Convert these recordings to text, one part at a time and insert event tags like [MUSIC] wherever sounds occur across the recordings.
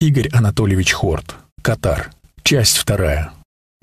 Игорь Анатольевич Хорт. Катар. Часть вторая.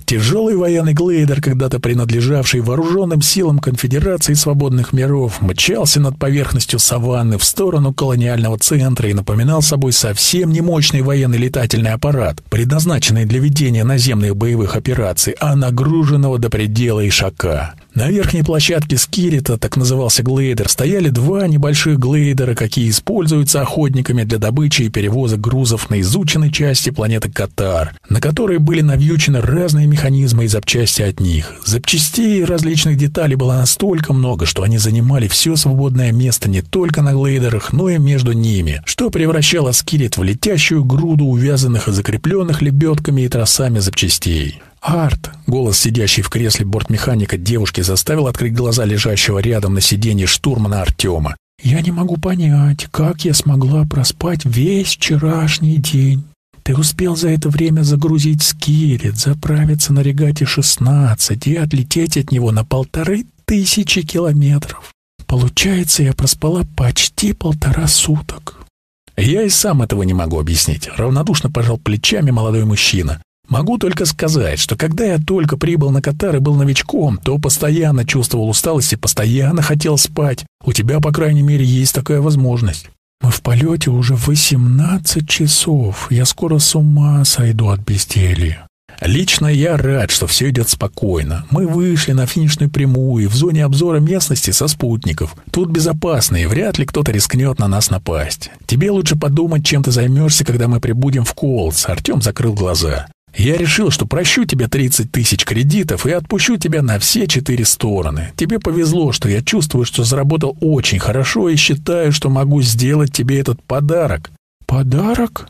Тяжелый военный глейдер, когда-то принадлежавший вооруженным силам Конфедерации Свободных Миров, мчался над поверхностью саванны в сторону колониального центра и напоминал собой совсем не мощный военный летательный аппарат, предназначенный для ведения наземных боевых операций, а нагруженного до предела ишака. На верхней площадке Скирита, так назывался глейдер, стояли два небольших глейдера, какие используются охотниками для добычи и перевоза грузов на изученной части планеты Катар, на которой были навьючены разные механизмы и запчасти от них. Запчастей и различных деталей было настолько много, что они занимали все свободное место не только на глейдерах, но и между ними, что превращало Скирит в летящую груду увязанных и закрепленных лебедками и тросами запчастей. «Арт!» — голос сидящей в кресле бортмеханика девушки заставил открыть глаза лежащего рядом на сиденье штурмана Артема. «Я не могу понять, как я смогла проспать весь вчерашний день. Ты успел за это время загрузить скирит, заправиться на регате 16 и отлететь от него на полторы тысячи километров. Получается, я проспала почти полтора суток». «Я и сам этого не могу объяснить», — равнодушно пожал плечами молодой мужчина. Могу только сказать, что когда я только прибыл на Катар и был новичком, то постоянно чувствовал усталость и постоянно хотел спать. У тебя, по крайней мере, есть такая возможность. Мы в полете уже 18 часов. Я скоро с ума сойду от безделья. Лично я рад, что все идет спокойно. Мы вышли на финишную прямую в зоне обзора местности со спутников. Тут безопасно, и вряд ли кто-то рискнет на нас напасть. Тебе лучше подумать, чем ты займешься, когда мы прибудем в Колц. Артем закрыл глаза. Я решил, что прощу тебе 30 тысяч кредитов и отпущу тебя на все четыре стороны. Тебе повезло, что я чувствую, что заработал очень хорошо и считаю, что могу сделать тебе этот подарок. Подарок?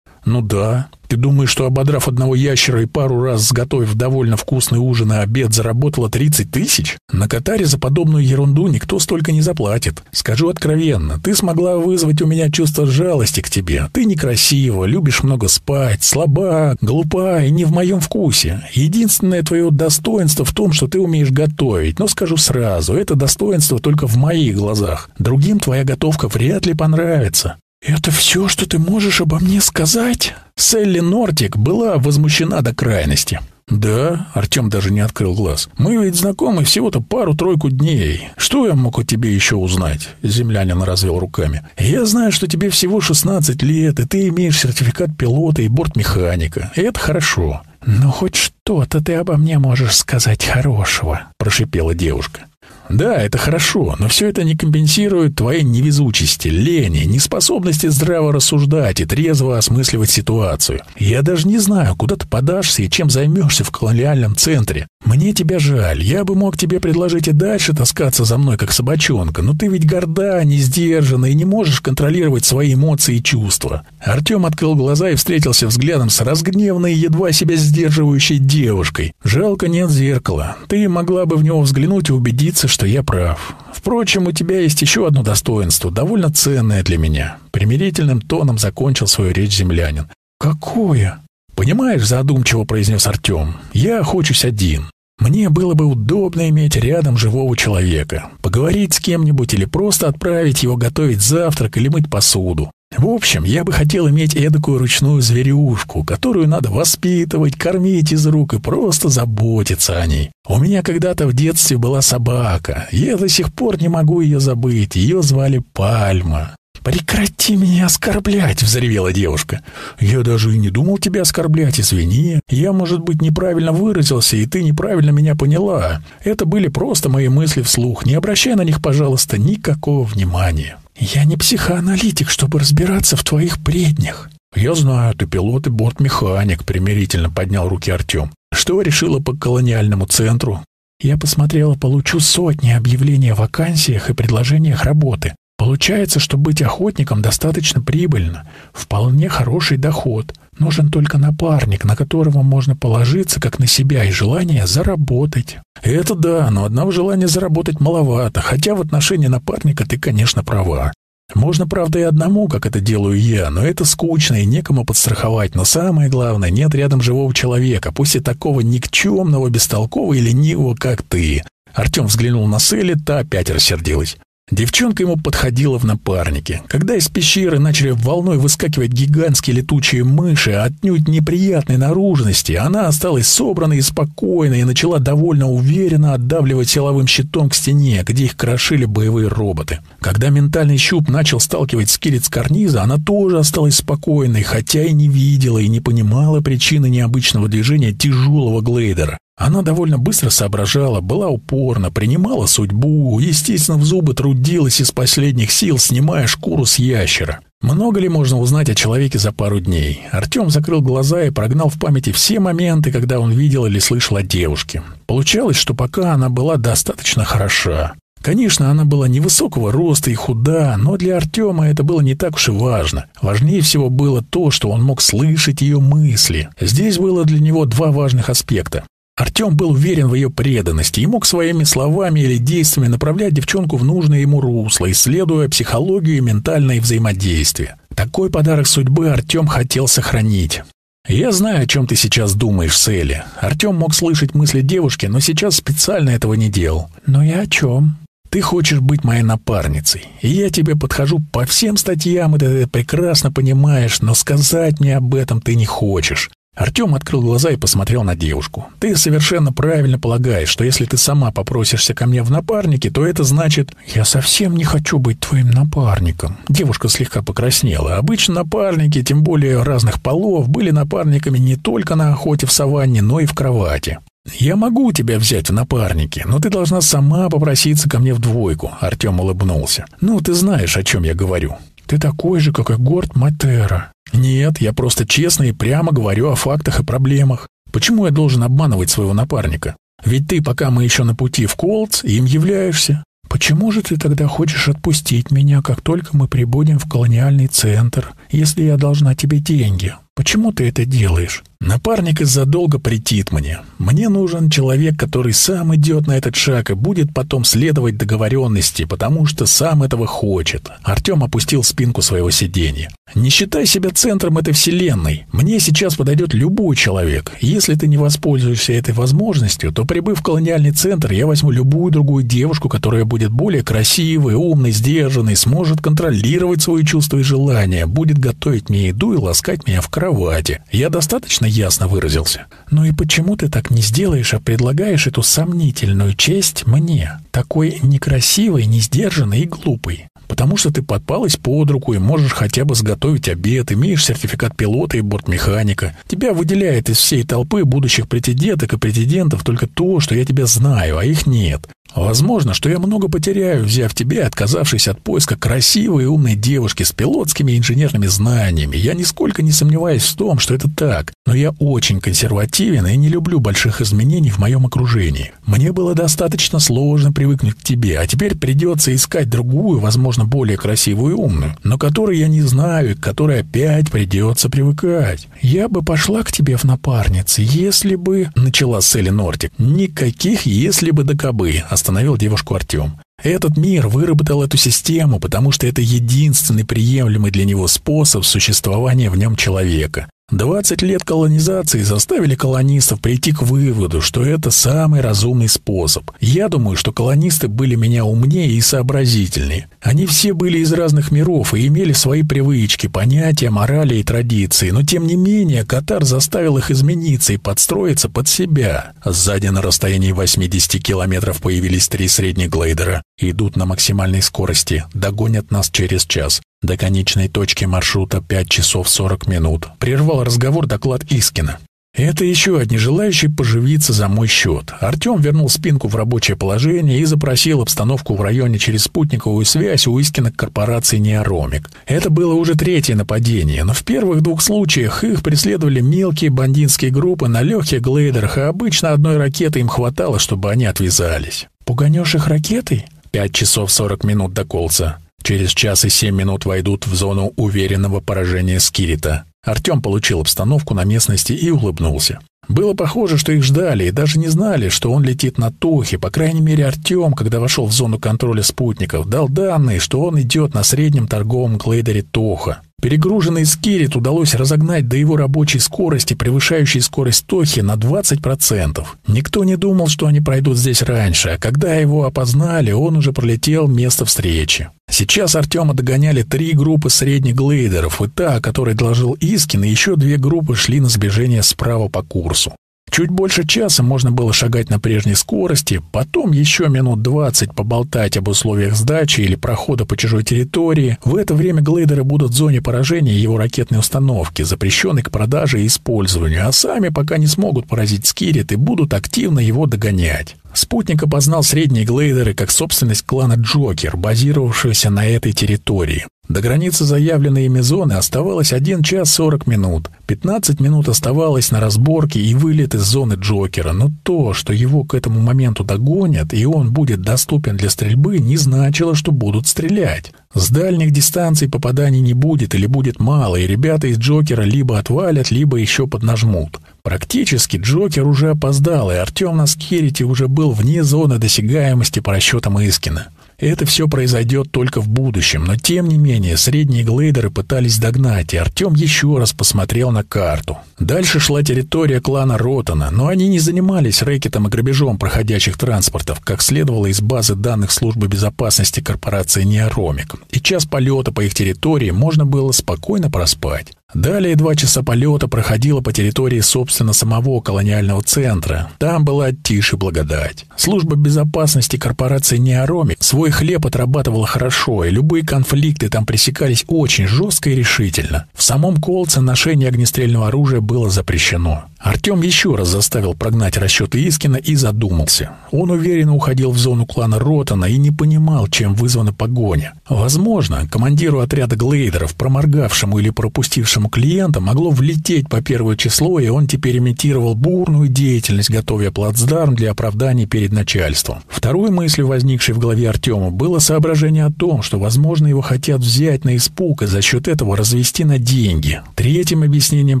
Ну да. Ты думаешь, что ободрав одного ящера и пару раз сготовив довольно вкусный ужин и обед, заработала 30 тысяч? На Катаре за подобную ерунду никто столько не заплатит. Скажу откровенно, ты смогла вызвать у меня чувство жалости к тебе. Ты некрасива, любишь много спать, слаба, глупа и не в моем вкусе. Единственное твое достоинство в том, что ты умеешь готовить. Но скажу сразу, это достоинство только в моих глазах. Другим твоя готовка вряд ли понравится. «Это все, что ты можешь обо мне сказать?» Селли Нортик была возмущена до крайности. «Да», — Артем даже не открыл глаз. «Мы ведь знакомы всего-то пару-тройку дней. Что я мог о тебе еще узнать?» Землянин развел руками. «Я знаю, что тебе всего 16 лет, и ты имеешь сертификат пилота и бортмеханика. И это хорошо». «Ну, хоть что-то ты обо мне можешь сказать хорошего», — прошипела девушка. Да, это хорошо, но все это не компенсирует твоей невезучести, лени, неспособности здраво рассуждать и трезво осмысливать ситуацию. Я даже не знаю, куда ты подашься и чем займешься в колониальном центре. Мне тебя жаль, я бы мог тебе предложить и дальше таскаться за мной, как собачонка, но ты ведь горда, не сдержана и не можешь контролировать свои эмоции и чувства. Артем открыл глаза и встретился взглядом с разгневанной, едва себя сдерживающей девушкой. Жалко нет зеркала. Ты могла бы в него взглянуть и убедиться, что я прав. Впрочем, у тебя есть еще одно достоинство, довольно ценное для меня. Примирительным тоном закончил свою речь землянин. Какое? Понимаешь, задумчиво произнес Артем. Я охочусь один. Мне было бы удобно иметь рядом живого человека, поговорить с кем-нибудь или просто отправить его готовить завтрак или мыть посуду. В общем, я бы хотел иметь эдакую ручную зверюшку, которую надо воспитывать, кормить из рук и просто заботиться о ней. У меня когда-то в детстве была собака. Я до сих пор не могу ее забыть. Ее звали Пальма. «Прекрати меня оскорблять!» — взревела девушка. «Я даже и не думал тебя оскорблять, извини. Я, может быть, неправильно выразился, и ты неправильно меня поняла. Это были просто мои мысли вслух. Не обращай на них, пожалуйста, никакого внимания». «Я не психоаналитик, чтобы разбираться в твоих бреднях». «Я знаю, ты пилот и бортмеханик», — примирительно поднял руки Артем. «Что решила по колониальному центру?» «Я посмотрела, получу сотни объявлений о вакансиях и предложениях работы. Получается, что быть охотником достаточно прибыльно, вполне хороший доход. Нужен только напарник, на которого можно положиться как на себя и желание заработать. Это да, но одного желания заработать маловато, хотя в отношении напарника ты, конечно, права. Можно, правда, и одному, как это делаю я, но это скучно и некому подстраховать. Но самое главное, нет рядом живого человека, пусть и такого никчемного, бестолкового и ленивого, как ты. Артем взглянул на Селли, та опять рассердилась. Девчонка ему подходила в напарнике. Когда из пещеры начали волной выскакивать гигантские летучие мыши, отнюдь неприятной наружности, она осталась собранной и спокойной и начала довольно уверенно отдавливать силовым щитом к стене, где их крошили боевые роботы. Когда ментальный щуп начал сталкивать скелет с карниза, она тоже осталась спокойной, хотя и не видела и не понимала причины необычного движения тяжелого глейдера. Она довольно быстро соображала, была упорна, принимала судьбу, естественно, в зубы трудилась из последних сил, снимая шкуру с ящера. Много ли можно узнать о человеке за пару дней? Артем закрыл глаза и прогнал в памяти все моменты, когда он видел или слышал о девушке. Получалось, что пока она была достаточно хороша. Конечно, она была невысокого роста и худа, но для Артема это было не так уж и важно. Важнее всего было то, что он мог слышать ее мысли. Здесь было для него два важных аспекта. Артем был уверен в ее преданности и мог своими словами или действиями направлять девчонку в нужное ему русло, исследуя психологию и ментальное взаимодействие. Такой подарок судьбы Артем хотел сохранить. «Я знаю, о чем ты сейчас думаешь, Селли». Артем мог слышать мысли девушки, но сейчас специально этого не делал. «Но я о чем?» «Ты хочешь быть моей напарницей, и я тебе подхожу по всем статьям, и ты это прекрасно понимаешь, но сказать мне об этом ты не хочешь. Артем открыл глаза и посмотрел на девушку. «Ты совершенно правильно полагаешь, что если ты сама попросишься ко мне в напарники, то это значит...» «Я совсем не хочу быть твоим напарником». Девушка слегка покраснела. Обычно напарники, тем более разных полов, были напарниками не только на охоте в саванне, но и в кровати. «Я могу тебя взять в напарники, но ты должна сама попроситься ко мне в двойку», — Артем улыбнулся. «Ну, ты знаешь, о чем я говорю». «Ты такой же, как и Горд Матера». «Нет, я просто честно и прямо говорю о фактах и проблемах. Почему я должен обманывать своего напарника? Ведь ты, пока мы еще на пути в Колдс, им являешься. Почему же ты тогда хочешь отпустить меня, как только мы прибудем в колониальный центр, если я должна тебе деньги? Почему ты это делаешь? Напарник из-за долга претит мне. Мне нужен человек, который сам идет на этот шаг и будет потом следовать договоренности, потому что сам этого хочет. Артем опустил спинку своего сиденья. Не считай себя центром этой вселенной. Мне сейчас подойдет любой человек. Если ты не воспользуешься этой возможностью, то прибыв в колониальный центр, я возьму любую другую девушку, которая будет более красивой, умной, сдержанной, сможет контролировать свои чувства и желания, будет готовить мне еду и ласкать меня в кровати. Я достаточно ясно выразился. «Ну и почему ты так не сделаешь, а предлагаешь эту сомнительную честь мне, такой некрасивой, несдержанной и глупой? Потому что ты подпалась под руку и можешь хотя бы сготовить обед, имеешь сертификат пилота и бортмеханика. Тебя выделяет из всей толпы будущих претенденток и претендентов только то, что я тебя знаю, а их нет. Возможно, что я много потеряю, взяв тебя отказавшись от поиска красивой и умной девушки с пилотскими инженерными знаниями. Я нисколько не сомневаюсь в том, что это так, но я очень консервативен и не люблю больших изменений в моем окружении. Мне было достаточно сложно привыкнуть к тебе, а теперь придется искать другую, возможно, более красивую и умную, но которой я не знаю и к которой опять придется привыкать. Я бы пошла к тебе в напарнице, если бы... Начала Селли Нортик. Никаких «если бы да кобы», остановил девушку Артем. Этот мир выработал эту систему, потому что это единственный приемлемый для него способ существования в нем человека. 20 лет колонизации заставили колонистов прийти к выводу, что это самый разумный способ. Я думаю, что колонисты были меня умнее и сообразительнее. Они все были из разных миров и имели свои привычки, понятия, морали и традиции, но тем не менее Катар заставил их измениться и подстроиться под себя. Сзади на расстоянии 80 километров появились три средних глейдера. Идут на максимальной скорости, догонят нас через час. До конечной точки маршрута 5 часов 40 минут. Прервал разговор доклад Искина. Это еще одни желающие поживиться за мой счет. Артем вернул спинку в рабочее положение и запросил обстановку в районе через спутниковую связь у Искина корпорации «Неоромик». Это было уже третье нападение, но в первых двух случаях их преследовали мелкие бандитские группы на легких глейдерах, а обычно одной ракеты им хватало, чтобы они отвязались. «Пуганешь их ракетой?» «Пять часов сорок минут до Колца. Через час и семь минут войдут в зону уверенного поражения Скирита. Артем получил обстановку на местности и улыбнулся. Было похоже, что их ждали и даже не знали, что он летит на Тохе. По крайней мере, Артем, когда вошел в зону контроля спутников, дал данные, что он идет на среднем торговом глейдере Тоха. Перегруженный Скирит удалось разогнать до его рабочей скорости, превышающей скорость Тохи, на 20%. Никто не думал, что они пройдут здесь раньше, а когда его опознали, он уже пролетел место встречи. Сейчас Артема догоняли три группы средних глейдеров, и та, о которой доложил Искин, и еще две группы шли на сближение справа по курсу. Чуть больше часа можно было шагать на прежней скорости, потом еще минут двадцать поболтать об условиях сдачи или прохода по чужой территории. В это время глейдеры будут в зоне поражения его ракетной установки, запрещенной к продаже и использованию, а сами пока не смогут поразить Скирит и будут активно его догонять. Спутник опознал средние глейдеры как собственность клана Джокер, базировавшегося на этой территории. До границы заявленной ими зоны оставалось 1 час 40 минут. 15 минут оставалось на разборке и вылет из зоны Джокера, но то, что его к этому моменту догонят и он будет доступен для стрельбы, не значило, что будут стрелять. С дальних дистанций попаданий не будет или будет мало, и ребята из Джокера либо отвалят, либо еще поднажмут. Практически Джокер уже опоздал, и Артем на Скирите уже был вне зоны досягаемости по расчетам Искина. Это все произойдет только в будущем, но тем не менее средние глейдеры пытались догнать, и Артем еще раз посмотрел на карту. Дальше шла территория клана Ротана, но они не занимались рэкетом и грабежом проходящих транспортов, как следовало из базы данных службы безопасности корпорации Неоромик. И час полета по их территории можно было спокойно проспать. Далее два часа полета проходило по территории, собственно, самого колониального центра. Там была тише благодать. Служба безопасности корпорации Неоромик свой хлеб отрабатывала хорошо, и любые конфликты там пресекались очень жестко и решительно. В самом Колце ношение огнестрельного оружия было запрещено. Артем еще раз заставил прогнать расчеты Искина и задумался. Он уверенно уходил в зону клана Ротана и не понимал, чем вызвана погоня. Возможно, командиру отряда глейдеров, проморгавшему или пропустившему клиента, могло влететь по первое число, и он теперь имитировал бурную деятельность, готовя плацдарм для оправданий перед начальством. Второй мыслью, возникшей в голове Артема, было соображение о том, что, возможно, его хотят взять на испуг и за счет этого развести на деньги. Третьим объяснением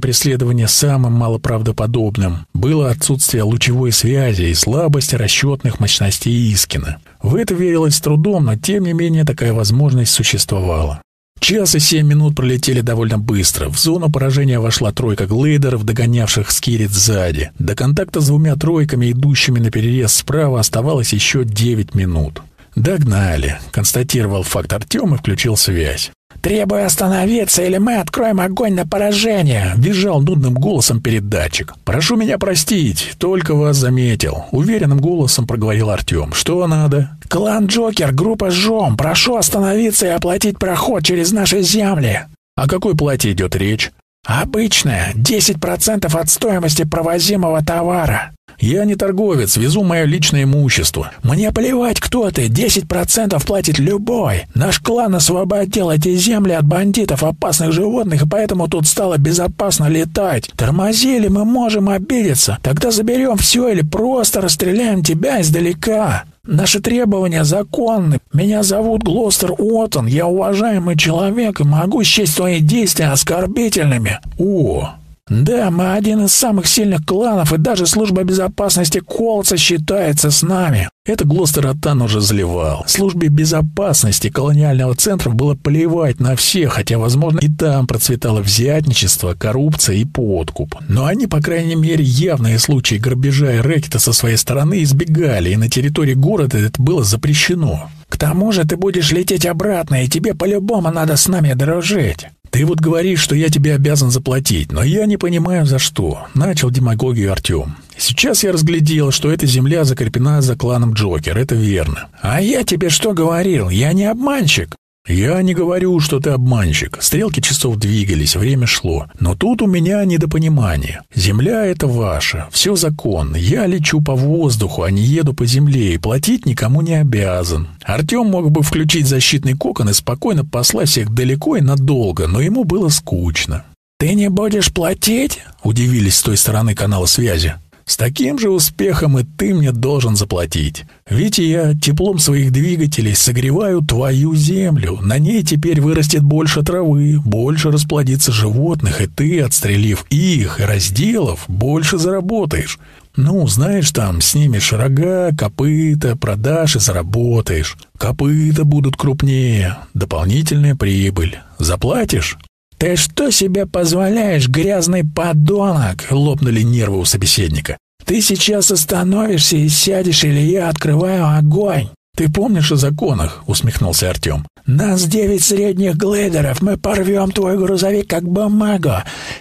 преследования самым малоправдоподобным правдоподобным было отсутствие лучевой связи и слабость расчетных мощностей Искина. В это верилось с трудом, но тем не менее такая возможность существовала. Час и семь минут пролетели довольно быстро. В зону поражения вошла тройка глейдеров, догонявших Скирит сзади. До контакта с двумя тройками, идущими на перерез справа, оставалось еще девять минут. «Догнали», — констатировал факт Артем и включил связь. «Требую остановиться, или мы откроем огонь на поражение!» — визжал нудным голосом передатчик. «Прошу меня простить, только вас заметил», — уверенным голосом проговорил Артем. «Что надо?» «Клан Джокер, группа ЖОМ, прошу остановиться и оплатить проход через наши земли!» «О какой плате идет речь?» «Обычная, 10% от стоимости провозимого товара». Я не торговец, везу мое личное имущество. Мне плевать, кто ты, 10% платит любой. Наш клан освободил эти земли от бандитов, опасных животных, и поэтому тут стало безопасно летать. Тормозили, мы можем обидеться. Тогда заберем все или просто расстреляем тебя издалека. Наши требования законны. Меня зовут Глостер Уоттон, я уважаемый человек и могу счесть твои действия оскорбительными. О, «Да, мы один из самых сильных кланов, и даже служба безопасности Колца считается с нами». Это Глостер Атан уже заливал. Службе безопасности колониального центра было плевать на всех, хотя, возможно, и там процветало взятничество, коррупция и подкуп. Но они, по крайней мере, явные случаи грабежа и рэкета со своей стороны избегали, и на территории города это было запрещено. «К тому же ты будешь лететь обратно, и тебе по-любому надо с нами дружить». «Ты вот говоришь, что я тебе обязан заплатить, но я не понимаю, за что», — начал демагогию Артем. «Сейчас я разглядел, что эта земля закреплена за кланом Джокер, это верно». «А я тебе что говорил? Я не обманщик». «Я не говорю, что ты обманщик. Стрелки часов двигались, время шло. Но тут у меня недопонимание. Земля — это ваша, все законно. Я лечу по воздуху, а не еду по земле, и платить никому не обязан. Артем мог бы включить защитный кокон и спокойно послать всех далеко и надолго, но ему было скучно». «Ты не будешь платить?» — удивились с той стороны канала связи. С таким же успехом и ты мне должен заплатить. Ведь я теплом своих двигателей согреваю твою землю. На ней теперь вырастет больше травы, больше расплодится животных, и ты, отстрелив их и разделав, больше заработаешь. Ну, знаешь, там снимешь рога, копыта, продашь и заработаешь. Копыта будут крупнее, дополнительная прибыль. Заплатишь? «Ты что себе позволяешь, грязный подонок?» — лопнули нервы у собеседника. «Ты сейчас остановишься и сядешь, или я открываю огонь!» «Ты помнишь о законах?» — усмехнулся Артем. «Нас девять средних глейдеров, мы порвем твой грузовик как бумагу.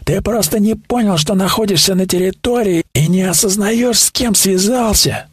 Ты просто не понял, что находишься на территории и не осознаешь, с кем связался!»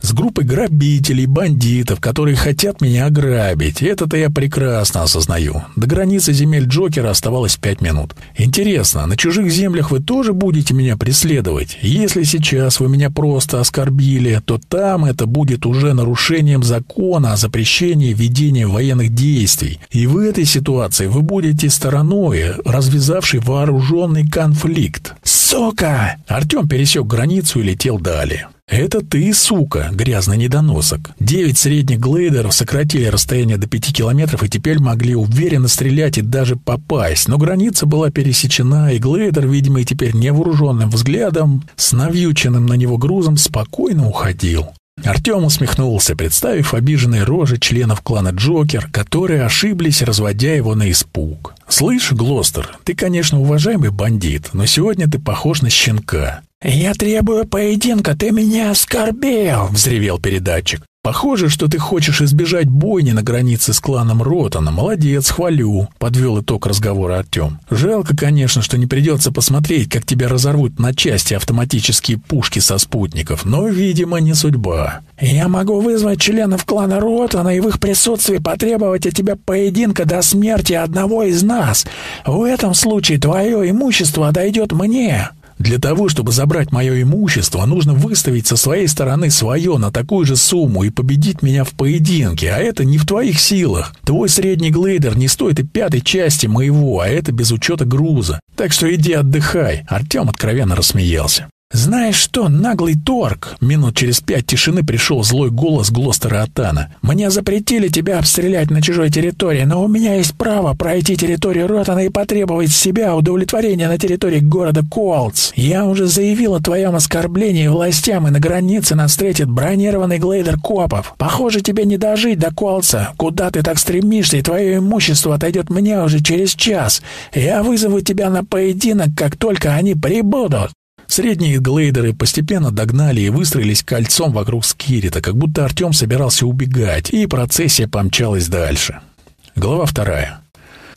С группой грабителей, бандитов, которые хотят меня ограбить. Это-то я прекрасно осознаю. До границы земель Джокера оставалось пять минут. Интересно, на чужих землях вы тоже будете меня преследовать? Если сейчас вы меня просто оскорбили, то там это будет уже нарушением закона о запрещении ведения военных действий. И в этой ситуации вы будете стороной, развязавшей вооруженный конфликт. «Сука!» Артем пересек границу и летел далее. «Это ты, сука, грязный недоносок. Девять средних глейдеров сократили расстояние до пяти километров и теперь могли уверенно стрелять и даже попасть. Но граница была пересечена, и глейдер, видимо, и теперь невооруженным взглядом, с навьюченным на него грузом, спокойно уходил. Артем усмехнулся, представив обиженные рожи членов клана Джокер, которые ошиблись, разводя его на испуг. «Слышь, Глостер, ты, конечно, уважаемый бандит, но сегодня ты похож на щенка. «Я требую поединка, ты меня оскорбил!» — взревел передатчик. «Похоже, что ты хочешь избежать бойни на границе с кланом Ротана. Молодец, хвалю», — подвел итог разговора Артем. «Жалко, конечно, что не придется посмотреть, как тебя разорвут на части автоматические пушки со спутников, но, видимо, не судьба». «Я могу вызвать членов клана Ротана и в их присутствии потребовать от тебя поединка до смерти одного из нас. В этом случае твое имущество дойдет мне». Для того, чтобы забрать мое имущество, нужно выставить со своей стороны свое на такую же сумму и победить меня в поединке, а это не в твоих силах. Твой средний глейдер не стоит и пятой части моего, а это без учета груза. Так что иди отдыхай». Артем откровенно рассмеялся. «Знаешь что, наглый торг!» Минут через пять тишины пришел злой голос Глостера Атана. «Мне запретили тебя обстрелять на чужой территории, но у меня есть право пройти территорию Ротана и потребовать себя удовлетворения на территории города Куалц. Я уже заявил о твоем оскорблении властям, и на границе нас встретит бронированный глейдер копов. Похоже, тебе не дожить до Куалца. Куда ты так стремишься, и твое имущество отойдет мне уже через час. Я вызову тебя на поединок, как только они прибудут». Средние глейдеры постепенно догнали и выстроились кольцом вокруг Скирита, как будто Артем собирался убегать, и процессия помчалась дальше. Глава вторая.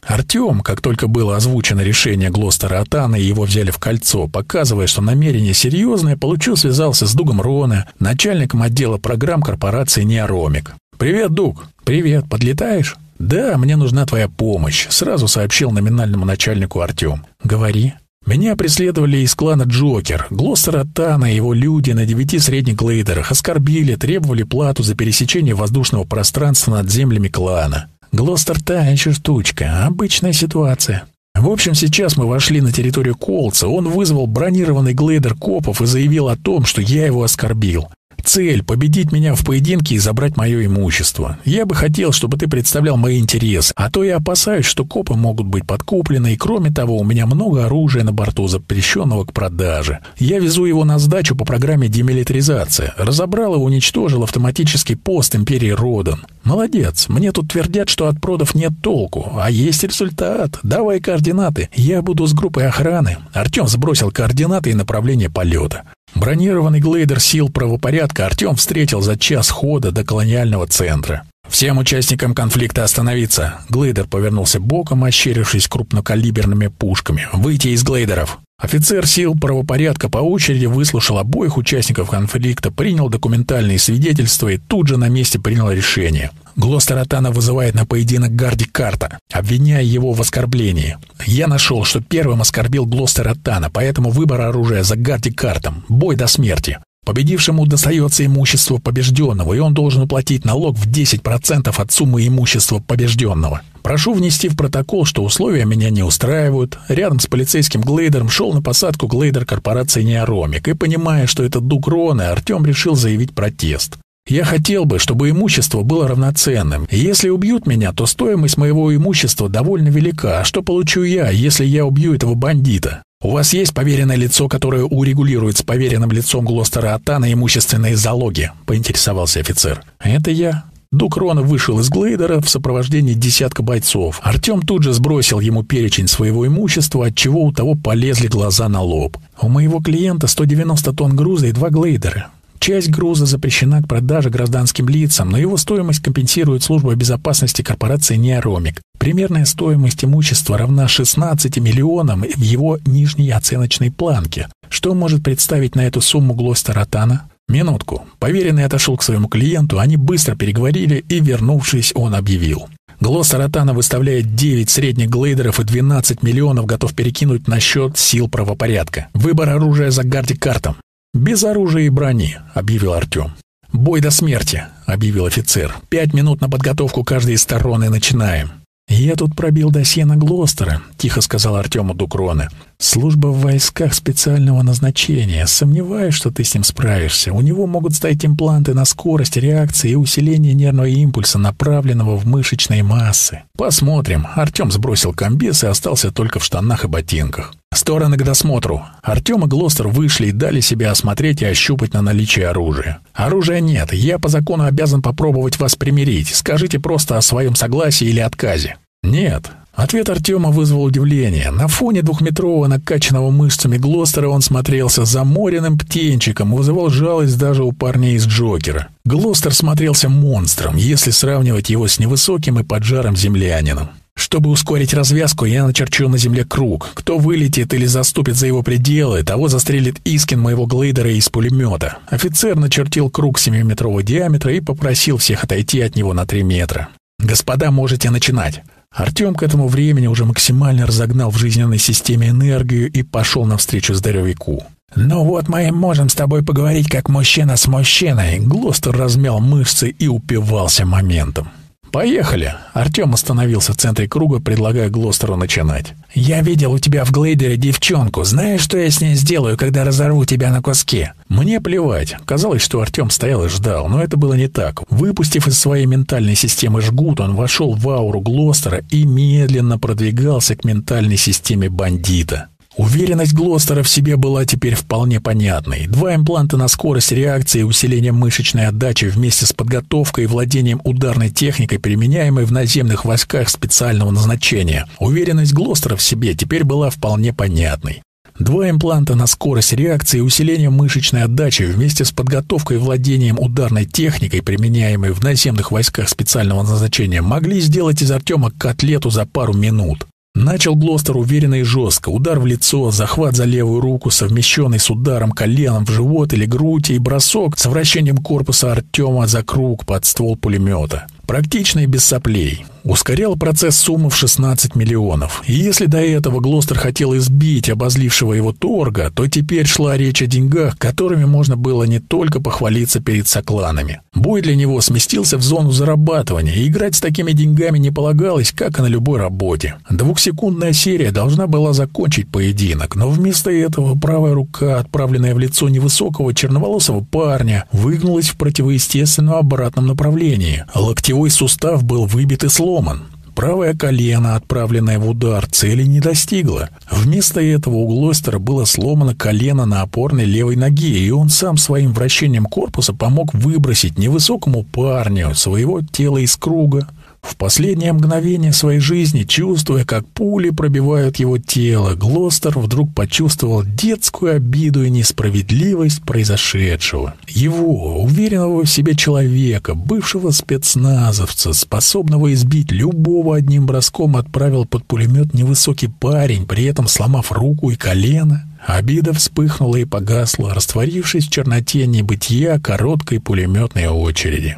Артем, как только было озвучено решение Глостера Атана и его взяли в кольцо, показывая, что намерение серьезное, получил связался с Дугом Роне, начальником отдела программ корпорации Неоромик. «Привет, Дуг!» «Привет, подлетаешь?» «Да, мне нужна твоя помощь», — сразу сообщил номинальному начальнику Артем. «Говори». Меня преследовали из клана Джокер. Глостера Тана и его люди на девяти средних глейдерах оскорбили, требовали плату за пересечение воздушного пространства над землями клана. Глостер та еще штучка, обычная ситуация. В общем, сейчас мы вошли на территорию Колца, он вызвал бронированный глейдер копов и заявил о том, что я его оскорбил. Цель — победить меня в поединке и забрать мое имущество. Я бы хотел, чтобы ты представлял мои интересы, а то я опасаюсь, что копы могут быть подкуплены, и кроме того, у меня много оружия на борту, запрещенного к продаже. Я везу его на сдачу по программе демилитаризация. Разобрал и уничтожил автоматический пост Империи Родан. Молодец, мне тут твердят, что от продов нет толку, а есть результат. Давай координаты, я буду с группой охраны. Артем сбросил координаты и направление полета. Бронированный глейдер сил правопорядка Артем встретил за час хода до колониального центра. «Всем участникам конфликта остановиться!» Глейдер повернулся боком, ощерившись крупнокалиберными пушками. «Выйти из глейдеров!» Офицер сил правопорядка по очереди выслушал обоих участников конфликта, принял документальные свидетельства и тут же на месте принял решение. Глостератана вызывает на поединок Гарди Карта, обвиняя его в оскорблении. Я нашел, что первым оскорбил Глостератана, поэтому выбор оружия за Гарди Картом. Бой до смерти. Победившему достается имущество побежденного, и он должен уплатить налог в 10% от суммы имущества побежденного. Прошу внести в протокол, что условия меня не устраивают. Рядом с полицейским глейдером шел на посадку глейдер корпорации Неоромик, и, понимая, что это дуг Рона, Артем решил заявить протест. Я хотел бы, чтобы имущество было равноценным. Если убьют меня, то стоимость моего имущества довольно велика. А что получу я, если я убью этого бандита? У вас есть поверенное лицо, которое урегулирует с поверенным лицом Глостера Атана имущественные залоги?» — поинтересовался офицер. «Это я». Дукрона вышел из глейдера в сопровождении десятка бойцов. Артем тут же сбросил ему перечень своего имущества, отчего у того полезли глаза на лоб. «У моего клиента 190 тонн груза и два глейдера. Часть груза запрещена к продаже гражданским лицам, но его стоимость компенсирует служба безопасности корпорации «Неоромик». Примерная стоимость имущества равна 16 миллионам в его нижней оценочной планке. Что может представить на эту сумму Глостер Атана? Минутку. Поверенный отошел к своему клиенту, они быстро переговорили, и, вернувшись, он объявил. Глостер Атана выставляет 9 средних глейдеров и 12 миллионов готов перекинуть на счет сил правопорядка. Выбор оружия за Гарди Картом. «Без оружия и брони», — объявил Артем. «Бой до смерти», — объявил офицер. «Пять минут на подготовку каждой из сторон и начинаем». «Я тут пробил досье на Глостера», — тихо сказал Артему Дукроны. «Служба в войсках специального назначения. Сомневаюсь, что ты с ним справишься. У него могут стоять импланты на скорость реакции и усиление нервного импульса, направленного в мышечные массы. Посмотрим». Артем сбросил комбез и остался только в штанах и ботинках. Стороны к досмотру. Артем и Глостер вышли и дали себя осмотреть и ощупать на наличие оружия. Оружия нет, я по закону обязан попробовать вас примирить. Скажите просто о своем согласии или отказе. Нет. Ответ Артема вызвал удивление. На фоне двухметрового накачанного мышцами Глостера он смотрелся заморенным птенчиком и вызывал жалость даже у парней из Джокера. Глостер смотрелся монстром, если сравнивать его с невысоким и поджарым землянином. Чтобы ускорить развязку, я начерчу на земле круг. Кто вылетит или заступит за его пределы, того застрелит Искин моего глейдера из пулемета. Офицер начертил круг 7-метрового диаметра и попросил всех отойти от него на 3 метра. «Господа, можете начинать». Артем к этому времени уже максимально разогнал в жизненной системе энергию и пошел навстречу здоровяку. «Ну вот мы можем с тобой поговорить как мужчина с мужчиной». Глостер размял мышцы и упивался моментом. «Поехали!» Артем остановился в центре круга, предлагая Глостеру начинать. «Я видел у тебя в глейдере девчонку. Знаешь, что я с ней сделаю, когда разорву тебя на куски?» Мне плевать. Казалось, что Артем стоял и ждал, но это было не так. Выпустив из своей ментальной системы жгут, он вошел в ауру Глостера и медленно продвигался к ментальной системе бандита. Уверенность Глостера в себе была теперь вполне понятной. Два импланта на скорость реакции и усиление мышечной отдачи вместе с подготовкой и владением ударной техникой, применяемой в наземных войсках специального назначения. Уверенность Глостера в себе теперь была вполне понятной. Два импланта на скорость реакции и усиление мышечной отдачи вместе с подготовкой и владением ударной техникой, применяемой в наземных войсках специального назначения, могли сделать из Артема котлету за пару минут. Начал Глостер уверенно и жестко. Удар в лицо, захват за левую руку, совмещенный с ударом коленом в живот или грудь и бросок с вращением корпуса Артема за круг под ствол пулемета. Практично и без соплей. Ускорял процесс суммы в 16 миллионов. И если до этого Глостер хотел избить обозлившего его торга, то теперь шла речь о деньгах, которыми можно было не только похвалиться перед сокланами. Бой для него сместился в зону зарабатывания, и играть с такими деньгами не полагалось, как и на любой работе. Двухсекундная серия должна была закончить поединок, но вместо этого правая рука, отправленная в лицо невысокого черноволосого парня, выгнулась в противоестественном обратном направлении. Локтевой сустав был выбит и сломан. Правое колено, отправленное в удар, цели не достигло. Вместо этого у Глостера было сломано колено на опорной левой ноге, и он сам своим вращением корпуса помог выбросить невысокому парню своего тела из круга. В последнее мгновение своей жизни, чувствуя, как пули пробивают его тело, Глостер вдруг почувствовал детскую обиду и несправедливость произошедшего. Его, уверенного в себе человека, бывшего спецназовца, способного избить любого одним броском, отправил под пулемет невысокий парень, при этом сломав руку и колено. Обида вспыхнула и погасла, растворившись в черноте небытия короткой пулеметной очереди.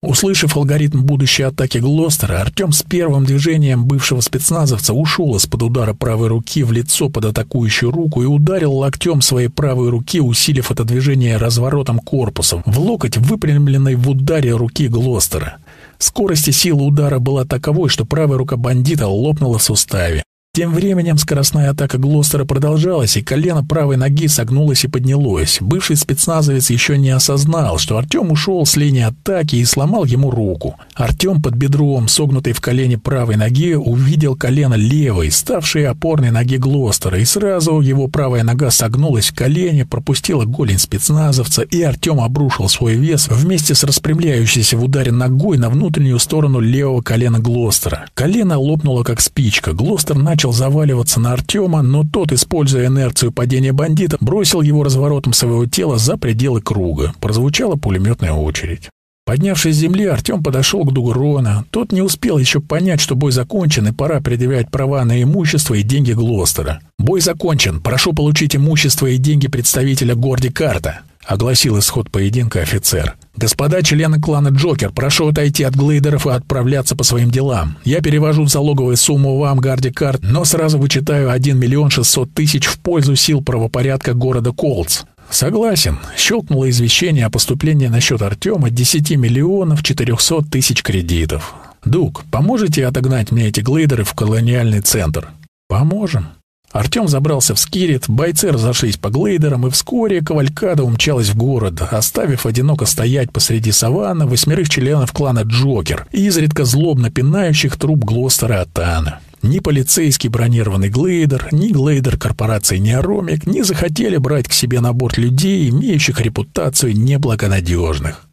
Услышав алгоритм будущей атаки Глостера, Артем с первым движением бывшего спецназовца ушел из-под удара правой руки в лицо под атакующую руку и ударил локтем своей правой руки, усилив это движение разворотом корпусом, в локоть, выпрямленной в ударе руки Глостера. Скорость и сила удара была таковой, что правая рука бандита лопнула в суставе. Тем временем скоростная атака Глостера продолжалась, и колено правой ноги согнулось и поднялось. Бывший спецназовец еще не осознал, что Артем ушел с линии атаки и сломал ему руку. Артем под бедром, согнутый в колене правой ноги, увидел колено левой, ставшей опорной ноги Глостера, и сразу его правая нога согнулась в колене, пропустила голень спецназовца, и Артем обрушил свой вес вместе с распрямляющейся в ударе ногой на внутреннюю сторону левого колена Глостера. Колено лопнуло как спичка. Глостер начал начал заваливаться на Артема, но тот, используя инерцию падения бандита, бросил его разворотом своего тела за пределы круга. Прозвучала пулеметная очередь. Поднявшись с земли, Артем подошел к Дугрона. Тот не успел еще понять, что бой закончен, и пора предъявлять права на имущество и деньги Глостера. «Бой закончен. Прошу получить имущество и деньги представителя Горди Карта», — огласил исход поединка офицер. «Господа члены клана Джокер, прошу отойти от глейдеров и отправляться по своим делам. Я перевожу залоговую сумму вам, Гарди Карт, но сразу вычитаю 1 миллион 600 тысяч в пользу сил правопорядка города Колдс. «Согласен», — щелкнуло извещение о поступлении на счет Артема 10 миллионов 400 тысяч кредитов. «Дук, поможете отогнать мне эти глейдеры в колониальный центр?» «Поможем», Артем забрался в скирит, бойцы разошлись по глейдерам, и вскоре кавалькада умчалась в город, оставив одиноко стоять посреди саванны восьмерых членов клана Джокер, изредка злобно пинающих труп Глостера Атана. Ни полицейский бронированный глейдер, ни глейдер корпорации Неоромик не захотели брать к себе на борт людей, имеющих репутацию неблагонадежных.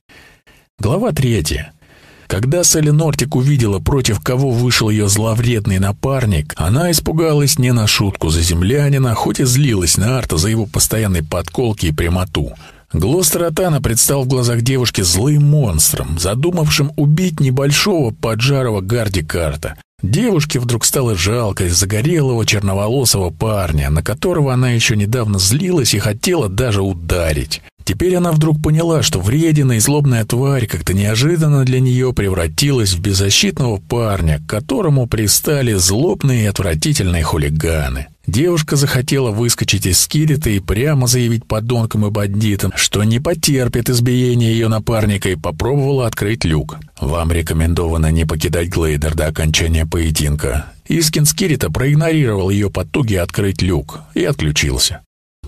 Глава третья. Когда Салли Нортик увидела, против кого вышел ее зловредный напарник, она испугалась не на шутку за землянина, хоть и злилась на Арта за его постоянной подколки и прямоту. Глостер Атана предстал в глазах девушки злым монстром, задумавшим убить небольшого поджарого Гарди Карта. Девушке вдруг стало жалко загорелого черноволосого парня, на которого она еще недавно злилась и хотела даже ударить. Теперь она вдруг поняла, что вредина и злобная тварь как-то неожиданно для нее превратилась в беззащитного парня, к которому пристали злобные и отвратительные хулиганы. Девушка захотела выскочить из скирита и прямо заявить подонкам и бандитам, что не потерпит избиения ее напарника и попробовала открыть люк. «Вам рекомендовано не покидать Глейдер до окончания поединка». Искин Скирита проигнорировал ее потуги открыть люк и отключился.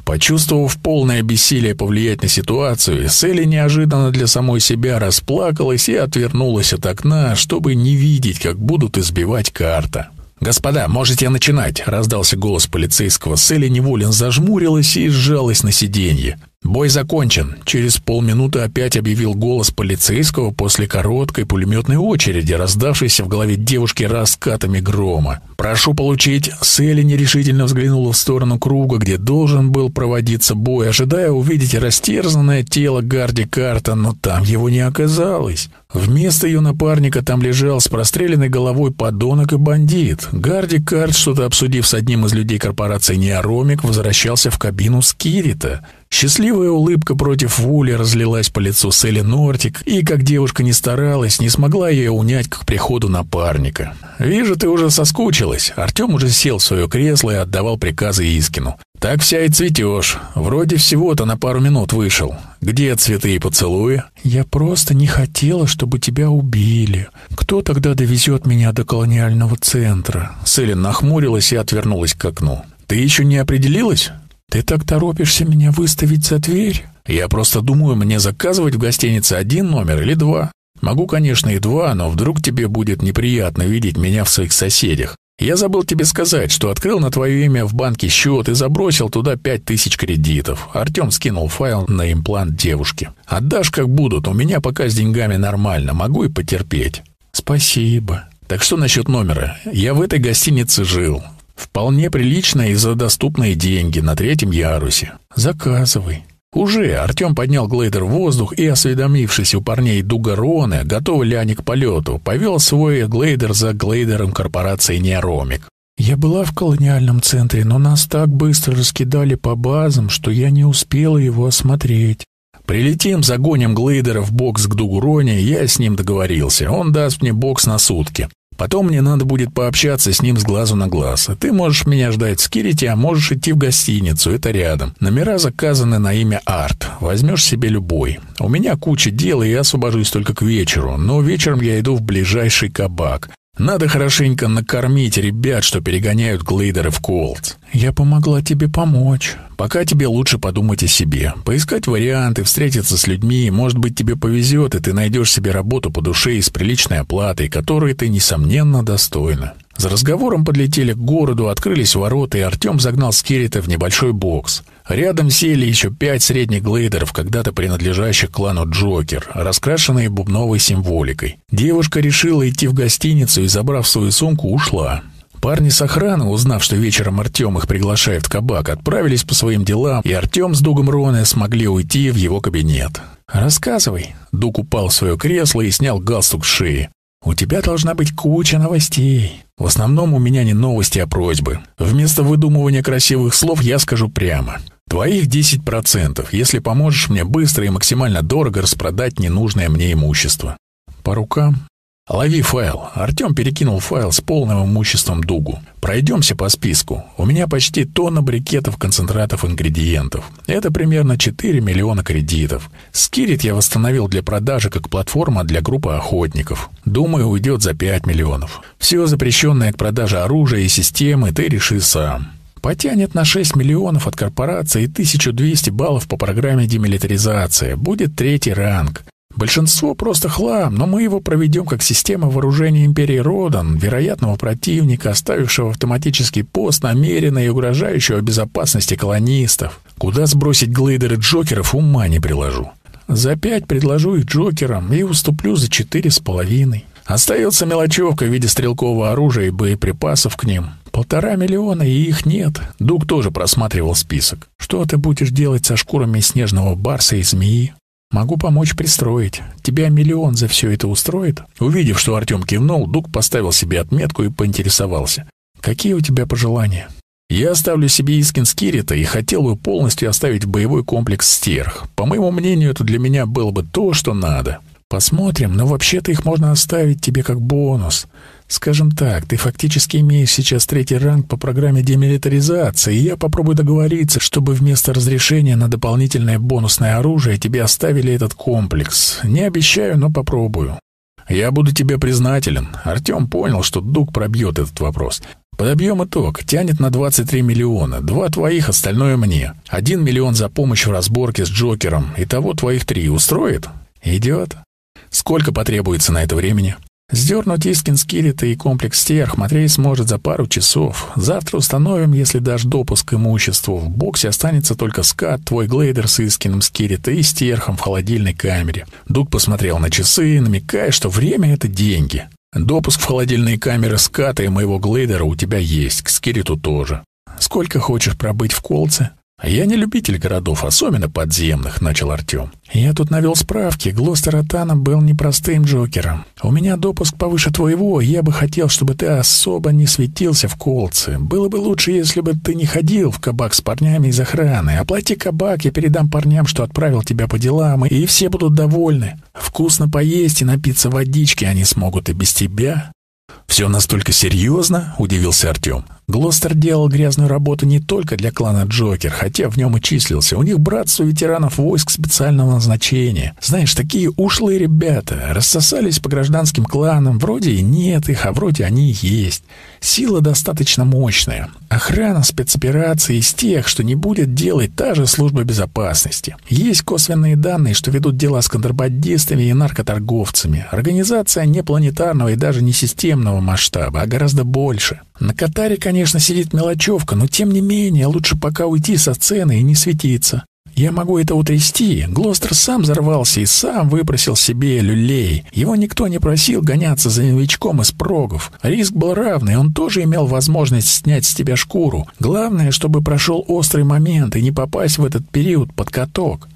Почувствовав полное бессилие повлиять на ситуацию, Селли неожиданно для самой себя расплакалась и отвернулась от окна, чтобы не видеть, как будут избивать карта. «Господа, можете начинать!» — раздался голос полицейского. Селли неволен зажмурилась и сжалась на сиденье. «Бой закончен!» — через полминуты опять объявил голос полицейского после короткой пулеметной очереди, раздавшейся в голове девушки раскатами грома. «Прошу получить!» Селли нерешительно взглянула в сторону круга, где должен был проводиться бой, ожидая увидеть растерзанное тело Гарди Карта, но там его не оказалось. Вместо ее напарника там лежал с простреленной головой подонок и бандит. Гарди Карт, что-то обсудив с одним из людей корпорации Неоромик, возвращался в кабину Скирита. Счастливая улыбка против воли разлилась по лицу Селли Нортик, и, как девушка не старалась, не смогла ее унять к приходу напарника. «Вижу, ты уже соскучилась». Артем уже сел в свое кресло и отдавал приказы Искину. «Так вся и цветешь. Вроде всего-то на пару минут вышел. Где цветы и поцелуи?» «Я просто не хотела, чтобы тебя убили. Кто тогда довезет меня до колониального центра?» Селин нахмурилась и отвернулась к окну. «Ты еще не определилась?» «Ты так торопишься меня выставить за дверь?» «Я просто думаю, мне заказывать в гостинице один номер или два. Могу, конечно, и два, но вдруг тебе будет неприятно видеть меня в своих соседях. Я забыл тебе сказать, что открыл на твое имя в банке счет и забросил туда пять тысяч кредитов. Артем скинул файл на имплант девушки. Отдашь как будут, у меня пока с деньгами нормально, могу и потерпеть. Спасибо. Так что насчет номера? Я в этой гостинице жил. Вполне прилично и за доступные деньги на третьем ярусе. Заказывай. Уже Артем поднял глейдер в воздух и, осведомившись у парней Дугароны, готовы ли они к полету, повел свой глейдер за глейдером корпорации Неромик. «Я была в колониальном центре, но нас так быстро раскидали по базам, что я не успела его осмотреть. Прилетим, загоним глейдера в бокс к Дугуроне, я с ним договорился. Он даст мне бокс на сутки. Потом мне надо будет пообщаться с ним с глазу на глаз. Ты можешь меня ждать в Скирите, а можешь идти в гостиницу, это рядом. Номера заказаны на имя Арт. Возьмешь себе любой. У меня куча дел, и я освобожусь только к вечеру. Но вечером я иду в ближайший кабак. Надо хорошенько накормить ребят, что перегоняют глейдеры в Колдс. Я помогла тебе помочь. Пока тебе лучше подумать о себе. Поискать варианты, встретиться с людьми. Может быть, тебе повезет, и ты найдешь себе работу по душе и с приличной оплатой, которой ты, несомненно, достойна. За разговором подлетели к городу, открылись ворота, и Артем загнал Скирита в небольшой бокс. Рядом сели еще пять средних глейдеров, когда-то принадлежащих клану Джокер, раскрашенные бубновой символикой. Девушка решила идти в гостиницу и, забрав свою сумку, ушла. Парни с охраны, узнав, что вечером Артем их приглашает в кабак, отправились по своим делам, и Артем с Дугом Роне смогли уйти в его кабинет. «Рассказывай». Дуг упал в свое кресло и снял галстук с шеи. «У тебя должна быть куча новостей». В основном у меня не новости, а просьбы. Вместо выдумывания красивых слов я скажу прямо. Твоих 10%, если поможешь мне быстро и максимально дорого распродать ненужное мне имущество. По рукам? Лови файл. Артем перекинул файл с полным имуществом Дугу. Пройдемся по списку. У меня почти тонна брикетов, концентратов, ингредиентов. Это примерно 4 миллиона кредитов. Скирит я восстановил для продажи как платформа для группы охотников. Думаю, уйдет за 5 миллионов. Все запрещенное к продаже оружия и системы ты реши сам. Потянет на 6 миллионов от корпорации и 1200 баллов по программе демилитаризация. Будет третий ранг. Большинство просто хлам, но мы его проведем как система вооружения Империи Родан, вероятного противника, оставившего автоматический пост, намеренно и угрожающего безопасности колонистов. Куда сбросить глейдеры Джокеров, ума не приложу. За пять предложу их Джокерам и уступлю за четыре с половиной. Остается мелочевка в виде стрелкового оружия и боеприпасов к ним. Полтора миллиона, и их нет. Дуг тоже просматривал список. Что ты будешь делать со шкурами снежного барса и змеи? Могу помочь пристроить. Тебя миллион за все это устроит?» Увидев, что Артем кивнул, Дуг поставил себе отметку и поинтересовался. «Какие у тебя пожелания?» «Я оставлю себе Искин Скирита и хотел бы полностью оставить боевой комплекс Стерх. По моему мнению, это для меня было бы то, что надо». «Посмотрим, но вообще-то их можно оставить тебе как бонус. Скажем так, ты фактически имеешь сейчас третий ранг по программе демилитаризации, и я попробую договориться, чтобы вместо разрешения на дополнительное бонусное оружие тебе оставили этот комплекс. Не обещаю, но попробую. Я буду тебе признателен. Артем понял, что Дуг пробьет этот вопрос. Подобьем итог. Тянет на 23 миллиона. Два твоих, остальное мне. Один миллион за помощь в разборке с Джокером. Итого твоих три. Устроит? Идет. Сколько потребуется на это времени? Сдернуть Искин Скирита и комплекс Стерх Матрей сможет за пару часов. Завтра установим, если дашь допуск имуществу. В боксе останется только скат, твой глейдер с Искином Скирита и Стерхом в холодильной камере. Дуг посмотрел на часы, намекая, что время — это деньги. Допуск в холодильные камеры ската и моего глейдера у тебя есть, к Скириту тоже. Сколько хочешь пробыть в колце? «Я не любитель городов, особенно подземных», — начал Артем. «Я тут навел справки. Глостер Атана был непростым Джокером. У меня допуск повыше твоего, я бы хотел, чтобы ты особо не светился в колце. Было бы лучше, если бы ты не ходил в кабак с парнями из охраны. Оплати кабак, я передам парням, что отправил тебя по делам, и все будут довольны. Вкусно поесть и напиться водички они смогут и без тебя». «Все настолько серьезно?» — удивился Артем. Глостер делал грязную работу не только для клана Джокер, хотя в нем и числился. У них братство ветеранов войск специального назначения. Знаешь, такие ушлые ребята. Рассосались по гражданским кланам. Вроде и нет их, а вроде они и есть. Сила достаточно мощная. Охрана спецоперации из тех, что не будет делать та же служба безопасности. Есть косвенные данные, что ведут дела с контрабандистами и наркоторговцами. Организация не планетарного и даже не системного масштаба, а гораздо больше. На Катаре, конечно, сидит мелочевка, но тем не менее лучше пока уйти со сцены и не светиться. Я могу это утрясти. Глостер сам взорвался и сам выпросил себе люлей. Его никто не просил гоняться за новичком из прогов. Риск был равный, он тоже имел возможность снять с тебя шкуру. Главное, чтобы прошел острый момент и не попасть в этот период под каток.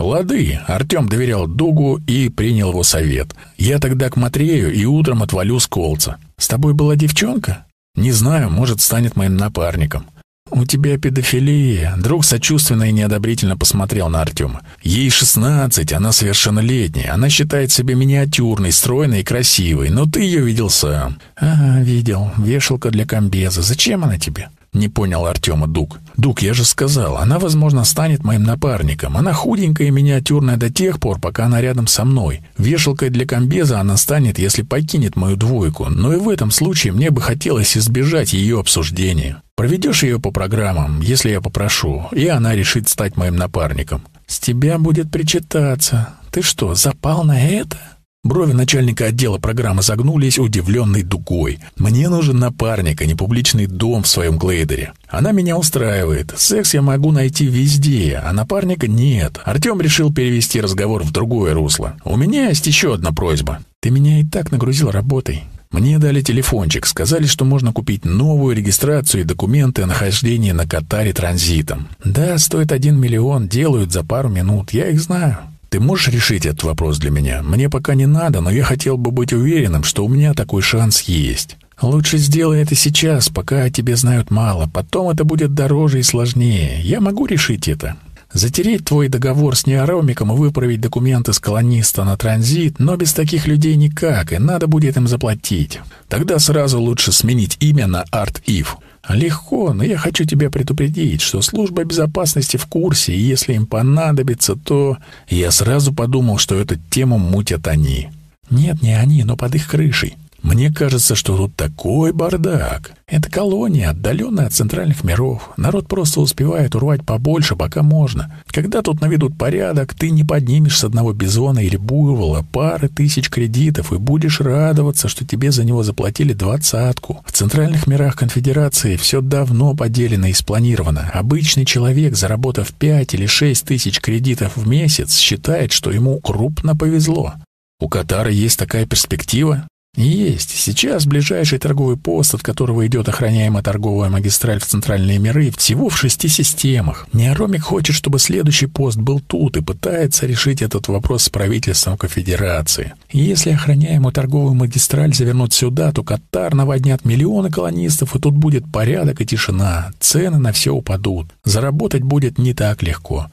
«Лады», — Артем доверял Дугу и принял его совет. «Я тогда к Матрею и утром отвалю с колца». «С тобой была девчонка?» «Не знаю, может, станет моим напарником». «У тебя педофилия». Друг сочувственно и неодобрительно посмотрел на Артема. «Ей шестнадцать, она совершеннолетняя. Она считает себя миниатюрной, стройной и красивой. Но ты ее видел сам». «Ага, видел. Вешалка для комбеза. Зачем она тебе?» Не понял Артема Дуг. «Дуг, я же сказал, она, возможно, станет моим напарником. Она худенькая и миниатюрная до тех пор, пока она рядом со мной. Вешалкой для комбеза она станет, если покинет мою двойку. Но и в этом случае мне бы хотелось избежать ее обсуждения. Проведешь ее по программам, если я попрошу, и она решит стать моим напарником. С тебя будет причитаться. Ты что, запал на это?» Брови начальника отдела программы загнулись удивленной дугой. «Мне нужен напарник, а не публичный дом в своем глейдере. Она меня устраивает. Секс я могу найти везде, а напарника нет». Артем решил перевести разговор в другое русло. «У меня есть еще одна просьба. Ты меня и так нагрузил работой. Мне дали телефончик, сказали, что можно купить новую регистрацию и документы о нахождении на Катаре транзитом. Да, стоит один миллион, делают за пару минут, я их знаю. Ты можешь решить этот вопрос для меня? Мне пока не надо, но я хотел бы быть уверенным, что у меня такой шанс есть. Лучше сделай это сейчас, пока о тебе знают мало. Потом это будет дороже и сложнее. Я могу решить это. Затереть твой договор с неоромиком и выправить документы с колониста на транзит, но без таких людей никак, и надо будет им заплатить. Тогда сразу лучше сменить имя на Арт-Ив. «Легко, но я хочу тебя предупредить, что служба безопасности в курсе, и если им понадобится, то...» Я сразу подумал, что эту тему мутят они. «Нет, не они, но под их крышей. Мне кажется, что тут такой бардак. Это колония, отдаленная от центральных миров. Народ просто успевает урвать побольше, пока можно. Когда тут наведут порядок, ты не поднимешь с одного бизона или буйвола пары тысяч кредитов и будешь радоваться, что тебе за него заплатили двадцатку. В центральных мирах конфедерации все давно поделено и спланировано. Обычный человек, заработав пять или шесть тысяч кредитов в месяц, считает, что ему крупно повезло. У Катара есть такая перспектива? Есть. Сейчас ближайший торговый пост, от которого идет охраняемая торговая магистраль в центральные миры, всего в шести системах. Неоромик хочет, чтобы следующий пост был тут и пытается решить этот вопрос с правительством конфедерации. Если охраняемую торговую магистраль завернуть сюда, то Катар наводнят миллионы колонистов, и тут будет порядок и тишина. Цены на все упадут. Заработать будет не так легко.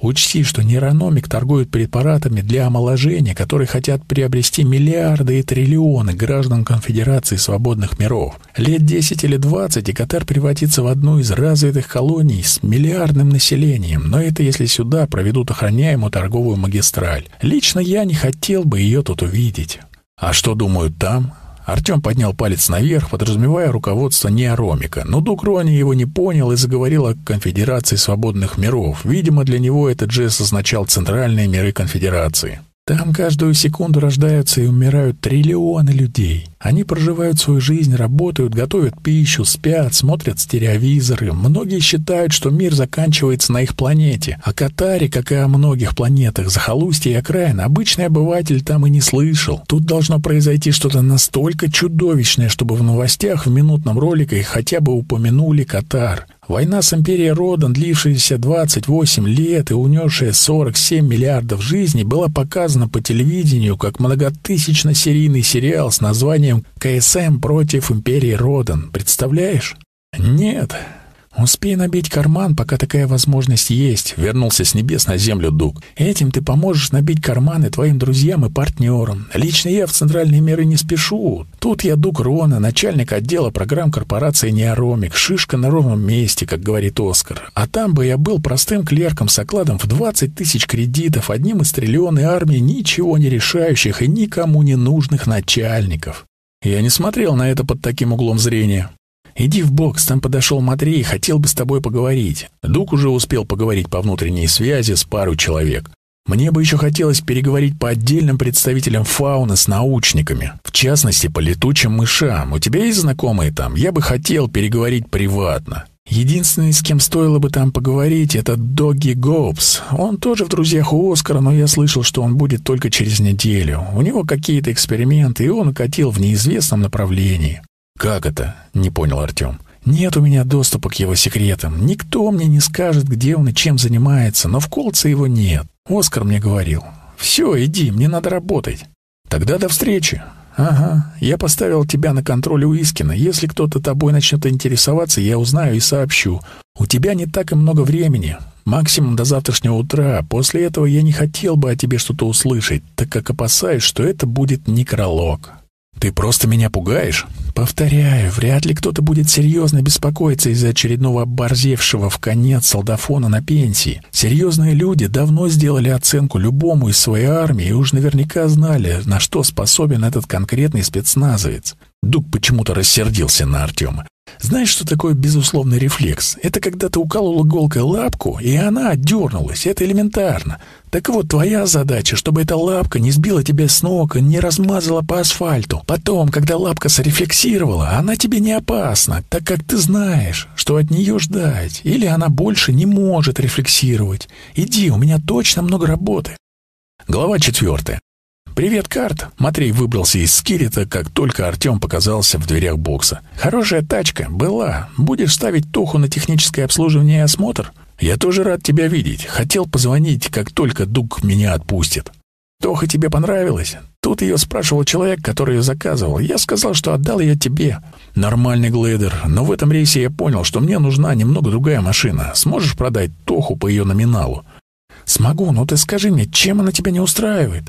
Учти, что нейрономик торгует препаратами для омоложения, которые хотят приобрести миллиарды и триллионы граждан Конфедерации свободных миров. Лет 10 или 20, и Катар превратится в одну из развитых колоний с миллиардным населением, но это если сюда проведут охраняемую торговую магистраль. Лично я не хотел бы ее тут увидеть. А что думают там? Артем поднял палец наверх, подразумевая руководство неоромика, но Дукрони его не понял и заговорил о конфедерации свободных миров. Видимо, для него этот жест означал центральные миры конфедерации. Там каждую секунду рождаются и умирают триллионы людей. Они проживают свою жизнь, работают, готовят пищу, спят, смотрят стереовизоры. Многие считают, что мир заканчивается на их планете. О Катаре, как и о многих планетах, захолустье и окраин, обычный обыватель там и не слышал. Тут должно произойти что-то настолько чудовищное, чтобы в новостях в минутном ролике хотя бы упомянули Катар. Война с империей Родан, длившаяся 28 лет и унесшая 47 миллиардов жизней, была показана по телевидению как многотысячно-серийный сериал с названием «КСМ против империи Родан». Представляешь? Нет, «Успей набить карман, пока такая возможность есть», — вернулся с небес на землю Дуг. «Этим ты поможешь набить карманы твоим друзьям и партнерам. Лично я в центральные миры не спешу. Тут я Дуг Рона, начальник отдела программ корпорации Неоромик, шишка на ровном месте, как говорит Оскар. А там бы я был простым клерком с окладом в 20 тысяч кредитов, одним из триллионной армии ничего не решающих и никому не нужных начальников». Я не смотрел на это под таким углом зрения. «Иди в бокс, там подошел Матрей, хотел бы с тобой поговорить». Дук уже успел поговорить по внутренней связи с парой человек. Мне бы еще хотелось переговорить по отдельным представителям фауны с научниками, в частности, по летучим мышам. У тебя есть знакомые там? Я бы хотел переговорить приватно. Единственный, с кем стоило бы там поговорить, это Догги Гобс. Он тоже в друзьях у Оскара, но я слышал, что он будет только через неделю. У него какие-то эксперименты, и он укатил в неизвестном направлении. «Как это?» — не понял Артем. «Нет у меня доступа к его секретам. Никто мне не скажет, где он и чем занимается, но в колце его нет. Оскар мне говорил. Все, иди, мне надо работать. Тогда до встречи». «Ага, я поставил тебя на контроль у Искина. Если кто-то тобой начнет интересоваться, я узнаю и сообщу. У тебя не так и много времени. Максимум до завтрашнего утра. После этого я не хотел бы о тебе что-то услышать, так как опасаюсь, что это будет некролог». Ты просто меня пугаешь? Повторяю, вряд ли кто-то будет серьезно беспокоиться из-за очередного оборзевшего в конец солдафона на пенсии. Серьезные люди давно сделали оценку любому из своей армии и уж наверняка знали, на что способен этот конкретный спецназовец. Дуг почему-то рассердился на Артема. Знаешь, что такое безусловный рефлекс? Это когда ты уколол иголкой лапку, и она отдернулась. Это элементарно. Так вот, твоя задача, чтобы эта лапка не сбила тебя с ног и не размазала по асфальту. Потом, когда лапка срефлексировала, она тебе не опасна, так как ты знаешь, что от нее ждать. Или она больше не может рефлексировать. Иди, у меня точно много работы. Глава четвертая. «Привет, Карт!» Матрей выбрался из скирита, как только Артем показался в дверях бокса. «Хорошая тачка. Была. Будешь ставить Туху на техническое обслуживание и осмотр?» «Я тоже рад тебя видеть. Хотел позвонить, как только Дуг меня отпустит». «Тоха тебе понравилась?» Тут ее спрашивал человек, который ее заказывал. Я сказал, что отдал ее тебе. Нормальный глейдер, но в этом рейсе я понял, что мне нужна немного другая машина. Сможешь продать Тоху по ее номиналу? Смогу, но ты скажи мне, чем она тебя не устраивает?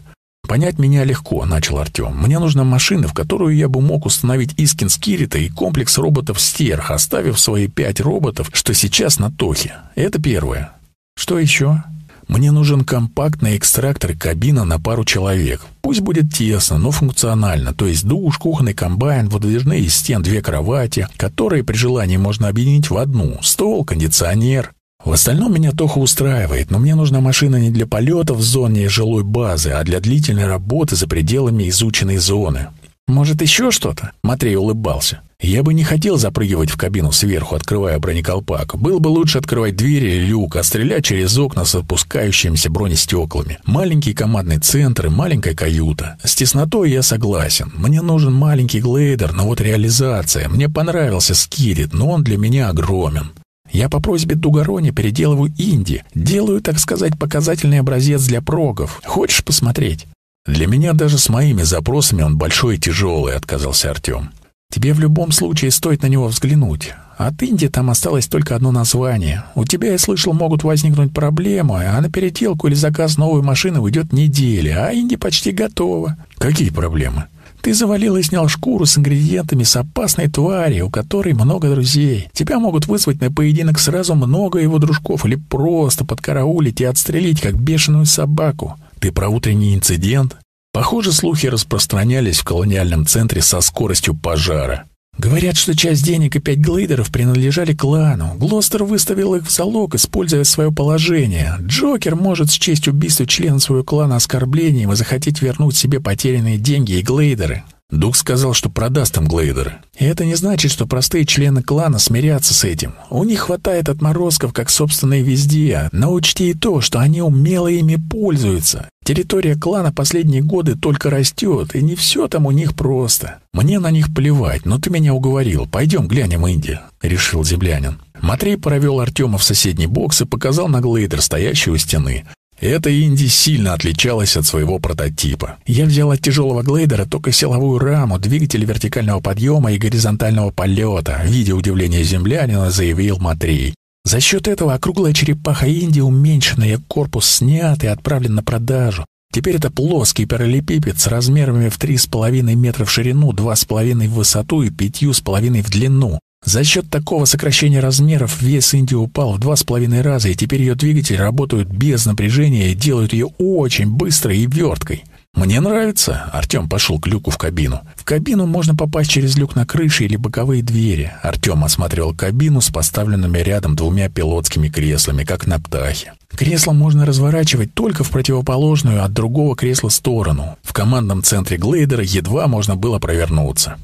«Понять меня легко», — начал Артем. «Мне нужна машина, в которую я бы мог установить Искин Скирита и комплекс роботов Стерх, оставив свои пять роботов, что сейчас на Тохе. Это первое. Что еще?» Мне нужен компактный экстрактор кабина на пару человек. Пусть будет тесно, но функционально, то есть душ, кухонный комбайн, выдвижные стен две кровати, которые при желании можно объединить в одну, стол, кондиционер. В остальном меня Тоха устраивает, но мне нужна машина не для полетов в зоне жилой базы, а для длительной работы за пределами изученной зоны. «Может, еще что-то?» Матрей улыбался. «Я бы не хотел запрыгивать в кабину сверху, открывая бронеколпак. Было бы лучше открывать дверь или люк, а стрелять через окна с опускающимися бронестеклами. Маленький командный центр и маленькая каюта. С теснотой я согласен. Мне нужен маленький глейдер, но вот реализация. Мне понравился Скирит, но он для меня огромен. Я по просьбе Дугарони переделываю инди, делаю, так сказать, показательный образец для прогов. Хочешь посмотреть?» «Для меня даже с моими запросами он большой и тяжелый», — отказался Артем. «Тебе в любом случае стоит на него взглянуть. От Инди там осталось только одно название. У тебя, я слышал, могут возникнуть проблемы, а на переделку или заказ новой машины уйдет неделя, а Инди почти готова». «Какие проблемы?» Ты завалил и снял шкуру с ингредиентами с опасной твари, у которой много друзей. Тебя могут вызвать на поединок сразу много его дружков или просто подкараулить и отстрелить, как бешеную собаку. Ты про утренний инцидент? Похоже, слухи распространялись в колониальном центре со скоростью пожара. Говорят, что часть денег и пять глейдеров принадлежали клану. Глостер выставил их в залог, используя свое положение. Джокер может счесть убийство члена своего клана оскорблением и захотеть вернуть себе потерянные деньги и глейдеры. Дух сказал, что продаст им глейдеры. И это не значит, что простые члены клана смирятся с этим. У них хватает отморозков, как собственно и везде. Но учти и то, что они умело ими пользуются. Территория клана последние годы только растет, и не все там у них просто. Мне на них плевать, но ты меня уговорил. Пойдем глянем Инди, — решил землянин. Матрей провел Артема в соседний бокс и показал на глейдер, стоящий у стены. Эта Инди сильно отличалась от своего прототипа. Я взял от тяжелого глейдера только силовую раму, двигатель вертикального подъема и горизонтального полета. Видя удивление землянина, заявил Матрей. За счет этого округлая черепаха Инди уменьшенная, корпус снят и отправлен на продажу. Теперь это плоский параллелепипед с размерами в 3,5 метра в ширину, 2,5 в высоту и 5,5 в длину. За счет такого сокращения размеров вес Инди упал в два с половиной раза, и теперь ее двигатели работают без напряжения и делают ее очень быстрой и верткой. «Мне нравится», — Артем пошел к люку в кабину. «В кабину можно попасть через люк на крыше или боковые двери». Артем осмотрел кабину с поставленными рядом двумя пилотскими креслами, как на птахе. Кресло можно разворачивать только в противоположную от другого кресла сторону. В командном центре глейдера едва можно было провернуться.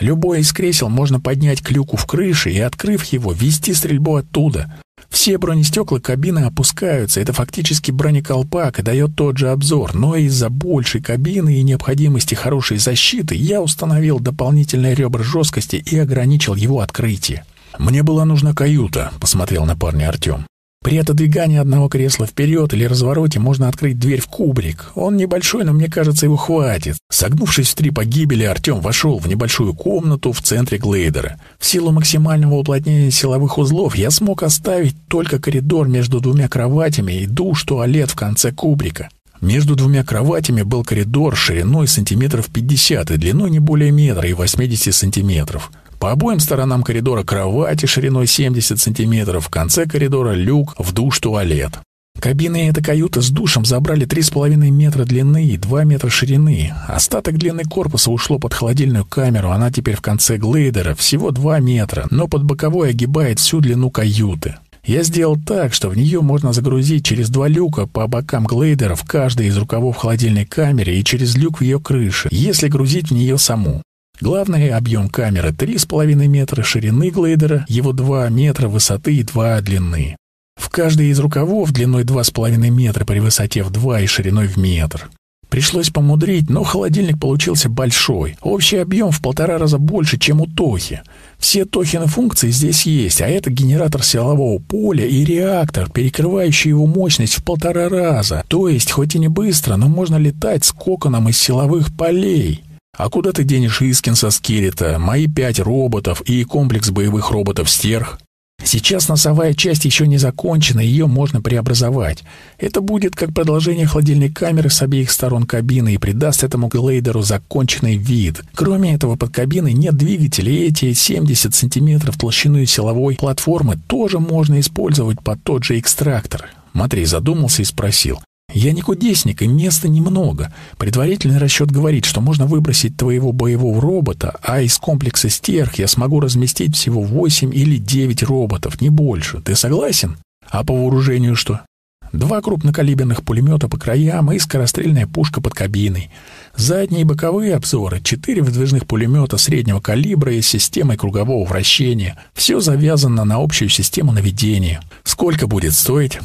Любое из кресел можно поднять к люку в крыше и, открыв его, вести стрельбу оттуда. Все бронестекла кабины опускаются, это фактически бронеколпак и дает тот же обзор, но из-за большей кабины и необходимости хорошей защиты я установил дополнительные ребра жесткости и ограничил его открытие. «Мне была нужна каюта», — посмотрел на парня Артем. При отодвигании одного кресла вперед или развороте можно открыть дверь в кубрик. Он небольшой, но мне кажется, его хватит. Согнувшись в три погибели, Артем вошел в небольшую комнату в центре глейдера. В силу максимального уплотнения силовых узлов я смог оставить только коридор между двумя кроватями и душ-туалет в конце кубрика. Между двумя кроватями был коридор шириной сантиметров 50 и длиной не более метра и 80 сантиметров. По обоим сторонам коридора кровати шириной 70 сантиметров, в конце коридора люк в душ-туалет. Кабина и эта каюта с душем забрали 3,5 метра длины и 2 метра ширины. Остаток длины корпуса ушло под холодильную камеру, она теперь в конце глейдера, всего 2 метра, но под боковой огибает всю длину каюты. Я сделал так, что в нее можно загрузить через два люка по бокам глейдера в каждый из рукавов холодильной камеры и через люк в ее крыше, если грузить в нее саму. Главный объем камеры 3,5 метра ширины глейдера, его 2 метра высоты и 2 длины. В каждый из рукавов длиной 2,5 метра при высоте в 2 и шириной в метр. Пришлось помудрить, но холодильник получился большой. Общий объем в полтора раза больше, чем у Тохи. Все Тохины функции здесь есть, а это генератор силового поля и реактор, перекрывающий его мощность в полтора раза. То есть, хоть и не быстро, но можно летать с коконом из силовых полей. А куда ты денешь Искинса Скелета, мои пять роботов и комплекс боевых роботов Стерх? Сейчас носовая часть еще не закончена, ее можно преобразовать. Это будет как продолжение холодильной камеры с обеих сторон кабины и придаст этому глейдеру законченный вид. Кроме этого, под кабиной нет двигателей, и эти 70 сантиметров толщины силовой платформы тоже можно использовать под тот же экстрактор. Матрей задумался и спросил. Я не кудесник, и места немного. Предварительный расчет говорит, что можно выбросить твоего боевого робота, а из комплекса стерх я смогу разместить всего 8 или 9 роботов, не больше. Ты согласен? А по вооружению что? Два крупнокалиберных пулемета по краям и скорострельная пушка под кабиной. Задние и боковые обзоры, четыре выдвижных пулемета среднего калибра и системой кругового вращения. Все завязано на общую систему наведения. Сколько будет стоить?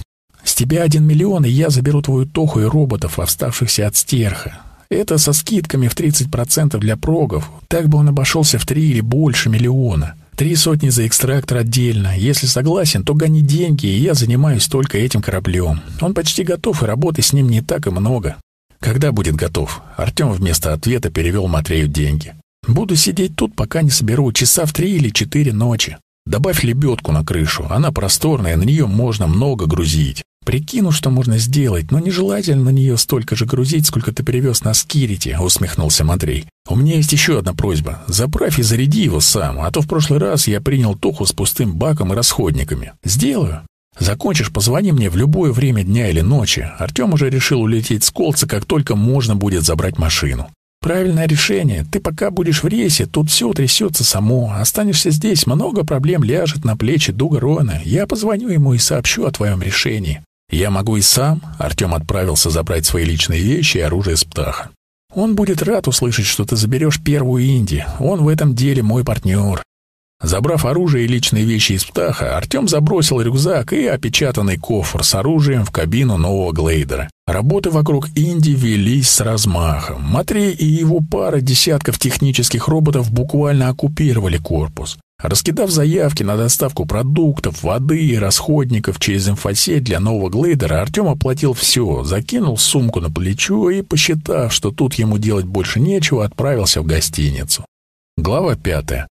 С тебя один миллион, и я заберу твою Тоху и роботов, оставшихся от стерха. Это со скидками в 30% для прогов. Так бы он обошелся в три или больше миллиона. Три сотни за экстрактор отдельно. Если согласен, то гони деньги, и я занимаюсь только этим кораблем. Он почти готов, и работы с ним не так и много. Когда будет готов? Артем вместо ответа перевел Матрею деньги. Буду сидеть тут, пока не соберу, часа в три или четыре ночи. Добавь лебедку на крышу, она просторная, на нее можно много грузить. Прикину, что можно сделать, но нежелательно на нее столько же грузить, сколько ты перевез на Скирите, усмехнулся Матрей. У меня есть еще одна просьба. Заправь и заряди его сам, а то в прошлый раз я принял Тоху с пустым баком и расходниками. Сделаю. Закончишь, позвони мне в любое время дня или ночи. Артем уже решил улететь с Колца, как только можно будет забрать машину. Правильное решение. Ты пока будешь в рейсе, тут все трясется само. Останешься здесь, много проблем ляжет на плечи Дуга Рона. Я позвоню ему и сообщу о твоем решении. «Я могу и сам», — Артем отправился забрать свои личные вещи и оружие с птаха. «Он будет рад услышать, что ты заберешь первую Инди. Он в этом деле мой партнер». Забрав оружие и личные вещи из птаха, Артем забросил рюкзак и опечатанный кофр с оружием в кабину нового глейдера. Работы вокруг Инди велись с размахом. Матрей и его пара десятков технических роботов буквально оккупировали корпус. Раскидав заявки на доставку продуктов, воды и расходников через инфосеть для нового глейдера, Артем оплатил все, закинул сумку на плечо и, посчитав, что тут ему делать больше нечего, отправился в гостиницу. Глава пятая.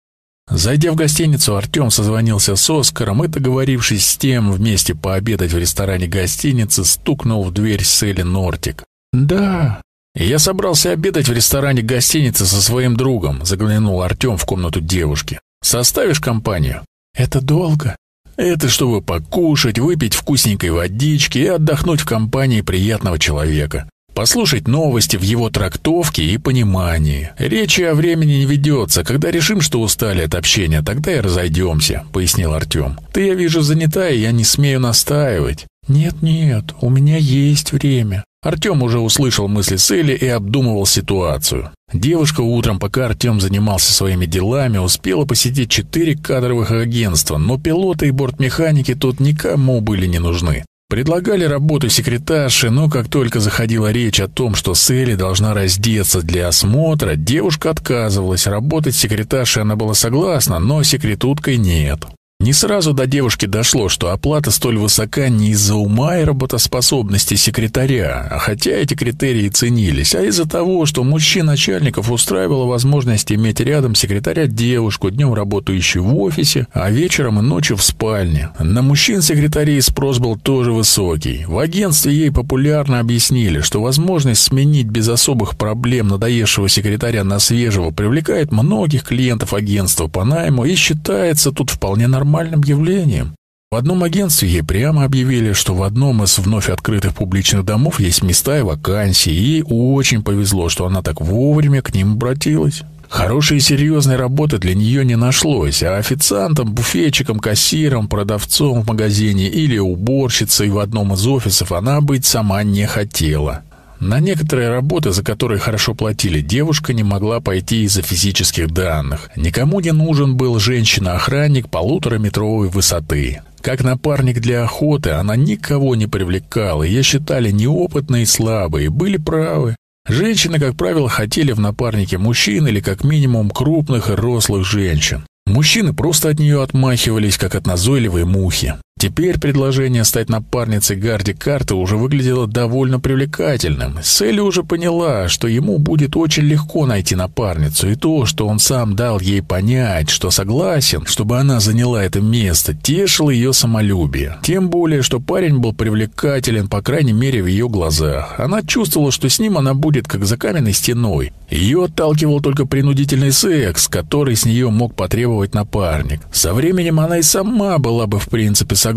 Зайдя в гостиницу, Артем созвонился с Оскаром и, договорившись с тем вместе пообедать в ресторане гостиницы, стукнул в дверь Селли Нортик. «Да». «Я собрался обедать в ресторане гостиницы со своим другом», — заглянул Артем в комнату девушки. Составишь компанию? Это долго. Это чтобы покушать, выпить вкусненькой водички и отдохнуть в компании приятного человека. Послушать новости в его трактовке и понимании. Речи о времени не ведется. Когда решим, что устали от общения, тогда и разойдемся», — пояснил Артем. «Ты, я вижу, занята, и я не смею настаивать». «Нет-нет, у меня есть время. Артем уже услышал мысли Сели и обдумывал ситуацию. Девушка утром, пока Артем занимался своими делами, успела посетить четыре кадровых агентства, но пилоты и бортмеханики тут никому были не нужны. Предлагали работу секретарши, но как только заходила речь о том, что Селли должна раздеться для осмотра, девушка отказывалась. Работать секретаршей она была согласна, но секретуткой нет. Не сразу до девушки дошло, что оплата столь высока не из-за ума и работоспособности секретаря, а хотя эти критерии ценились, а из-за того, что мужчин начальников устраивала возможность иметь рядом секретаря девушку, днем работающую в офисе, а вечером и ночью в спальне. На мужчин-секретарей спрос был тоже высокий. В агентстве ей популярно объяснили, что возможность сменить без особых проблем надоевшего секретаря на свежего привлекает многих клиентов агентства по найму и считается тут вполне нормальным нормальным явлением. В одном агентстве прямо объявили, что в одном из вновь открытых публичных домов есть места и вакансии, и ей очень повезло, что она так вовремя к ним обратилась. Хорошей и серьезной работы для нее не нашлось, а официантом, буфетчиком, кассиром, продавцом в магазине или уборщицей в одном из офисов она быть сама не хотела. На некоторые работы, за которые хорошо платили, девушка не могла пойти из-за физических данных. Никому не нужен был женщина-охранник полутораметровой высоты. Как напарник для охоты она никого не привлекала, ее считали неопытной и слабой, были правы. Женщины, как правило, хотели в напарнике мужчин или как минимум крупных и рослых женщин. Мужчины просто от нее отмахивались, как от назойливой мухи. Теперь предложение стать напарницей Гарди Карта уже выглядело довольно привлекательным. Селли уже поняла, что ему будет очень легко найти напарницу, и то, что он сам дал ей понять, что согласен, чтобы она заняла это место, тешило ее самолюбие. Тем более, что парень был привлекателен, по крайней мере, в ее глазах. Она чувствовала, что с ним она будет как за каменной стеной. Ее отталкивал только принудительный секс, который с нее мог потребовать напарник. Со временем она и сама была бы, в принципе, согласна,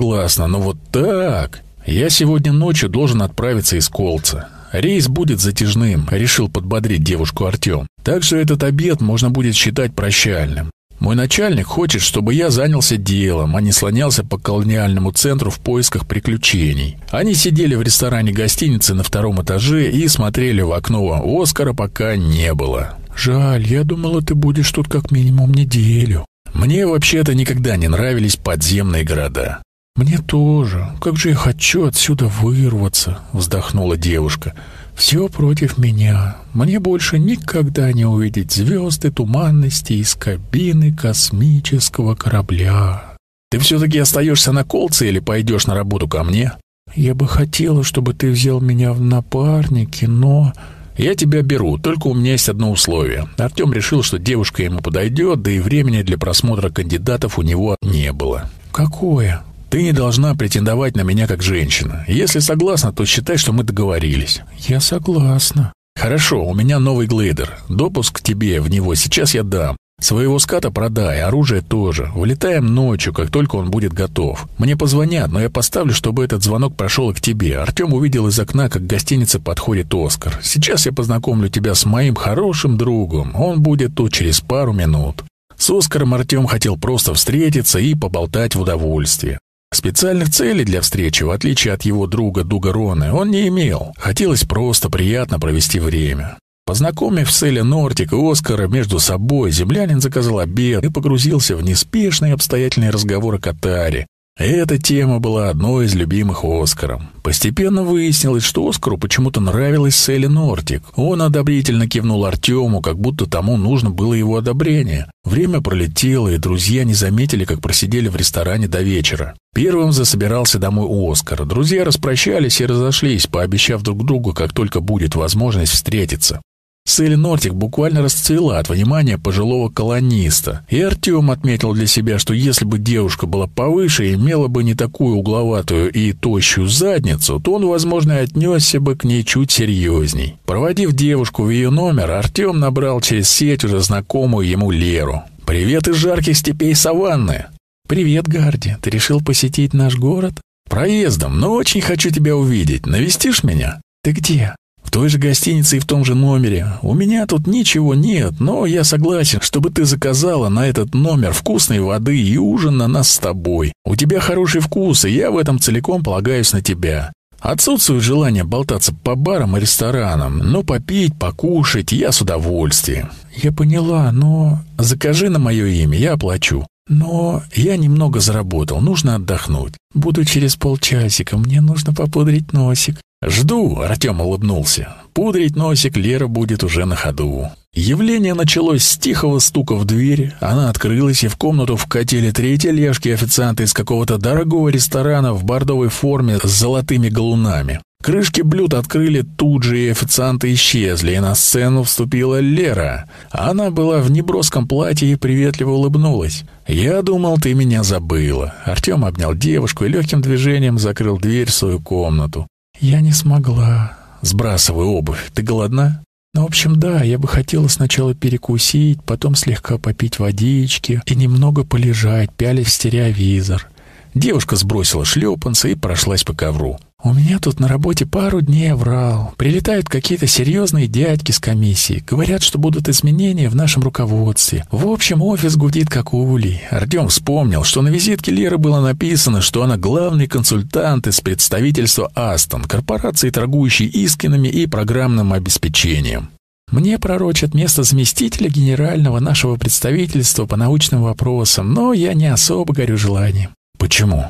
но вот так... Я сегодня ночью должен отправиться из Колца. Рейс будет затяжным, решил подбодрить девушку Артем. Так что этот обед можно будет считать прощальным. Мой начальник хочет, чтобы я занялся делом, а не слонялся по колониальному центру в поисках приключений. Они сидели в ресторане гостиницы на втором этаже и смотрели в окно. Оскара пока не было. «Жаль, я думала, ты будешь тут как минимум неделю». Мне вообще-то никогда не нравились подземные города. «Мне тоже. Как же я хочу отсюда вырваться!» — вздохнула девушка. «Все против меня. Мне больше никогда не увидеть звезды туманности из кабины космического корабля». «Ты все-таки остаешься на колце или пойдешь на работу ко мне?» «Я бы хотела, чтобы ты взял меня в напарники, но...» «Я тебя беру, только у меня есть одно условие». Артем решил, что девушка ему подойдет, да и времени для просмотра кандидатов у него не было. «Какое?» Ты не должна претендовать на меня как женщина. Если согласна, то считай, что мы договорились. Я согласна. Хорошо, у меня новый глейдер. Допуск к тебе в него сейчас я дам. Своего ската продай, оружие тоже. Вылетаем ночью, как только он будет готов. Мне позвонят, но я поставлю, чтобы этот звонок прошел к тебе. Артем увидел из окна, как к гостинице подходит Оскар. Сейчас я познакомлю тебя с моим хорошим другом. Он будет тут через пару минут. С Оскаром Артем хотел просто встретиться и поболтать в удовольствие. Специальных целей для встречи, в отличие от его друга Дуга Роны, он не имел. Хотелось просто приятно провести время. Познакомив Селли Нортик и Оскара между собой, землянин заказал обед и погрузился в неспешный обстоятельный разговор о Катаре, эта тема была одной из любимых Оскаром. Постепенно выяснилось, что Оскару почему-то нравилась Селли Нортик. Он одобрительно кивнул Артему, как будто тому нужно было его одобрение. Время пролетело, и друзья не заметили, как просидели в ресторане до вечера. Первым засобирался домой Оскар. Друзья распрощались и разошлись, пообещав друг другу, как только будет возможность встретиться. Селли Нортик буквально расцвела от внимания пожилого колониста, и Артем отметил для себя, что если бы девушка была повыше и имела бы не такую угловатую и тощую задницу, то он, возможно, отнесся бы к ней чуть серьезней. Проводив девушку в ее номер, Артем набрал через сеть уже знакомую ему Леру. «Привет из жарких степей саванны!» «Привет, Гарди. Ты решил посетить наш город?» «Проездом, но очень хочу тебя увидеть. Навестишь меня?» «Ты где?» Той же гостинице и в том же номере. У меня тут ничего нет, но я согласен, чтобы ты заказала на этот номер вкусной воды и ужин на нас с тобой. У тебя хороший вкус, и я в этом целиком полагаюсь на тебя. Отсутствует желание болтаться по барам и ресторанам, но попить, покушать я с удовольствием. Я поняла, но... Закажи на мое имя, я оплачу. Но я немного заработал, нужно отдохнуть. Буду через полчасика, мне нужно попудрить носик. «Жду», — Артем улыбнулся. «Пудрить носик Лера будет уже на ходу». Явление началось с тихого стука в дверь. Она открылась, и в комнату вкатили третьи лежки официанты из какого-то дорогого ресторана в бордовой форме с золотыми галунами. Крышки блюд открыли тут же, и официанты исчезли, и на сцену вступила Лера. Она была в неброском платье и приветливо улыбнулась. «Я думал, ты меня забыла». Артем обнял девушку и легким движением закрыл дверь в свою комнату. «Я не смогла». «Сбрасывай обувь. Ты голодна?» «Ну, в общем, да, я бы хотела сначала перекусить, потом слегка попить водички и немного полежать, пялись в стереовизор». Девушка сбросила шлепанцы и прошлась по ковру. «У меня тут на работе пару дней врал. Прилетают какие-то серьезные дядьки с комиссии. Говорят, что будут изменения в нашем руководстве. В общем, офис гудит как улей». Артем вспомнил, что на визитке Леры было написано, что она главный консультант из представительства «Астон», корпорации, торгующей искинами и программным обеспечением. Мне пророчат место заместителя генерального нашего представительства по научным вопросам, но я не особо горю желанием. Почему?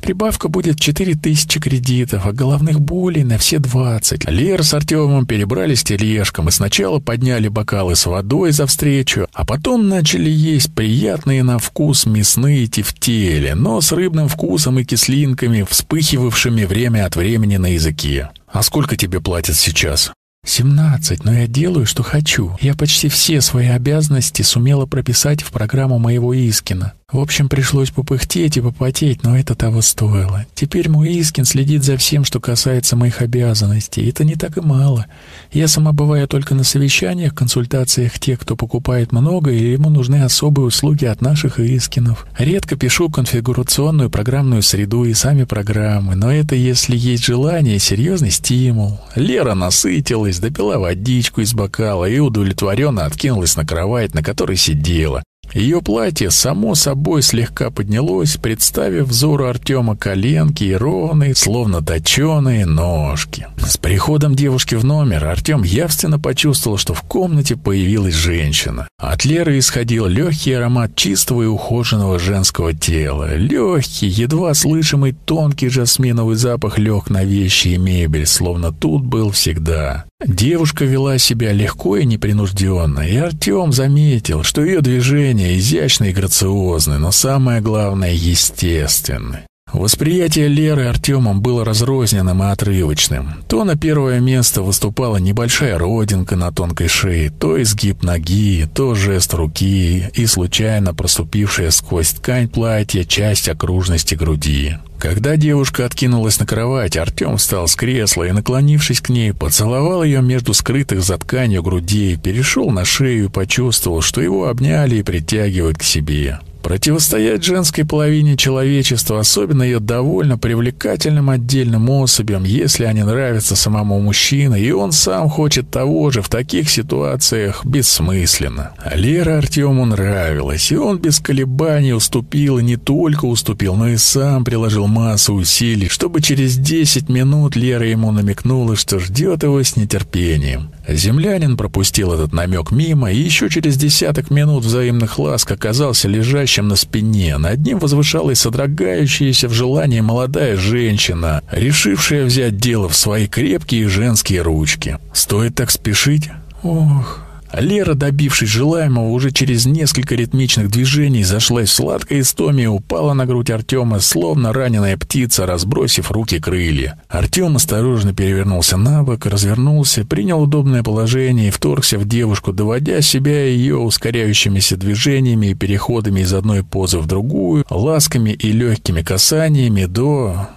Прибавка будет 4000 кредитов, а головных болей на все 20. Лера с Артемом перебрались тележком и сначала подняли бокалы с водой за встречу, а потом начали есть приятные на вкус мясные тефтели, но с рыбным вкусом и кислинками, вспыхивавшими время от времени на языке. «А сколько тебе платят сейчас?» «Семнадцать, но я делаю, что хочу. Я почти все свои обязанности сумела прописать в программу моего Искина. В общем, пришлось попыхтеть и попотеть, но это того стоило. Теперь мой Искин следит за всем, что касается моих обязанностей. Это не так и мало. Я сама бываю только на совещаниях, консультациях тех, кто покупает много, или ему нужны особые услуги от наших Искинов. Редко пишу конфигурационную программную среду и сами программы, но это если есть желание и серьезный стимул. Лера насытилась, допила водичку из бокала и удовлетворенно откинулась на кровать, на которой сидела. Ее платье, само собой, слегка поднялось, представив взору Артема коленки и ровные, словно точеные ножки. С приходом девушки в номер Артем явственно почувствовал, что в комнате появилась женщина. От Леры исходил легкий аромат чистого и ухоженного женского тела. Легкий, едва слышимый тонкий жасминовый запах лег на вещи и мебель, словно тут был всегда. Девушка вела себя легко и непринужденно, и Артем заметил, что ее движения изящны и грациозны, но самое главное — естественны. Восприятие Леры Артемом было разрозненным и отрывочным. То на первое место выступала небольшая родинка на тонкой шее, то изгиб ноги, то жест руки и случайно проступившая сквозь ткань платья часть окружности груди. Когда девушка откинулась на кровать, Артем встал с кресла и, наклонившись к ней, поцеловал ее между скрытых за тканью грудей, перешел на шею и почувствовал, что его обняли и притягивают к себе. Противостоять женской половине человечества, особенно ее довольно привлекательным отдельным особям, если они нравятся самому мужчине, и он сам хочет того же, в таких ситуациях бессмысленно. А Лера Артему нравилась, и он без колебаний уступил, и не только уступил, но и сам приложил массу усилий, чтобы через 10 минут Лера ему намекнула, что ждет его с нетерпением. Землянин пропустил этот намек мимо, и еще через десяток минут взаимных ласк оказался лежащим на спине. Над ним возвышалась содрогающаяся в желании молодая женщина, решившая взять дело в свои крепкие женские ручки. «Стоит так спешить?» «Ох...» Лера, добившись желаемого, уже через несколько ритмичных движений зашлась в сладкой истоме и упала на грудь Артема, словно раненая птица, разбросив руки крылья. Артем осторожно перевернулся на бок, развернулся, принял удобное положение и вторгся в девушку, доводя себя и ее ускоряющимися движениями и переходами из одной позы в другую, ласками и легкими касаниями до...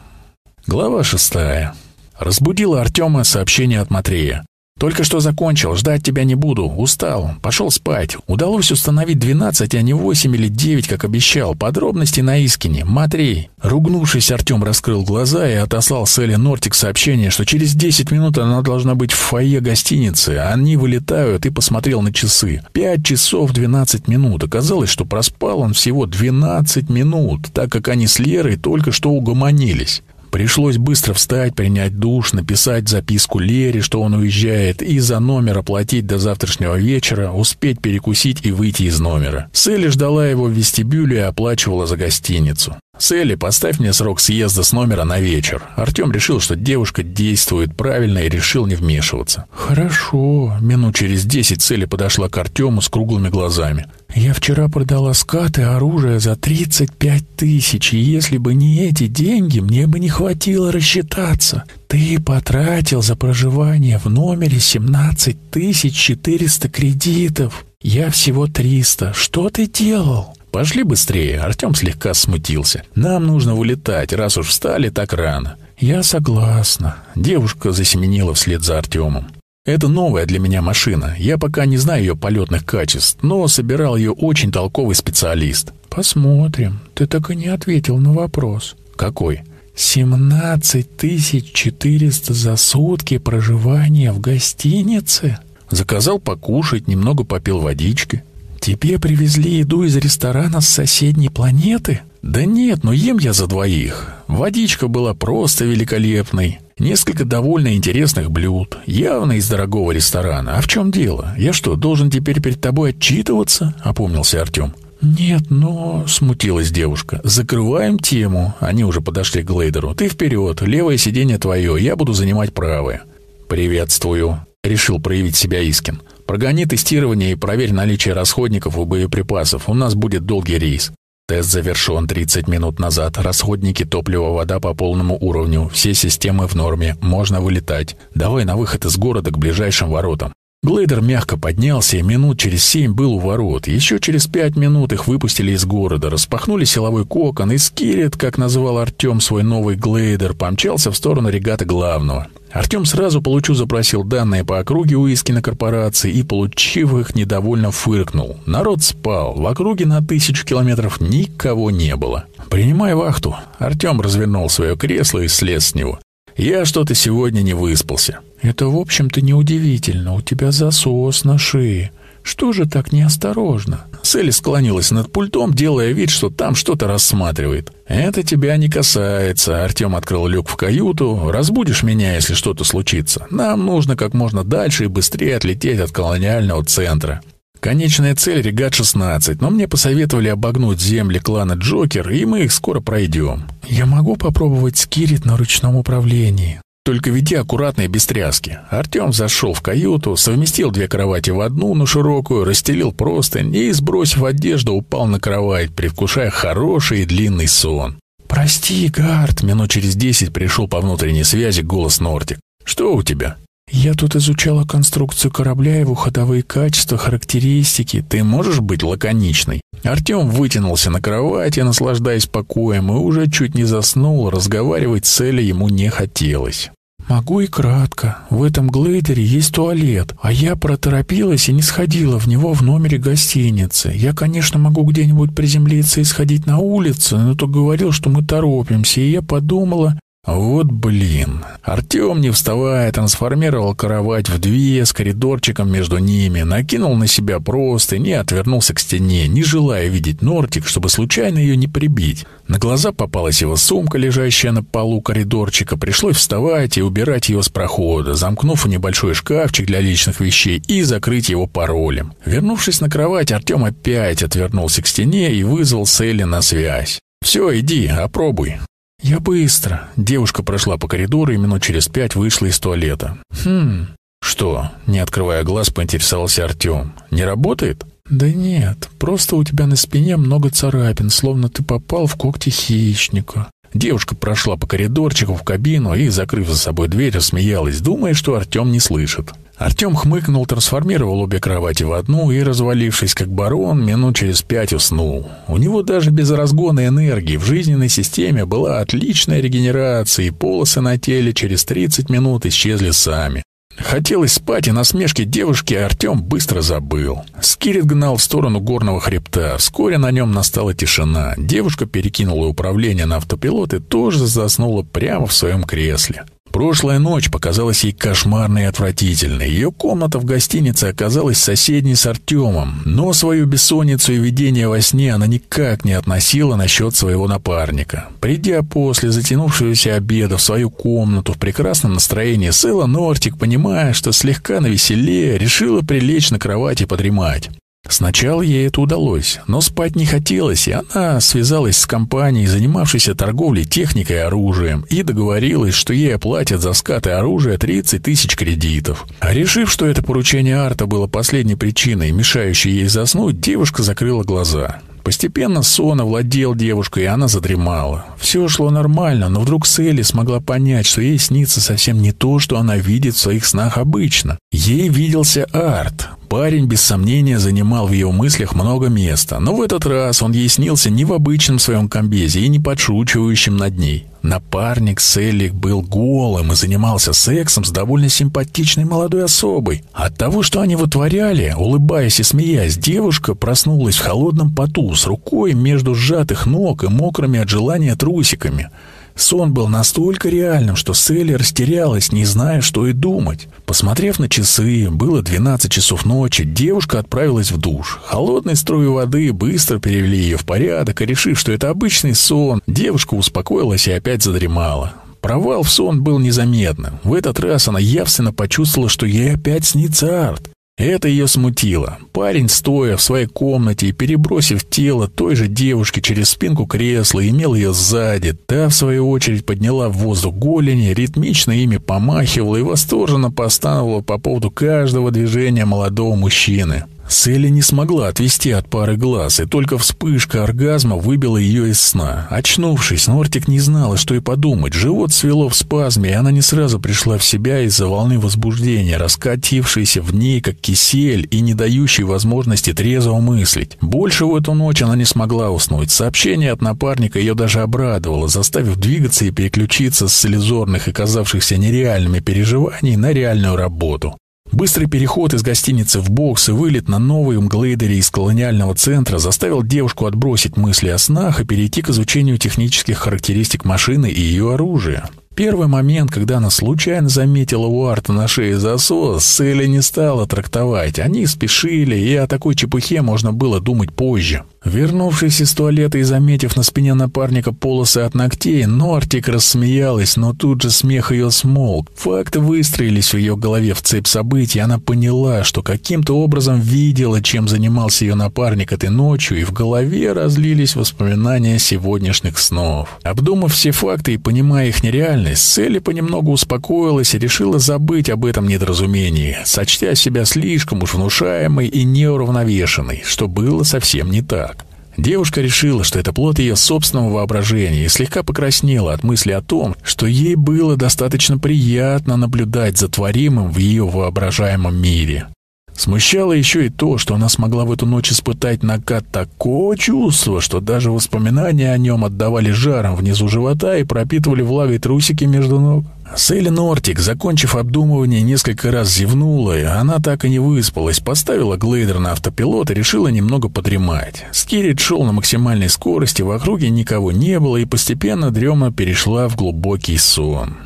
Глава шестая. Разбудила Артема сообщение от Матрея. Только что закончил, ждать тебя не буду, устал, пошел спать. Удалось установить 12, а не 8 или 9, как обещал. Подробности на Искине. Матрей. Ругнувшись, Артем раскрыл глаза и отослал Селе Нортик сообщение, что через 10 минут она должна быть в фойе гостиницы. Они вылетают и посмотрел на часы. 5 часов 12 минут. Оказалось, что проспал он всего 12 минут, так как они с Лерой только что угомонились. Пришлось быстро встать, принять душ, написать записку Лере, что он уезжает, и за номер оплатить до завтрашнего вечера, успеть перекусить и выйти из номера. Селли ждала его в вестибюле и оплачивала за гостиницу. Селли, поставь мне срок съезда с номера на вечер. Артем решил, что девушка действует правильно и решил не вмешиваться. Хорошо. Минут через десять Селли подошла к Артему с круглыми глазами. Я вчера продала скаты оружие за 35 тысяч, и если бы не эти деньги, мне бы не хватило рассчитаться. Ты потратил за проживание в номере 17 тысяч 400 кредитов. Я всего 300. Что ты делал? «Пошли быстрее!» Артем слегка смутился. «Нам нужно вылетать, раз уж встали так рано». «Я согласна». Девушка засеменила вслед за Артемом. «Это новая для меня машина. Я пока не знаю ее полетных качеств, но собирал ее очень толковый специалист». «Посмотрим. Ты так и не ответил на вопрос». «Какой?» «Семнадцать тысяч четыреста за сутки проживания в гостинице?» Заказал покушать, немного попил водички. «Тебе привезли еду из ресторана с соседней планеты?» «Да нет, но ем я за двоих. Водичка была просто великолепной. Несколько довольно интересных блюд, явно из дорогого ресторана. А в чем дело? Я что, должен теперь перед тобой отчитываться?» — опомнился Артем. «Нет, но...» — смутилась девушка. «Закрываем тему». Они уже подошли к Глейдеру. «Ты вперед, левое сиденье твое, я буду занимать правое». «Приветствую», — решил проявить себя Искин. Прогони тестирование и проверь наличие расходников и боеприпасов. У нас будет долгий рейс. Тест завершен 30 минут назад. Расходники, топлива, вода по полному уровню. Все системы в норме. Можно вылетать. Давай на выход из города к ближайшим воротам. Глейдер мягко поднялся и минут через семь был у ворот. Еще через пять минут их выпустили из города, распахнули силовой кокон, и Скирет, как назвал Артем свой новый Глейдер, помчался в сторону регата главного. Артем сразу получу запросил данные по округе у Искина корпорации и, получив их, недовольно фыркнул. Народ спал, в округе на тысячу километров никого не было. «Принимай вахту». Артем развернул свое кресло и слез с него. «Я что-то сегодня не выспался». «Это, в общем-то, неудивительно. У тебя засос на шее. Что же так неосторожно?» Селли склонилась над пультом, делая вид, что там что-то рассматривает. «Это тебя не касается». Артем открыл люк в каюту. «Разбудишь меня, если что-то случится. Нам нужно как можно дальше и быстрее отлететь от колониального центра». Конечная цель — Регат-16, но мне посоветовали обогнуть земли клана Джокер, и мы их скоро пройдем. Я могу попробовать скирит на ручном управлении. Только веди аккуратно и без тряски. Артем зашел в каюту, совместил две кровати в одну, но широкую, расстелил простынь и, сбросив одежду, упал на кровать, предвкушая хороший и длинный сон. «Прости, Гард», минут через десять пришел по внутренней связи голос Нортик. «Что у тебя?» «Я тут изучала конструкцию корабля, его ходовые качества, характеристики. Ты можешь быть лаконичной?» Артем вытянулся на кровати, наслаждаясь покоем, и уже чуть не заснул, разговаривать Элей ему не хотелось. «Могу и кратко. В этом глейдере есть туалет, а я проторопилась и не сходила в него в номере гостиницы. Я, конечно, могу где-нибудь приземлиться и сходить на улицу, но то говорил, что мы торопимся, и я подумала, вот блин. Артем, не вставая, трансформировал кровать в две с коридорчиком между ними, накинул на себя просто, не отвернулся к стене, не желая видеть Нортик, чтобы случайно ее не прибить. На глаза попалась его сумка, лежащая на полу коридорчика. Пришлось вставать и убирать ее с прохода, замкнув небольшой шкафчик для личных вещей и закрыть его паролем. Вернувшись на кровать, Артем опять отвернулся к стене и вызвал Селли на связь. «Все, иди, опробуй». «Я быстро». Девушка прошла по коридору и минут через пять вышла из туалета. «Хм...» «Что?» — не открывая глаз, поинтересовался Артем. «Не работает?» «Да нет, просто у тебя на спине много царапин, словно ты попал в когти хищника». Девушка прошла по коридорчику в кабину и, закрыв за собой дверь, рассмеялась, думая, что Артем не слышит. Артем хмыкнул, трансформировал обе кровати в одну и, развалившись как барон, минут через пять уснул. У него даже без разгона энергии в жизненной системе была отличная регенерация, и полосы на теле через 30 минут исчезли сами. Хотелось спать, и насмешки девушки Артем быстро забыл. Скирит гнал в сторону горного хребта. Вскоре на нем настала тишина. Девушка перекинула управление на автопилот и тоже заснула прямо в своем кресле. Прошлая ночь показалась ей кошмарной и отвратительной. Ее комната в гостинице оказалась соседней с Артемом, но свою бессонницу и видение во сне она никак не относила насчет своего напарника. Придя после затянувшегося обеда в свою комнату в прекрасном настроении, Сэла Нортик, понимая, что слегка навеселее, решила прилечь на кровать и подремать. Сначала ей это удалось, но спать не хотелось, и она связалась с компанией, занимавшейся торговлей техникой и оружием, и договорилась, что ей оплатят за скаты оружия 30 тысяч кредитов. А решив, что это поручение Арта было последней причиной, мешающей ей заснуть, девушка закрыла глаза. Постепенно сон овладел девушкой, и она задремала. Все шло нормально, но вдруг Селли смогла понять, что ей снится совсем не то, что она видит в своих снах обычно. Ей виделся Арт. Парень, без сомнения, занимал в ее мыслях много места, но в этот раз он ей снился не в обычном своем комбезе и не подшучивающим над ней. Напарник Селлик был голым и занимался сексом с довольно симпатичной молодой особой. От того, что они вытворяли, улыбаясь и смеясь, девушка проснулась в холодном поту с рукой между сжатых ног и мокрыми от желания трусиками – Сон был настолько реальным, что Селли растерялась, не зная, что и думать. Посмотрев на часы, было 12 часов ночи, девушка отправилась в душ. Холодные струи воды быстро перевели ее в порядок, и решив, что это обычный сон, девушка успокоилась и опять задремала. Провал в сон был незаметным. В этот раз она явственно почувствовала, что ей опять снится арт. Это ее смутило. Парень, стоя в своей комнате и перебросив тело той же девушки через спинку кресла, имел ее сзади. Та, в свою очередь, подняла в воздух голени, ритмично ими помахивала и восторженно постановила по поводу каждого движения молодого мужчины. Селли не смогла отвести от пары глаз, и только вспышка оргазма выбила ее из сна. Очнувшись, Нортик не знала, что и подумать. Живот свело в спазме, и она не сразу пришла в себя из-за волны возбуждения, раскатившейся в ней, как кисель, и не дающей возможности трезво мыслить. Больше в эту ночь она не смогла уснуть. Сообщение от напарника ее даже обрадовало, заставив двигаться и переключиться с слезорных и казавшихся нереальными переживаний на реальную работу. Быстрый переход из гостиницы в бокс и вылет на новом глейдере из колониального центра заставил девушку отбросить мысли о снах и перейти к изучению технических характеристик машины и ее оружия. Первый момент, когда она случайно заметила у Арта на шее засос, Селли не стала трактовать. Они спешили, и о такой чепухе можно было думать позже. Вернувшись из туалета и заметив на спине напарника полосы от ногтей, Нортик рассмеялась, но тут же смех ее смолк. Факты выстроились в ее голове в цепь событий, она поняла, что каким-то образом видела, чем занимался ее напарник этой ночью, и в голове разлились воспоминания сегодняшних снов. Обдумав все факты и понимая их нереальность, Селли понемногу успокоилась и решила забыть об этом недоразумении, сочтя себя слишком уж внушаемой и неуравновешенной, что было совсем не так. Девушка решила, что это плод ее собственного воображения и слегка покраснела от мысли о том, что ей было достаточно приятно наблюдать за творимым в ее воображаемом мире. Смущало еще и то, что она смогла в эту ночь испытать накат такого чувства, что даже воспоминания о нем отдавали жаром внизу живота и пропитывали влагой трусики между ног. Сейли Нортик, закончив обдумывание, несколько раз зевнула, и она так и не выспалась, поставила глейдер на автопилот и решила немного подремать. Скирит шел на максимальной скорости, в округе никого не было, и постепенно дрема перешла в глубокий сон.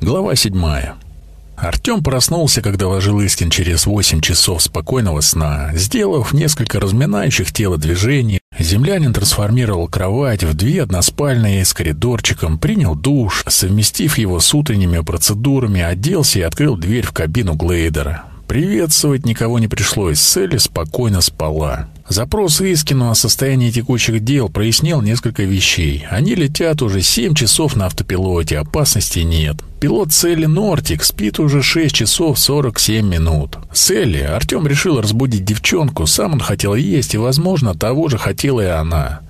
Глава седьмая. Артем проснулся, когда ложил Искин через восемь часов спокойного сна. Сделав несколько разминающих тело движений, землянин трансформировал кровать в две односпальные с коридорчиком, принял душ, совместив его с утренними процедурами, оделся и открыл дверь в кабину Глейдера. Приветствовать никого не пришлось, Селли спокойно спала. Запрос Искину о состоянии текущих дел прояснил несколько вещей. Они летят уже 7 часов на автопилоте, опасности нет. Пилот Селли Нортик спит уже 6 часов 47 минут. Селли Артем решил разбудить девчонку, сам он хотел есть, и, возможно, того же хотела и она.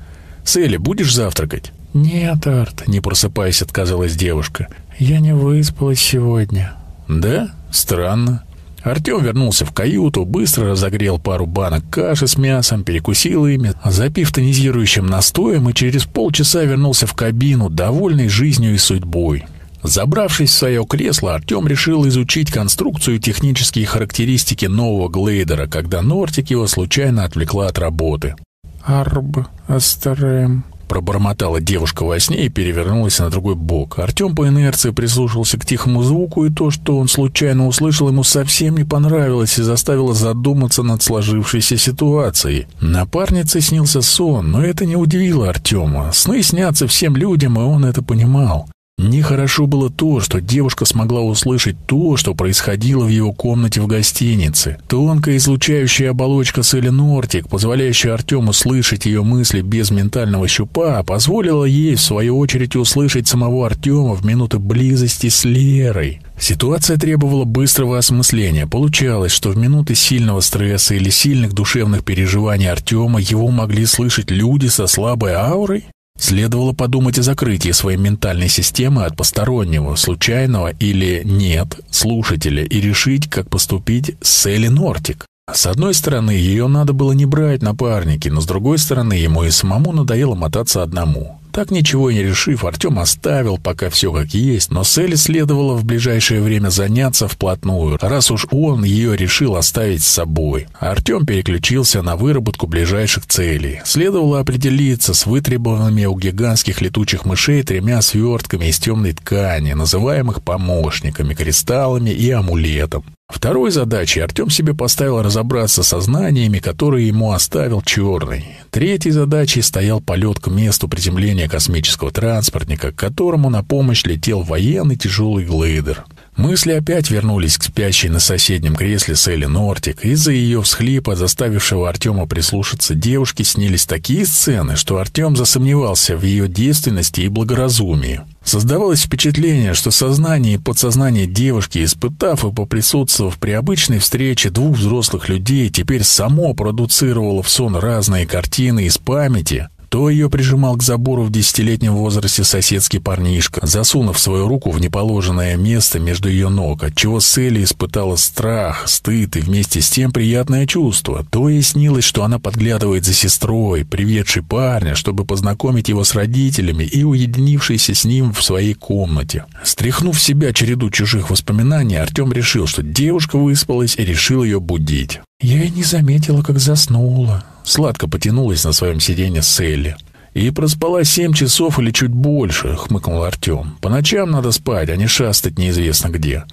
«Селли, будешь завтракать?» «Нет, Арт», — не просыпаясь, отказалась девушка. «Я не выспалась сегодня». «Да? Странно». Артем вернулся в каюту, быстро разогрел пару банок каши с мясом, перекусил ими, запив тонизирующим настоем и через полчаса вернулся в кабину, довольный жизнью и судьбой. Забравшись в свое кресло, Артем решил изучить конструкцию и технические характеристики нового глейдера, когда Нортик его случайно отвлекла от работы. «Арб, Астерем», Пробормотала девушка во сне и перевернулась на другой бок. Артем по инерции прислушался к тихому звуку, и то, что он случайно услышал, ему совсем не понравилось и заставило задуматься над сложившейся ситуацией. Напарнице снился сон, но это не удивило Артема. Сны снятся всем людям, и он это понимал. Нехорошо было то, что девушка смогла услышать то, что происходило в его комнате в гостинице. Тонкая излучающая оболочка Селли Нортик, позволяющая Артему слышать ее мысли без ментального щупа, позволила ей, в свою очередь, услышать самого Артема в минуты близости с Лерой. Ситуация требовала быстрого осмысления. Получалось, что в минуты сильного стресса или сильных душевных переживаний Артема его могли слышать люди со слабой аурой? Следовало подумать о закрытии своей ментальной системы от постороннего, случайного или нет слушателя и решить, как поступить с Элли Нортик. С одной стороны, ее надо было не брать напарники, но с другой стороны, ему и самому надоело мотаться одному. Так ничего не решив, Артем оставил пока все как есть, но Селли следовало в ближайшее время заняться вплотную, раз уж он ее решил оставить с собой. Артем переключился на выработку ближайших целей. Следовало определиться с вытребованными у гигантских летучих мышей тремя свертками из темной ткани, называемых помощниками, кристаллами и амулетом. Второй задачей Артем себе поставил разобраться со знаниями, которые ему оставил Черный. Третьей задачей стоял полет к месту приземления космического транспортника, к которому на помощь летел военный тяжелый глейдер. Мысли опять вернулись к спящей на соседнем кресле Селли Нортик. Из-за ее всхлипа, заставившего Артема прислушаться, девушке снились такие сцены, что Артем засомневался в ее действенности и благоразумии. Создавалось впечатление, что сознание и подсознание девушки, испытав и поприсутствовав при обычной встрече двух взрослых людей, теперь само продуцировало в сон разные картины из памяти, то ее прижимал к забору в десятилетнем возрасте соседский парнишка, засунув свою руку в неположенное место между ее ног, отчего Селли испытала страх, стыд и вместе с тем приятное чувство. То ей снилось, что она подглядывает за сестрой, приведшей парня, чтобы познакомить его с родителями и уединившейся с ним в своей комнате. Стряхнув себя череду чужих воспоминаний, Артем решил, что девушка выспалась и решил ее будить. «Я и не заметила, как заснула», Сладко потянулась на своем сиденье Селли. «И проспала семь часов или чуть больше», — хмыкнул Артем. «По ночам надо спать, а не шастать неизвестно где».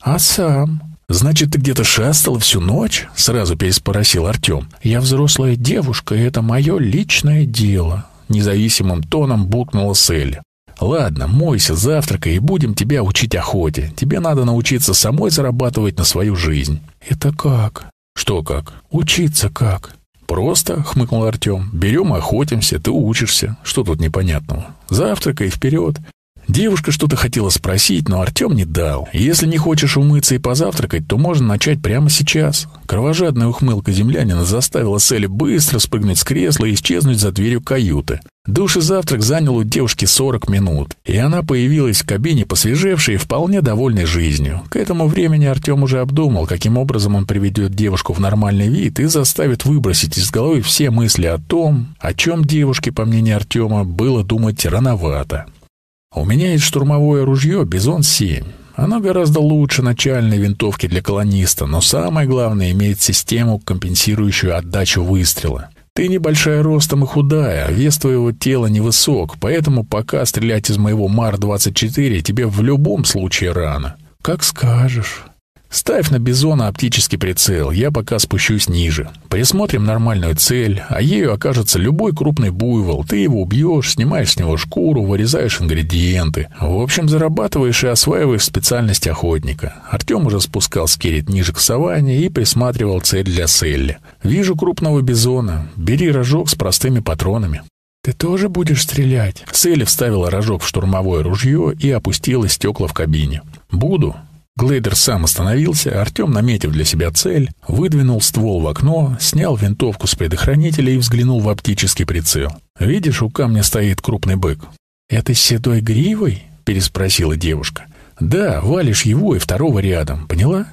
«А сам?» «Значит, ты где-то шастала всю ночь?» — сразу переспросил Артем. «Я взрослая девушка, и это мое личное дело», — независимым тоном букнула Селли. «Ладно, мойся, завтракай, и будем тебя учить охоте. Тебе надо научиться самой зарабатывать на свою жизнь». «Это как?» «Что как?» «Учиться как?» «Просто», — хмыкнул Артем, — «берем охотимся, ты учишься. Что тут непонятного? Завтракай вперед. Девушка что-то хотела спросить, но Артем не дал. Если не хочешь умыться и позавтракать, то можно начать прямо сейчас. Кровожадная ухмылка землянина заставила Селли быстро спрыгнуть с кресла и исчезнуть за дверью каюты. Душ и завтрак занял у девушки 40 минут, и она появилась в кабине посвежевшей и вполне довольной жизнью. К этому времени Артем уже обдумал, каким образом он приведет девушку в нормальный вид и заставит выбросить из головы все мысли о том, о чем девушке, по мнению Артема, было думать рановато. У меня есть штурмовое ружье «Бизон-7». Оно гораздо лучше начальной винтовки для колониста, но самое главное имеет систему, компенсирующую отдачу выстрела. Ты небольшая ростом и худая, а вес твоего тела невысок, поэтому пока стрелять из моего МАР-24 тебе в любом случае рано. Как скажешь. Ставь на бизона оптический прицел, я пока спущусь ниже. Присмотрим нормальную цель, а ею окажется любой крупный буйвол. Ты его убьешь, снимаешь с него шкуру, вырезаешь ингредиенты. В общем, зарабатываешь и осваиваешь специальность охотника. Артем уже спускал скерит ниже к саванне и присматривал цель для Селли. Вижу крупного бизона. Бери рожок с простыми патронами. «Ты тоже будешь стрелять?» Селли вставила рожок в штурмовое ружье и опустила стекла в кабине. «Буду. Глейдер сам остановился, Артем, наметив для себя цель, выдвинул ствол в окно, снял винтовку с предохранителя и взглянул в оптический прицел. «Видишь, у камня стоит крупный бык». «Это с седой гривой?» — переспросила девушка. «Да, валишь его и второго рядом, поняла?»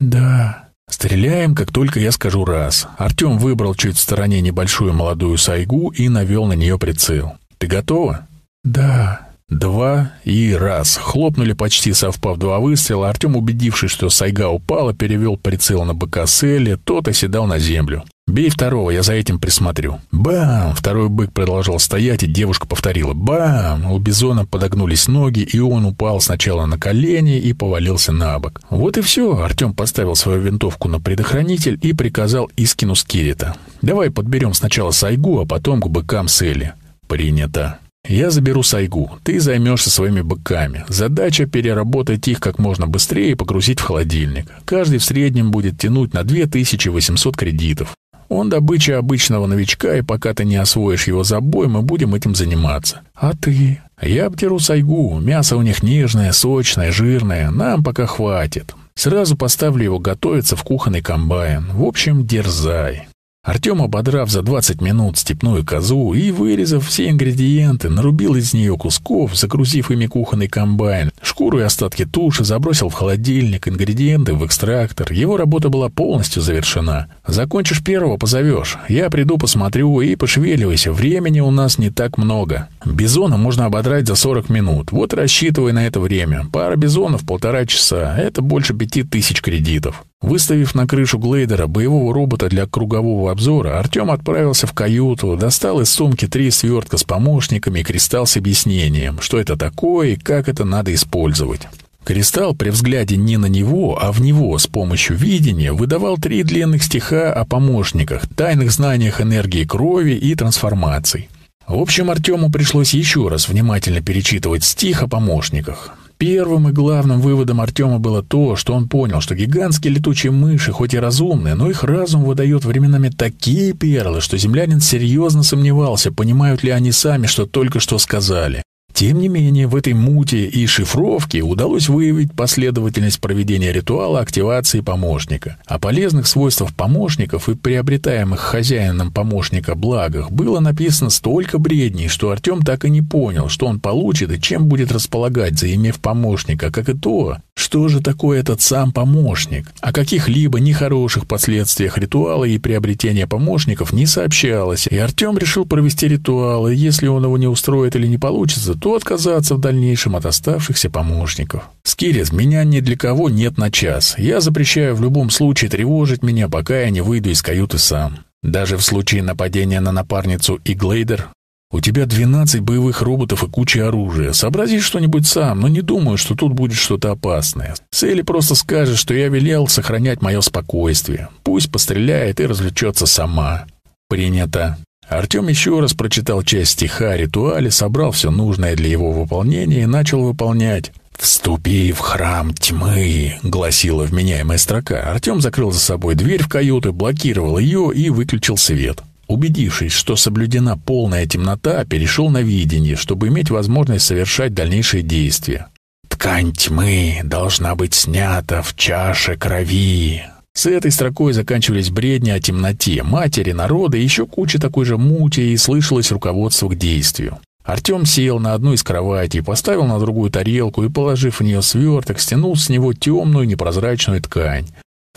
«Да». «Стреляем, как только я скажу раз». Артем выбрал чуть в стороне небольшую молодую сайгу и навел на нее прицел. «Ты готова?» «Да». Два и раз. Хлопнули почти совпав два выстрела. Артем, убедившись, что сайга упала, перевел прицел на быка Селли. Тот оседал на землю. «Бей второго, я за этим присмотрю». Бам! Второй бык продолжал стоять, и девушка повторила. Бам! У бизона подогнулись ноги, и он упал сначала на колени и повалился на бок. Вот и все. Артем поставил свою винтовку на предохранитель и приказал Искину Скирита. «Давай подберем сначала Сайгу, а потом к быкам Селли». «Принято». Я заберу Сайгу, ты займешься своими быками. Задача переработать их как можно быстрее и погрузить в холодильник. Каждый в среднем будет тянуть на 2800 кредитов. Он добыча обычного новичка, и пока ты не освоишь его забой, мы будем этим заниматься. А ты? Я обдеру сайгу. Мясо у них нежное, сочное, жирное. Нам пока хватит. Сразу поставлю его готовиться в кухонный комбайн. В общем, дерзай. Артем, ободрав за 20 минут степную козу и вырезав все ингредиенты, нарубил из нее кусков, загрузив ими кухонный комбайн, шкуру и остатки туши забросил в холодильник, ингредиенты в экстрактор. Его работа была полностью завершена. Закончишь первого, позовешь. Я приду, посмотрю и пошевеливайся. Времени у нас не так много. Бизона можно ободрать за 40 минут. Вот рассчитывай на это время. Пара бизонов полтора часа. Это больше пяти тысяч кредитов. Выставив на крышу глейдера боевого робота для кругового обзора, Артем отправился в каюту, достал из сумки три свертка с помощниками и кристалл с объяснением, что это такое и как это надо использовать. Кристалл при взгляде не на него, а в него с помощью видения выдавал три длинных стиха о помощниках, тайных знаниях энергии крови и трансформаций. В общем, Артему пришлось еще раз внимательно перечитывать стих о помощниках. Первым и главным выводом Артема было то, что он понял, что гигантские летучие мыши, хоть и разумные, но их разум выдает временами такие перлы, что землянин серьезно сомневался, понимают ли они сами, что только что сказали. Тем не менее, в этой муте и шифровке удалось выявить последовательность проведения ритуала активации помощника. О полезных свойствах помощников и приобретаемых хозяином помощника благах было написано столько бредней, что Артем так и не понял, что он получит и чем будет располагать, заимев помощника, как и то, что же такое этот сам помощник. О каких-либо нехороших последствиях ритуала и приобретения помощников не сообщалось, и Артем решил провести ритуал, и если он его не устроит или не получится, то отказаться в дальнейшем от оставшихся помощников. «Скирис, меня ни для кого нет на час. Я запрещаю в любом случае тревожить меня, пока я не выйду из каюты сам. Даже в случае нападения на напарницу и Глейдер у тебя двенадцать боевых роботов и куча оружия. Сообрази что-нибудь сам, но не думаю, что тут будет что-то опасное. Сели просто скажет, что я велел сохранять мое спокойствие. Пусть постреляет и развлечется сама. Принято. Артем еще раз прочитал часть стиха о ритуале, собрал все нужное для его выполнения и начал выполнять. «Вступи в храм тьмы», — гласила вменяемая строка. Артем закрыл за собой дверь в каюту, блокировал ее и выключил свет. Убедившись, что соблюдена полная темнота, перешел на видение, чтобы иметь возможность совершать дальнейшие действия. «Ткань тьмы должна быть снята в чаше крови», с этой строкой заканчивались бредни о темноте, матери, народа и еще куча такой же мути, и слышалось руководство к действию. Артем сел на одну из кроватей, поставил на другую тарелку и, положив в нее сверток, стянул с него темную непрозрачную ткань.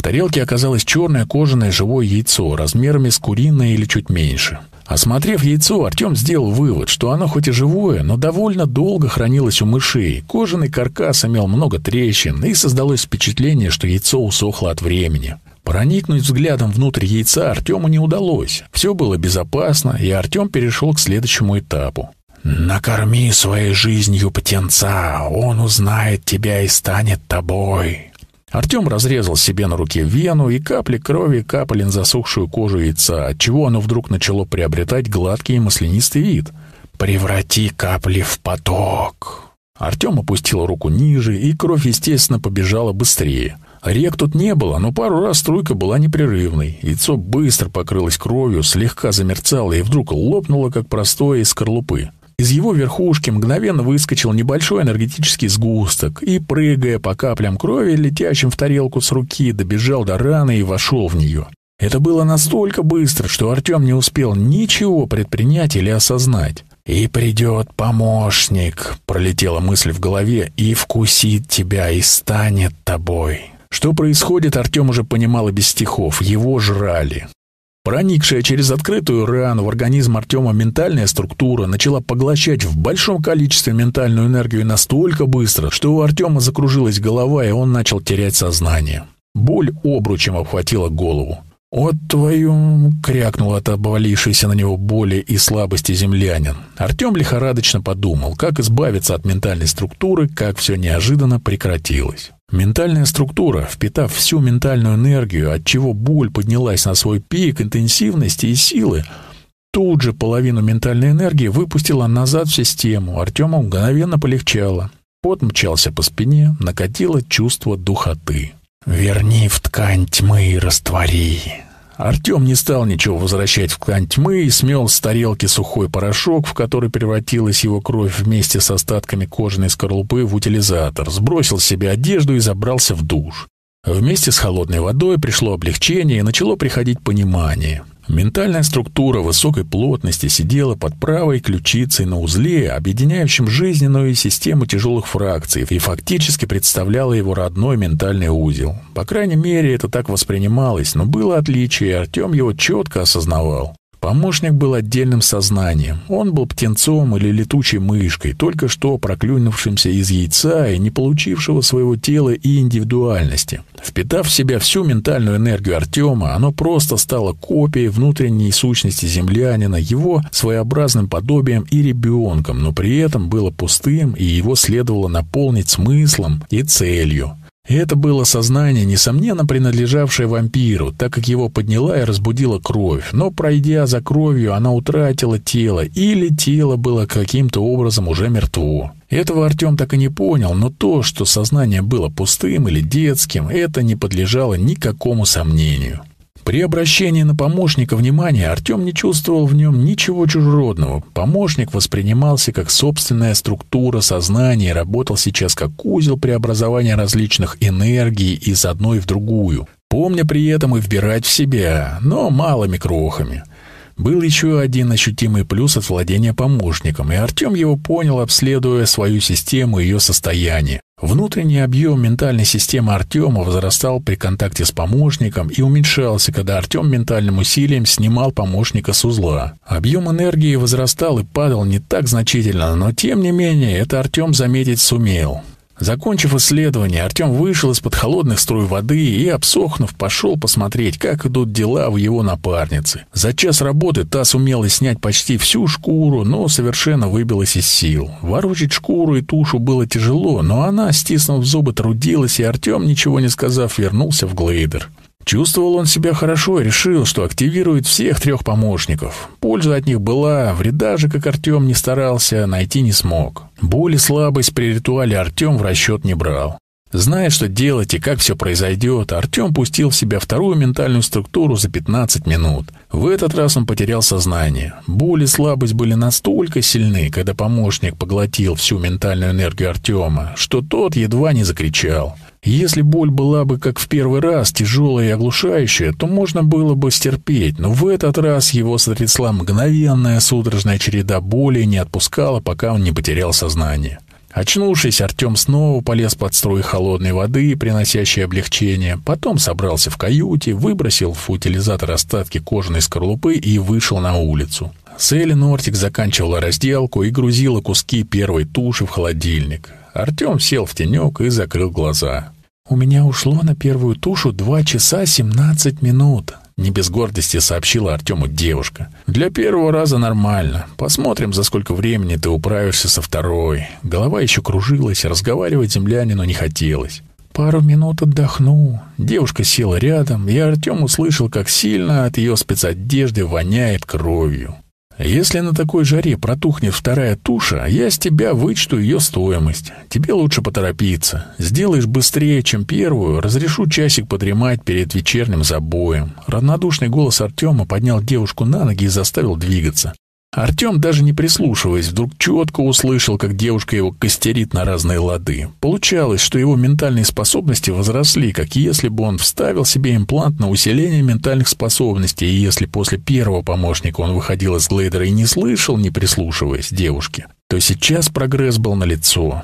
В тарелке оказалось черное кожаное живое яйцо, размерами с куриное или чуть меньше. Осмотрев яйцо, Артем сделал вывод, что оно хоть и живое, но довольно долго хранилось у мышей. Кожаный каркас имел много трещин, и создалось впечатление, что яйцо усохло от времени. Проникнуть взглядом внутрь яйца Артему не удалось. Все было безопасно, и Артем перешел к следующему этапу. «Накорми своей жизнью птенца, он узнает тебя и станет тобой», Артем разрезал себе на руке вену, и капли крови капали на засохшую кожу яйца, отчего оно вдруг начало приобретать гладкий и маслянистый вид. «Преврати капли в поток!» Артем опустил руку ниже, и кровь, естественно, побежала быстрее. Рек тут не было, но пару раз струйка была непрерывной. Яйцо быстро покрылось кровью, слегка замерцало и вдруг лопнуло, как простое из скорлупы. Из его верхушки мгновенно выскочил небольшой энергетический сгусток и, прыгая по каплям крови, летящим в тарелку с руки, добежал до раны и вошел в нее. Это было настолько быстро, что Артем не успел ничего предпринять или осознать. «И придет помощник», — пролетела мысль в голове, — «и вкусит тебя, и станет тобой». Что происходит, Артем уже понимал и без стихов. Его жрали. Проникшая через открытую рану в организм Артема ментальная структура начала поглощать в большом количестве ментальную энергию настолько быстро, что у Артема закружилась голова, и он начал терять сознание. Боль обручем обхватила голову. «Вот твою...» — крякнул от обвалившейся на него боли и слабости землянин. Артем лихорадочно подумал, как избавиться от ментальной структуры, как все неожиданно прекратилось. Ментальная структура, впитав всю ментальную энергию, от чего боль поднялась на свой пик интенсивности и силы, Тут же половину ментальной энергии выпустила назад в систему. Артему мгновенно полегчало. Пот мчался по спине, накатило чувство духоты. «Верни в ткань тьмы и раствори». Артем не стал ничего возвращать в ткань тьмы и смел с тарелки сухой порошок, в который превратилась его кровь вместе с остатками кожаной скорлупы в утилизатор, сбросил себе одежду и забрался в душ. Вместе с холодной водой пришло облегчение и начало приходить понимание. Ментальная структура высокой плотности сидела под правой ключицей на узле, объединяющем жизненную систему тяжелых фракций, и фактически представляла его родной ментальный узел. По крайней мере, это так воспринималось, но было отличие, и Артем его четко осознавал. Помощник был отдельным сознанием. Он был птенцом или летучей мышкой, только что проклюнувшимся из яйца и не получившего своего тела и индивидуальности. Впитав в себя всю ментальную энергию Артема, оно просто стало копией внутренней сущности землянина, его своеобразным подобием и ребенком, но при этом было пустым, и его следовало наполнить смыслом и целью. Это было сознание, несомненно принадлежавшее вампиру, так как его подняла и разбудила кровь. Но, пройдя за кровью, она утратила тело, или тело было каким-то образом уже мертво. Этого Артем так и не понял, но то, что сознание было пустым или детским, это не подлежало никакому сомнению. При обращении на помощника внимания Артем не чувствовал в нем ничего чужеродного. Помощник воспринимался как собственная структура сознания и работал сейчас как узел преобразования различных энергий из одной в другую, помня при этом и вбирать в себя, но малыми крохами. Был еще один ощутимый плюс от владения помощником, и Артем его понял, обследуя свою систему и ее состояние. Внутренний объем ментальной системы Артема возрастал при контакте с помощником и уменьшался, когда Артем ментальным усилием снимал помощника с узла. Объем энергии возрастал и падал не так значительно, но тем не менее это Артем заметить сумел. Закончив исследование, Артем вышел из-под холодных струй воды и, обсохнув, пошел посмотреть, как идут дела в его напарнице. За час работы та сумела снять почти всю шкуру, но совершенно выбилась из сил. Ворочить шкуру и тушу было тяжело, но она, стиснув зубы, трудилась, и Артем, ничего не сказав, вернулся в глейдер. Чувствовал он себя хорошо и решил, что активирует всех трех помощников. Польза от них была, вреда же, как Артем не старался, найти не смог. Боль и слабость при ритуале Артем в расчет не брал. Зная, что делать и как все произойдет, Артем пустил в себя вторую ментальную структуру за 15 минут. В этот раз он потерял сознание. Боль и слабость были настолько сильны, когда помощник поглотил всю ментальную энергию Артема, что тот едва не закричал. Если боль была бы, как в первый раз, тяжелая и оглушающая, то можно было бы стерпеть, но в этот раз его сотрясла мгновенная судорожная череда боли и не отпускала, пока он не потерял сознание. Очнувшись, Артем снова полез под струи холодной воды, приносящей облегчение. Потом собрался в каюте, выбросил в утилизатор остатки кожаной скорлупы и вышел на улицу. Селли Нортик заканчивала разделку и грузила куски первой туши в холодильник. Артем сел в тенек и закрыл глаза. «У меня ушло на первую тушу два часа семнадцать минут», — не без гордости сообщила Артему девушка. «Для первого раза нормально. Посмотрим, за сколько времени ты управишься со второй». Голова еще кружилась, разговаривать землянину не хотелось. «Пару минут отдохну». Девушка села рядом, и Артем услышал, как сильно от ее спецодежды воняет кровью. Если на такой жаре протухнет вторая туша, я с тебя вычту ее стоимость. Тебе лучше поторопиться. Сделаешь быстрее, чем первую, разрешу часик подремать перед вечерним забоем». Равнодушный голос Артема поднял девушку на ноги и заставил двигаться. Артем, даже не прислушиваясь, вдруг четко услышал, как девушка его костерит на разные лады. Получалось, что его ментальные способности возросли, как если бы он вставил себе имплант на усиление ментальных способностей, и если после первого помощника он выходил из глейдера и не слышал, не прислушиваясь девушке, то сейчас прогресс был налицо.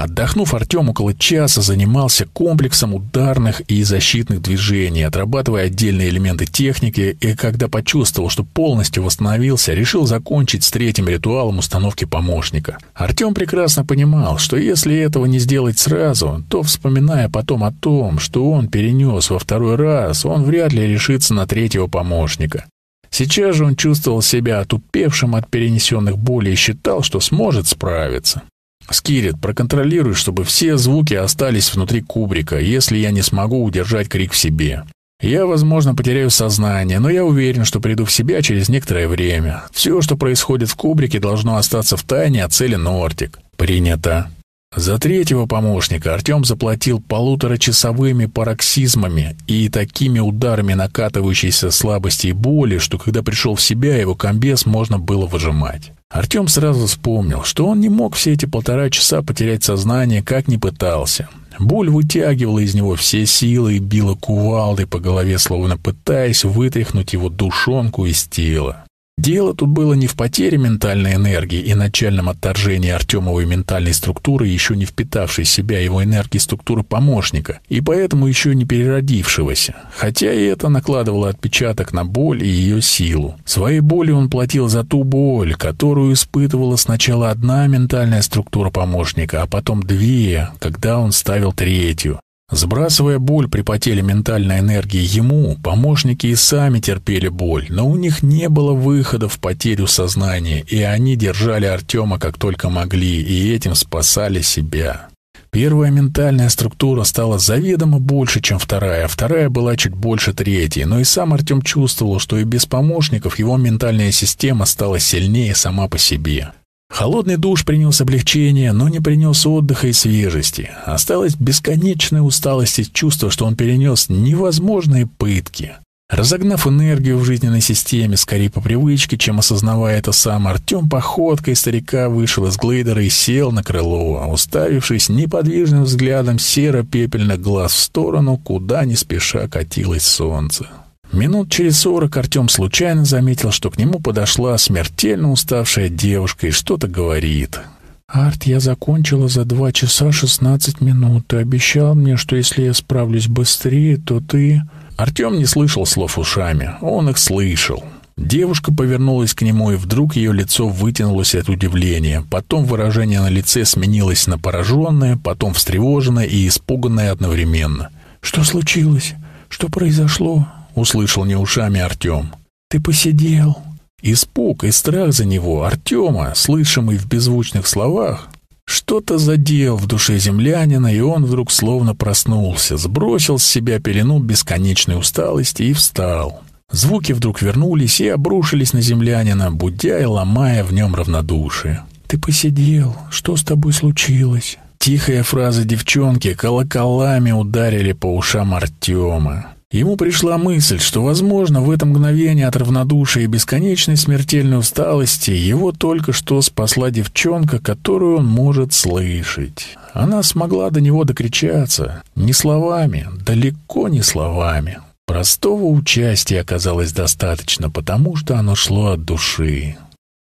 Отдохнув, Артем около часа занимался комплексом ударных и защитных движений, отрабатывая отдельные элементы техники, и когда почувствовал, что полностью восстановился, решил закончить с третьим ритуалом установки помощника. Артем прекрасно понимал, что если этого не сделать сразу, то, вспоминая потом о том, что он перенес во второй раз, он вряд ли решится на третьего помощника. Сейчас же он чувствовал себя отупевшим от перенесенных болей и считал, что сможет справиться. «Скирит, проконтролируй, чтобы все звуки остались внутри кубрика, если я не смогу удержать крик в себе». Я, возможно, потеряю сознание, но я уверен, что приду в себя через некоторое время. Все, что происходит в кубрике, должно остаться в тайне от цели Нортик. Принято. За третьего помощника Артем заплатил полуторачасовыми пароксизмами и такими ударами накатывающейся слабости и боли, что когда пришел в себя, его комбез можно было выжимать. Артем сразу вспомнил, что он не мог все эти полтора часа потерять сознание, как ни пытался. Боль вытягивала из него все силы и била кувалдой по голове, словно пытаясь вытряхнуть его душонку из тела. Дело тут было не в потере ментальной энергии и начальном отторжении Артемовой ментальной структуры, еще не впитавшей в себя его энергии структуры помощника, и поэтому еще не переродившегося. Хотя и это накладывало отпечаток на боль и ее силу. Своей болью он платил за ту боль, которую испытывала сначала одна ментальная структура помощника, а потом две, когда он ставил третью. Сбрасывая боль при потере ментальной энергии ему, помощники и сами терпели боль, но у них не было выхода в потерю сознания, и они держали Артема как только могли, и этим спасали себя. Первая ментальная структура стала заведомо больше, чем вторая, а вторая была чуть больше третьей, но и сам Артем чувствовал, что и без помощников его ментальная система стала сильнее сама по себе. Холодный душ принес облегчение, но не принес отдыха и свежести. Осталась бесконечная усталость и чувство, что он перенес невозможные пытки. Разогнав энергию в жизненной системе, скорее по привычке, чем осознавая это сам, Артем походкой старика вышел из глейдера и сел на крыло, уставившись неподвижным взглядом серо-пепельных глаз в сторону, куда не спеша катилось солнце. Минут через сорок Артем случайно заметил, что к нему подошла смертельно уставшая девушка и что-то говорит. «Арт, я закончила за два часа шестнадцать минут. Ты обещал мне, что если я справлюсь быстрее, то ты...» Артем не слышал слов ушами, он их слышал. Девушка повернулась к нему, и вдруг ее лицо вытянулось от удивления. Потом выражение на лице сменилось на пораженное, потом встревоженное и испуганное одновременно. «Что случилось? Что произошло? — услышал не ушами Артем. «Ты посидел». Испуг и страх за него Артема, слышимый в беззвучных словах, что-то задел в душе землянина, и он вдруг словно проснулся, сбросил с себя пелену бесконечной усталости и встал. Звуки вдруг вернулись и обрушились на землянина, будя и ломая в нем равнодушие. «Ты посидел. Что с тобой случилось?» Тихая фраза девчонки колоколами ударили по ушам Артема. Ему пришла мысль, что, возможно, в это мгновение от равнодушия и бесконечной смертельной усталости его только что спасла девчонка, которую он может слышать. Она смогла до него докричаться. Не словами, далеко не словами. Простого участия оказалось достаточно, потому что оно шло от души.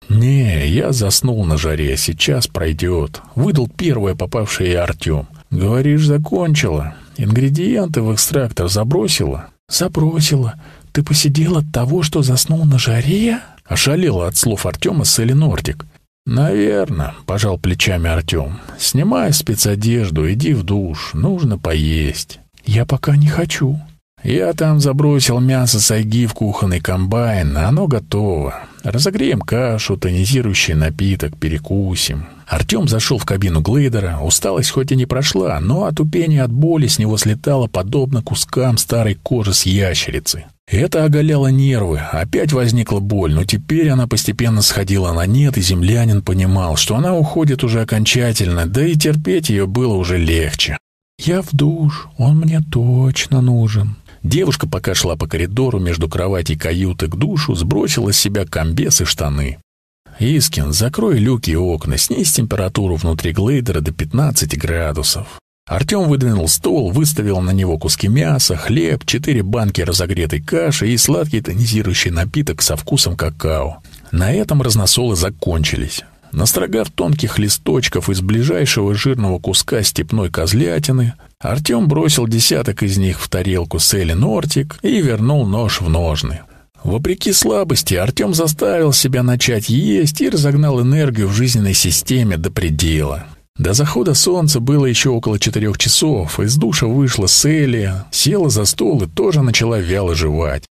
«Не, я заснул на жаре, сейчас пройдет», — выдал первое попавшее Артем. «Говоришь, закончила?» Ингредиенты в экстрактор забросила? Забросила. Ты посидел от того, что заснул на жаре? Ошалела от слов Артема Селли Нортик. «Наверно», — пожал плечами Артем. «Снимай спецодежду, иди в душ, нужно поесть». «Я пока не хочу». «Я там забросил мясо сайги в кухонный комбайн, оно готово. Разогреем кашу, тонизирующий напиток, перекусим. Артем зашел в кабину глейдера. Усталость хоть и не прошла, но отупение от боли с него слетало подобно кускам старой кожи с ящерицы. Это оголяло нервы, опять возникла боль, но теперь она постепенно сходила на нет, и землянин понимал, что она уходит уже окончательно, да и терпеть ее было уже легче. «Я в душ, он мне точно нужен». Девушка пока шла по коридору между кровати и каюты к душу, сбросила с себя комбес и штаны. «Искин, закрой люки и окна, снизь температуру внутри глейдера до 15 градусов». Артем выдвинул стол, выставил на него куски мяса, хлеб, четыре банки разогретой каши и сладкий тонизирующий напиток со вкусом какао. На этом разносолы закончились. Настрогав тонких листочков из ближайшего жирного куска степной козлятины, Артем бросил десяток из них в тарелку с Элли Нортик и вернул нож в ножны. Вопреки слабости, Артем заставил себя начать есть и разогнал энергию в жизненной системе до предела. До захода солнца было еще около четырех часов. Из душа вышла Селия, села за стол и тоже начала вяло жевать.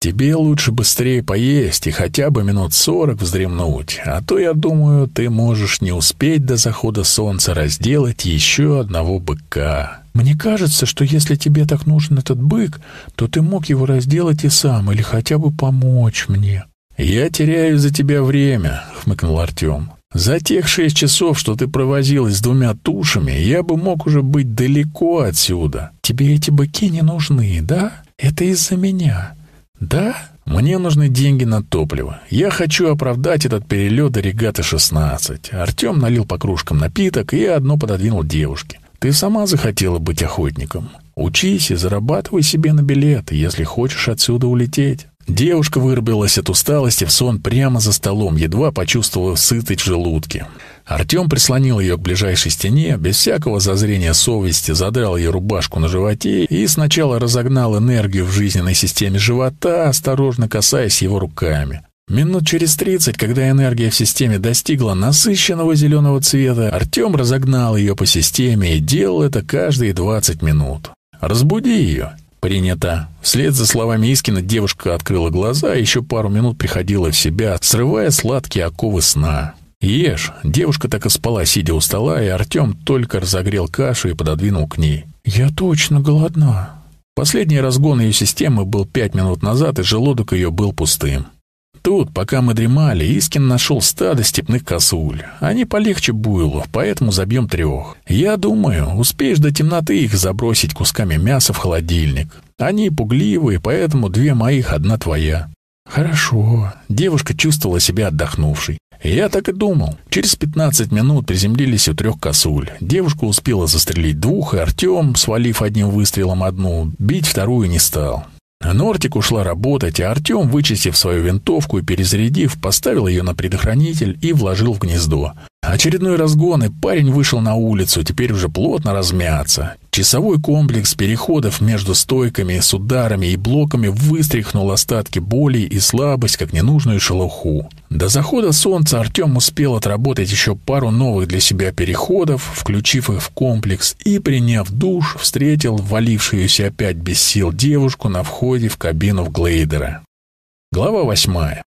«Тебе лучше быстрее поесть и хотя бы минут сорок вздремнуть, а то, я думаю, ты можешь не успеть до захода солнца разделать еще одного быка». Мне кажется, что если тебе так нужен этот бык, то ты мог его разделать и сам, или хотя бы помочь мне». «Я теряю за тебя время», — хмыкнул Артем. «За тех шесть часов, что ты провозилась с двумя тушами, я бы мог уже быть далеко отсюда». «Тебе эти быки не нужны, да? Это из-за меня, да?» «Мне нужны деньги на топливо. Я хочу оправдать этот перелет до регаты-16». Артем налил по кружкам напиток и одно пододвинул девушке. «Ты сама захотела быть охотником. Учись и зарабатывай себе на билет, если хочешь отсюда улететь». Девушка вырубилась от усталости в сон прямо за столом, едва почувствовав сытость в желудке. Артем прислонил ее к ближайшей стене, без всякого зазрения совести задрал ей рубашку на животе и сначала разогнал энергию в жизненной системе живота, осторожно касаясь его руками. Минут через тридцать, когда энергия в системе достигла насыщенного зеленого цвета, Артем разогнал ее по системе и делал это каждые двадцать минут. «Разбуди ее», «Принято». Вслед за словами Искина девушка открыла глаза и еще пару минут приходила в себя, срывая сладкие оковы сна. «Ешь». Девушка так и спала, сидя у стола, и Артем только разогрел кашу и пододвинул к ней. «Я точно голодна». Последний разгон ее системы был пять минут назад, и желудок ее был пустым. Тут, пока мы дремали, Искин нашел стадо степных косуль. Они полегче буйлов, поэтому забьем трех. Я думаю, успеешь до темноты их забросить кусками мяса в холодильник. Они пугливые, поэтому две моих, одна твоя. Хорошо. Девушка чувствовала себя отдохнувшей. Я так и думал. Через пятнадцать минут приземлились у трех косуль. Девушка успела застрелить двух, и Артем, свалив одним выстрелом одну, бить вторую не стал. Нортик ушла работать, а Артем, вычистив свою винтовку и перезарядив, поставил ее на предохранитель и вложил в гнездо. Очередной разгон, и парень вышел на улицу, теперь уже плотно размяться. Часовой комплекс переходов между стойками с ударами и блоками выстряхнул остатки боли и слабость, как ненужную шелуху. До захода солнца Артем успел отработать еще пару новых для себя переходов, включив их в комплекс, и, приняв душ, встретил валившуюся опять без сил девушку на входе в кабину в Глейдера. Глава восьмая.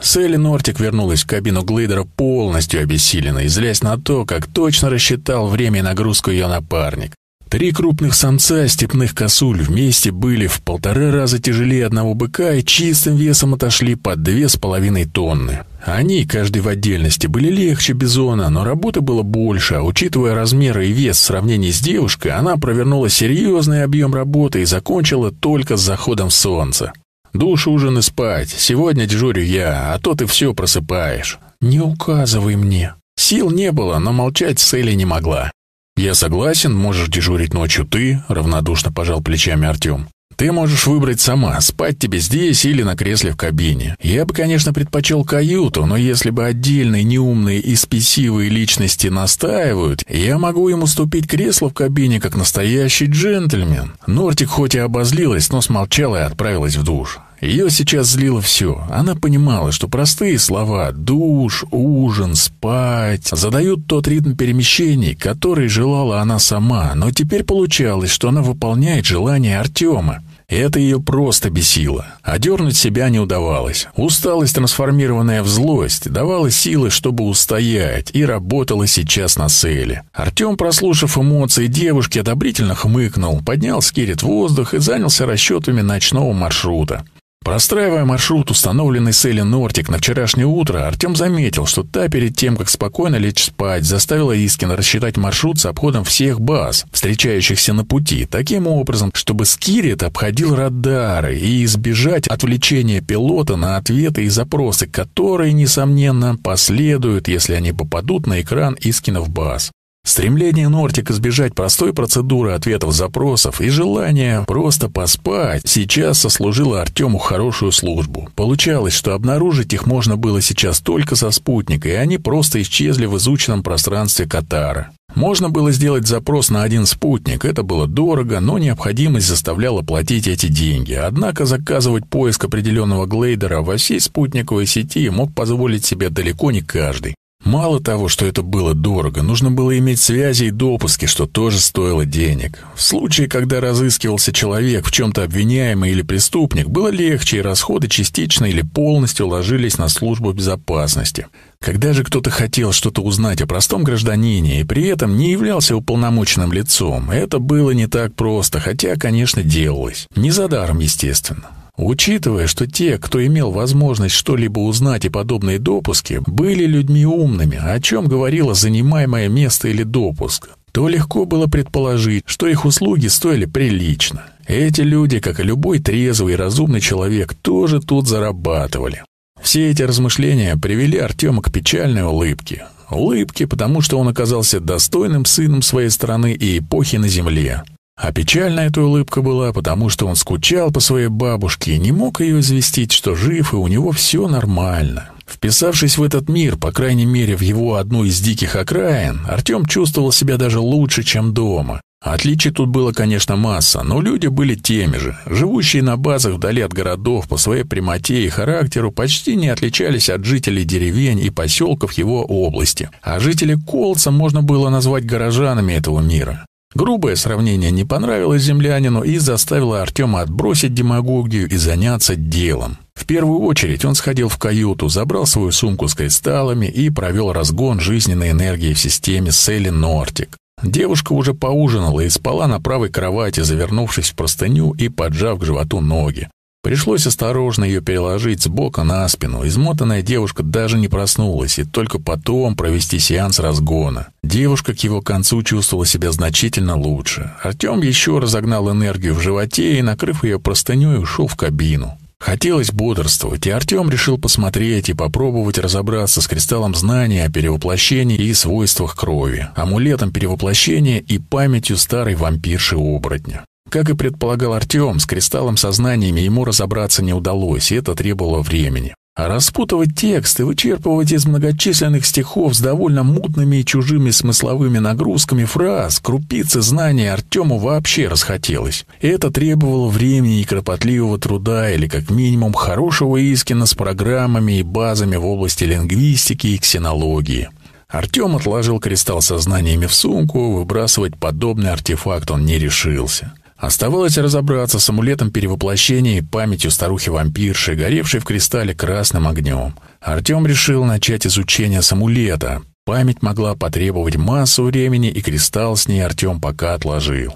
Селли Нортик вернулась в кабину Глейдера полностью обессиленной, злясь на то, как точно рассчитал время и нагрузку ее напарник. Три крупных самца степных косуль вместе были в полтора раза тяжелее одного быка и чистым весом отошли под две с половиной тонны. Они, каждый в отдельности, были легче бизона, но работы было больше, а учитывая размеры и вес в сравнении с девушкой, она провернула серьезный объем работы и закончила только с заходом солнца. «Душ, ужин и спать. Сегодня дежурю я, а то ты все просыпаешь». «Не указывай мне». Сил не было, но молчать Селли не могла. «Я согласен, можешь дежурить ночью ты», — равнодушно пожал плечами Артем. «Ты можешь выбрать сама, спать тебе здесь или на кресле в кабине. Я бы, конечно, предпочел каюту, но если бы отдельные неумные и спесивые личности настаивают, я могу им уступить кресло в кабине, как настоящий джентльмен». Нортик хоть и обозлилась, но смолчала и отправилась в душ. Ее сейчас злило все. Она понимала, что простые слова «душ», «ужин», «спать» задают тот ритм перемещений, который желала она сама, но теперь получалось, что она выполняет желание Артема. Это ее просто бесило. Одернуть себя не удавалось. Усталость, трансформированная в злость, давала силы, чтобы устоять, и работала сейчас на Селе. Артем, прослушав эмоции девушки, одобрительно хмыкнул, поднял скирит воздух и занялся расчетами ночного маршрута. Простраивая маршрут, установленный с Элли Нортик на вчерашнее утро, Артем заметил, что та перед тем, как спокойно лечь спать, заставила Искина рассчитать маршрут с обходом всех баз, встречающихся на пути, таким образом, чтобы Скирит обходил радары и избежать отвлечения пилота на ответы и запросы, которые, несомненно, последуют, если они попадут на экран Искинов баз. Стремление Нортик избежать простой процедуры ответов запросов и желание просто поспать сейчас сослужило Артему хорошую службу. Получалось, что обнаружить их можно было сейчас только со спутника, и они просто исчезли в изученном пространстве Катара. Можно было сделать запрос на один спутник, это было дорого, но необходимость заставляла платить эти деньги. Однако заказывать поиск определенного глейдера во всей спутниковой сети мог позволить себе далеко не каждый. Мало того, что это было дорого, нужно было иметь связи и допуски, что тоже стоило денег. В случае, когда разыскивался человек в чем-то обвиняемый или преступник, было легче, и расходы частично или полностью ложились на службу безопасности. Когда же кто-то хотел что-то узнать о простом гражданине и при этом не являлся уполномоченным лицом, это было не так просто, хотя, конечно, делалось. Не за даром, естественно. Учитывая, что те, кто имел возможность что-либо узнать и подобные допуски, были людьми умными, о чем говорило занимаемое место или допуск, то легко было предположить, что их услуги стоили прилично. Эти люди, как и любой трезвый и разумный человек, тоже тут зарабатывали. Все эти размышления привели Артема к печальной улыбке. Улыбке, потому что он оказался достойным сыном своей страны и эпохи на земле. А печальная эта улыбка была, потому что он скучал по своей бабушке и не мог ее известить, что жив и у него все нормально. Вписавшись в этот мир, по крайней мере в его одну из диких окраин, Артем чувствовал себя даже лучше, чем дома. Отличий тут было, конечно, масса, но люди были теми же. Живущие на базах вдали от городов по своей прямоте и характеру почти не отличались от жителей деревень и поселков его области. А жители Колца можно было назвать горожанами этого мира. Грубое сравнение не понравилось землянину и заставило Артема отбросить демагогию и заняться делом. В первую очередь он сходил в каюту, забрал свою сумку с кристаллами и провел разгон жизненной энергии в системе Селли Нортик. Девушка уже поужинала и спала на правой кровати, завернувшись в простыню и поджав к животу ноги. Пришлось осторожно ее переложить с бока на спину. Измотанная девушка даже не проснулась, и только потом провести сеанс разгона. Девушка к его концу чувствовала себя значительно лучше. Артем еще разогнал энергию в животе и, накрыв ее простыней, ушел в кабину. Хотелось бодрствовать, и Артем решил посмотреть и попробовать разобраться с кристаллом знания о перевоплощении и свойствах крови, амулетом перевоплощения и памятью старой вампирши-оборотня. Как и предполагал Артем, с кристаллом сознаниями ему разобраться не удалось, и это требовало времени. А распутывать текст и вычерпывать из многочисленных стихов с довольно мутными и чужими смысловыми нагрузками фраз крупицы знаний Артему вообще расхотелось. Это требовало времени и кропотливого труда или, как минимум, хорошего искина с программами и базами в области лингвистики и ксенологии. Артем отложил кристалл сознаниями в сумку, выбрасывать подобный артефакт он не решился. Оставалось разобраться с амулетом перевоплощения и памятью старухи-вампирши, горевшей в кристалле красным огнем. Артем решил начать изучение с амулета. Память могла потребовать массу времени, и кристалл с ней Артем пока отложил.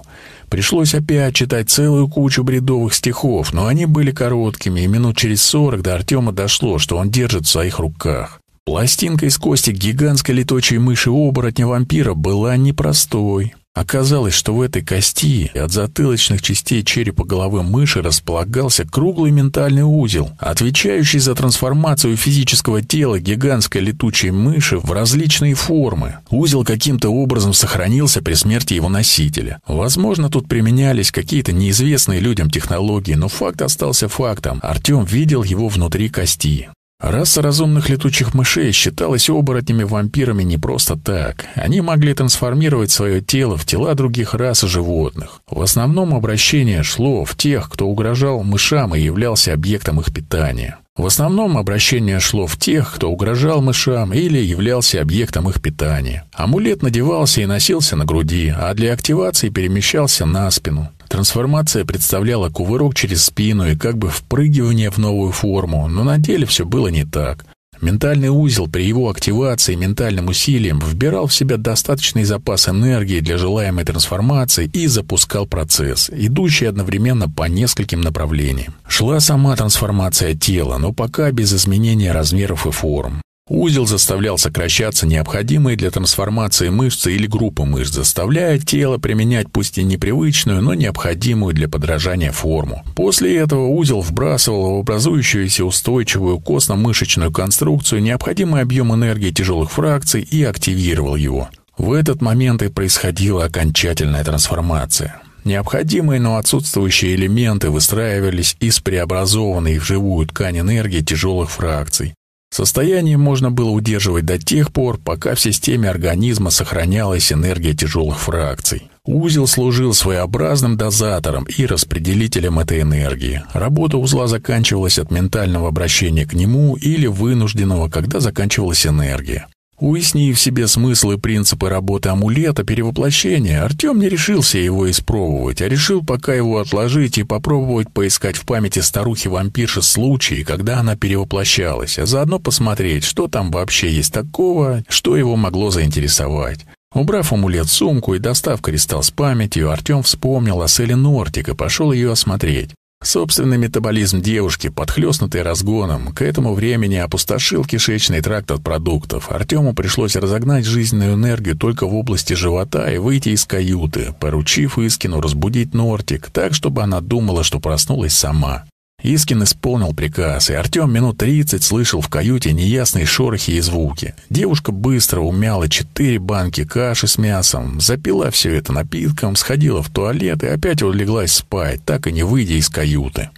Пришлось опять читать целую кучу бредовых стихов, но они были короткими, и минут через сорок до Артема дошло, что он держит в своих руках. Пластинка из кости гигантской летучей мыши-оборотня-вампира была непростой. Оказалось, что в этой кости от затылочных частей черепа головы мыши располагался круглый ментальный узел, отвечающий за трансформацию физического тела гигантской летучей мыши в различные формы. Узел каким-то образом сохранился при смерти его носителя. Возможно, тут применялись какие-то неизвестные людям технологии, но факт остался фактом. Артем видел его внутри кости. Раса разумных летучих мышей считалась оборотнями-вампирами не просто так. Они могли трансформировать свое тело в тела других рас и животных. В основном обращение шло в тех, кто угрожал мышам и являлся объектом их питания. В основном обращение шло в тех, кто угрожал мышам или являлся объектом их питания. Амулет надевался и носился на груди, а для активации перемещался на спину. Трансформация представляла кувырок через спину и как бы впрыгивание в новую форму, но на деле все было не так. Ментальный узел при его активации ментальным усилием вбирал в себя достаточный запас энергии для желаемой трансформации и запускал процесс, идущий одновременно по нескольким направлениям. Шла сама трансформация тела, но пока без изменения размеров и форм. Узел заставлял сокращаться необходимые для трансформации мышцы или группы мышц, заставляя тело применять пусть и непривычную, но необходимую для подражания форму. После этого узел вбрасывал в образующуюся устойчивую костно-мышечную конструкцию необходимый объем энергии тяжелых фракций и активировал его. В этот момент и происходила окончательная трансформация. Необходимые, но отсутствующие элементы выстраивались из преобразованной в живую ткань энергии тяжелых фракций. Состояние можно было удерживать до тех пор, пока в системе организма сохранялась энергия тяжелых фракций. Узел служил своеобразным дозатором и распределителем этой энергии. Работа узла заканчивалась от ментального обращения к нему или вынужденного, когда заканчивалась энергия. Уяснив себе смысл и принципы работы амулета перевоплощения, Артем не решился его испробовать, а решил пока его отложить и попробовать поискать в памяти старухи-вампирши случаи, когда она перевоплощалась, а заодно посмотреть, что там вообще есть такого, что его могло заинтересовать. Убрав амулет в сумку и достав кристалл с памятью, Артем вспомнил о Селе Нортик и пошел ее осмотреть. Собственный метаболизм девушки, подхлёстнутый разгоном, к этому времени опустошил кишечный тракт от продуктов. Артему пришлось разогнать жизненную энергию только в области живота и выйти из каюты, поручив Искину разбудить Нортик так, чтобы она думала, что проснулась сама. Искин исполнил приказ, и Артем минут тридцать слышал в каюте неясные шорохи и звуки. Девушка быстро умяла четыре банки каши с мясом, запила все это напитком, сходила в туалет и опять улеглась спать, так и не выйдя из каюты.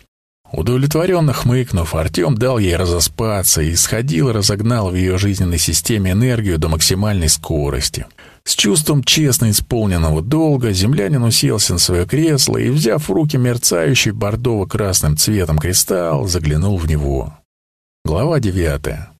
Удовлетворенно хмыкнув, Артем дал ей разоспаться и сходил разогнал в ее жизненной системе энергию до максимальной скорости. С чувством честно исполненного долга землянин уселся на свое кресло и, взяв в руки мерцающий бордово-красным цветом кристалл, заглянул в него. Глава девятая.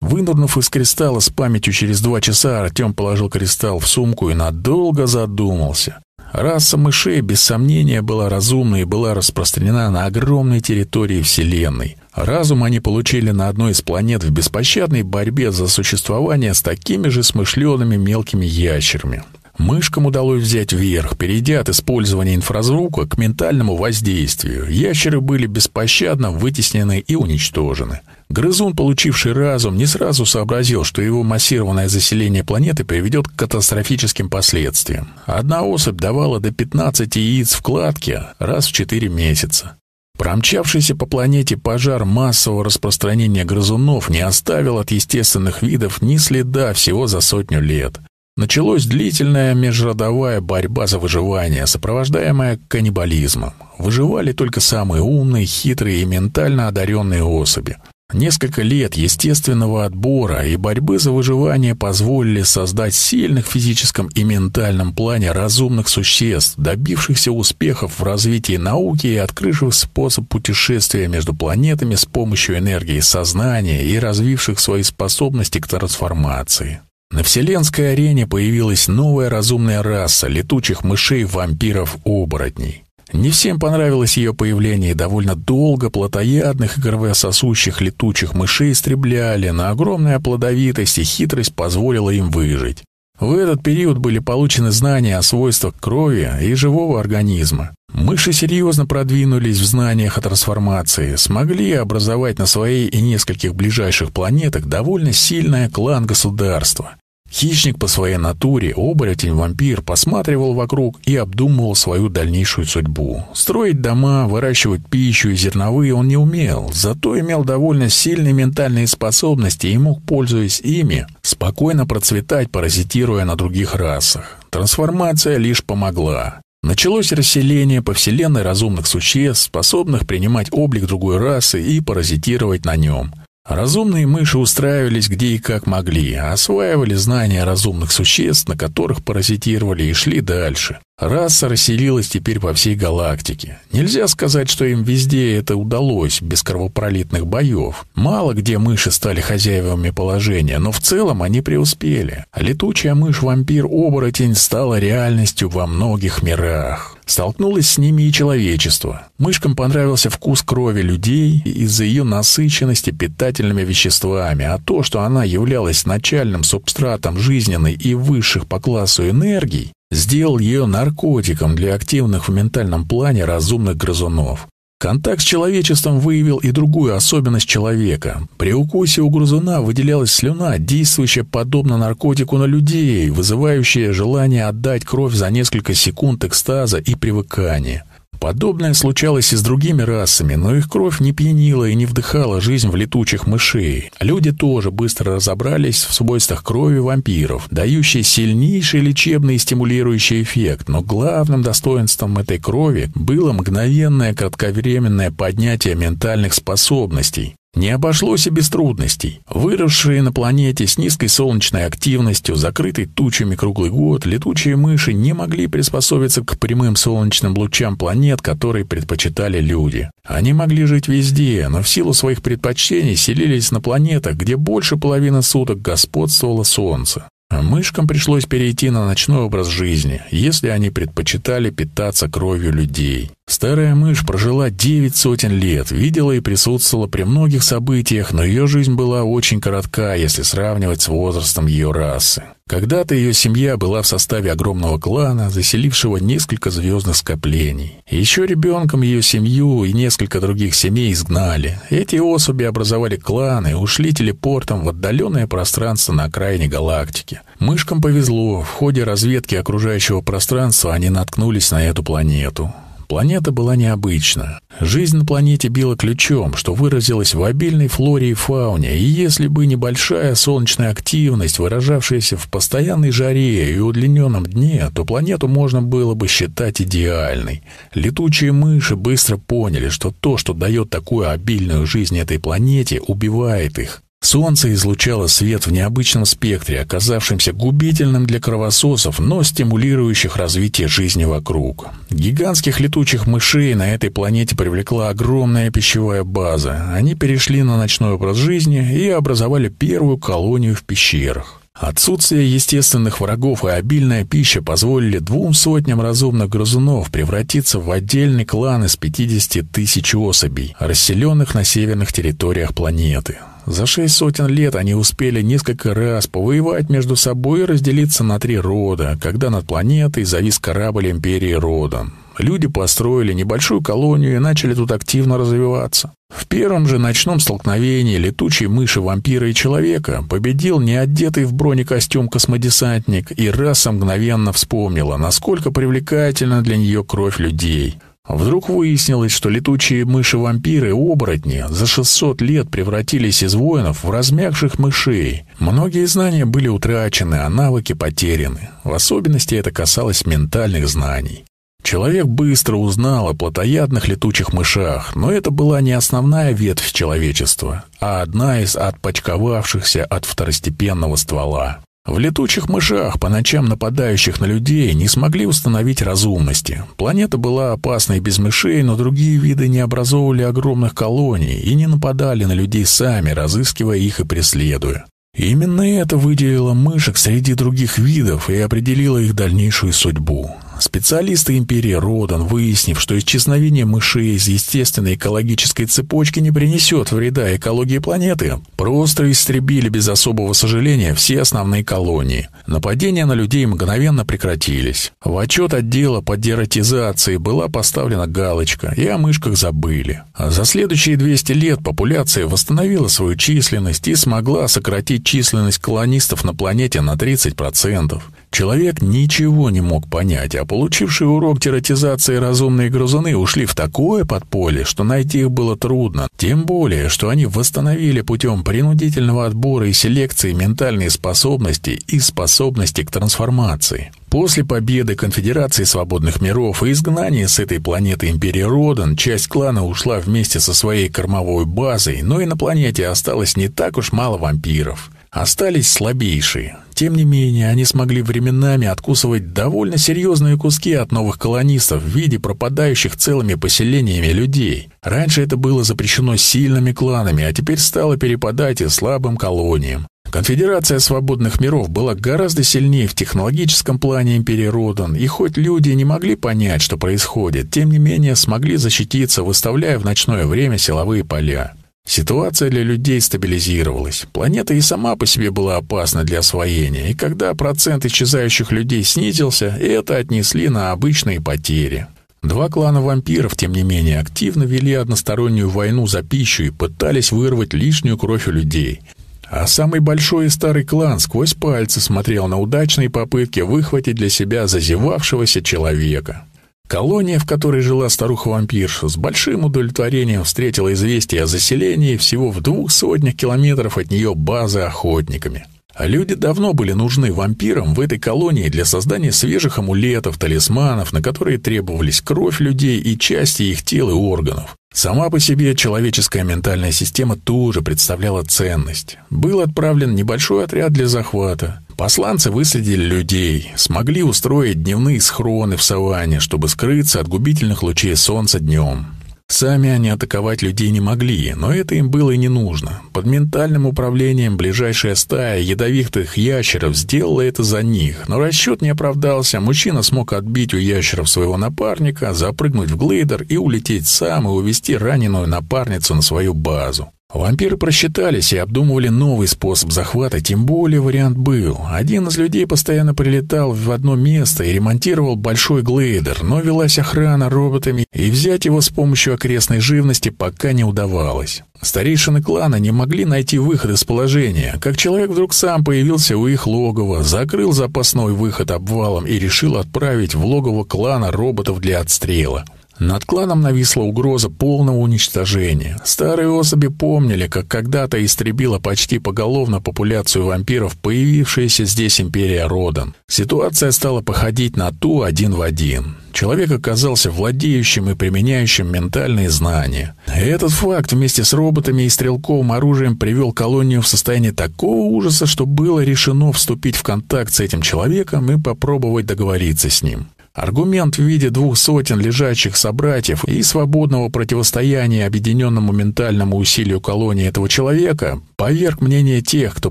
Вынурнув из кристалла с памятью через два часа, Артем положил кристалл в сумку и надолго задумался. Раса мышей, без сомнения, была разумной и была распространена на огромной территории Вселенной. Разум они получили на одной из планет в беспощадной борьбе за существование с такими же смышленными мелкими ящерами. Мышкам удалось взять верх, перейдя от использования инфразвука к ментальному воздействию. Ящеры были беспощадно вытеснены и уничтожены. Грызун, получивший разум, не сразу сообразил, что его массированное заселение планеты приведет к катастрофическим последствиям. Одна особь давала до 15 яиц в кладке раз в 4 месяца. Промчавшийся по планете пожар массового распространения грызунов не оставил от естественных видов ни следа всего за сотню лет. Началась длительная межродовая борьба за выживание, сопровождаемая каннибализмом. Выживали только самые умные, хитрые и ментально одаренные особи. Несколько лет естественного отбора и борьбы за выживание позволили создать сильных в физическом и ментальном плане разумных существ, добившихся успехов в развитии науки и открывших способ путешествия между планетами с помощью энергии сознания и развивших свои способности к трансформации. На вселенской арене появилась новая разумная раса летучих мышей-вампиров-оборотней. Не всем понравилось ее появление, и довольно долго плотоядных и кровососущих летучих мышей истребляли, но огромная плодовитость и хитрость позволила им выжить. В этот период были получены знания о свойствах крови и живого организма. Мыши серьезно продвинулись в знаниях о трансформации, смогли образовать на своей и нескольких ближайших планетах довольно сильное клан-государство. Хищник по своей натуре, оборотень-вампир, посматривал вокруг и обдумывал свою дальнейшую судьбу. Строить дома, выращивать пищу и зерновые он не умел, зато имел довольно сильные ментальные способности и мог, пользуясь ими, спокойно процветать, паразитируя на других расах. Трансформация лишь помогла. Началось расселение по вселенной разумных существ, способных принимать облик другой расы и паразитировать на нем. Разумные мыши устраивались где и как могли, осваивали знания разумных существ, на которых паразитировали, и шли дальше. Раса расселилась теперь по всей галактике. Нельзя сказать, что им везде это удалось, без кровопролитных боев. Мало где мыши стали хозяевами положения, но в целом они преуспели. Летучая мышь-вампир-оборотень стала реальностью во многих мирах. Столкнулось с ними и человечество. Мышкам понравился вкус крови людей из-за ее насыщенности питательными веществами, а то, что она являлась начальным субстратом жизненной и высших по классу энергий, сделал ее наркотиком для активных в ментальном плане разумных грызунов. Контакт с человечеством выявил и другую особенность человека. При укусе у грызуна выделялась слюна, действующая подобно наркотику на людей, вызывающая желание отдать кровь за несколько секунд экстаза и привыкания. Подобное случалось и с другими расами, но их кровь не пьянила и не вдыхала жизнь в летучих мышей. Люди тоже быстро разобрались в свойствах крови вампиров, дающей сильнейший лечебный и стимулирующий эффект, но главным достоинством этой крови было мгновенное кратковременное поднятие ментальных способностей. Не обошлось и без трудностей. Выросшие на планете с низкой солнечной активностью, закрытой тучами круглый год, летучие мыши не могли приспособиться к прямым солнечным лучам планет, которые предпочитали люди. Они могли жить везде, но в силу своих предпочтений селились на планетах, где больше половины суток господствовало солнце. Мышкам пришлось перейти на ночной образ жизни, если они предпочитали питаться кровью людей. Старая мышь прожила девять сотен лет, видела и присутствовала при многих событиях, но ее жизнь была очень коротка, если сравнивать с возрастом ее расы. Когда-то ее семья была в составе огромного клана, заселившего несколько звездных скоплений. Еще ребенком ее семью и несколько других семей изгнали. Эти особи образовали кланы и ушли телепортом в отдаленное пространство на окраине галактики. Мышкам повезло, в ходе разведки окружающего пространства они наткнулись на эту планету. Планета была необычна. Жизнь на планете била ключом, что выразилось в обильной флоре и фауне, и если бы небольшая солнечная активность, выражавшаяся в постоянной жаре и удлиненном дне, то планету можно было бы считать идеальной. Летучие мыши быстро поняли, что то, что дает такую обильную жизнь этой планете, убивает их. Солнце излучало свет в необычном спектре, оказавшемся губительным для кровососов, но стимулирующих развитие жизни вокруг. Гигантских летучих мышей на этой планете привлекла огромная пищевая база. Они перешли на ночной образ жизни и образовали первую колонию в пещерах. Отсутствие естественных врагов и обильная пища позволили двум сотням разумных грызунов превратиться в отдельный клан из 50 тысяч особей, расселенных на северных территориях планеты. За шесть сотен лет они успели несколько раз повоевать между собой и разделиться на три рода, когда над планетой завис корабль Империи Родан. Люди построили небольшую колонию и начали тут активно развиваться. В первом же ночном столкновении летучей мыши, вампира и человека победил неодетый в бронекостюм космодесантник, и раса мгновенно вспомнила, насколько привлекательна для нее кровь людей — Вдруг выяснилось, что летучие мыши-вампиры-оборотни за 600 лет превратились из воинов в размягших мышей. Многие знания были утрачены, а навыки потеряны. В особенности это касалось ментальных знаний. Человек быстро узнал о плотоядных летучих мышах, но это была не основная ветвь человечества, а одна из отпочковавшихся от второстепенного ствола. В летучих мышах, по ночам нападающих на людей, не смогли установить разумности. Планета была опасной без мышей, но другие виды не образовывали огромных колоний и не нападали на людей сами, разыскивая их и преследуя. Именно это выделило мышек среди других видов и определило их дальнейшую судьбу. Специалисты империи Родан, выяснив, что исчезновение мышей из естественной экологической цепочки не принесет вреда экологии планеты, просто истребили без особого сожаления все основные колонии. Нападения на людей мгновенно прекратились. В отчет отдела по дератизации была поставлена галочка, и о мышках забыли. За следующие 200 лет популяция восстановила свою численность и смогла сократить численность колонистов на планете на 30%. Человек ничего не мог понять, а получившие урок тератизации разумные грызуны ушли в такое подполье, что найти их было трудно. Тем более, что они восстановили путем принудительного отбора и селекции ментальные способности и способности к трансформации. После победы Конфедерации Свободных Миров и изгнания с этой планеты Империи Родан, часть клана ушла вместе со своей кормовой базой, но и на планете осталось не так уж мало вампиров. Остались слабейшие. Тем не менее, они смогли временами откусывать довольно серьезные куски от новых колонистов в виде пропадающих целыми поселениями людей. Раньше это было запрещено сильными кланами, а теперь стало перепадать и слабым колониям. Конфедерация свободных миров была гораздо сильнее в технологическом плане империи Родан, и хоть люди не могли понять, что происходит, тем не менее смогли защититься, выставляя в ночное время силовые поля. Ситуация для людей стабилизировалась. Планета и сама по себе была опасна для освоения, и когда процент исчезающих людей снизился, это отнесли на обычные потери. Два клана вампиров, тем не менее, активно вели одностороннюю войну за пищу и пытались вырвать лишнюю кровь у людей. А самый большой и старый клан сквозь пальцы смотрел на удачные попытки выхватить для себя зазевавшегося человека. Колония, в которой жила старуха-вампирша, с большим удовлетворением встретила известие о заселении всего в двух сотнях километров от нее базы охотниками. Люди давно были нужны вампирам в этой колонии для создания свежих амулетов, талисманов, на которые требовались кровь людей и части их тел и органов. Сама по себе человеческая ментальная система тоже представляла ценность. Был отправлен небольшой отряд для захвата. Посланцы выследили людей, смогли устроить дневные схроны в саванне, чтобы скрыться от губительных лучей солнца днем. Сами они атаковать людей не могли, но это им было и не нужно. Под ментальным управлением ближайшая стая ядовитых ящеров сделала это за них, но расчет не оправдался. Мужчина смог отбить у ящеров своего напарника, запрыгнуть в глейдер и улететь сам и увести раненую напарницу на свою базу. Вампиры просчитались и обдумывали новый способ захвата, тем более вариант был. Один из людей постоянно прилетал в одно место и ремонтировал большой глейдер, но велась охрана роботами, и взять его с помощью окрестной живности пока не удавалось. Старейшины клана не могли найти выход из положения, как человек вдруг сам появился у их логова, закрыл запасной выход обвалом и решил отправить в логово клана роботов для отстрела. Над кланом нависла угроза полного уничтожения. Старые особи помнили, как когда-то истребила почти поголовно популяцию вампиров, появившаяся здесь империя Родан. Ситуация стала походить на ту один в один. Человек оказался владеющим и применяющим ментальные знания. Этот факт вместе с роботами и стрелковым оружием привел колонию в состояние такого ужаса, что было решено вступить в контакт с этим человеком и попробовать договориться с ним. Аргумент в виде двух сотен лежачих собратьев и свободного противостояния объединенному ментальному усилию колонии этого человека поверг мнение тех, кто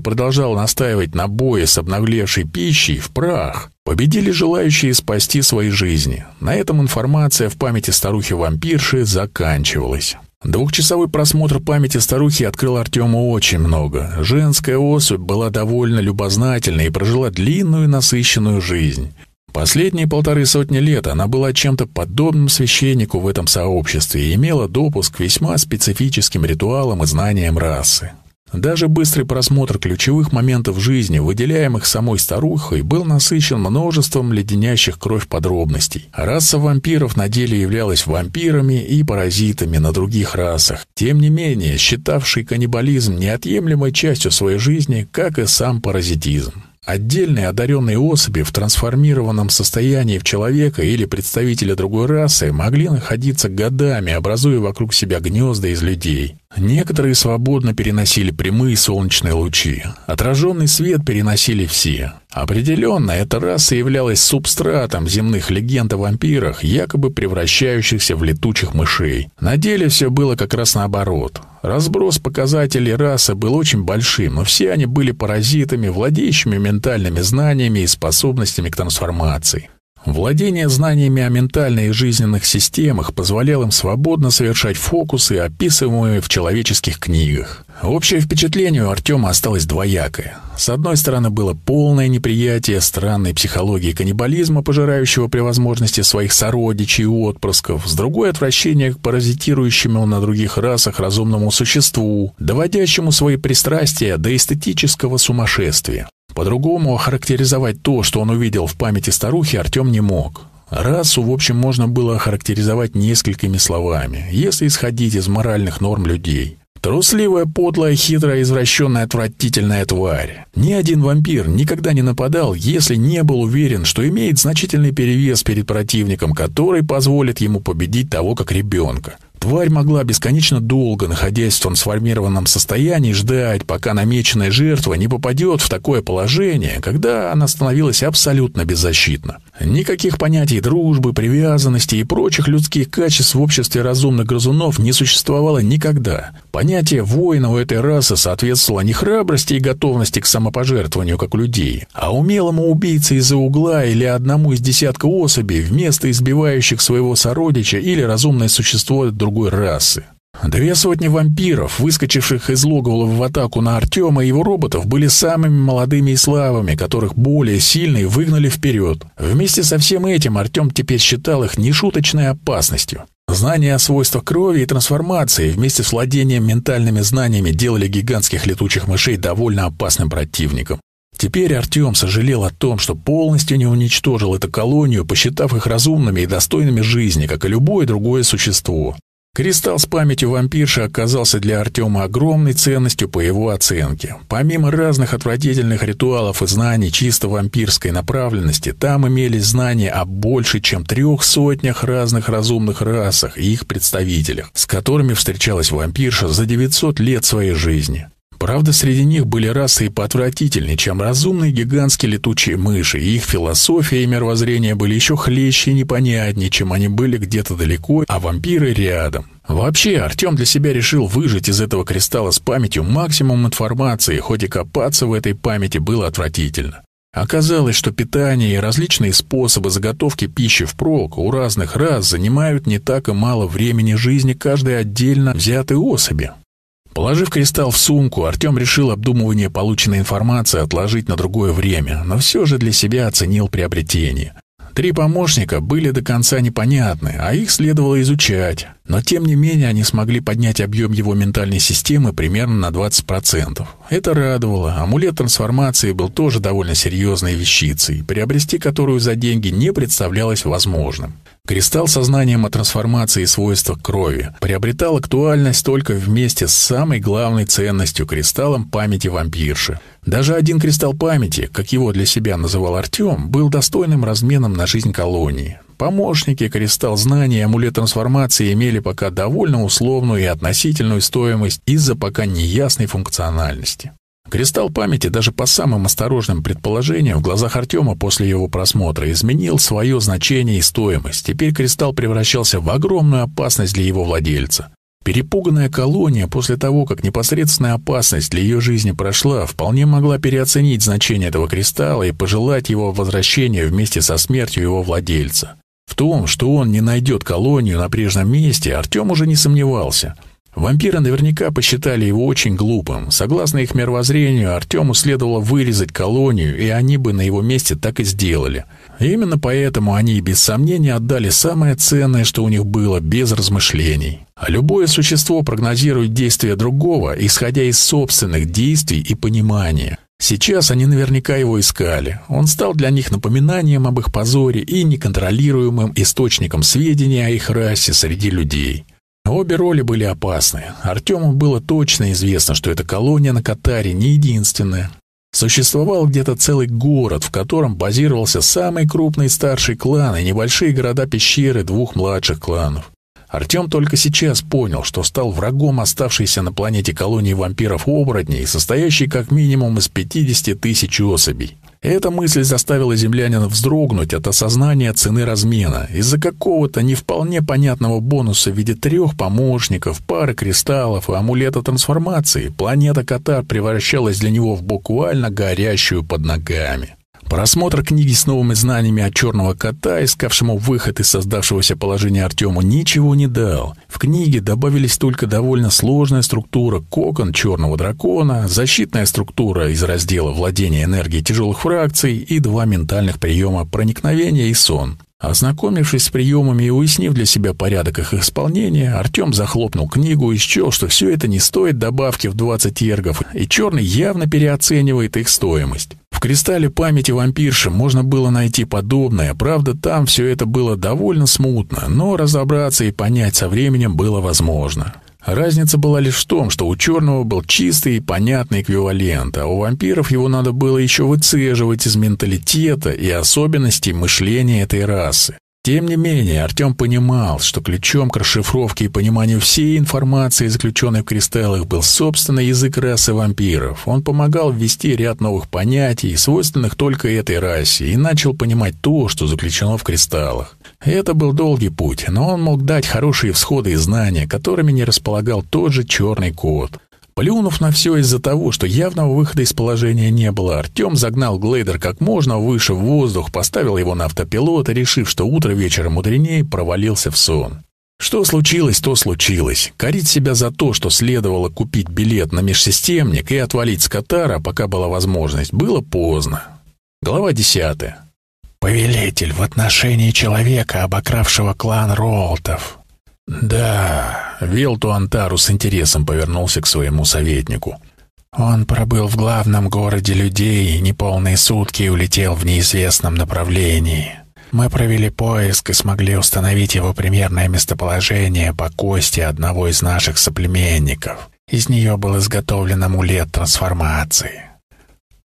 продолжал настаивать на бое с обнаглевшей пищей, в прах. Победили желающие спасти свои жизни. На этом информация в памяти старухи-вампирши заканчивалась. Двухчасовой просмотр памяти старухи открыл Артему очень много. Женская особь была довольно любознательной и прожила длинную насыщенную жизнь. Последние полторы сотни лет она была чем-то подобным священнику в этом сообществе и имела допуск к весьма специфическим ритуалам и знаниям расы. Даже быстрый просмотр ключевых моментов жизни, выделяемых самой старухой, был насыщен множеством леденящих кровь подробностей. Раса вампиров на деле являлась вампирами и паразитами на других расах, тем не менее считавший каннибализм неотъемлемой частью своей жизни, как и сам паразитизм. Отдельные одаренные особи в трансформированном состоянии в человека или представителя другой расы могли находиться годами, образуя вокруг себя гнезда из людей. Некоторые свободно переносили прямые солнечные лучи. Отраженный свет переносили все. Определенно, эта раса являлась субстратом земных легенд о вампирах, якобы превращающихся в летучих мышей. На деле все было как раз наоборот. Разброс показателей расы был очень большим, но все они были паразитами, владеющими ментальными знаниями и способностями к трансформации. Владение знаниями о ментальных и жизненных системах позволяло им свободно совершать фокусы, описываемые в человеческих книгах. Общее впечатление у Артема осталось двоякое. С одной стороны, было полное неприятие странной психологии каннибализма, пожирающего при возможности своих сородичей и отпрысков, с другой — отвращение к паразитирующему на других расах разумному существу, доводящему свои пристрастия до эстетического сумасшествия. По-другому охарактеризовать то, что он увидел в памяти старухи, Артем не мог. Расу, в общем, можно было охарактеризовать несколькими словами, если исходить из моральных норм людей. Трусливая, подлая, хитрая, извращенная, отвратительная тварь. Ни один вампир никогда не нападал, если не был уверен, что имеет значительный перевес перед противником, который позволит ему победить того, как ребенка. Тварь могла бесконечно долго, находясь в трансформированном состоянии, ждать, пока намеченная жертва не попадет в такое положение, когда она становилась абсолютно беззащитна. Никаких понятий дружбы, привязанности и прочих людских качеств в обществе разумных грызунов не существовало никогда. Понятие воина у этой расы соответствовало не храбрости и готовности к самопожертвованию, как людей, а умелому убийце из-за угла или одному из десятка особей, вместо избивающих своего сородича или разумное существо другой расы. Две сотни вампиров, выскочивших из логова в атаку на Артема и его роботов, были самыми молодыми и слабыми, которых более сильные выгнали вперед. Вместе со всем этим Артем теперь считал их нешуточной опасностью. Знания о свойствах крови и трансформации вместе с владением ментальными знаниями делали гигантских летучих мышей довольно опасным противником. Теперь Артем сожалел о том, что полностью не уничтожил эту колонию, посчитав их разумными и достойными жизни, как и любое другое существо. Кристалл с памятью вампирши оказался для Артема огромной ценностью по его оценке. Помимо разных отвратительных ритуалов и знаний чисто вампирской направленности, там имелись знания о больше чем трех сотнях разных разумных расах и их представителях, с которыми встречалась вампирша за 900 лет своей жизни. Правда, среди них были расы поотвратительнее, чем разумные гигантские летучие мыши, и их философия и мировоззрение были еще хлеще и непонятнее, чем они были где-то далеко, а вампиры рядом. Вообще, Артем для себя решил выжать из этого кристалла с памятью максимум информации, хоть и копаться в этой памяти было отвратительно. Оказалось, что питание и различные способы заготовки пищи впрок у разных рас занимают не так и мало времени жизни каждой отдельно взятой особи. Положив кристалл в сумку, Артем решил обдумывание полученной информации отложить на другое время, но все же для себя оценил приобретение. Три помощника были до конца непонятны, а их следовало изучать. Но тем не менее они смогли поднять объем его ментальной системы примерно на 20%. Это радовало. Амулет трансформации был тоже довольно серьезной вещицей, приобрести которую за деньги не представлялось возможным. Кристалл со знанием о трансформации и свойствах крови приобретал актуальность только вместе с самой главной ценностью – кристаллом памяти вампирши. Даже один кристалл памяти, как его для себя называл Артем, был достойным разменом на жизнь колонии. Помощники кристалл знаний и амулет трансформации имели пока довольно условную и относительную стоимость из-за пока неясной функциональности. Кристалл памяти даже по самым осторожным предположениям в глазах Артема после его просмотра изменил свое значение и стоимость. Теперь кристалл превращался в огромную опасность для его владельца. Перепуганная колония после того, как непосредственная опасность для ее жизни прошла, вполне могла переоценить значение этого кристалла и пожелать его возвращения вместе со смертью его владельца. В том, что он не найдет колонию на прежнем месте, Артем уже не сомневался – Вампиры наверняка посчитали его очень глупым. Согласно их мировоззрению, Артему следовало вырезать колонию, и они бы на его месте так и сделали. Именно поэтому они без сомнения отдали самое ценное, что у них было, без размышлений. А любое существо прогнозирует действия другого, исходя из собственных действий и понимания. Сейчас они наверняка его искали. Он стал для них напоминанием об их позоре и неконтролируемым источником сведений о их расе среди людей. Обе роли были опасны. Артему было точно известно, что эта колония на Катаре не единственная. Существовал где-то целый город, в котором базировался самый крупный старший клан и небольшие города-пещеры двух младших кланов. Артем только сейчас понял, что стал врагом оставшейся на планете колонии вампиров-оборотней, состоящей как минимум из 50 тысяч особей. Эта мысль заставила землянина вздрогнуть от осознания цены размена. Из-за какого-то не вполне понятного бонуса в виде трех помощников, пары кристаллов и амулета трансформации планета Катар превращалась для него в буквально горящую под ногами. Просмотр книги с новыми знаниями от черного кота, искавшему выход из создавшегося положения Артему, ничего не дал. В книге добавились только довольно сложная структура кокон черного дракона, защитная структура из раздела владения энергией тяжелых фракций и два ментальных приема проникновения и сон. Ознакомившись с приемами и уяснив для себя порядок их исполнения, Артем захлопнул книгу и счел, что все это не стоит добавки в 20 ергов, и Черный явно переоценивает их стоимость. В кристалле памяти вампирши можно было найти подобное, правда, там все это было довольно смутно, но разобраться и понять со временем было возможно. Разница была лишь в том, что у черного был чистый и понятный эквивалент, а у вампиров его надо было еще выцеживать из менталитета и особенностей мышления этой расы. Тем не менее, Артем понимал, что ключом к расшифровке и пониманию всей информации, заключенной в кристаллах, был собственный язык расы вампиров. Он помогал ввести ряд новых понятий, свойственных только этой расе, и начал понимать то, что заключено в кристаллах. Это был долгий путь, но он мог дать хорошие всходы и знания, которыми не располагал тот же черный кот. Плюнув на все из-за того, что явного выхода из положения не было, Артем загнал глейдер как можно выше в воздух, поставил его на автопилот и, решив, что утро вечера мудренее, провалился в сон. Что случилось, то случилось. Корить себя за то, что следовало купить билет на межсистемник и отвалить с Катара, пока была возможность, было поздно. Глава десятая. «Повелитель в отношении человека, обокравшего клан Ролтов». «Да», — Вилту Антару с интересом повернулся к своему советнику. «Он пробыл в главном городе людей неполные сутки и улетел в неизвестном направлении. Мы провели поиск и смогли установить его примерное местоположение по кости одного из наших соплеменников. Из нее был изготовлен амулет трансформации.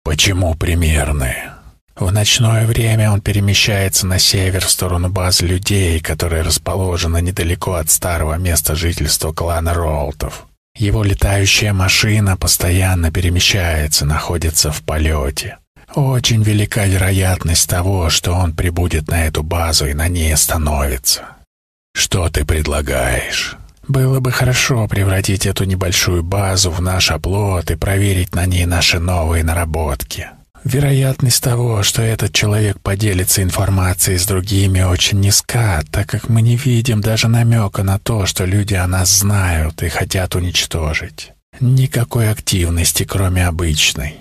Почему примерное? В ночное время он перемещается на север в сторону базы людей, которая расположена недалеко от старого места жительства клана Ролтов. Его летающая машина постоянно перемещается, находится в полете. Очень велика вероятность того, что он прибудет на эту базу и на ней остановится. Что ты предлагаешь? Было бы хорошо превратить эту небольшую базу в наш оплот и проверить на ней наши новые наработки. Вероятность того, что этот человек поделится информацией с другими, очень низка, так как мы не видим даже намека на то, что люди о нас знают и хотят уничтожить. Никакой активности, кроме обычной.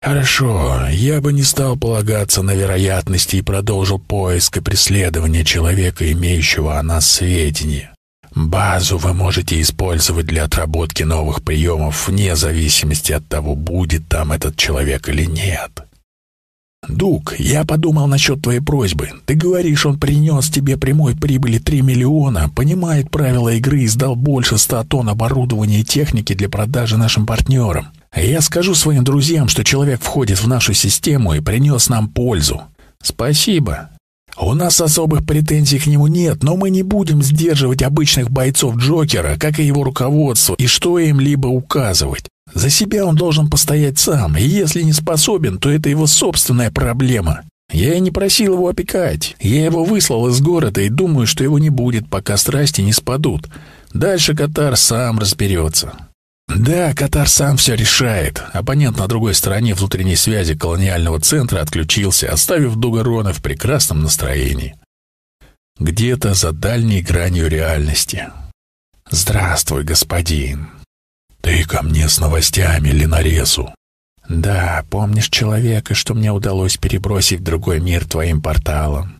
«Хорошо, я бы не стал полагаться на вероятности и продолжил поиск и преследование человека, имеющего о нас сведения. Базу вы можете использовать для отработки новых приемов вне зависимости от того, будет там этот человек или нет. «Дук, я подумал насчет твоей просьбы. Ты говоришь, он принес тебе прямой прибыли 3 миллиона, понимает правила игры и сдал больше 100 тонн оборудования и техники для продажи нашим партнерам. Я скажу своим друзьям, что человек входит в нашу систему и принес нам пользу. Спасибо. У нас особых претензий к нему нет, но мы не будем сдерживать обычных бойцов Джокера, как и его руководство, и что им либо указывать. За себя он должен постоять сам, и если не способен, то это его собственная проблема. Я и не просил его опекать. Я его выслал из города и думаю, что его не будет, пока страсти не спадут. Дальше Катар сам разберется. Да, Катар сам все решает. Оппонент на другой стороне внутренней связи колониального центра отключился, оставив Дугарона в прекрасном настроении. Где-то за дальней гранью реальности. «Здравствуй, господин». «Ты ко мне с новостями, Ленаресу?» «Да, помнишь человека, что мне удалось перебросить в другой мир твоим порталом?»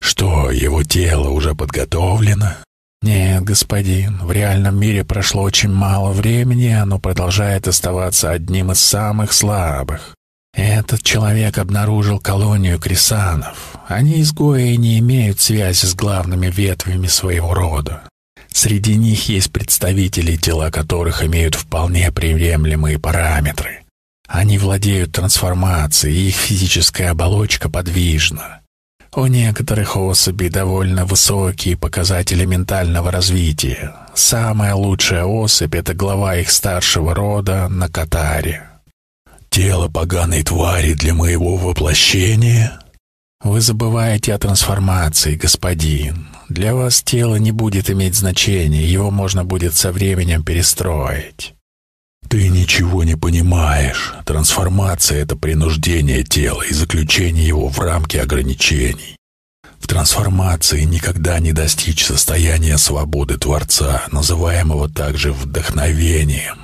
«Что, его тело уже подготовлено?» «Нет, господин, в реальном мире прошло очень мало времени, оно продолжает оставаться одним из самых слабых. Этот человек обнаружил колонию крисанов. Они изгои и не имеют связи с главными ветвями своего рода. Среди них есть представители, тела которых имеют вполне приемлемые параметры. Они владеют трансформацией, их физическая оболочка подвижна. У некоторых особей довольно высокие показатели ментального развития. Самая лучшая особь — это глава их старшего рода на Катаре. «Тело поганой твари для моего воплощения?» «Вы забываете о трансформации, господин. Для вас тело не будет иметь значения, его можно будет со временем перестроить. Ты ничего не понимаешь. Трансформация — это принуждение тела и заключение его в рамки ограничений. В трансформации никогда не достичь состояния свободы Творца, называемого также вдохновением,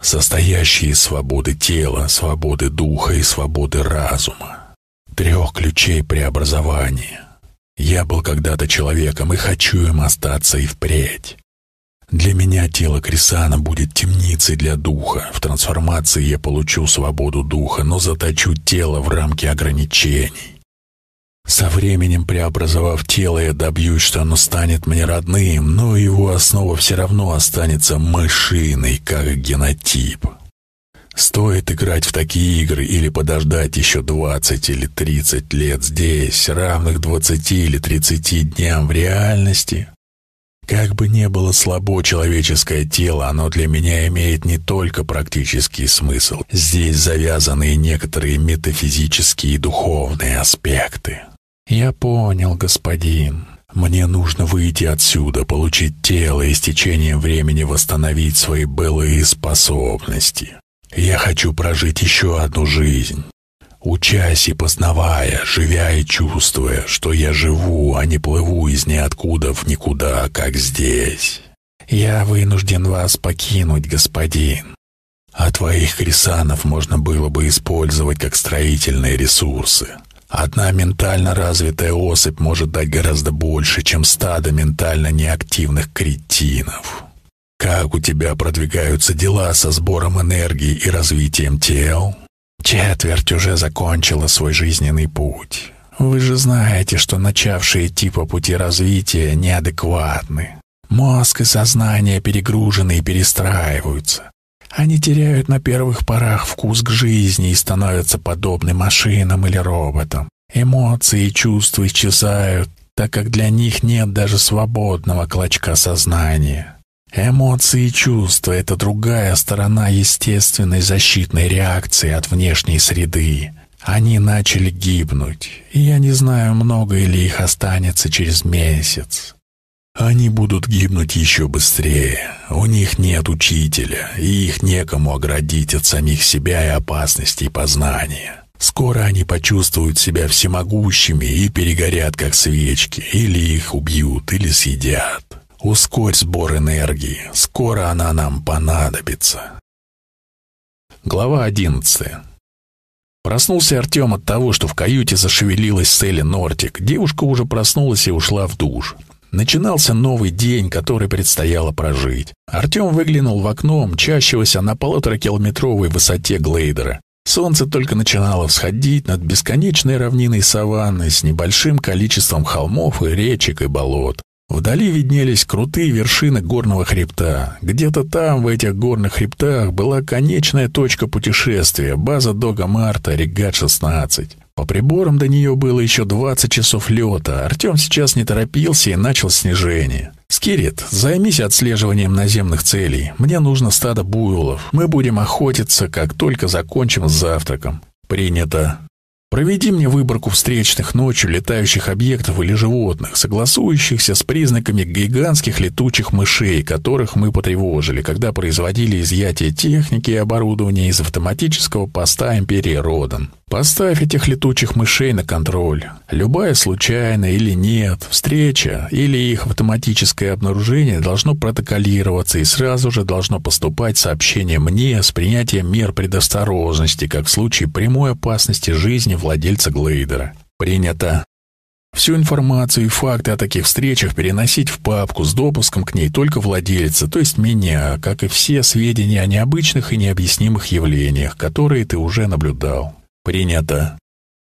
состоящей из свободы тела, свободы духа и свободы разума. Трех ключей преобразования — я был когда-то человеком и хочу им остаться и впредь. Для меня тело Крисана будет темницей для духа. В трансформации я получу свободу духа, но заточу тело в рамки ограничений. Со временем, преобразовав тело, я добьюсь, что оно станет мне родным, но его основа все равно останется мышиной, как генотип. Стоит играть в такие игры или подождать еще 20 или 30 лет здесь, равных 20 или 30 дням в реальности? Как бы ни было слабо человеческое тело, оно для меня имеет не только практический смысл. Здесь завязаны и некоторые метафизические и духовные аспекты. Я понял, господин. Мне нужно выйти отсюда, получить тело и с течением времени восстановить свои былые способности. Я хочу прожить еще одну жизнь, учась и познавая, живя и чувствуя, что я живу, а не плыву из ниоткуда в никуда, как здесь. Я вынужден вас покинуть, господин. А твоих крисанов можно было бы использовать как строительные ресурсы. Одна ментально развитая особь может дать гораздо больше, чем стадо ментально неактивных кретинов. Как у тебя продвигаются дела со сбором энергии и развитием тел? Четверть уже закончила свой жизненный путь. Вы же знаете, что начавшие типа пути развития неадекватны. Мозг и сознание перегружены и перестраиваются. Они теряют на первых порах вкус к жизни и становятся подобны машинам или роботам. Эмоции и чувства исчезают, так как для них нет даже свободного клочка сознания. Эмоции и чувства — это другая сторона естественной защитной реакции от внешней среды. Они начали гибнуть, и я не знаю, много ли их останется через месяц. Они будут гибнуть еще быстрее. У них нет учителя, и их некому оградить от самих себя и опасностей познания. Скоро они почувствуют себя всемогущими и перегорят, как свечки, или их убьют, или съедят. Ускорь сбор энергии, скоро она нам понадобится. Глава одиннадцатая. Проснулся Артем от того, что в каюте зашевелилась Селли Нортик. Девушка уже проснулась и ушла в душ. Начинался новый день, который предстояло прожить. Артем выглянул в окно, мчащегося на полуторакилометровой высоте глейдера. Солнце только начинало всходить над бесконечной равниной саванны с небольшим количеством холмов и речек и болот. Вдали виднелись крутые вершины горного хребта. Где-то там, в этих горных хребтах, была конечная точка путешествия, база Дога Марта, Регат-16. По приборам до нее было еще 20 часов лета. Артем сейчас не торопился и начал снижение. «Скирит, займись отслеживанием наземных целей. Мне нужно стадо буйволов. Мы будем охотиться, как только закончим с завтраком». «Принято». Проведи мне выборку встречных ночью летающих объектов или животных, согласующихся с признаками гигантских летучих мышей, которых мы потревожили, когда производили изъятие техники и оборудования из автоматического поста Империи Родан. Поставь этих летучих мышей на контроль. Любая случайная или нет, встреча или их автоматическое обнаружение должно протоколироваться и сразу же должно поступать сообщение мне с принятием мер предосторожности, как в случае прямой опасности жизни владельца глейдера. Принято. Всю информацию и факты о таких встречах переносить в папку с допуском к ней только владельца, то есть меня, как и все сведения о необычных и необъяснимых явлениях, которые ты уже наблюдал. «Принято».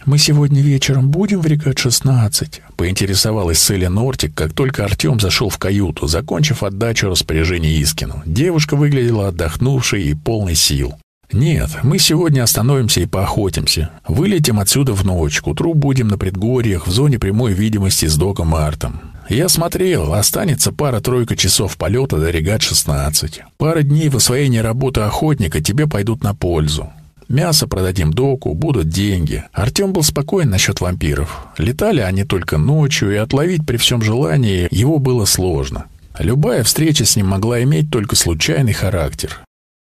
«Мы сегодня вечером будем в регат-16?» — поинтересовалась Селия Нортик, как только Артем зашел в каюту, закончив отдачу распоряжения Искину. Девушка выглядела отдохнувшей и полной сил. «Нет, мы сегодня остановимся и поохотимся. Вылетим отсюда в ночь, к утру будем на предгорьях, в зоне прямой видимости с Доком Мартом. Я смотрел, останется пара-тройка часов полета до регат-16. Пара дней в освоении работы охотника тебе пойдут на пользу. Мясо продадим доку, будут деньги. Артем был спокоен насчет вампиров. Летали они только ночью, и отловить при всем желании его было сложно. Любая встреча с ним могла иметь только случайный характер.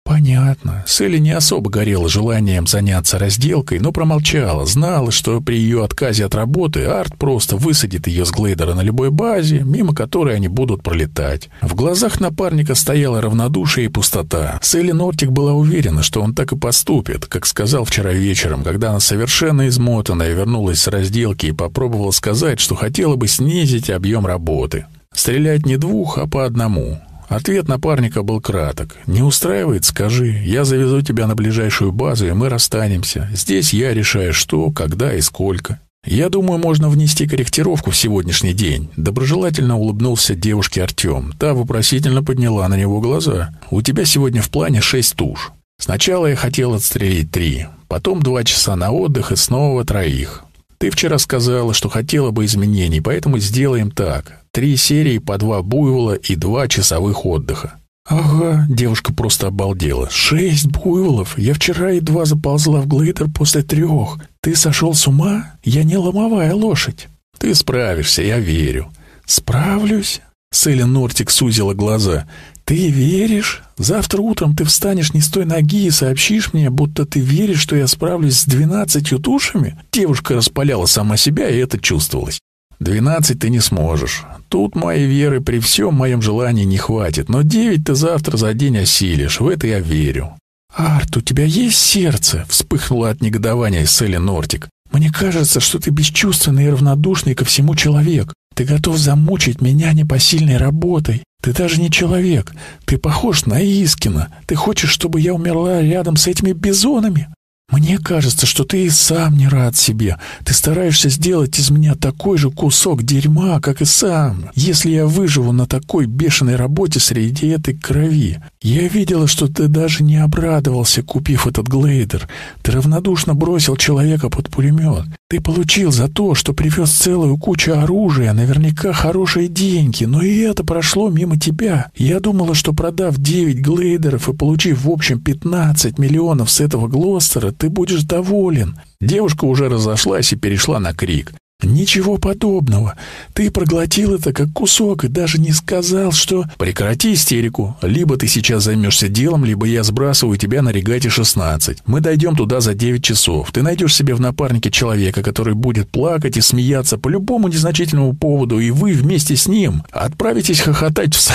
Понятно. Селли не особо горела желанием заняться разделкой, но промолчала, знала, что при ее отказе от работы Арт просто высадит ее с глейдера на любой базе, мимо которой они будут пролетать. В глазах напарника стояла равнодушие и пустота. Селли Нортик была уверена, что он так и поступит, как сказал вчера вечером, когда она совершенно измотанная вернулась с разделки и попробовала сказать, что хотела бы снизить объем работы. Стрелять не двух, а по одному. Ответ напарника был краток. «Не устраивает? Скажи. Я завезу тебя на ближайшую базу, и мы расстанемся. Здесь я решаю, что, когда и сколько». «Я думаю, можно внести корректировку в сегодняшний день», — доброжелательно улыбнулся девушке Артем. Та вопросительно подняла на него глаза. «У тебя сегодня в плане шесть туш. Сначала я хотел отстрелить три, потом два часа на отдых и снова троих. Ты вчера сказала, что хотела бы изменений, поэтому сделаем так. Три серии по два буйвола и два часовых отдыха. «Ага», — девушка просто обалдела. «Шесть буйволов! Я вчера едва заползла в глейдер после трех. Ты сошел с ума? Я не ломовая лошадь». «Ты справишься, я верю». «Справлюсь?» Селин Нортик сузила глаза. «Ты веришь? Завтра утром ты встанешь не с той ноги и сообщишь мне, будто ты веришь, что я справлюсь с двенадцатью тушами?» Девушка распаляла сама себя, и это чувствовалось. «Двенадцать ты не сможешь. Тут моей веры при всем моем желании не хватит, но девять ты завтра за день осилишь, в это я верю». «Арт, у тебя есть сердце?» — вспыхнула от негодования Селли Нортик. «Мне кажется, что ты бесчувственный и равнодушный ко всему человек. Ты готов замучить меня непосильной работой. Ты даже не человек. Ты похож на Искина. Ты хочешь, чтобы я умерла рядом с этими бизонами?» Мне кажется, что ты и сам не рад себе. Ты стараешься сделать из меня такой же кусок дерьма, как и сам. Если я выживу на такой бешеной работе среди этой крови. Я видела, что ты даже не обрадовался, купив этот глейдер. Ты равнодушно бросил человека под пулемет. Ты получил за то, что привез целую кучу оружия, наверняка хорошие деньги, но и это прошло мимо тебя. Я думала, что продав 9 глейдеров и получив в общем 15 миллионов с этого Глостера, ты будешь доволен. Девушка уже разошлась и перешла на крик. «Ничего подобного. Ты проглотил это как кусок и даже не сказал, что...» «Прекрати истерику. Либо ты сейчас займешься делом, либо я сбрасываю тебя на регате 16. Мы дойдем туда за 9 часов. Ты найдешь себе в напарнике человека, который будет плакать и смеяться по любому незначительному поводу, и вы вместе с ним отправитесь хохотать в...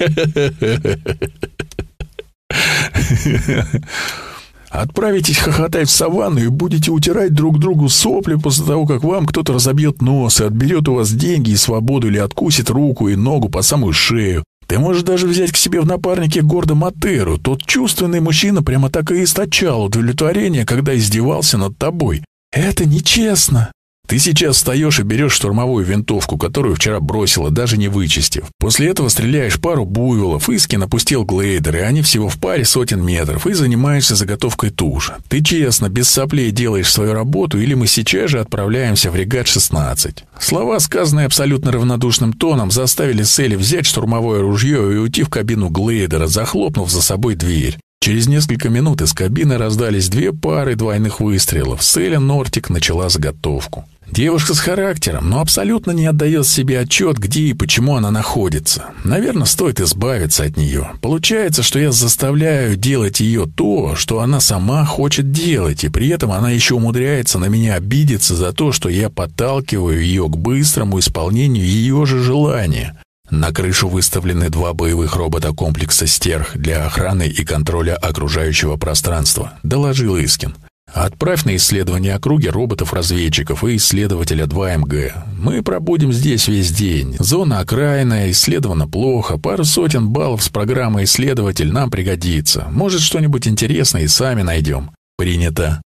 [LAUGHS] Отправитесь хохотать в саванну и будете утирать друг другу сопли после того, как вам кто-то разобьет нос и отберет у вас деньги и свободу или откусит руку и ногу по самую шею. Ты можешь даже взять к себе в напарнике Гордо Матеру. Тот чувственный мужчина прямо так и источал удовлетворение, когда издевался над тобой. Это нечестно. Ты сейчас встаешь и берешь штурмовую винтовку, которую вчера бросила, даже не вычистив. После этого стреляешь пару буйволов, Иски напустил глейдер, и они всего в паре сотен метров, и занимаешься заготовкой туш. Ты честно, без соплей делаешь свою работу, или мы сейчас же отправляемся в регат 16. Слова, сказанные абсолютно равнодушным тоном, заставили Селли взять штурмовое ружье и уйти в кабину глейдера, захлопнув за собой дверь. Через несколько минут из кабины раздались две пары двойных выстрелов. Селя Нортик начала заготовку. Девушка с характером, но абсолютно не отдает себе отчет, где и почему она находится. Наверное, стоит избавиться от нее. Получается, что я заставляю делать ее то, что она сама хочет делать, и при этом она еще умудряется на меня обидеться за то, что я подталкиваю ее к быстрому исполнению ее же желания. На крышу выставлены два боевых робота комплекса «Стерх» для охраны и контроля окружающего пространства, доложил Искин. Отправь на исследование округи роботов-разведчиков и исследователя 2МГ. Мы пробудем здесь весь день. Зона окраинная, исследована плохо. Пару сотен баллов с программы «Исследователь» нам пригодится. Может, что-нибудь интересное и сами найдем. Принято.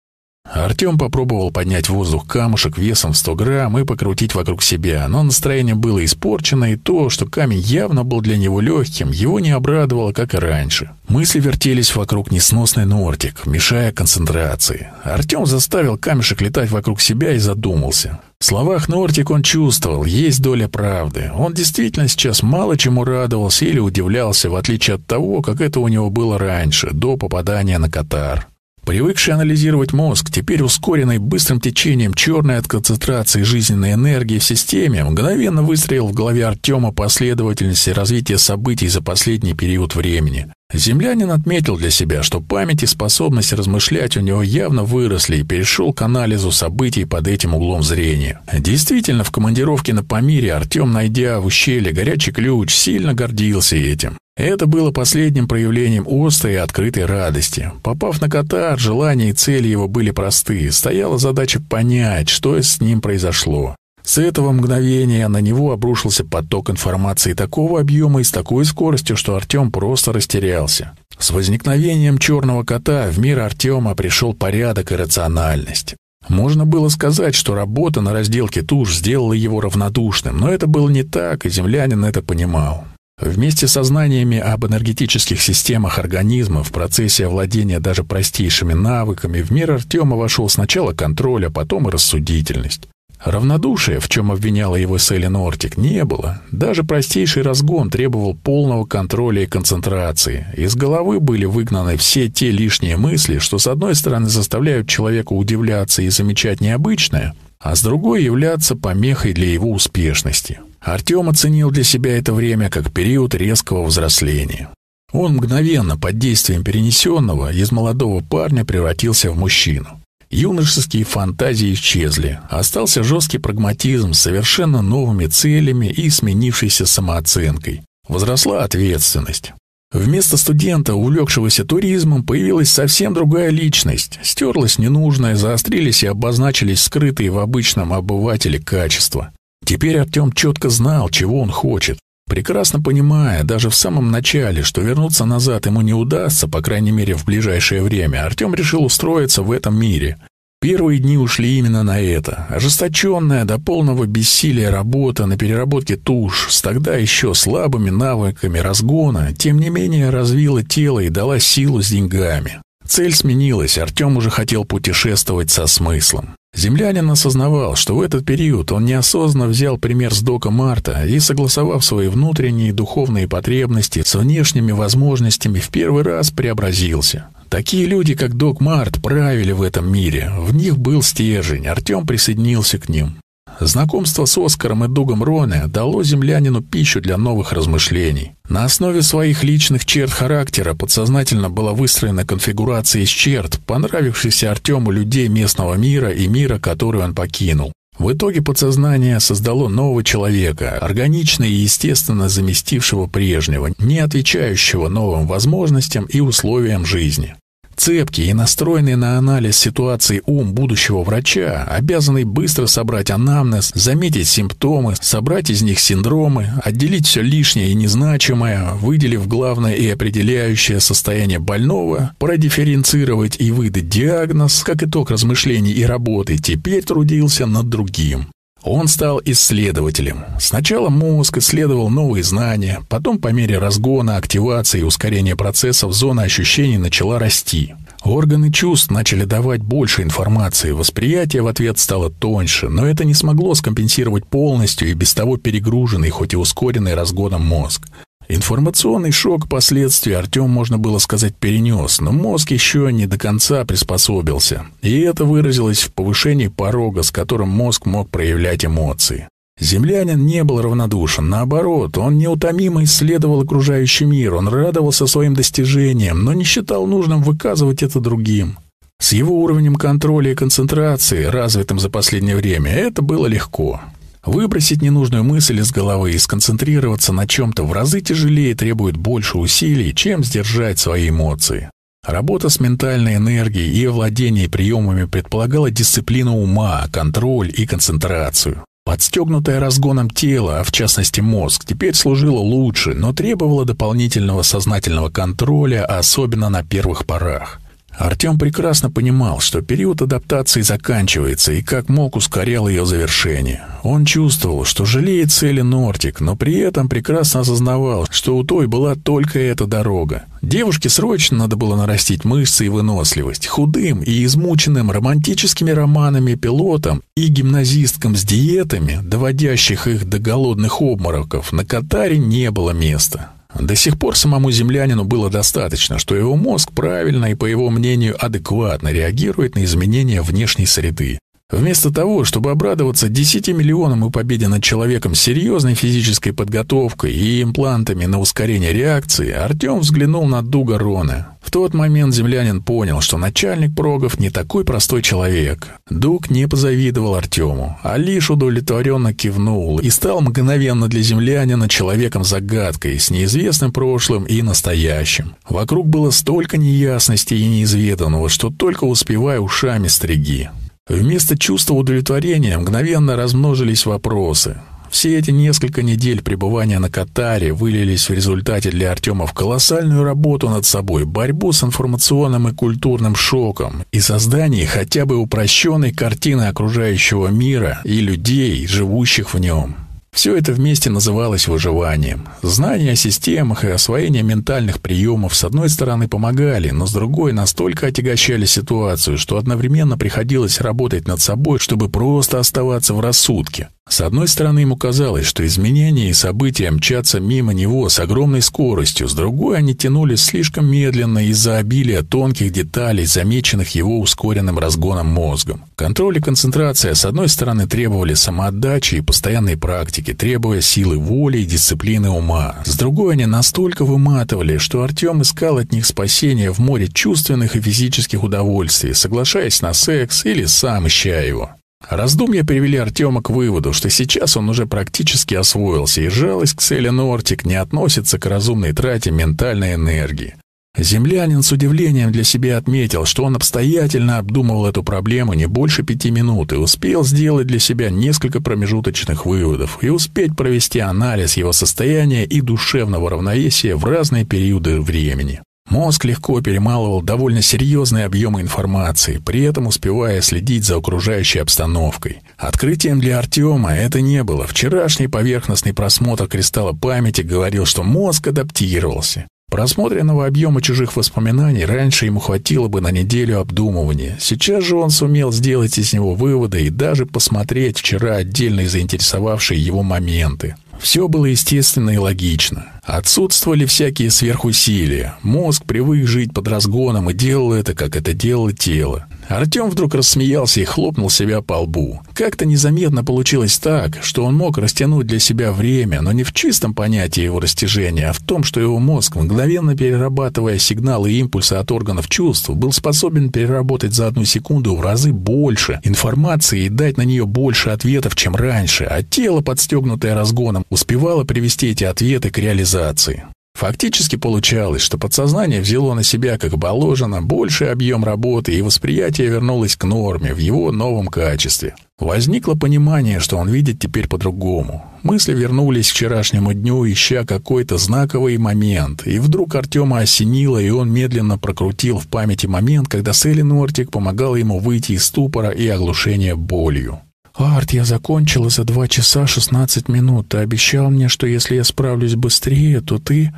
Артем попробовал поднять в воздух камушек весом в 100 грамм и покрутить вокруг себя, но настроение было испорчено, и то, что камень явно был для него легким, его не обрадовало, как и раньше. Мысли вертелись вокруг несносный нортик, мешая концентрации. Артем заставил камешек летать вокруг себя и задумался. В словах Нортик он чувствовал, есть доля правды. Он действительно сейчас мало чему радовался или удивлялся, в отличие от того, как это у него было раньше, до попадания на Катар. Привыкший анализировать мозг, теперь ускоренный быстрым течением черной от концентрации жизненной энергии в системе, мгновенно выстроил в голове Артема последовательности развития событий за последний период времени. Землянин отметил для себя, что память и способность размышлять у него явно выросли и перешел к анализу событий под этим углом зрения. Действительно, в командировке на Памире Артем, найдя в ущелье горячий ключ, сильно гордился этим. Это было последним проявлением острой и открытой радости. Попав на Катар, желания и цели его были просты. Стояла задача понять, что с ним произошло. С этого мгновения на него обрушился поток информации такого объема и с такой скоростью, что Артем просто растерялся. С возникновением черного кота в мир Артема пришел порядок и рациональность. Можно было сказать, что работа на разделке туш сделала его равнодушным, но это было не так, и землянин это понимал. Вместе со знаниями об энергетических системах организма в процессе овладения даже простейшими навыками в мир Артема вошел сначала контроль, а потом и рассудительность. Равнодушия, в чем обвиняла его Селин Ортик, не было. Даже простейший разгон требовал полного контроля и концентрации. Из головы были выгнаны все те лишние мысли, что с одной стороны заставляют человека удивляться и замечать необычное, а с другой являться помехой для его успешности. Артем оценил для себя это время как период резкого взросления. Он мгновенно, под действием перенесенного, из молодого парня превратился в мужчину. Юношеские фантазии исчезли, остался жесткий прагматизм с совершенно новыми целями и сменившейся самооценкой. Возросла ответственность. Вместо студента, увлекшегося туризмом, появилась совсем другая личность. Стерлась ненужное, заострились и обозначились скрытые в обычном обывателе качества. Теперь Артем четко знал, чего он хочет. Прекрасно понимая, даже в самом начале, что вернуться назад ему не удастся, по крайней мере в ближайшее время, Артем решил устроиться в этом мире. Первые дни ушли именно на это. Ожесточенная до полного бессилия работа на переработке туш с тогда еще слабыми навыками разгона, тем не менее развила тело и дала силу с деньгами. Цель сменилась, Артем уже хотел путешествовать со смыслом. Землянин осознавал, что в этот период он неосознанно взял пример с Дока Марта и, согласовав свои внутренние духовные потребности с внешними возможностями, в первый раз преобразился. Такие люди, как Док Март, правили в этом мире. В них был стержень, Артем присоединился к ним. Знакомство с Оскаром и Дугом Роне дало землянину пищу для новых размышлений. На основе своих личных черт характера подсознательно была выстроена конфигурация из черт, понравившихся Артему людей местного мира и мира, который он покинул. В итоге подсознание создало нового человека, органично и естественно заместившего прежнего, не отвечающего новым возможностям и условиям жизни. Цепкий и настроенный на анализ ситуации ум будущего врача, обязанный быстро собрать анамнез, заметить симптомы, собрать из них синдромы, отделить все лишнее и незначимое, выделив главное и определяющее состояние больного, продифференцировать и выдать диагноз, как итог размышлений и работы, теперь трудился над другим. Он стал исследователем. Сначала мозг исследовал новые знания, потом по мере разгона, активации и ускорения процессов зона ощущений начала расти. Органы чувств начали давать больше информации, восприятие в ответ стало тоньше, но это не смогло скомпенсировать полностью и без того перегруженный, хоть и ускоренный разгоном мозг. Информационный шок последствий Артем, можно было сказать, перенес, но мозг еще не до конца приспособился. И это выразилось в повышении порога, с которым мозг мог проявлять эмоции. Землянин не был равнодушен, наоборот, он неутомимо исследовал окружающий мир, он радовался своим достижениям, но не считал нужным выказывать это другим. С его уровнем контроля и концентрации, развитым за последнее время, это было легко. Выбросить ненужную мысль из головы и сконцентрироваться на чем-то в разы тяжелее требует больше усилий, чем сдержать свои эмоции. Работа с ментальной энергией и овладение приемами предполагала дисциплину ума, контроль и концентрацию. Подстегнутое разгоном тело, а в частности мозг, теперь служило лучше, но требовало дополнительного сознательного контроля, особенно на первых порах. Артем прекрасно понимал, что период адаптации заканчивается и как мог ускорял ее завершение. Он чувствовал, что жалеет цели Нортик, но при этом прекрасно осознавал, что у той была только эта дорога. Девушке срочно надо было нарастить мышцы и выносливость. Худым и измученным романтическими романами пилотам и гимназисткам с диетами, доводящих их до голодных обмороков, на Катаре не было места. До сих пор самому землянину было достаточно, что его мозг правильно и, по его мнению, адекватно реагирует на изменения внешней среды. Вместо того, чтобы обрадоваться 10 миллионам и победе над человеком с серьезной физической подготовкой и имплантами на ускорение реакции, Артем взглянул на Дуга Рона. В тот момент землянин понял, что начальник прогов не такой простой человек. Дуг не позавидовал Артему, а лишь удовлетворенно кивнул и стал мгновенно для землянина человеком-загадкой с неизвестным прошлым и настоящим. Вокруг было столько неясностей и неизведанного, что только успевая ушами стриги. Вместо чувства удовлетворения мгновенно размножились вопросы. Все эти несколько недель пребывания на Катаре вылились в результате для Артема в колоссальную работу над собой, борьбу с информационным и культурным шоком и создание хотя бы упрощенной картины окружающего мира и людей, живущих в нем. Все это вместе называлось выживанием. Знания о системах и освоение ментальных приемов с одной стороны помогали, но с другой настолько отягощали ситуацию, что одновременно приходилось работать над собой, чтобы просто оставаться в рассудке. С одной стороны, ему казалось, что изменения и события мчатся мимо него с огромной скоростью, с другой они тянулись слишком медленно из-за обилия тонких деталей, замеченных его ускоренным разгоном мозгом. Контроль и концентрация, с одной стороны, требовали самоотдачи и постоянной практики, требуя силы воли и дисциплины ума. С другой, они настолько выматывали, что Артем искал от них спасения в море чувственных и физических удовольствий, соглашаясь на секс или сам ища его. Раздумья привели Артема к выводу, что сейчас он уже практически освоился, и жалость к цели Нортик не относится к разумной трате ментальной энергии. Землянин с удивлением для себя отметил, что он обстоятельно обдумывал эту проблему не больше пяти минут и успел сделать для себя несколько промежуточных выводов и успеть провести анализ его состояния и душевного равновесия в разные периоды времени. Мозг легко перемалывал довольно серьезные объемы информации, при этом успевая следить за окружающей обстановкой. Открытием для Артема это не было. Вчерашний поверхностный просмотр кристалла памяти говорил, что мозг адаптировался. Просмотренного объема чужих воспоминаний раньше ему хватило бы на неделю обдумывания. Сейчас же он сумел сделать из него выводы и даже посмотреть вчера отдельные заинтересовавшие его моменты. Все было естественно и логично. Отсутствовали всякие сверхусилия. Мозг привык жить под разгоном и делал это, как это делало тело. Артем вдруг рассмеялся и хлопнул себя по лбу. Как-то незаметно получилось так, что он мог растянуть для себя время, но не в чистом понятии его растяжения, а в том, что его мозг, мгновенно перерабатывая сигналы и импульсы от органов чувств, был способен переработать за одну секунду в разы больше информации и дать на нее больше ответов, чем раньше, а тело, подстегнутое разгоном, успевало привести эти ответы к реализации. Фактически получалось, что подсознание взяло на себя, как положено, больший объем работы, и восприятие вернулось к норме в его новом качестве. Возникло понимание, что он видит теперь по-другому. Мысли вернулись к вчерашнему дню, ища какой-то знаковый момент, и вдруг Артема осенило, и он медленно прокрутил в памяти момент, когда Селли Нортик помогала ему выйти из ступора и оглушения болью. «Арт, я закончила за два часа шестнадцать минут. Ты обещал мне, что если я справлюсь быстрее, то ты...»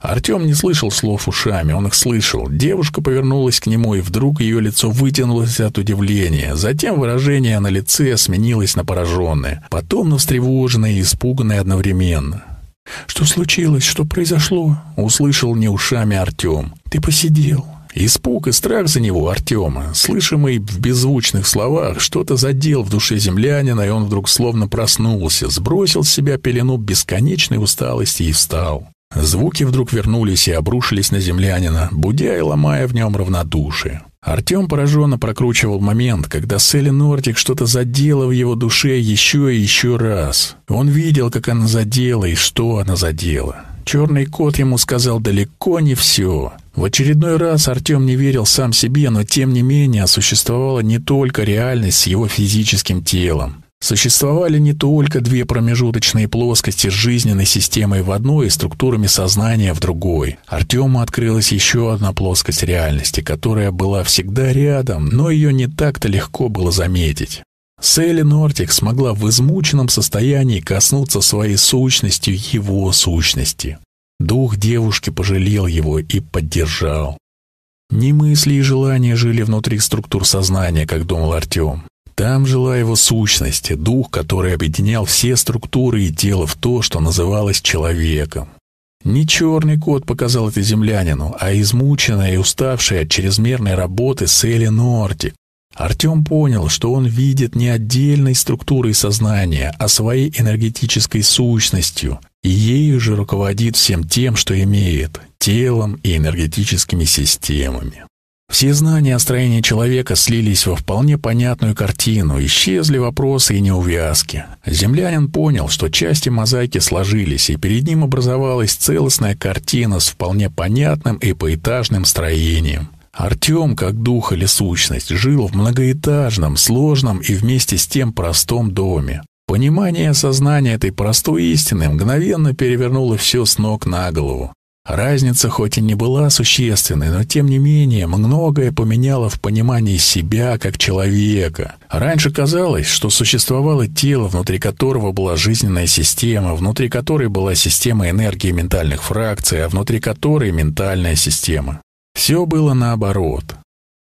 Артем не слышал слов ушами, он их слышал. Девушка повернулась к нему, и вдруг ее лицо вытянулось от удивления. Затем выражение на лице сменилось на пораженное, потом на встревоженное и испуганное одновременно. «Что случилось? Что произошло?» — услышал не ушами Артем. «Ты посидел. Испуг и страх за него Артема, слышимый в беззвучных словах, что-то задел в душе землянина, и он вдруг словно проснулся, сбросил с себя пелену бесконечной усталости и встал. Звуки вдруг вернулись и обрушились на землянина, будя и ломая в нем равнодушие. Артем пораженно прокручивал момент, когда Селли Нортик что-то задела в его душе еще и еще раз. Он видел, как она задела и что она задела. Черный кот ему сказал далеко не все. В очередной раз Артем не верил сам себе, но тем не менее существовала не только реальность с его физическим телом. Существовали не только две промежуточные плоскости с жизненной системой в одной и структурами сознания в другой. Артему открылась еще одна плоскость реальности, которая была всегда рядом, но ее не так-то легко было заметить. Селли Нортик смогла в измученном состоянии коснуться своей сущностью его сущности. Дух девушки пожалел его и поддержал. Не мысли и желания жили внутри структур сознания, как думал Артем. Там жила его сущность, дух, который объединял все структуры и тело в то, что называлось человеком. Не черный кот показал это землянину, а измученная и уставшая от чрезмерной работы Селли Нортик, Артем понял, что он видит не отдельной структурой сознания, а своей энергетической сущностью, и ею же руководит всем тем, что имеет, телом и энергетическими системами. Все знания о строении человека слились во вполне понятную картину, исчезли вопросы и неувязки. Землянин понял, что части мозаики сложились, и перед ним образовалась целостная картина с вполне понятным и поэтажным строением. Артем, как дух или сущность, жил в многоэтажном, сложном и вместе с тем простом доме. Понимание и осознание этой простой истины мгновенно перевернуло все с ног на голову. Разница хоть и не была существенной, но тем не менее многое поменяло в понимании себя как человека. Раньше казалось, что существовало тело, внутри которого была жизненная система, внутри которой была система энергии ментальных фракций, а внутри которой ментальная система. Все было наоборот.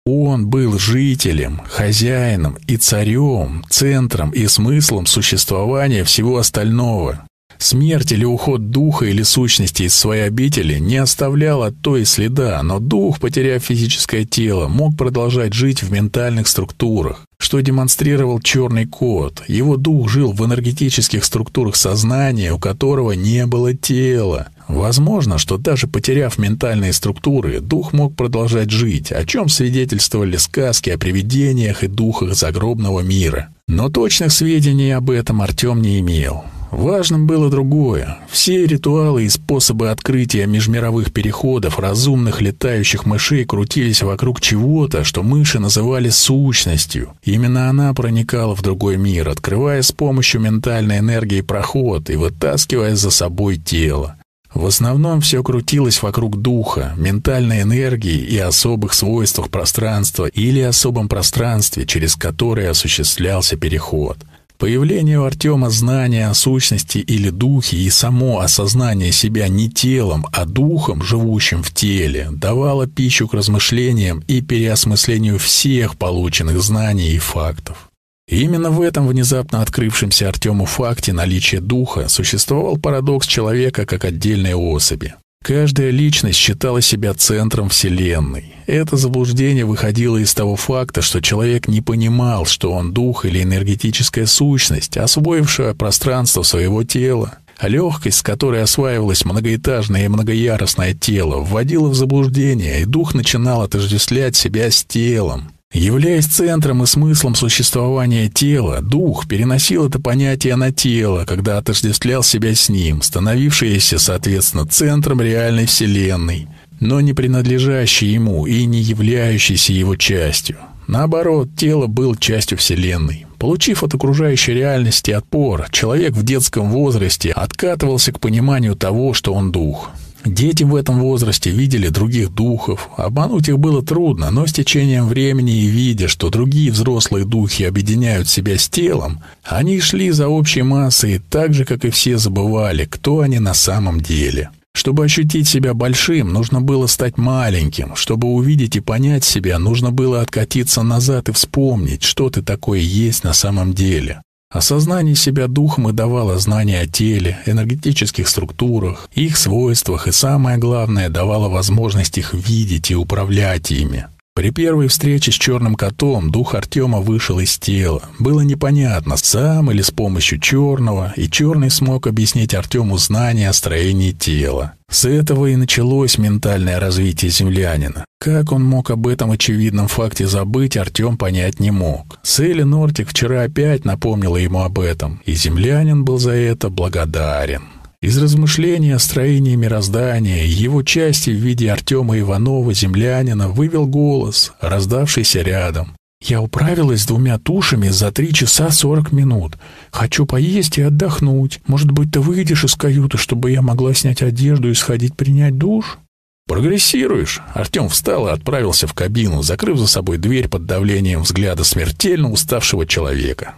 Он был жителем, хозяином и царем, центром и смыслом существования всего остального. Смерть или уход духа или сущности из своей обители не оставлял от той следа, но дух, потеряв физическое тело, мог продолжать жить в ментальных структурах, что демонстрировал черный кот. Его дух жил в энергетических структурах сознания, у которого не было тела. Возможно, что даже потеряв ментальные структуры, дух мог продолжать жить, о чем свидетельствовали сказки о привидениях и духах загробного мира. Но точных сведений об этом Артем не имел. Важным было другое. Все ритуалы и способы открытия межмировых переходов разумных летающих мышей крутились вокруг чего-то, что мыши называли сущностью. Именно она проникала в другой мир, открывая с помощью ментальной энергии проход и вытаскивая за собой тело. В основном все крутилось вокруг духа, ментальной энергии и особых свойствах пространства или особом пространстве, через которое осуществлялся переход – Появление у Артема знания о сущности или духе и само осознание себя не телом, а духом, живущим в теле, давало пищу к размышлениям и переосмыслению всех полученных знаний и фактов. Именно в этом внезапно открывшемся Артему факте наличия духа существовал парадокс человека как отдельной особи. Каждая личность считала себя центром Вселенной. Это заблуждение выходило из того факта, что человек не понимал, что он дух или энергетическая сущность, освоившая пространство своего тела. А легкость, с которой осваивалось многоэтажное и многоярусное тело, вводила в заблуждение, и дух начинал отождествлять себя с телом. Являясь центром и смыслом существования тела, дух переносил это понятие на тело, когда отождествлял себя с ним, становившееся, соответственно, центром реальной вселенной, но не принадлежащей ему и не являющейся его частью. Наоборот, тело было частью вселенной. Получив от окружающей реальности отпор, человек в детском возрасте откатывался к пониманию того, что он дух. Дети в этом возрасте видели других духов. Обмануть их было трудно, но с течением времени и видя, что другие взрослые духи объединяют себя с телом, они шли за общей массой так же, как и все забывали, кто они на самом деле. Чтобы ощутить себя большим, нужно было стать маленьким. Чтобы увидеть и понять себя, нужно было откатиться назад и вспомнить, что ты такое есть на самом деле. Осознание себя духом и давало знания о теле, энергетических структурах, их свойствах и, самое главное, давало возможность их видеть и управлять ими. При первой встрече с черным котом дух Артема вышел из тела. Было непонятно, сам или с помощью черного, и черный смог объяснить Артему знания о строении тела. С этого и началось ментальное развитие землянина. Как он мог об этом очевидном факте забыть, Артем понять не мог. Селли Нортик вчера опять напомнила ему об этом, и землянин был за это благодарен. Из размышления о строении мироздания, его части в виде Артема Иванова, землянина, вывел голос, раздавшийся рядом. «Я управилась с двумя тушами за три часа сорок минут. Хочу поесть и отдохнуть. Может быть, ты выйдешь из каюты, чтобы я могла снять одежду и сходить принять душ?» «Прогрессируешь?» Артем встал и отправился в кабину, закрыв за собой дверь под давлением взгляда смертельно уставшего человека.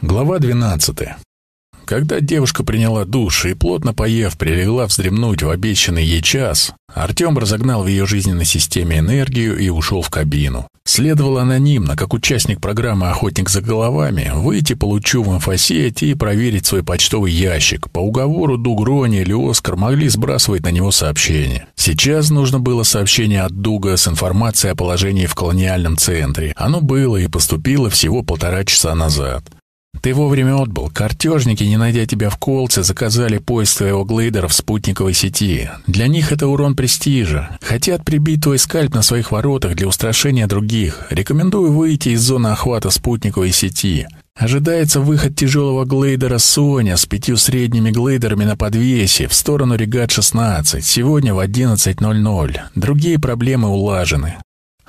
Глава двенадцатая. Когда девушка приняла душ и, плотно поев, прилегла вздремнуть в обещанный ей час, Артем разогнал в ее жизненной системе энергию и ушел в кабину. Следовало анонимно, как участник программы «Охотник за головами», выйти по лучу в инфосеть и проверить свой почтовый ящик. По уговору Дугрони или Оскар могли сбрасывать на него сообщения. Сейчас нужно было сообщение от Дуга с информацией о положении в колониальном центре. Оно было и поступило всего полтора часа назад. Ты вовремя отбыл. Картежники, не найдя тебя в колце, заказали поиск твоего глейдера в спутниковой сети. Для них это урон престижа. Хотят прибить твой скальп на своих воротах для устрашения других. Рекомендую выйти из зоны охвата спутниковой сети. Ожидается выход тяжелого глейдера «Соня» с пятью средними глейдерами на подвесе в сторону Регат-16. Сегодня в 11.00. Другие проблемы улажены.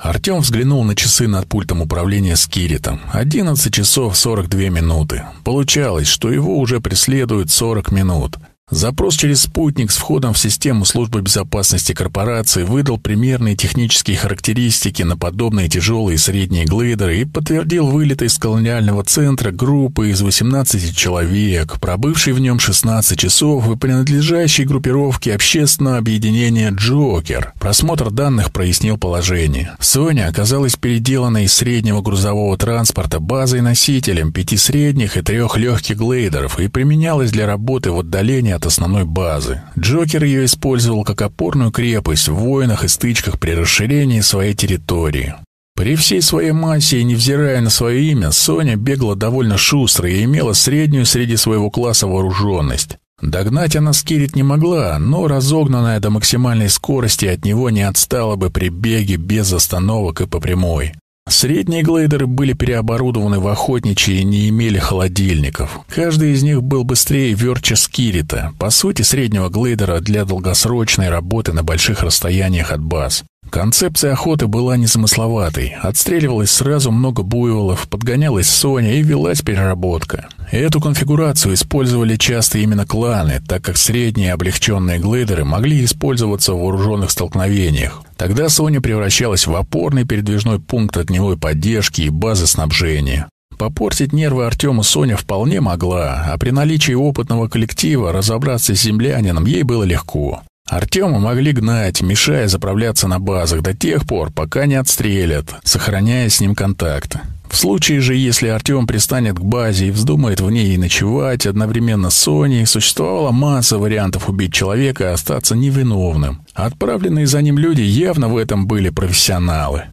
Артем взглянул на часы над пультом управления Скиритом. 11 часов 42 минуты. Получалось, что его уже преследуют 40 минут. Запрос через спутник с входом в систему службы безопасности корпорации выдал примерные технические характеристики на подобные тяжелые и средние глейдеры и подтвердил вылет из колониального центра группы из 18 человек, пробывшей в нем 16 часов и принадлежащей группировке общественного объединения «Джокер». Просмотр данных прояснил положение. Соня оказалась переделанной из среднего грузового транспорта базой-носителем пяти средних и трех легких глейдеров и применялась для работы в отдалении от основной базы. Джокер ее использовал как опорную крепость в войнах и стычках при расширении своей территории. При всей своей массе и невзирая на свое имя, Соня бегала довольно шустро и имела среднюю среди своего класса вооруженность. Догнать она Скирит не могла, но разогнанная до максимальной скорости от него не отстала бы при беге без остановок и по прямой. Средние глейдеры были переоборудованы в охотничьи и не имели холодильников. Каждый из них был быстрее Верча Скирита, по сути среднего глейдера для долгосрочной работы на больших расстояниях от баз. Концепция охоты была незамысловатой. Отстреливалось сразу много буйволов, подгонялась Соня и велась переработка. Эту конфигурацию использовали часто именно кланы, так как средние облегченные глейдеры могли использоваться в вооруженных столкновениях. Тогда Соня превращалась в опорный передвижной пункт огневой поддержки и базы снабжения. Попортить нервы Артему Соня вполне могла, а при наличии опытного коллектива разобраться с землянином ей было легко. Артема могли гнать, мешая заправляться на базах до тех пор, пока не отстрелят, сохраняя с ним контакт. В случае же, если Артем пристанет к базе и вздумает в ней ночевать одновременно с Соней, существовала масса вариантов убить человека и остаться невиновным. Отправленные за ним люди явно в этом были профессионалы.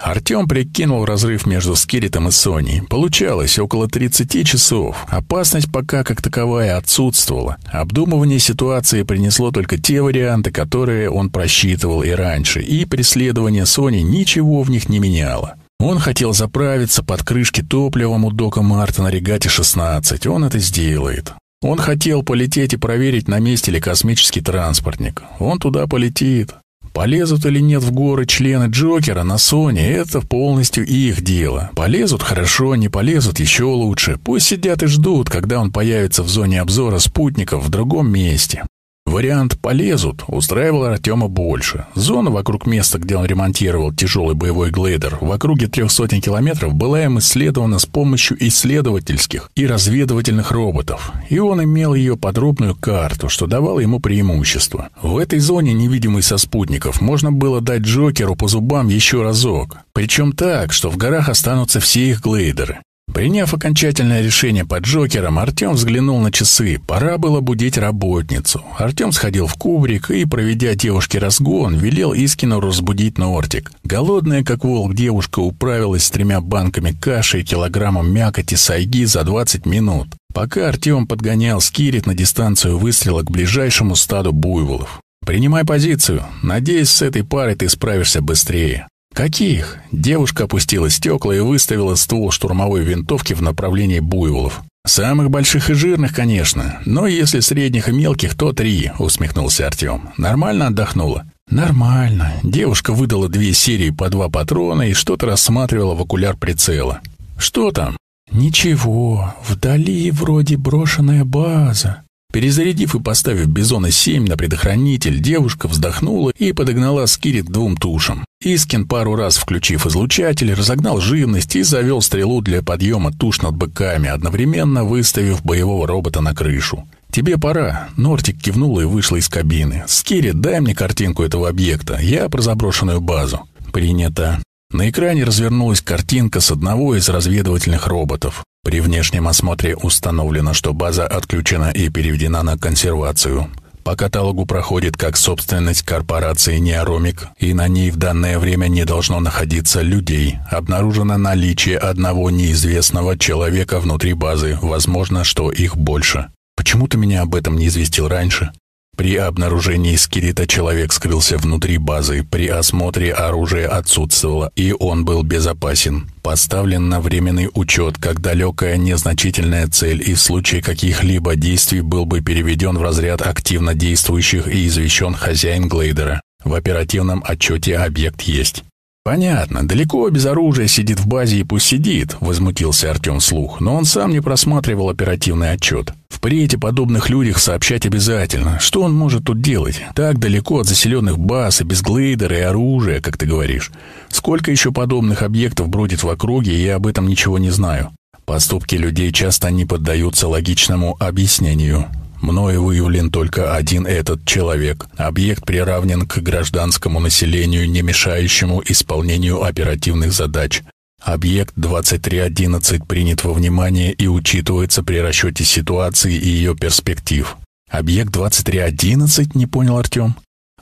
Артем прикинул разрыв между Скиритом и Соней. Получалось около 30 часов. Опасность пока как таковая отсутствовала. Обдумывание ситуации принесло только те варианты, которые он просчитывал и раньше, и преследование Сони ничего в них не меняло. Он хотел заправиться под крышки топливом у дока Марта на регате 16. Он это сделает. Он хотел полететь и проверить, на месте ли космический транспортник. Он туда полетит. Полезут или нет в горы члены Джокера на Соне, это полностью их дело. Полезут хорошо, не полезут еще лучше. Пусть сидят и ждут, когда он появится в зоне обзора спутников в другом месте. Вариант «полезут» устраивал Артема больше. Зона вокруг места, где он ремонтировал тяжелый боевой глейдер, в округе трех сотен километров была им исследована с помощью исследовательских и разведывательных роботов, и он имел ее подробную карту, что давало ему преимущество. В этой зоне, невидимой со спутников, можно было дать Джокеру по зубам еще разок. Причем так, что в горах останутся все их глейдеры. Приняв окончательное решение под Джокером, Артем взглянул на часы. Пора было будить работницу. Артем сходил в кубрик и, проведя девушке разгон, велел Искину разбудить Нортик. Голодная, как волк, девушка управилась с тремя банками каши и килограммом мякоти сайги за 20 минут. Пока Артем подгонял Скирит на дистанцию выстрела к ближайшему стаду буйволов. «Принимай позицию. Надеюсь, с этой парой ты справишься быстрее». «Каких?» Девушка опустила стекла и выставила ствол штурмовой винтовки в направлении буйволов. «Самых больших и жирных, конечно, но если средних и мелких, то три», — усмехнулся Артем. «Нормально отдохнула?» «Нормально». Девушка выдала две серии по два патрона и что-то рассматривала в окуляр прицела. «Что там?» «Ничего, вдали вроде брошенная база». Перезарядив и поставив Бизона-7 на предохранитель, девушка вздохнула и подогнала Скирит двум тушам. Искин, пару раз включив излучатель, разогнал живность и завел стрелу для подъема туш над быками, одновременно выставив боевого робота на крышу. «Тебе пора», — Нортик кивнула и вышла из кабины. «Скирит, дай мне картинку этого объекта, я про заброшенную базу». «Принято». На экране развернулась картинка с одного из разведывательных роботов. При внешнем осмотре установлено, что база отключена и переведена на консервацию. По каталогу проходит как собственность корпорации «Неоромик», и на ней в данное время не должно находиться людей. Обнаружено наличие одного неизвестного человека внутри базы, возможно, что их больше. Почему ты меня об этом не известил раньше? При обнаружении скелета человек скрылся внутри базы, при осмотре оружие отсутствовало, и он был безопасен. Поставлен на временный учет как далекая незначительная цель и в случае каких-либо действий был бы переведен в разряд активно действующих и извещен хозяин глейдера. В оперативном отчете объект есть. «Понятно, далеко без оружия сидит в базе и пусть сидит», — возмутился Артем вслух, но он сам не просматривал оперативный отчет. «Впредь о подобных людях сообщать обязательно. Что он может тут делать? Так далеко от заселенных баз и без глейдера и оружия, как ты говоришь. Сколько еще подобных объектов бродит в округе, я об этом ничего не знаю. Поступки людей часто не поддаются логичному объяснению. Мною выявлен только один этот человек. Объект приравнен к гражданскому населению, не мешающему исполнению оперативных задач. Объект 2311 принят во внимание и учитывается при расчете ситуации и ее перспектив. Объект 2311, не понял Артем?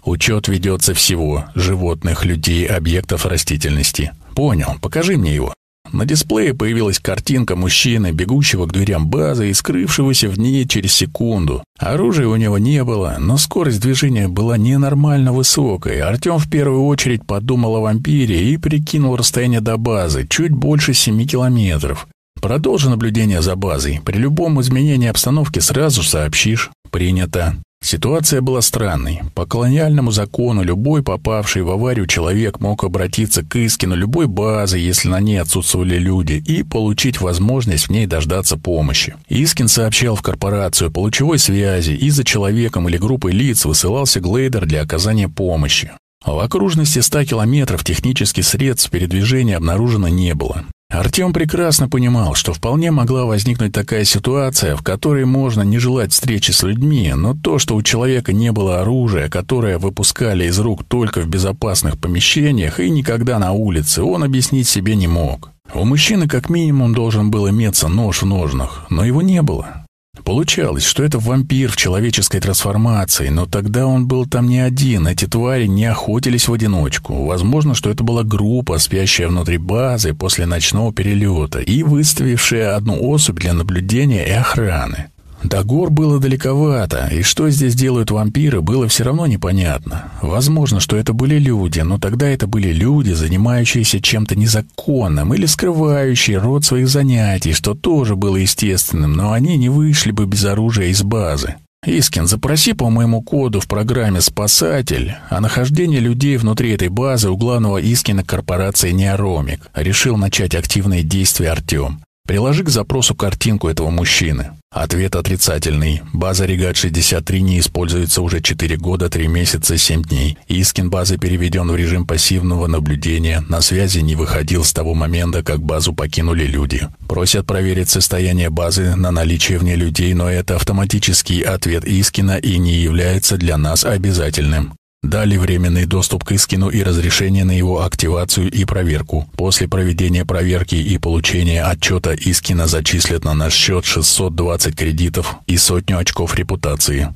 Учет ведется всего – животных, людей, объектов растительности. Понял, покажи мне его. На дисплее появилась картинка мужчины, бегущего к дверям базы и скрывшегося в ней через секунду. Оружия у него не было, но скорость движения была ненормально высокой. Артем в первую очередь подумал о вампире и прикинул расстояние до базы, чуть больше 7 километров. Продолжи наблюдение за базой. При любом изменении обстановки сразу сообщишь. Принято. Ситуация была странной. По колониальному закону любой попавший в аварию человек мог обратиться к Искину любой базы, если на ней отсутствовали люди, и получить возможность в ней дождаться помощи. Искин сообщал в корпорацию по лучевой связи, и за человеком или группой лиц высылался глейдер для оказания помощи. В окружности 100 километров технических средств передвижения обнаружено не было. Артем прекрасно понимал, что вполне могла возникнуть такая ситуация, в которой можно не желать встречи с людьми, но то, что у человека не было оружия, которое выпускали из рук только в безопасных помещениях и никогда на улице, он объяснить себе не мог. У мужчины как минимум должен был иметься нож в ножнах, но его не было. Получалось, что это вампир в человеческой трансформации, но тогда он был там не один, эти твари не охотились в одиночку. Возможно, что это была группа, спящая внутри базы после ночного перелета и выставившая одну особь для наблюдения и охраны. До гор было далековато, и что здесь делают вампиры, было все равно непонятно. Возможно, что это были люди, но тогда это были люди, занимающиеся чем-то незаконным или скрывающие род своих занятий, что тоже было естественным, но они не вышли бы без оружия из базы. Искин, запроси по моему коду в программе «Спасатель» о нахождении людей внутри этой базы у главного Искина корпорации «Неоромик». Решил начать активные действия Артем. Приложи к запросу картинку этого мужчины. Ответ отрицательный. База Регат-63 не используется уже 4 года, 3 месяца, 7 дней. Искин базы переведен в режим пассивного наблюдения. На связи не выходил с того момента, как базу покинули люди. Просят проверить состояние базы на наличие в ней людей, но это автоматический ответ Искина и не является для нас обязательным. Дали временный доступ к Искину и разрешение на его активацию и проверку. После проведения проверки и получения отчета Искина зачислят на наш счет 620 кредитов и сотню очков репутации.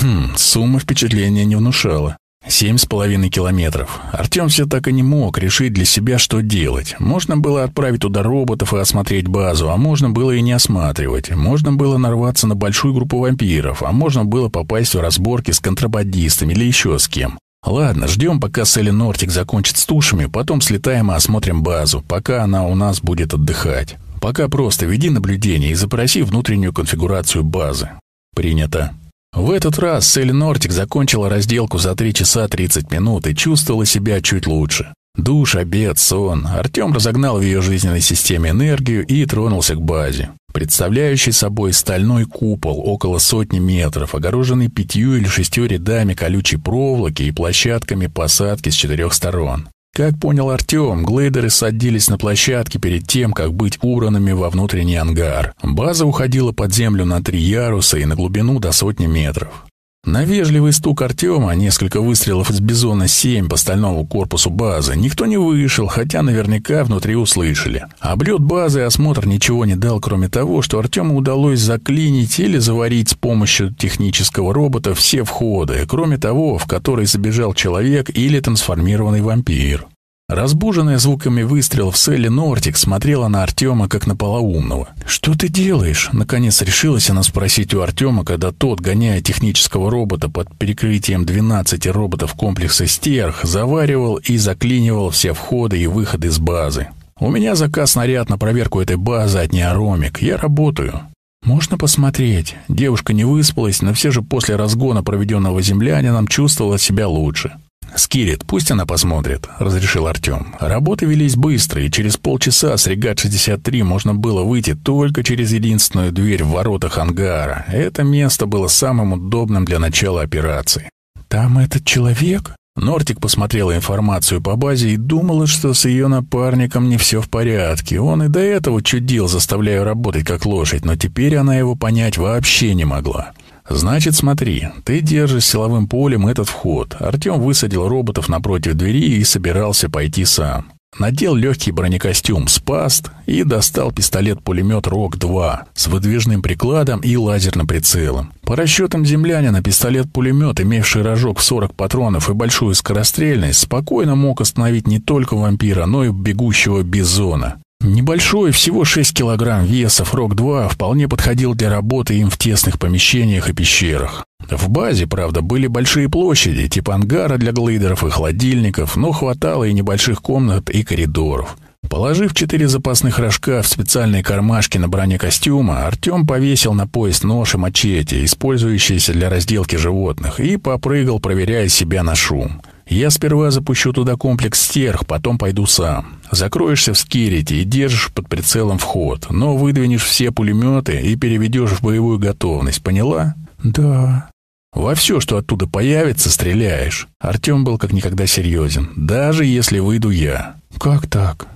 Хм, сумма впечатления не внушала. Семь с половиной километров. Артем все так и не мог решить для себя, что делать. Можно было отправить туда роботов и осмотреть базу, а можно было и не осматривать. Можно было нарваться на большую группу вампиров, а можно было попасть в разборки с контрабандистами или еще с кем. Ладно, ждем, пока Селли Нортик закончит с тушами, потом слетаем и осмотрим базу, пока она у нас будет отдыхать. Пока просто веди наблюдение и запроси внутреннюю конфигурацию базы. Принято. В этот раз Сель Нортик закончила разделку за 3 часа 30 минут и чувствовала себя чуть лучше. Душ, обед, сон. Артем разогнал в ее жизненной системе энергию и тронулся к базе, представляющий собой стальной купол около сотни метров, огороженный пятью или шестью рядами колючей проволоки и площадками посадки с четырех сторон. Как понял Артем, глейдеры садились на площадке перед тем, как быть убранными во внутренний ангар. База уходила под землю на три яруса и на глубину до сотни метров. На вежливый стук Артема, несколько выстрелов из «Бизона-7» по стальному корпусу базы, никто не вышел, хотя наверняка внутри услышали. Облет базы и осмотр ничего не дал, кроме того, что Артему удалось заклинить или заварить с помощью технического робота все входы, кроме того, в который забежал человек или трансформированный вампир. Разбуженная звуками выстрелов Селли Нортик смотрела на Артема как на полоумного. «Что ты делаешь?» Наконец решилась она спросить у Артема, когда тот, гоняя технического робота под перекрытием 12 роботов комплекса «Стерх», заваривал и заклинивал все входы и выходы из базы. «У меня заказ снаряд на проверку этой базы от Неоромик. Я работаю». «Можно посмотреть?» Девушка не выспалась, но все же после разгона, проведенного землянином, чувствовала себя лучше. «Скирит, пусть она посмотрит», — разрешил Артем. Работы велись быстро, и через полчаса с Регат-63 можно было выйти только через единственную дверь в воротах ангара. Это место было самым удобным для начала операции. «Там этот человек?» Нортик посмотрела информацию по базе и думала, что с ее напарником не все в порядке. Он и до этого чудил, заставляя работать как лошадь, но теперь она его понять вообще не могла. «Значит, смотри, ты держишь силовым полем этот вход». Артем высадил роботов напротив двери и собирался пойти сам. Надел легкий бронекостюм «Спаст» и достал пистолет-пулемет «Рок-2» с выдвижным прикладом и лазерным прицелом. По расчетам землянина, пистолет-пулемет, имевший рожок в 40 патронов и большую скорострельность, спокойно мог остановить не только вампира, но и бегущего бизона. Небольшой, всего 6 килограмм веса Фрог-2 вполне подходил для работы им в тесных помещениях и пещерах. В базе, правда, были большие площади, типа ангара для глейдеров и холодильников, но хватало и небольших комнат и коридоров. Положив четыре запасных рожка в специальные кармашки на броне костюма, Артем повесил на пояс нож и мачете, использующиеся для разделки животных, и попрыгал, проверяя себя на шум. «Я сперва запущу туда комплекс стерх, потом пойду сам. Закроешься в скирите и держишь под прицелом вход, но выдвинешь все пулеметы и переведешь в боевую готовность, поняла?» «Да». Во все, что оттуда появится, стреляешь. Артем был как никогда серьезен. Даже если выйду я. Как так?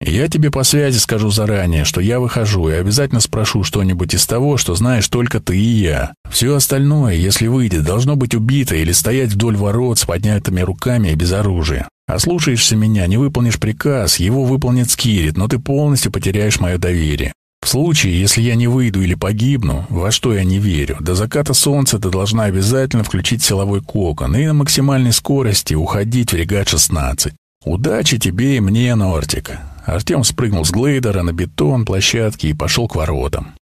Я тебе по связи скажу заранее, что я выхожу, и обязательно спрошу что-нибудь из того, что знаешь только ты и я. Все остальное, если выйдет, должно быть убито или стоять вдоль ворот с поднятыми руками и без оружия. Ослушаешься меня, не выполнишь приказ, его выполнит Скирит, но ты полностью потеряешь мое доверие. В случае, если я не выйду или погибну, во что я не верю, до заката солнца ты должна обязательно включить силовой кокон и на максимальной скорости уходить в регат-16. Удачи тебе и мне, Нортик. Артем спрыгнул с глейдера на бетон площадки и пошел к воротам.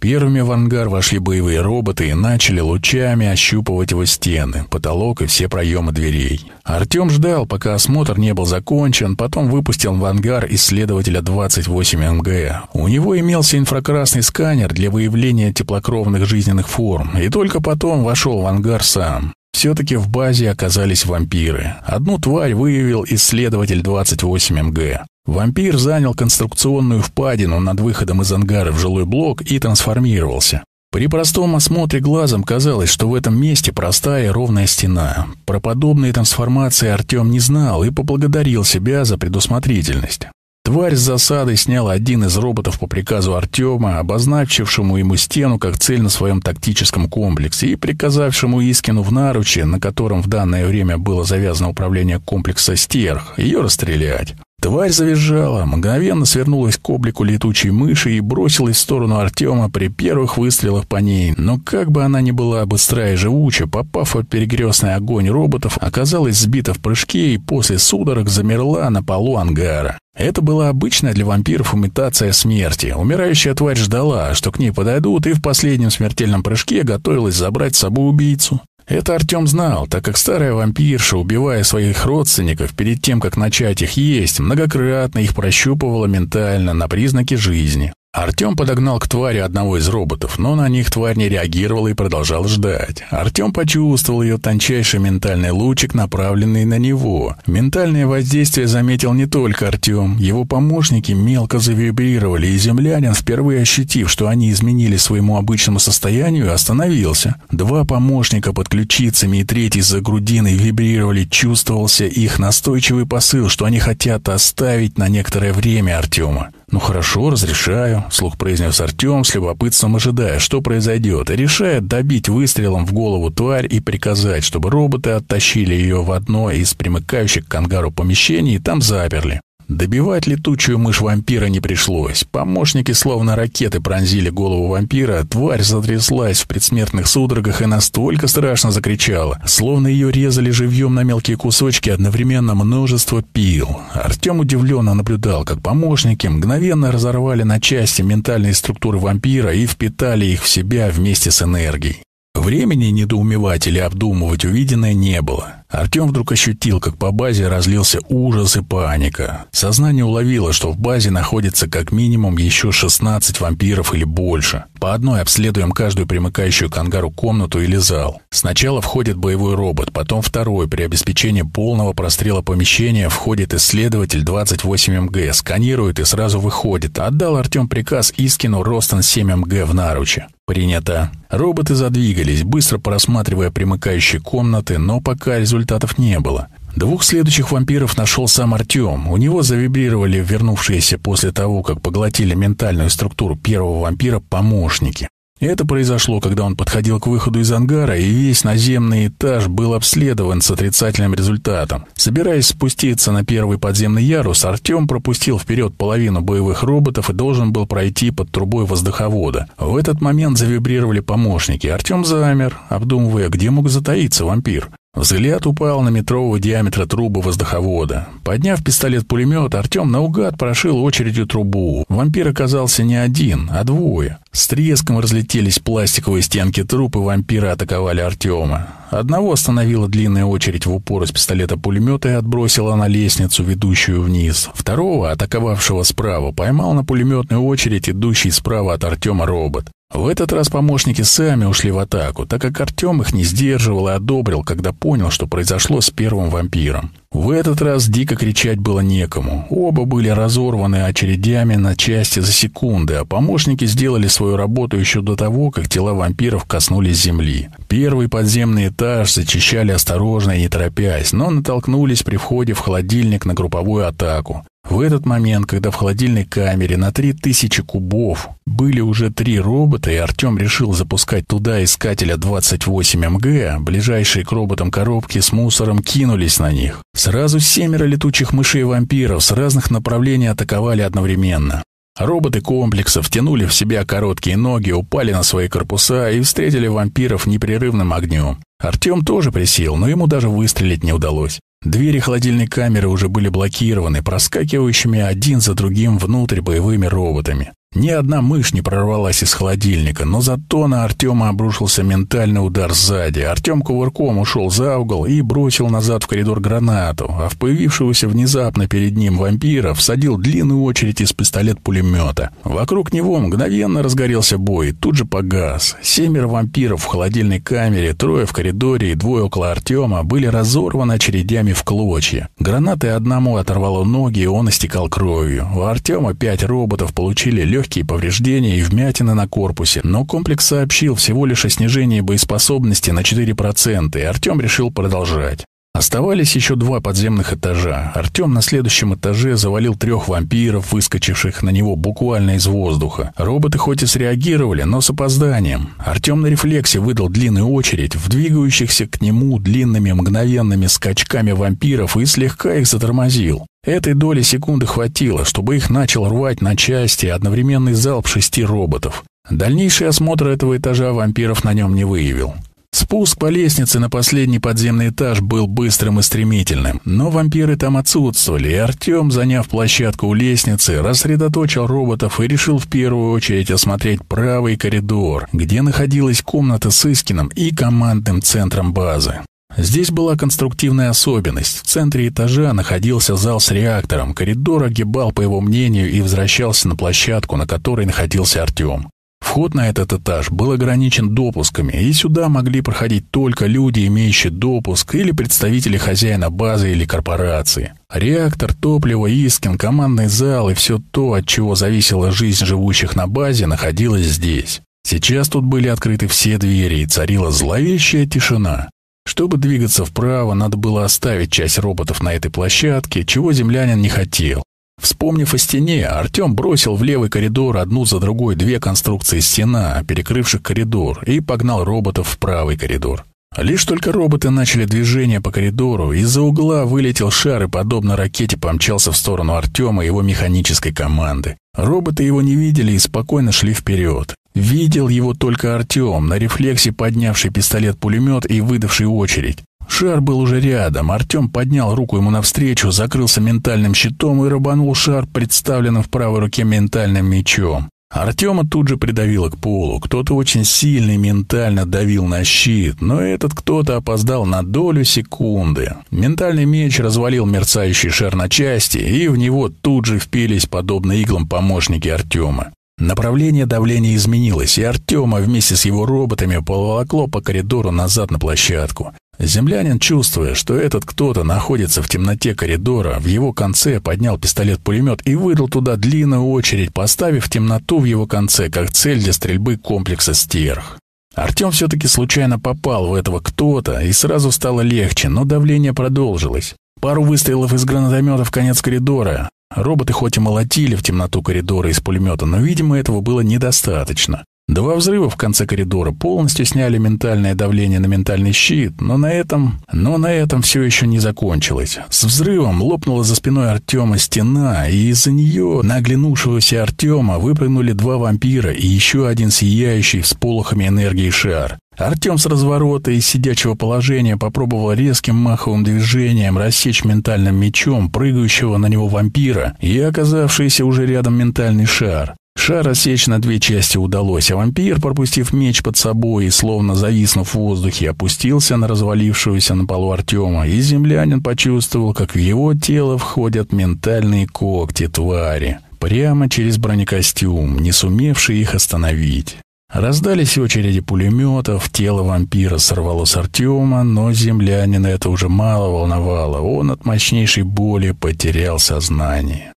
Первыми в ангар вошли боевые роботы и начали лучами ощупывать его стены, потолок и все проемы дверей. Артем ждал, пока осмотр не был закончен, потом выпустил в ангар исследователя 28МГ. У него имелся инфракрасный сканер для выявления теплокровных жизненных форм, и только потом вошел в ангар сам. Все-таки в базе оказались вампиры. Одну тварь выявил исследователь 28МГ. Вампир занял конструкционную впадину над выходом из ангара в жилой блок и трансформировался. При простом осмотре глазом казалось, что в этом месте простая ровная стена. Про подобные трансформации Артем не знал и поблагодарил себя за предусмотрительность. Тварь с засадой сняла один из роботов по приказу Артема, обозначившему ему стену как цель на своем тактическом комплексе и приказавшему Искину в наруче, на котором в данное время было завязано управление комплекса «Стерх», ее расстрелять. Тварь завизжала, мгновенно свернулась к облику летучей мыши и бросилась в сторону Артема при первых выстрелах по ней. Но как бы она ни была быстрая и живуча, попав в перегрестный огонь роботов, оказалась сбита в прыжке и после судорог замерла на полу ангара. Это была обычная для вампиров имитация смерти. Умирающая тварь ждала, что к ней подойдут, и в последнем смертельном прыжке готовилась забрать с собой убийцу. Это Артем знал, так как старая вампирша, убивая своих родственников перед тем, как начать их есть, многократно их прощупывала ментально на признаки жизни. Артем подогнал к твари одного из роботов, но на них тварь не реагировала и продолжал ждать. Артем почувствовал ее тончайший ментальный лучик, направленный на него. Ментальное воздействие заметил не только Артем. Его помощники мелко завибрировали, и землянин, впервые ощутив, что они изменили своему обычному состоянию, остановился. Два помощника под ключицами и третий за грудиной вибрировали, чувствовался их настойчивый посыл, что они хотят оставить на некоторое время Артема. «Ну хорошо, разрешаю», — слух произнес Артем, с любопытством ожидая, что произойдет, и решает добить выстрелом в голову тварь и приказать, чтобы роботы оттащили ее в одно из примыкающих к ангару помещений и там заперли. Добивать летучую мышь вампира не пришлось. Помощники словно ракеты пронзили голову вампира, тварь затряслась в предсмертных судорогах и настолько страшно закричала, словно ее резали живьем на мелкие кусочки одновременно множество пил. Артем удивленно наблюдал, как помощники мгновенно разорвали на части ментальные структуры вампира и впитали их в себя вместе с энергией. Времени недоумевать или обдумывать увиденное не было. Артем вдруг ощутил, как по базе разлился ужас и паника. Сознание уловило, что в базе находится как минимум еще 16 вампиров или больше. По одной обследуем каждую примыкающую к ангару комнату или зал. Сначала входит боевой робот, потом второй. При обеспечении полного прострела помещения входит исследователь 28МГ, сканирует и сразу выходит. Отдал Артем приказ Искину Ростон 7МГ в наруче. Принято. Роботы задвигались, быстро просматривая примыкающие комнаты, но пока результатов не было. Двух следующих вампиров нашел сам Артем. У него завибрировали вернувшиеся после того, как поглотили ментальную структуру первого вампира помощники. Это произошло, когда он подходил к выходу из ангара, и весь наземный этаж был обследован с отрицательным результатом. Собираясь спуститься на первый подземный ярус, Артем пропустил вперед половину боевых роботов и должен был пройти под трубой воздуховода. В этот момент завибрировали помощники. Артем замер, обдумывая, где мог затаиться вампир. Взгляд упал на метрового диаметра трубы воздуховода. Подняв пистолет-пулемет, Артем наугад прошил очередью трубу. Вампир оказался не один, а двое. С треском разлетелись пластиковые стенки труб, и вампиры атаковали Артема. Одного остановила длинная очередь в упор из пистолета-пулемета и отбросила на лестницу, ведущую вниз. Второго, атаковавшего справа, поймал на пулеметную очередь, идущий справа от Артема робот. В этот раз помощники сами ушли в атаку, так как Артем их не сдерживал и одобрил, когда понял, что произошло с первым вампиром. В этот раз дико кричать было некому. Оба были разорваны очередями на части за секунды, а помощники сделали свою работу еще до того, как тела вампиров коснулись земли. Первый подземный этаж зачищали осторожно и не торопясь, но натолкнулись при входе в холодильник на групповую атаку. В этот момент, когда в холодильной камере на 3000 кубов были уже три робота, и Артем решил запускать туда искателя 28 МГ, ближайшие к роботам коробки с мусором кинулись на них. Сразу семеро летучих мышей-вампиров с разных направлений атаковали одновременно. Роботы комплекса втянули в себя короткие ноги, упали на свои корпуса и встретили вампиров непрерывным огнем. Артем тоже присел, но ему даже выстрелить не удалось. Двери холодильной камеры уже были блокированы, проскакивающими один за другим внутрь боевыми роботами. Ни одна мышь не прорвалась из холодильника, но зато на Артема обрушился ментальный удар сзади. Артем кувырком ушел за угол и бросил назад в коридор гранату, а в появившегося внезапно перед ним вампира всадил длинную очередь из пистолет-пулемета. Вокруг него мгновенно разгорелся бой, тут же погас. Семеро вампиров в холодильной камере, трое в коридоре и двое около Артема были разорваны очередями в клочья. Гранаты одному оторвало ноги, и он истекал кровью. У Артема пять роботов получили легкие повреждения и вмятины на корпусе, но комплекс сообщил всего лишь о снижении боеспособности на 4%, и Артем решил продолжать. Оставались еще два подземных этажа. Артем на следующем этаже завалил трех вампиров, выскочивших на него буквально из воздуха. Роботы хоть и среагировали, но с опозданием. Артем на рефлексе выдал длинную очередь в двигающихся к нему длинными мгновенными скачками вампиров и слегка их затормозил. Этой доли секунды хватило, чтобы их начал рвать на части одновременный залп шести роботов. Дальнейший осмотр этого этажа вампиров на нем не выявил. Спуск по лестнице на последний подземный этаж был быстрым и стремительным, но вампиры там отсутствовали, и Артем, заняв площадку у лестницы, рассредоточил роботов и решил в первую очередь осмотреть правый коридор, где находилась комната с Искином и командным центром базы. Здесь была конструктивная особенность. В центре этажа находился зал с реактором. Коридор огибал, по его мнению, и возвращался на площадку, на которой находился Артем. Вход на этот этаж был ограничен допусками, и сюда могли проходить только люди, имеющие допуск, или представители хозяина базы или корпорации. Реактор, топливо, Искин, командный зал и все то, от чего зависела жизнь живущих на базе, находилось здесь. Сейчас тут были открыты все двери, и царила зловещая тишина. Чтобы двигаться вправо, надо было оставить часть роботов на этой площадке, чего землянин не хотел. Вспомнив о стене, Артем бросил в левый коридор одну за другой две конструкции стена, перекрывших коридор, и погнал роботов в правый коридор. Лишь только роботы начали движение по коридору, из-за угла вылетел шар и, подобно ракете, помчался в сторону Артема и его механической команды. Роботы его не видели и спокойно шли вперед. Видел его только Артем, на рефлексе поднявший пистолет-пулемет и выдавший очередь. Шар был уже рядом. Артем поднял руку ему навстречу, закрылся ментальным щитом и рубанул шар, представленным в правой руке ментальным мечом. Артема тут же придавило к полу. Кто-то очень сильный ментально давил на щит, но этот кто-то опоздал на долю секунды. Ментальный меч развалил мерцающий шар на части, и в него тут же впились, подобно иглам, помощники Артема. Направление давления изменилось, и Артема вместе с его роботами поволокло по коридору назад на площадку. Землянин, чувствуя, что этот кто-то находится в темноте коридора, в его конце поднял пистолет-пулемет и выдал туда длинную очередь, поставив темноту в его конце как цель для стрельбы комплекса «Стерх». Артем все-таки случайно попал в этого кто-то, и сразу стало легче, но давление продолжилось. Пару выстрелов из гранатомета в конец коридора, Роботы хоть и молотили в темноту коридора из пулемета, но, видимо, этого было недостаточно. Два взрыва в конце коридора полностью сняли ментальное давление на ментальный щит, но на этом, но на этом все еще не закончилось. С взрывом лопнула за спиной Артема стена, и из-за нее на оглянувшегося Артема выпрыгнули два вампира и еще один сияющий всполохами энергии шар. Артем с разворота и сидячего положения попробовал резким маховым движением рассечь ментальным мечом прыгающего на него вампира и оказавшийся уже рядом ментальный шар. Шар рассечь на две части удалось, а вампир, пропустив меч под собой и словно зависнув в воздухе, опустился на развалившегося на полу Артема, и землянин почувствовал, как в его тело входят ментальные когти твари, прямо через бронекостюм, не сумевший их остановить. Раздались очереди пулеметов, тело вампира сорвало с Артема, но землянина это уже мало волновало, он от мощнейшей боли потерял сознание.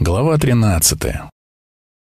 Глава 13.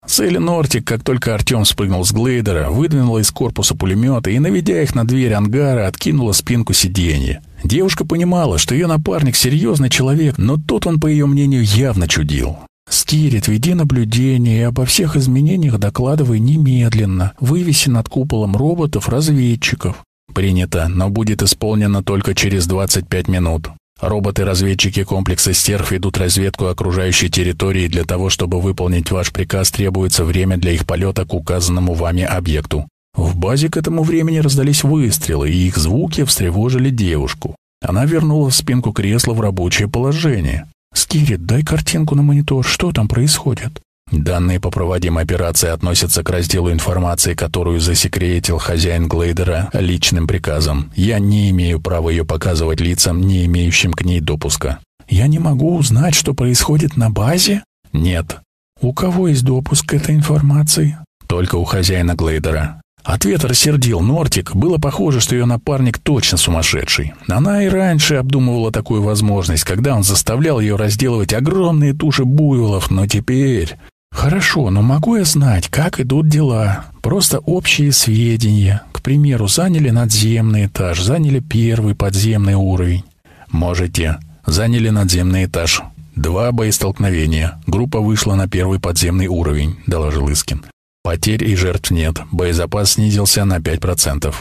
Селли Нортик, как только Артем спрыгнул с глейдера, выдвинула из корпуса пулемета и, наведя их на дверь ангара, откинула спинку сиденья. Девушка понимала, что ее напарник серьезный человек, но тут он, по ее мнению, явно чудил. «Стирит, веди наблюдение и обо всех изменениях докладывай немедленно. Вывеси над куполом роботов-разведчиков». «Принято, но будет исполнено только через 25 минут. Роботы-разведчики комплекса «Стерх» ведут разведку окружающей территории. Для того, чтобы выполнить ваш приказ, требуется время для их полета к указанному вами объекту». В базе к этому времени раздались выстрелы, и их звуки встревожили девушку. Она вернула спинку кресла в рабочее положение. «Скирит, дай картинку на монитор, что там происходит?» Данные по проводимой операции относятся к разделу информации, которую засекретил хозяин Глейдера личным приказом. Я не имею права ее показывать лицам, не имеющим к ней допуска. Я не могу узнать, что происходит на базе? Нет. У кого есть допуск к этой информации? Только у хозяина Глейдера. Ответ рассердил Нортик. Было похоже, что ее напарник точно сумасшедший. Она и раньше обдумывала такую возможность, когда он заставлял ее разделывать огромные туши буйволов, но теперь... Хорошо, но могу я знать, как идут дела? Просто общие сведения. К примеру, заняли надземный этаж, заняли первый подземный уровень. Можете. Заняли надземный этаж. Два боестолкновения. Группа вышла на первый подземный уровень, доложил Искин. Потерь и жертв нет. Боезапас снизился на 5%.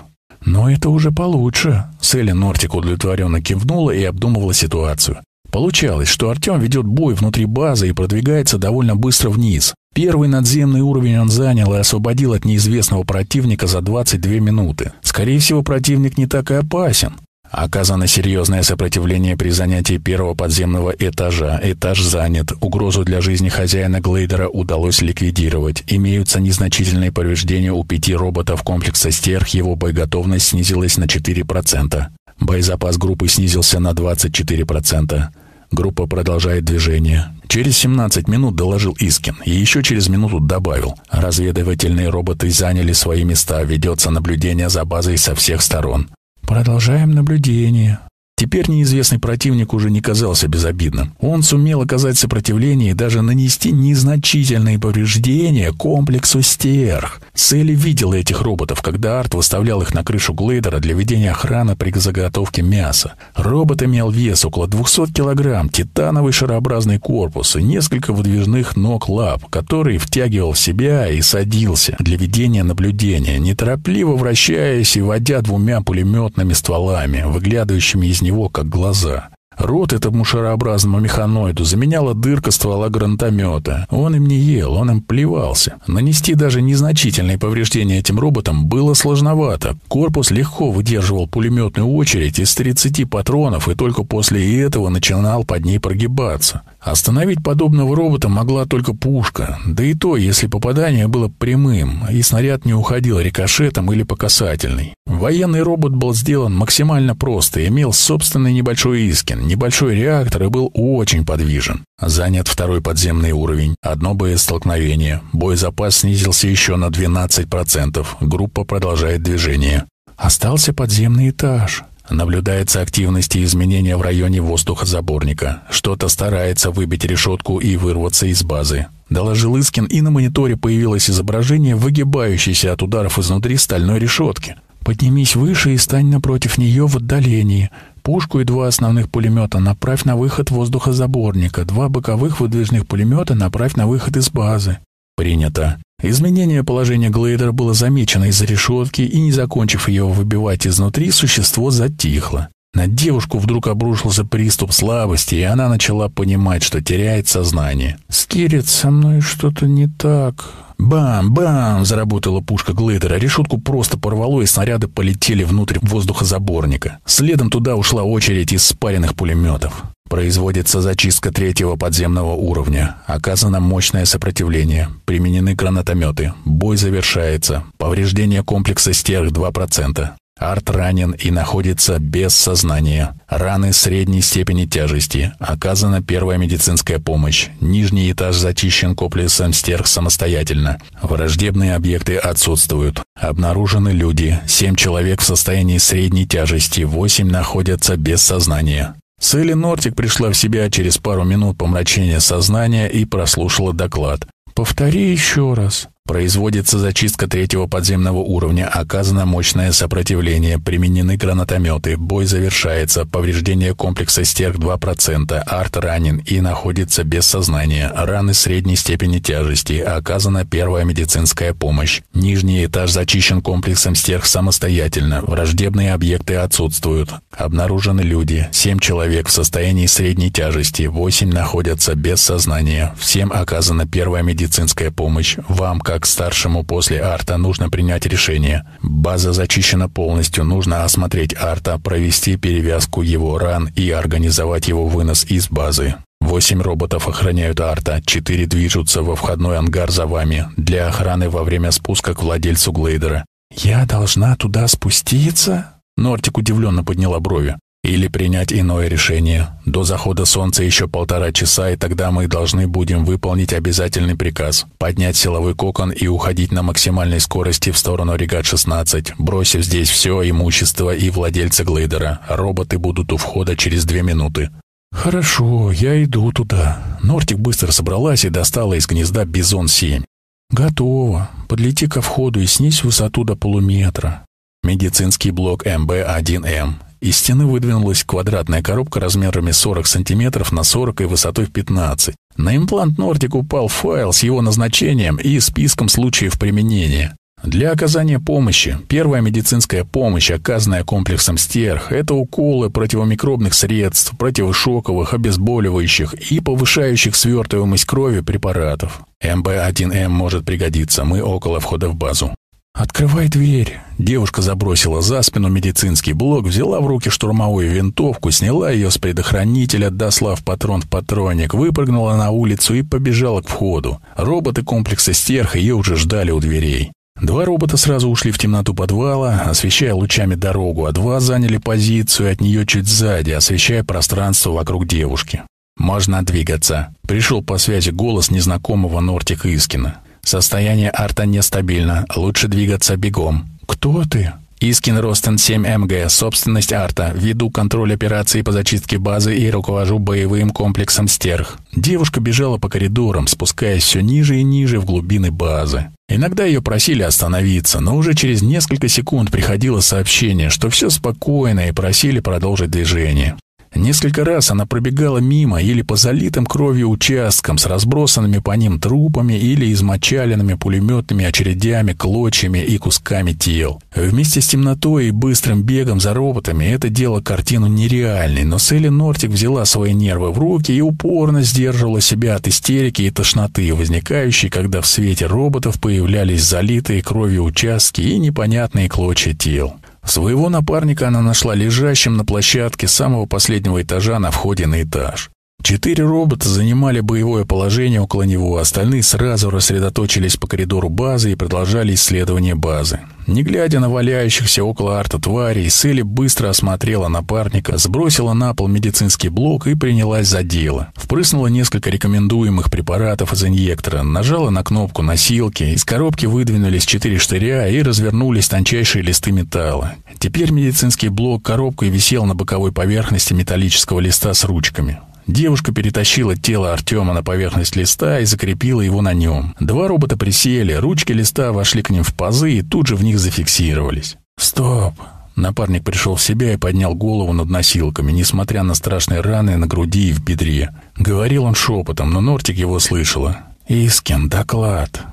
Но это уже получше. Селли Нортик удовлетворенно кивнула и обдумывала ситуацию. Получалось, что Артем ведет бой внутри базы и продвигается довольно быстро вниз. Первый надземный уровень он занял и освободил от неизвестного противника за 22 минуты. Скорее всего, противник не так и опасен. Оказано серьезное сопротивление при занятии первого подземного этажа. Этаж занят. Угрозу для жизни хозяина Глейдера удалось ликвидировать. Имеются незначительные повреждения у пяти роботов комплекса «Стерх». Его боеготовность снизилась на 4%. Боезапас группы снизился на 24%. Группа продолжает движение. Через 17 минут доложил Искин и еще через минуту добавил. Разведывательные роботы заняли свои места, ведется наблюдение за базой со всех сторон. Продолжаем наблюдение. Теперь неизвестный противник уже не казался безобидным. Он сумел оказать сопротивление и даже нанести незначительные повреждения комплексу стерх. Селли видела этих роботов, когда Арт выставлял их на крышу глейдера для ведения охраны при заготовке мяса. Робот имел вес около 200 килограмм, титановый шарообразный корпус и несколько выдвижных ног лап, который втягивал в себя и садился для ведения наблюдения, неторопливо вращаясь и водя двумя пулеметными стволами, выглядывающими из него него, как глаза. Рот этому шарообразному механоиду заменяла дырка ствола гранатомета. Он им не ел, он им плевался. Нанести даже незначительные повреждения этим роботам было сложновато. Корпус легко выдерживал пулеметную очередь из 30 патронов и только после этого начинал под ней прогибаться. Остановить подобного робота могла только пушка, да и то, если попадание было прямым, и снаряд не уходил рикошетом или по касательной. Военный робот был сделан максимально просто, имел собственный небольшой искин, небольшой реактор и был очень подвижен. Занят второй подземный уровень, одно боестолкновение, боезапас снизился еще на 12%, группа продолжает движение. Остался подземный этаж. Наблюдается активность и изменения в районе воздухозаборника. Что-то старается выбить решетку и вырваться из базы. Доложил Искин, и на мониторе появилось изображение, выгибающееся от ударов изнутри стальной решетки. «Поднимись выше и стань напротив нее в отдалении. Пушку и два основных пулемета направь на выход воздухозаборника. Два боковых выдвижных пулемета направь на выход из базы». «Принято». Изменение положения глейдера было замечено из-за решетки, и, не закончив ее выбивать изнутри, существо затихло. На девушку вдруг обрушился приступ слабости, и она начала понимать, что теряет сознание. «Скирит, со мной что-то не так. Бам-бам! Заработала пушка Глейдера. Решетку просто порвало, и снаряды полетели внутрь воздухозаборника. Следом туда ушла очередь из спаренных пулеметов. Производится зачистка третьего подземного уровня. Оказано мощное сопротивление. Применены гранатометы. Бой завершается. Повреждение комплекса «Стерх» 2%. Арт ранен и находится без сознания. Раны средней степени тяжести. Оказана первая медицинская помощь. Нижний этаж зачищен комплексом стерх самостоятельно. Враждебные объекты отсутствуют. Обнаружены люди. Семь человек в состоянии средней тяжести. Восемь находятся без сознания. Селли Нортик пришла в себя через пару минут помрачения сознания и прослушала доклад. «Повтори еще раз». Производится зачистка третьего подземного уровня, оказано мощное сопротивление, применены гранатометы, бой завершается, повреждение комплекса стерх 2%, арт ранен и находится без сознания, раны средней степени тяжести, оказана первая медицинская помощь. Нижний этаж зачищен комплексом стерх самостоятельно, враждебные объекты отсутствуют. Обнаружены люди, 7 человек в состоянии средней тяжести, 8 находятся без сознания, всем оказана первая медицинская помощь. Вам, как как старшему после арта нужно принять решение. База зачищена полностью, нужно осмотреть арта, провести перевязку его ран и организовать его вынос из базы. Восемь роботов охраняют арта, четыре движутся во входной ангар за вами для охраны во время спуска к владельцу глейдера. «Я должна туда спуститься?» Нортик удивленно подняла брови. Или принять иное решение. До захода солнца еще полтора часа, и тогда мы должны будем выполнить обязательный приказ. Поднять силовой кокон и уходить на максимальной скорости в сторону Регат-16, бросив здесь все имущество и владельца глейдера. Роботы будут у входа через две минуты. «Хорошо, я иду туда». Нортик быстро собралась и достала из гнезда Бизон-7. «Готово. Подлети ко входу и снизь высоту до полуметра». Медицинский блок МБ-1М. Из стены выдвинулась квадратная коробка размерами 40 см на 40 и высотой в 15. На имплант Нортик упал файл с его назначением и списком случаев применения. Для оказания помощи, первая медицинская помощь, оказанная комплексом стерх, это уколы противомикробных средств, противошоковых, обезболивающих и повышающих свертываемость крови препаратов. МБ-1М может пригодиться, мы около входа в базу. «Открывай дверь!» Девушка забросила за спину медицинский блок, взяла в руки штурмовую винтовку, сняла ее с предохранителя, дослав патрон в патронник, выпрыгнула на улицу и побежала к входу. Роботы комплекса «Стерх» ее уже ждали у дверей. Два робота сразу ушли в темноту подвала, освещая лучами дорогу, а два заняли позицию от нее чуть сзади, освещая пространство вокруг девушки. «Можно двигаться», — пришел по связи голос незнакомого Нортика Искина. Состояние арта нестабильно. Лучше двигаться бегом. Кто ты? Искин Ростен 7МГ, собственность арта. Веду контроль операции по зачистке базы и руковожу боевым комплексом «Стерх». Девушка бежала по коридорам, спускаясь все ниже и ниже в глубины базы. Иногда ее просили остановиться, но уже через несколько секунд приходило сообщение, что все спокойно и просили продолжить движение. Несколько раз она пробегала мимо или по залитым кровью участкам с разбросанными по ним трупами или измочаленными пулеметными очередями, клочьями и кусками тел. Вместе с темнотой и быстрым бегом за роботами это делало картину нереальной, но Селли Нортик взяла свои нервы в руки и упорно сдерживала себя от истерики и тошноты, возникающей, когда в свете роботов появлялись залитые кровью участки и непонятные клочья тел. Своего напарника она нашла лежащим на площадке самого последнего этажа на входе на этаж. Четыре робота занимали боевое положение около него, остальные сразу рассредоточились по коридору базы и продолжали исследование базы. Не глядя на валяющихся около арта тварей, Селли быстро осмотрела напарника, сбросила на пол медицинский блок и принялась за дело. Впрыснула несколько рекомендуемых препаратов из инъектора, нажала на кнопку носилки, из коробки выдвинулись четыре штыря и развернулись тончайшие листы металла. Теперь медицинский блок коробкой висел на боковой поверхности металлического листа с ручками. Девушка перетащила тело Артема на поверхность листа и закрепила его на нем. Два робота присели, ручки листа вошли к ним в пазы и тут же в них зафиксировались. «Стоп!» Напарник пришел в себя и поднял голову над носилками, несмотря на страшные раны на груди и в бедре. Говорил он шепотом, но Нортик его слышала. «Искин, доклад!»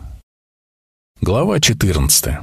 Глава 14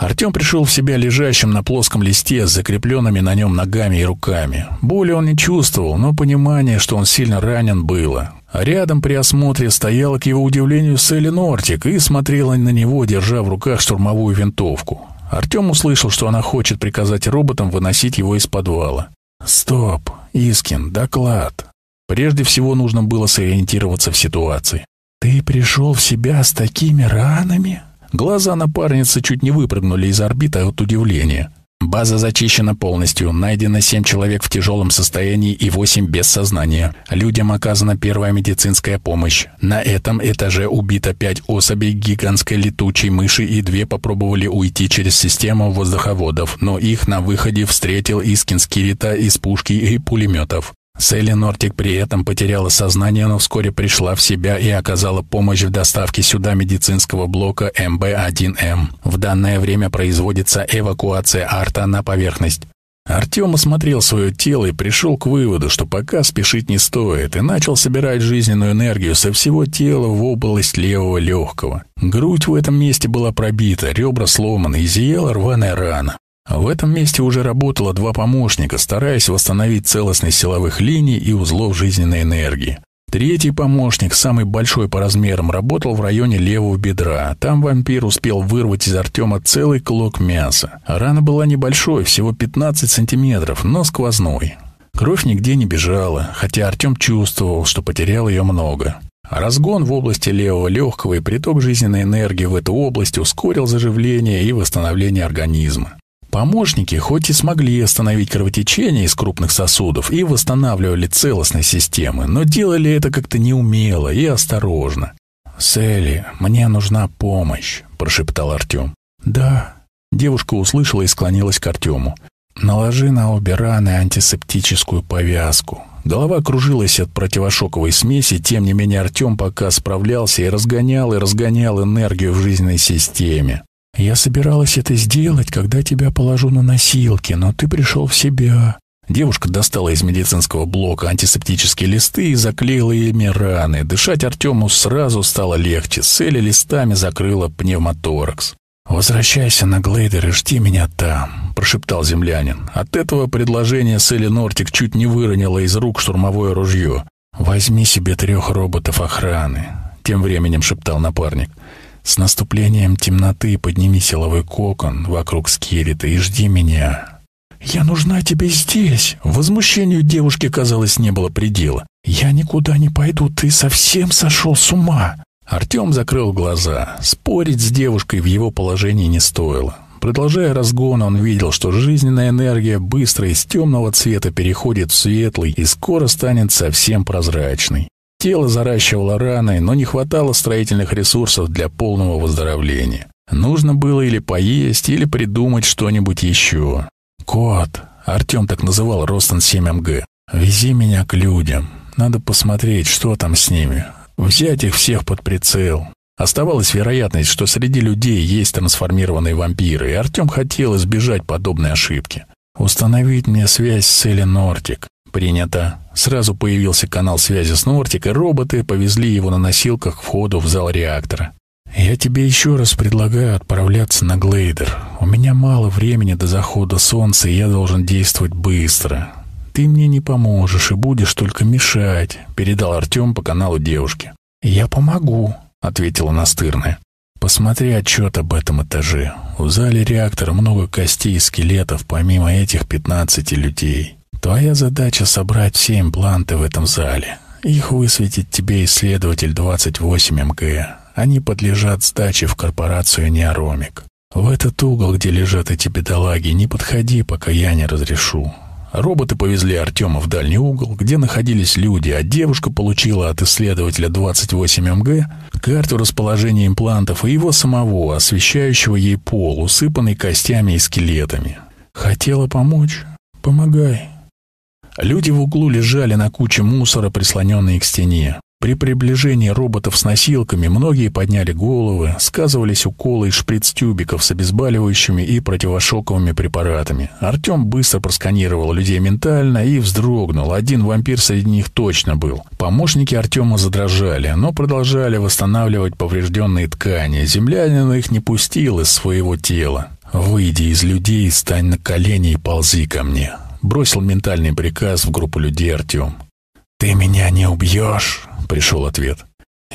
Артем пришел в себя лежащим на плоском листе с закрепленными на нем ногами и руками. Боли он не чувствовал, но понимание, что он сильно ранен, было. Рядом при осмотре стояла, к его удивлению, Селли Нортик и смотрела на него, держа в руках штурмовую винтовку. Артем услышал, что она хочет приказать роботам выносить его из подвала. «Стоп, Искин, доклад». Прежде всего нужно было сориентироваться в ситуации. «Ты пришел в себя с такими ранами?» Глаза напарницы чуть не выпрыгнули из орбиты от удивления. База зачищена полностью. Найдено семь человек в тяжелом состоянии и восемь без сознания. Людям оказана первая медицинская помощь. На этом этаже убито пять особей гигантской летучей мыши и две попробовали уйти через систему воздуховодов, но их на выходе встретил Искин с Кирита из пушки и пулеметов. Селли Нортик при этом потеряла сознание, но вскоре пришла в себя и оказала помощь в доставке сюда медицинского блока МБ-1М. В данное время производится эвакуация арта на поверхность. Артем осмотрел свое тело и пришел к выводу, что пока спешить не стоит, и начал собирать жизненную энергию со всего тела в область левого легкого. Грудь в этом месте была пробита, ребра сломаны и зияла рваная рана. В этом месте уже работало два помощника, стараясь восстановить целостность силовых линий и узлов жизненной энергии. Третий помощник, самый большой по размерам, работал в районе левого бедра. Там вампир успел вырвать из Артема целый клок мяса. Рана была небольшой, всего 15 сантиметров, но сквозной. Кровь нигде не бежала, хотя Артем чувствовал, что потерял ее много. Разгон в области левого легкого и приток жизненной энергии в эту область ускорил заживление и восстановление организма. Помощники хоть и смогли остановить кровотечение из крупных сосудов и восстанавливали целостность системы, но делали это как-то неумело и осторожно. «Селли, мне нужна помощь», – прошептал Артем. «Да». Девушка услышала и склонилась к Артему. «Наложи на обе раны антисептическую повязку». Голова кружилась от противошоковой смеси, тем не менее Артем пока справлялся и разгонял и разгонял энергию в жизненной системе. Я собиралась это сделать, когда тебя положу на носилки, но ты пришел в себя. Девушка достала из медицинского блока антисептические листы и заклеила ими раны. Дышать Артему сразу стало легче. Селли листами закрыла пневмоторакс. «Возвращайся на Глейдер и жди меня там», — прошептал землянин. От этого предложения Селли Нортик чуть не выронила из рук штурмовое ружье. «Возьми себе трех роботов охраны», — тем временем шептал напарник. С наступлением темноты подними силовой кокон вокруг Скирита и жди меня. «Я нужна тебе здесь!» Возмущению девушки, казалось, не было предела. «Я никуда не пойду, ты совсем сошел с ума!» Артем закрыл глаза. Спорить с девушкой в его положении не стоило. Продолжая разгон, он видел, что жизненная энергия быстро из темного цвета переходит в светлый и скоро станет совсем прозрачной. Тело заращивало раны, но не хватало строительных ресурсов для полного выздоровления. Нужно было или поесть, или придумать что-нибудь еще. «Кот», Артем так называл Ростон 7МГ, «вези меня к людям. Надо посмотреть, что там с ними. Взять их всех под прицел». Оставалась вероятность, что среди людей есть трансформированные вампиры, и Артем хотел избежать подобной ошибки. «Установить мне связь с Элли Нортик. «Принято». Сразу появился канал связи с Нортик, и роботы повезли его на носилках к входу в зал реактора. «Я тебе еще раз предлагаю отправляться на Глейдер. У меня мало времени до захода солнца, и я должен действовать быстро. Ты мне не поможешь и будешь только мешать», — передал Артем по каналу девушке. «Я помогу», — ответила настырная. «Посмотри отчет об этом этаже. В зале реактора много костей и скелетов, помимо этих пятнадцати людей. Твоя задача собрать все импланты в этом зале. Их высветит тебе исследователь 28МГ. Они подлежат сдаче в корпорацию Неоромик. В этот угол, где лежат эти бедолаги, не подходи, пока я не разрешу. Роботы повезли Артема в дальний угол, где находились люди, а девушка получила от исследователя 28МГ карту расположения имплантов и его самого, освещающего ей пол, усыпанный костями и скелетами. Хотела помочь? Помогай. Люди в углу лежали на куче мусора, прислоненные к стене. При приближении роботов с носилками многие подняли головы, сказывались уколы из шприц-тюбиков с обезболивающими и противошоковыми препаратами. Артем быстро просканировал людей ментально и вздрогнул. Один вампир среди них точно был. Помощники Артема задрожали, но продолжали восстанавливать поврежденные ткани. Землянин их не пустил из своего тела. «Выйди из людей, стань на колени и ползи ко мне», бросил ментальный приказ в группу людей Артем. «Ты меня не убьешь?» пришел ответ.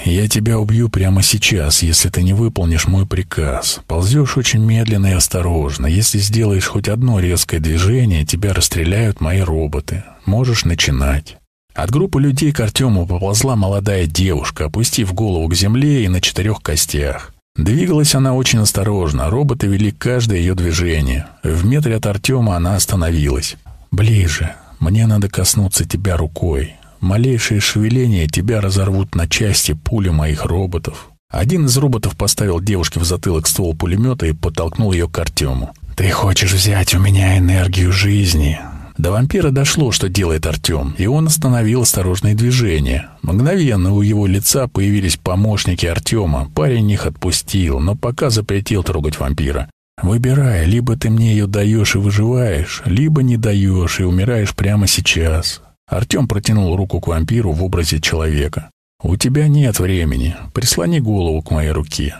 «Я тебя убью прямо сейчас, если ты не выполнишь мой приказ. Ползешь очень медленно и осторожно. Если сделаешь хоть одно резкое движение, тебя расстреляют мои роботы. Можешь начинать». От группы людей к Артему поползла молодая девушка, опустив голову к земле и на четырех костях. Двигалась она очень осторожно, роботы вели каждое ее движение. В метре от Артема она остановилась. «Ближе. Мне надо коснуться тебя рукой. Малейшее шевеление тебя разорвут на части пули моих роботов». Один из роботов поставил девушке в затылок ствол пулемета и подтолкнул ее к Артему. «Ты хочешь взять у меня энергию жизни?» До вампира дошло, что делает Артем, и он остановил осторожные движения. Мгновенно у его лица появились помощники Артема. Парень их отпустил, но пока запретил трогать вампира. «Выбирай, либо ты мне ее даешь и выживаешь, либо не даешь и умираешь прямо сейчас». Артем протянул руку к вампиру в образе человека. «У тебя нет времени. Прислони голову к моей руке.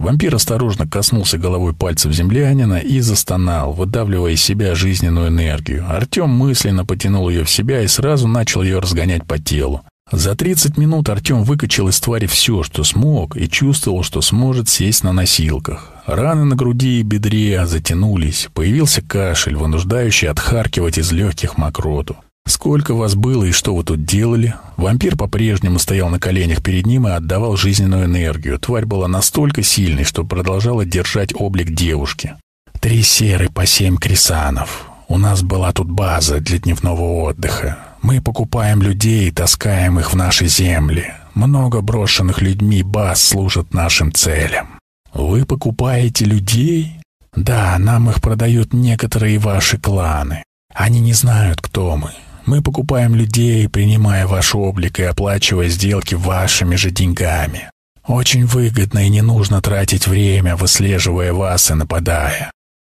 Вампир осторожно коснулся головой пальцев землянина и застонал, выдавливая из себя жизненную энергию. Артем мысленно потянул ее в себя и сразу начал ее разгонять по телу. За 30 минут Артем выкачал из твари все, что смог, и чувствовал, что сможет сесть на носилках. Раны на груди и бедре затянулись, появился кашель, вынуждающий отхаркивать из легких мокроту. Сколько вас было и что вы тут делали? Вампир по-прежнему стоял на коленях перед ним и отдавал жизненную энергию. Тварь была настолько сильной, что продолжала держать облик девушки. Три серы по семь крисанов. У нас была тут база для дневного отдыха. Мы покупаем людей и таскаем их в наши земли. Много брошенных людьми баз служат нашим целям. Вы покупаете людей? Да, нам их продают некоторые ваши кланы. Они не знают, кто мы. Мы покупаем людей, принимая ваш облик и оплачивая сделки вашими же деньгами. Очень выгодно и не нужно тратить время, выслеживая вас и нападая.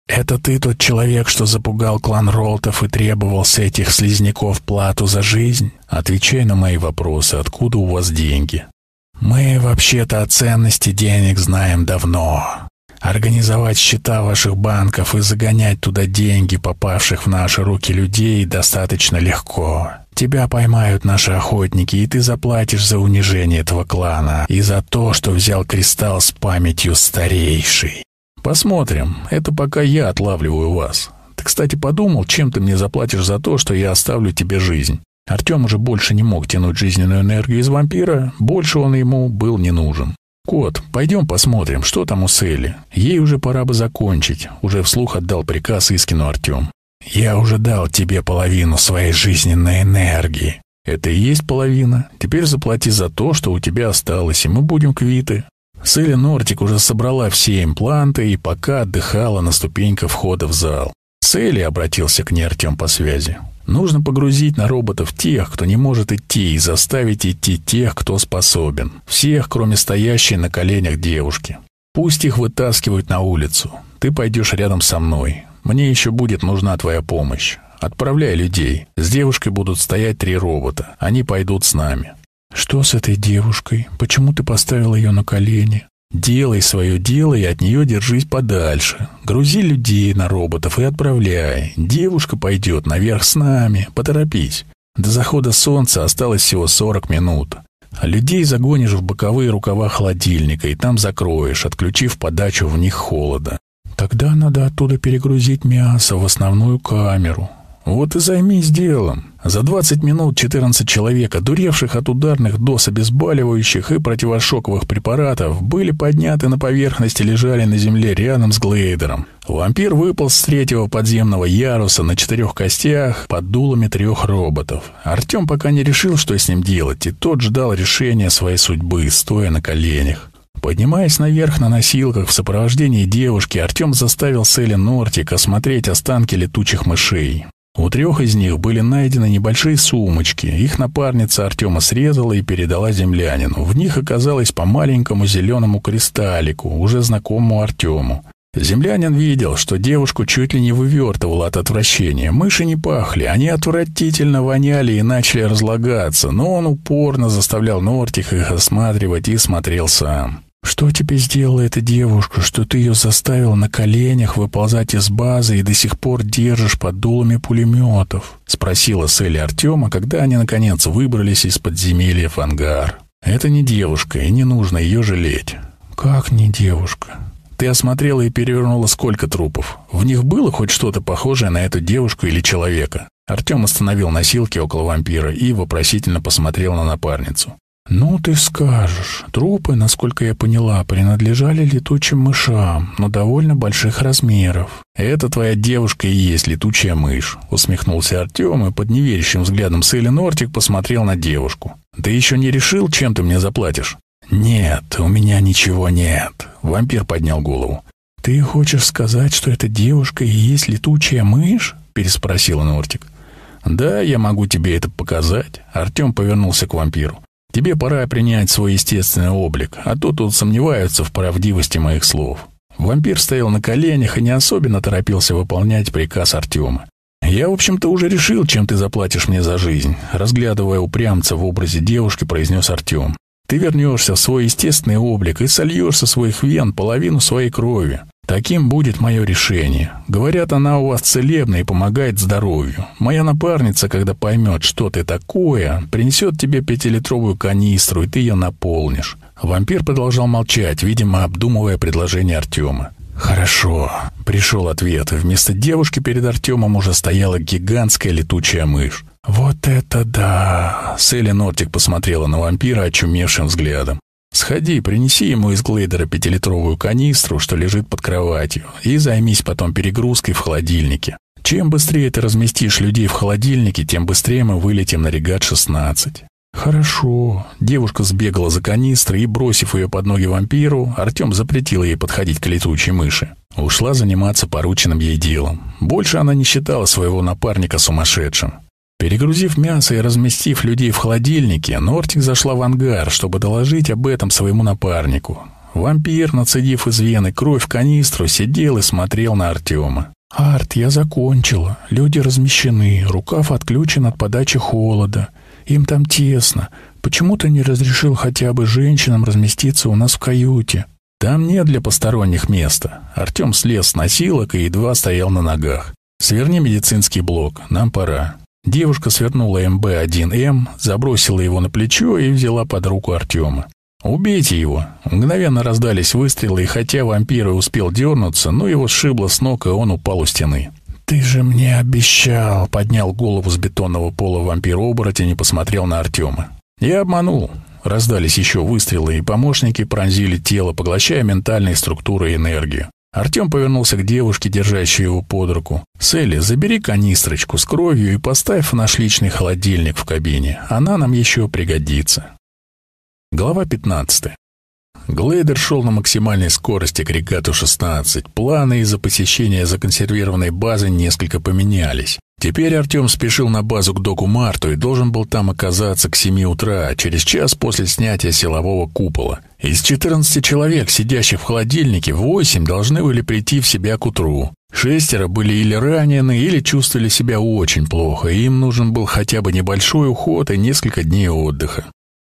Это ты тот человек, что запугал клан Ролтов и требовал с этих слизняков плату за жизнь? Отвечай на мои вопросы, откуда у вас деньги? Мы вообще-то о ценности денег знаем давно. Организовать счета ваших банков и загонять туда деньги, попавших в наши руки людей, достаточно легко. Тебя поймают наши охотники, и ты заплатишь за унижение этого клана и за то, что взял кристалл с памятью старейший. Посмотрим. Это пока я отлавливаю вас. Ты, кстати, подумал, чем ты мне заплатишь за то, что я оставлю тебе жизнь? Артем уже больше не мог тянуть жизненную энергию из вампира, больше он ему был не нужен. «Кот, пойдем посмотрим, что там у Селли. Ей уже пора бы закончить», — уже вслух отдал приказ Искину Артем. «Я уже дал тебе половину своей жизненной энергии». «Это и есть половина. Теперь заплати за то, что у тебя осталось, и мы будем квиты». Селли Нортик уже собрала все импланты и пока отдыхала на ступеньках входа в зал. Селли обратился к ней Артем по связи. Нужно погрузить на роботов тех, кто не может идти, и заставить идти тех, кто способен. Всех, кроме стоящей на коленях девушки. Пусть их вытаскивают на улицу. Ты пойдешь рядом со мной. Мне еще будет нужна твоя помощь. Отправляй людей. С девушкой будут стоять три робота. Они пойдут с нами. Что с этой девушкой? Почему ты поставил ее на колени? Делай свое дело и от нее держись подальше. Грузи людей на роботов и отправляй. Девушка пойдет наверх с нами. Поторопись. До захода солнца осталось всего 40 минут. Людей загонишь в боковые рукава холодильника и там закроешь, отключив подачу в них холода. Тогда надо оттуда перегрузить мясо в основную камеру. Вот и займись делом. За 20 минут 14 человек, одуревших от ударных доз обезболивающих и противошоковых препаратов, были подняты на поверхность и лежали на земле рядом с Глейдером. Вампир выпал с третьего подземного яруса на четырех костях под дулами трех роботов. Артем пока не решил, что с ним делать, и тот ждал решения своей судьбы, стоя на коленях. Поднимаясь наверх на носилках в сопровождении девушки, Артем заставил Селли Нортик осмотреть останки летучих мышей. У трех из них были найдены небольшие сумочки. Их напарница Артема срезала и передала землянину. В них оказалось по маленькому зеленому кристаллику, уже знакомому Артему. Землянин видел, что девушку чуть ли не вывертывало от отвращения. Мыши не пахли, они отвратительно воняли и начали разлагаться, но он упорно заставлял Нортих их осматривать и смотрел сам. «Что тебе сделала эта девушка, что ты ее заставил на коленях выползать из базы и до сих пор держишь под дулами пулеметов?» — спросила Селли Артема, когда они, наконец, выбрались из подземелья в ангар. Это не девушка, и не нужно ее жалеть. Как не девушка? Ты осмотрела и перевернула сколько трупов? В них было хоть что-то похожее на эту девушку или человека? Артем остановил носилки около вампира и вопросительно посмотрел на напарницу. «Ну ты скажешь. Трупы, насколько я поняла, принадлежали летучим мышам, но довольно больших размеров». «Это твоя девушка и есть летучая мышь», — усмехнулся Артем и под неверящим взглядом Сэли Нортик посмотрел на девушку. «Ты еще не решил, чем ты мне заплатишь?» «Нет, у меня ничего нет», — вампир поднял голову. «Ты хочешь сказать, что эта девушка и есть летучая мышь?» — переспросил Нортик. «Да, я могу тебе это показать». Артем повернулся к вампиру. Тебе пора принять свой естественный облик, а то тут сомневаются в правдивости моих слов». Вампир стоял на коленях и не особенно торопился выполнять приказ Артема. «Я, в общем-то, уже решил, чем ты заплатишь мне за жизнь», разглядывая упрямца в образе девушки, произнес Артем. «Ты вернешься в свой естественный облик и сольешь со своих вен половину своей крови. Таким будет мое решение. Говорят, она у вас целебная и помогает здоровью. Моя напарница, когда поймет, что ты такое, принесет тебе пятилитровую канистру, и ты ее наполнишь. Вампир продолжал молчать, видимо, обдумывая предложение Артема. «Хорошо», — пришел ответ. Вместо девушки перед Артемом уже стояла гигантская летучая мышь. «Вот это да!» Селли Нортик посмотрела на вампира очумевшим взглядом. Сходи, принеси ему из глейдера пятилитровую канистру, что лежит под кроватью, и займись потом перегрузкой в холодильнике. Чем быстрее ты разместишь людей в холодильнике, тем быстрее мы вылетим на регат-16. Хорошо. Девушка сбегала за канистрой и, бросив ее под ноги вампиру, Артем запретил ей подходить к летучей мыши. Ушла заниматься порученным ей делом. Больше она не считала своего напарника сумасшедшим. Перегрузив мясо и разместив людей в холодильнике, Нортик зашла в ангар, чтобы доложить об этом своему напарнику. Вампир, нацедив из вены кровь в канистру, сидел и смотрел на Артема. «Арт, я закончила. Люди размещены, рукав отключен от подачи холода. Им там тесно. Почему ты не разрешил хотя бы женщинам разместиться у нас в каюте?» «Там нет для посторонних места». Артем слез с носилок и едва стоял на ногах. «Сверни медицинский блок, нам пора». Девушка свернула МБ-1М, забросила его на плечо и взяла под руку Артема. «Убейте его!» Мгновенно раздались выстрелы, и хотя вампир и успел дернуться, но его сшибло с ног, и он упал у стены. «Ты же мне обещал!» — поднял голову с бетонного пола вампир-оборотень и посмотрел на Артема. «Я обманул!» Раздались еще выстрелы, и помощники пронзили тело, поглощая ментальные структуры и энергию. Артем повернулся к девушке, держащей его под руку. «Селли, забери канистрочку с кровью и поставь в наш личный холодильник в кабине. Она нам еще пригодится». Глава 15. Глейдер шел на максимальной скорости к регату 16. Планы из-за посещения законсервированной базы несколько поменялись. Теперь Артем спешил на базу к доку Марту и должен был там оказаться к 7 утра, через час после снятия силового купола. Из 14 человек, сидящих в холодильнике, 8 должны были прийти в себя к утру. Шестеро были или ранены, или чувствовали себя очень плохо, и им нужен был хотя бы небольшой уход и несколько дней отдыха.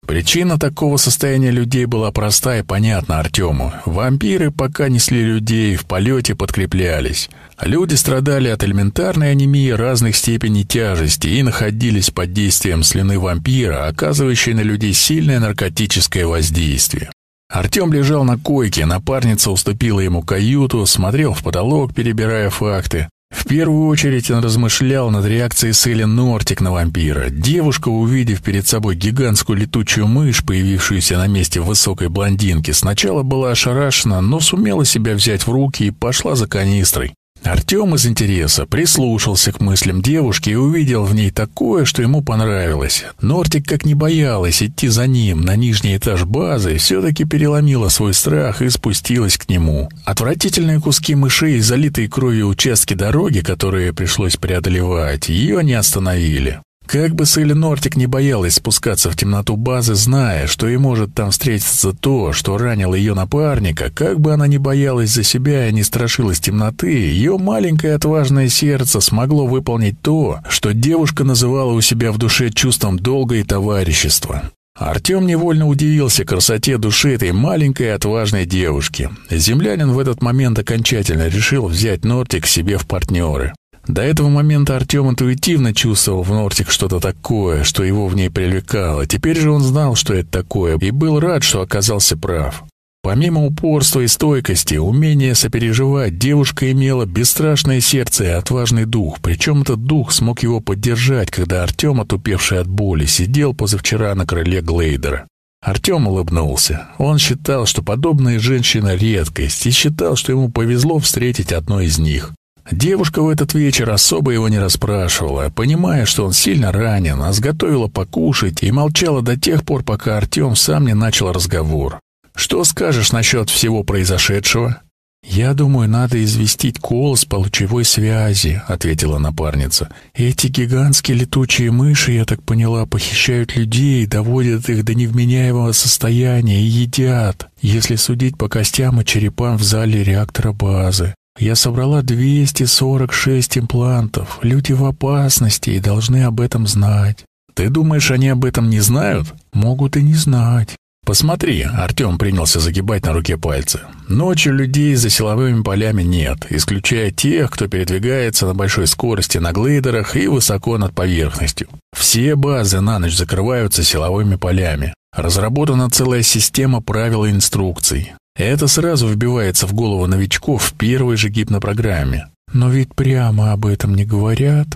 Причина такого состояния людей была проста и понятна Артему. Вампиры пока несли людей, в полете подкреплялись. Люди страдали от элементарной анемии разных степеней тяжести и находились под действием слюны вампира, оказывающей на людей сильное наркотическое воздействие. Артем лежал на койке, напарница уступила ему каюту, смотрел в потолок, перебирая факты. В первую очередь он размышлял над реакцией Селли Нортик на вампира. Девушка, увидев перед собой гигантскую летучую мышь, появившуюся на месте высокой блондинки, сначала была ошарашена, но сумела себя взять в руки и пошла за канистрой. Артем из интереса прислушался к мыслям девушки и увидел в ней такое, что ему понравилось. Нортик, как не боялась идти за ним на нижний этаж базы, все-таки переломила свой страх и спустилась к нему. Отвратительные куски мышей, залитые кровью участки дороги, которые пришлось преодолевать, ее не остановили. Как бы Селли Нортик не боялась спускаться в темноту базы, зная, что и может там встретиться то, что ранило ее напарника, как бы она не боялась за себя и не страшилась темноты, ее маленькое отважное сердце смогло выполнить то, что девушка называла у себя в душе чувством долга и товарищества. Артем невольно удивился красоте души этой маленькой отважной девушки. Землянин в этот момент окончательно решил взять Нортик себе в партнеры. До этого момента Артем интуитивно чувствовал в Нортик что-то такое, что его в ней привлекало. Теперь же он знал, что это такое, и был рад, что оказался прав. Помимо упорства и стойкости, умения сопереживать, девушка имела бесстрашное сердце и отважный дух. Причем этот дух смог его поддержать, когда Артем, отупевший от боли, сидел позавчера на крыле Глейдера. Артем улыбнулся. Он считал, что подобная женщина — редкость, и считал, что ему повезло встретить одну из них. Девушка в этот вечер особо его не расспрашивала, понимая, что он сильно ранен, а сготовила покушать и молчала до тех пор, пока Артем сам не начал разговор. Что скажешь насчет всего произошедшего?» «Я думаю, надо известить Колос по лучевой связи», — ответила напарница. «Эти гигантские летучие мыши, я так поняла, похищают людей, доводят их до невменяемого состояния и едят, если судить по костям и черепам в зале реактора базы. Я собрала 246 имплантов. Люди в опасности и должны об этом знать. Ты думаешь, они об этом не знают? Могут и не знать. «Посмотри», — Артем принялся загибать на руке пальцы. «Ночью людей за силовыми полями нет, исключая тех, кто передвигается на большой скорости на глейдерах и высоко над поверхностью. Все базы на ночь закрываются силовыми полями. Разработана целая система правил и инструкций. Это сразу вбивается в голову новичков в первой же гипнопрограмме. Но ведь прямо об этом не говорят.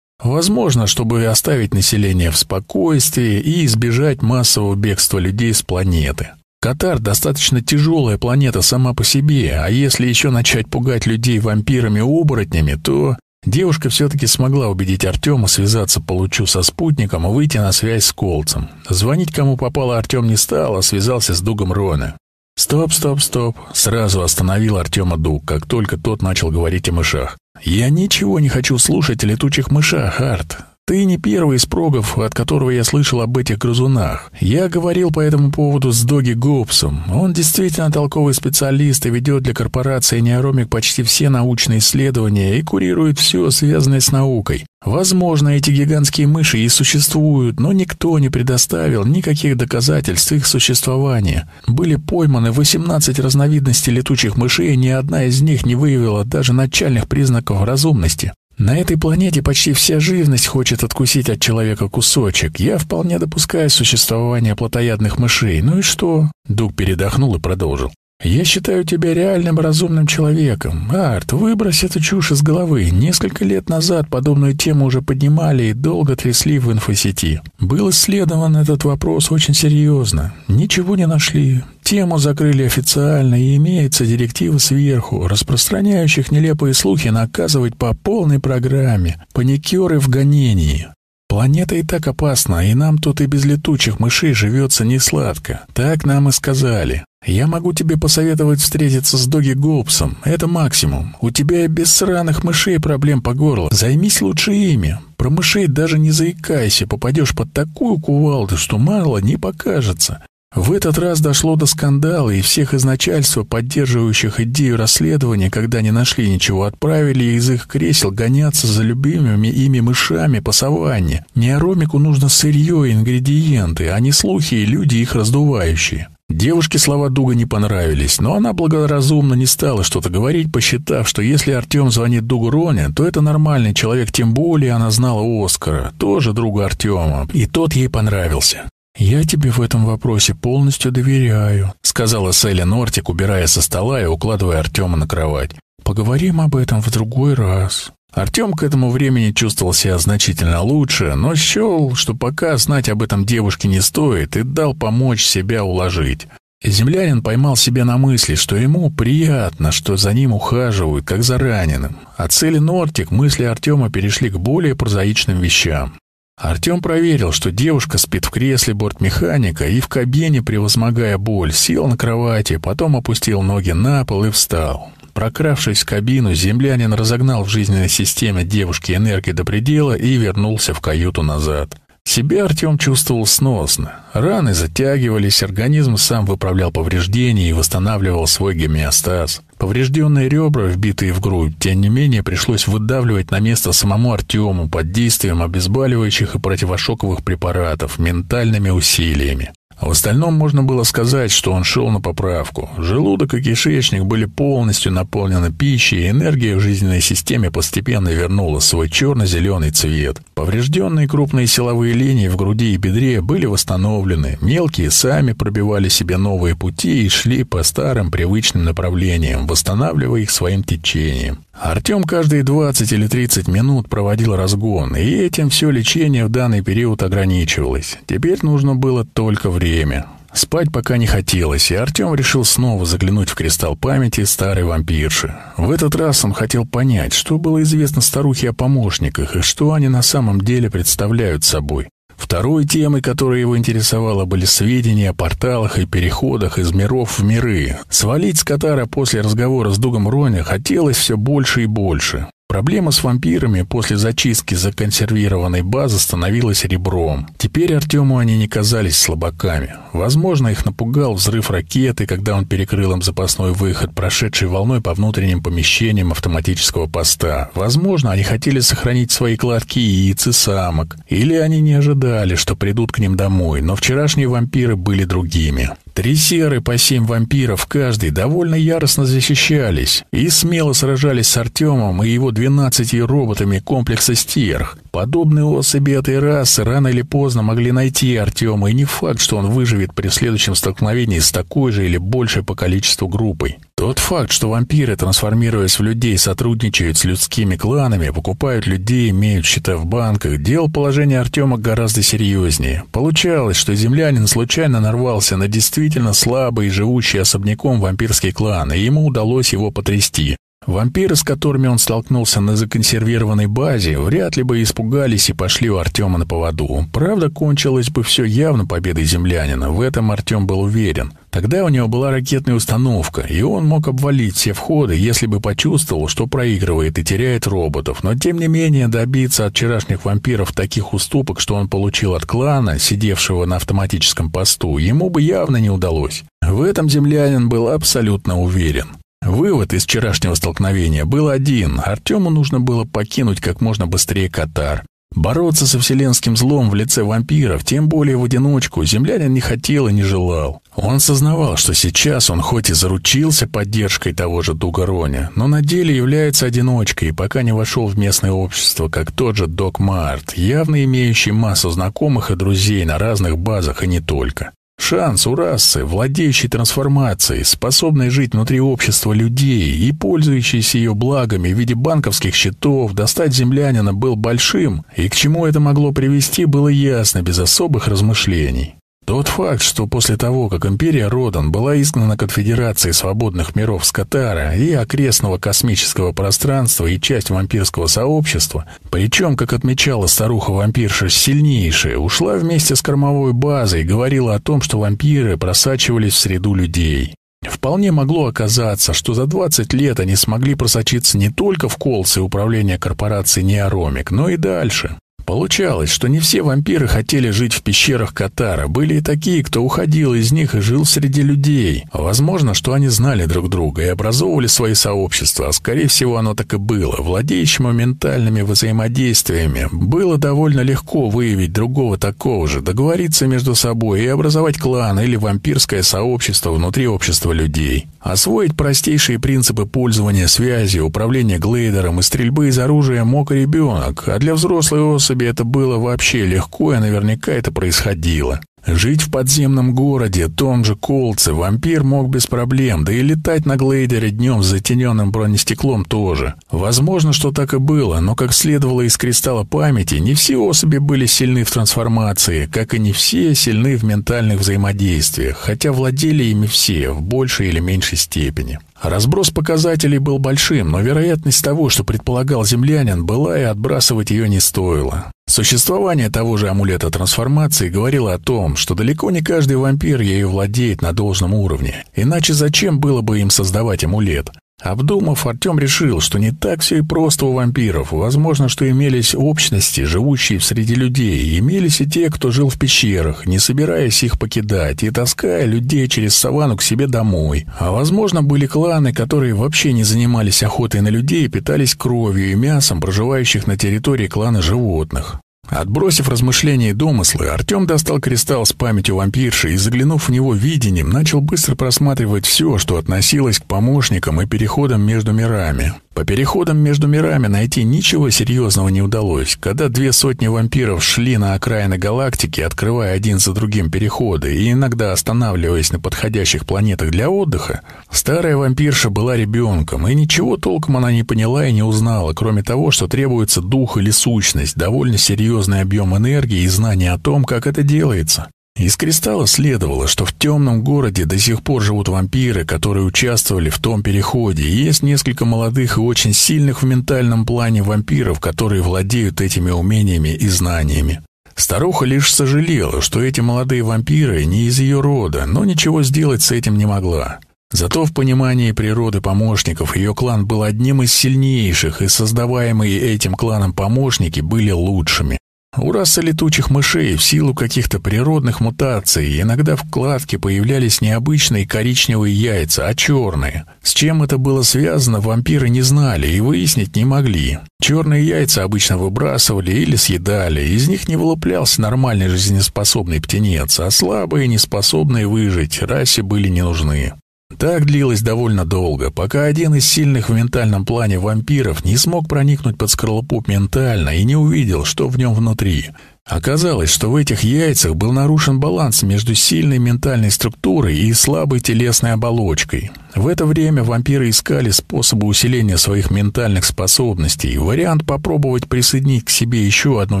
Возможно, чтобы оставить население в спокойствии и избежать массового бегства людей с планеты. Катар достаточно тяжелая планета сама по себе, а если еще начать пугать людей вампирами-оборотнями, то девушка все-таки смогла убедить Артема связаться по лучу со спутником и выйти на связь с Колцем. Звонить кому попало Артем не стал, а связался с Дугом Рона. «Стоп, стоп, стоп!» Сразу остановил Артема Дуг, как только тот начал говорить о мышах. «Я ничего не хочу слушать о летучих мышах, Арт. Ты не первый из прогов, от которого я слышал об этих грызунах. Я говорил по этому поводу с Доги Гобсом. Он действительно толковый специалист и ведет для корпорации Неоромик почти все научные исследования и курирует все, связанное с наукой. Возможно, эти гигантские мыши и существуют, но никто не предоставил никаких доказательств их существования. Были пойманы 18 разновидностей летучих мышей, и ни одна из них не выявила даже начальных признаков разумности. На этой планете почти вся живность хочет откусить от человека кусочек. Я вполне допускаю существование плотоядных мышей. Ну и что? Дуг передохнул и продолжил. «Я считаю тебя реальным разумным человеком. Арт, выбрось эту чушь из головы. Несколько лет назад подобную тему уже поднимали и долго трясли в инфосети. Был исследован этот вопрос очень серьезно. Ничего не нашли. Тему закрыли официально, и имеется директива сверху, распространяющих нелепые слухи наказывать по полной программе. Паникеры в гонении. Планета и так опасна, и нам тут и без летучих мышей живется не сладко. Так нам и сказали. Я могу тебе посоветовать встретиться с Доги Гобсом. Это максимум. У тебя и без сраных мышей проблем по горло. Займись лучше ими. Про мышей даже не заикайся. Попадешь под такую кувалду, что мало не покажется. В этот раз дошло до скандала, и всех из начальства, поддерживающих идею расследования, когда не нашли ничего, отправили из их кресел гоняться за любимыми ими мышами по саванне. Неоромику нужно сырье и ингредиенты, а не слухи и люди их раздувающие. Девушке слова Дуга не понравились, но она благоразумно не стала что-то говорить, посчитав, что если Артем звонит Дугу Роне, то это нормальный человек, тем более она знала Оскара, тоже друга Артема, и тот ей понравился. «Я тебе в этом вопросе полностью доверяю», — сказала Селли Нортик, убирая со стола и укладывая Артема на кровать. «Поговорим об этом в другой раз». Артем к этому времени чувствовал себя значительно лучше, но счел, что пока знать об этом девушке не стоит, и дал помочь себя уложить. Землянин поймал себя на мысли, что ему приятно, что за ним ухаживают, как за раненым. От цели Нортик мысли Артема перешли к более прозаичным вещам. Артем проверил, что девушка спит в кресле бортмеханика и в кабине, превозмогая боль, сел на кровати, потом опустил ноги на пол и встал. Прокравшись в кабину, землянин разогнал в жизненной системе девушки энергии до предела и вернулся в каюту назад. Себя Артем чувствовал сносно. Раны затягивались, организм сам выправлял повреждения и восстанавливал свой гомеостаз. Поврежденные ребра, вбитые в грудь, тем не менее пришлось выдавливать на место самому Артему под действием обезболивающих и противошоковых препаратов ментальными усилиями. А в остальном можно было сказать, что он шел на поправку. Желудок и кишечник были полностью наполнены пищей, и энергия в жизненной системе постепенно вернула свой черно-зеленый цвет. Поврежденные крупные силовые линии в груди и бедре были восстановлены, мелкие сами пробивали себе новые пути и шли по старым привычным направлениям, восстанавливая их своим течением. Артем каждые 20 или 30 минут проводил разгон, и этим все лечение в данный период ограничивалось. Теперь нужно было только время. Спать пока не хотелось, и Артем решил снова заглянуть в кристалл памяти старой вампирши. В этот раз он хотел понять, что было известно старухе о помощниках и что они на самом деле представляют собой. Второй темой, которая его интересовала, были сведения о порталах и переходах из миров в миры. Свалить с Катара после разговора с Дугом Роня хотелось все больше и больше. Проблема с вампирами после зачистки законсервированной базы становилась ребром. Теперь Артему они не казались слабаками. Возможно, их напугал взрыв ракеты, когда он перекрыл им запасной выход, прошедший волной по внутренним помещениям автоматического поста. Возможно, они хотели сохранить свои кладки яиц и самок. Или они не ожидали, что придут к ним домой, но вчерашние вампиры были другими. Три серы по семь вампиров каждый довольно яростно защищались и смело сражались с Артемом и его двенадцатью роботами комплекса «Стерх». Подобные особи этой расы рано или поздно могли найти Артема, и не факт, что он выживет при следующем столкновении с такой же или большей по количеству группой. Тот факт, что вампиры, трансформируясь в людей, сотрудничают с людскими кланами, покупают людей, имеют счета в банках, делал положение Артема гораздо серьезнее. Получалось, что землянин случайно нарвался на действительно слабый и живущий особняком вампирский клан, и ему удалось его потрясти. Вампиры, с которыми он столкнулся на законсервированной базе, вряд ли бы испугались и пошли у Артема на поводу. Правда, кончилось бы все явно победой землянина, в этом Артем был уверен. Тогда у него была ракетная установка, и он мог обвалить все входы, если бы почувствовал, что проигрывает и теряет роботов. Но, тем не менее, добиться от вчерашних вампиров таких уступок, что он получил от клана, сидевшего на автоматическом посту, ему бы явно не удалось. В этом землянин был абсолютно уверен. Вывод из вчерашнего столкновения был один. Артему нужно было покинуть как можно быстрее Катар. Бороться со вселенским злом в лице вампиров, тем более в одиночку, землянин не хотел и не желал. Он сознавал, что сейчас он хоть и заручился поддержкой того же Дуга Роня, но на деле является одиночкой и пока не вошел в местное общество, как тот же Док Март, явно имеющий массу знакомых и друзей на разных базах и не только. Шанс у расы, владеющей трансформацией, способной жить внутри общества людей и пользующейся ее благами в виде банковских счетов, достать землянина был большим, и к чему это могло привести, было ясно без особых размышлений. Тот факт, что после того, как империя Родан была изгнана Конфедерацией свободных миров Скатара и окрестного космического пространства и часть вампирского сообщества, причем, как отмечала старуха-вампирша, сильнейшая, ушла вместе с кормовой базой и говорила о том, что вампиры просачивались в среду людей. Вполне могло оказаться, что за 20 лет они смогли просочиться не только в колцы управления корпорацией Неоромик, но и дальше. Получалось, что не все вампиры хотели жить в пещерах Катара. Были и такие, кто уходил из них и жил среди людей. Возможно, что они знали друг друга и образовывали свои сообщества, а скорее всего оно так и было. Владеющему ментальными взаимодействиями было довольно легко выявить другого такого же, договориться между собой и образовать клан или вампирское сообщество внутри общества людей. Освоить простейшие принципы пользования связью, управления глейдером и стрельбы из оружия мог ребенок, а для взрослой особи это было вообще легко, и наверняка это происходило. Жить в подземном городе, том же Колце, вампир мог без проблем, да и летать на глейдере днем с затененным бронестеклом тоже. Возможно, что так и было, но, как следовало из кристалла памяти, не все особи были сильны в трансформации, как и не все сильны в ментальных взаимодействиях, хотя владели ими все, в большей или меньшей степени. Разброс показателей был большим, но вероятность того, что предполагал землянин, была и отбрасывать ее не стоило. Существование того же амулета трансформации говорило о том, что далеко не каждый вампир ею владеет на должном уровне. Иначе зачем было бы им создавать амулет? Обдумав, Артем решил, что не так все и просто у вампиров. Возможно, что имелись общности, живущие среди людей, имелись и те, кто жил в пещерах, не собираясь их покидать и таская людей через саванну к себе домой. А возможно, были кланы, которые вообще не занимались охотой на людей и питались кровью и мясом проживающих на территории клана животных. Отбросив размышления и домыслы, Артем достал кристалл с памятью вампирши и, заглянув в него видением, начал быстро просматривать все, что относилось к помощникам и переходам между мирами. По переходам между мирами найти ничего серьезного не удалось. Когда две сотни вампиров шли на окраины галактики, открывая один за другим переходы и иногда останавливаясь на подходящих планетах для отдыха, старая вампирша была ребенком, и ничего толком она не поняла и не узнала, кроме того, что требуется дух или сущность, довольно серьезный объем энергии и знания о том, как это делается. Из кристалла следовало, что в темном городе до сих пор живут вампиры, которые участвовали в том переходе, и есть несколько молодых и очень сильных в ментальном плане вампиров, которые владеют этими умениями и знаниями. Старуха лишь сожалела, что эти молодые вампиры не из ее рода, но ничего сделать с этим не могла. Зато в понимании природы помощников ее клан был одним из сильнейших, и создаваемые этим кланом помощники были лучшими. У расы летучих мышей в силу каких-то природных мутаций иногда в кладке появлялись не обычные коричневые яйца, а черные. С чем это было связано, вампиры не знали и выяснить не могли. Черные яйца обычно выбрасывали или съедали, из них не вылуплялся нормальный жизнеспособный птенец, а слабые, неспособные выжить, расе были не нужны. Так длилось довольно долго, пока один из сильных в ментальном плане вампиров не смог проникнуть под скорлупу ментально и не увидел, что в нем внутри. Оказалось, что в этих яйцах был нарушен баланс между сильной ментальной структурой и слабой телесной оболочкой. В это время вампиры искали способы усиления своих ментальных способностей. Вариант попробовать присоединить к себе еще одну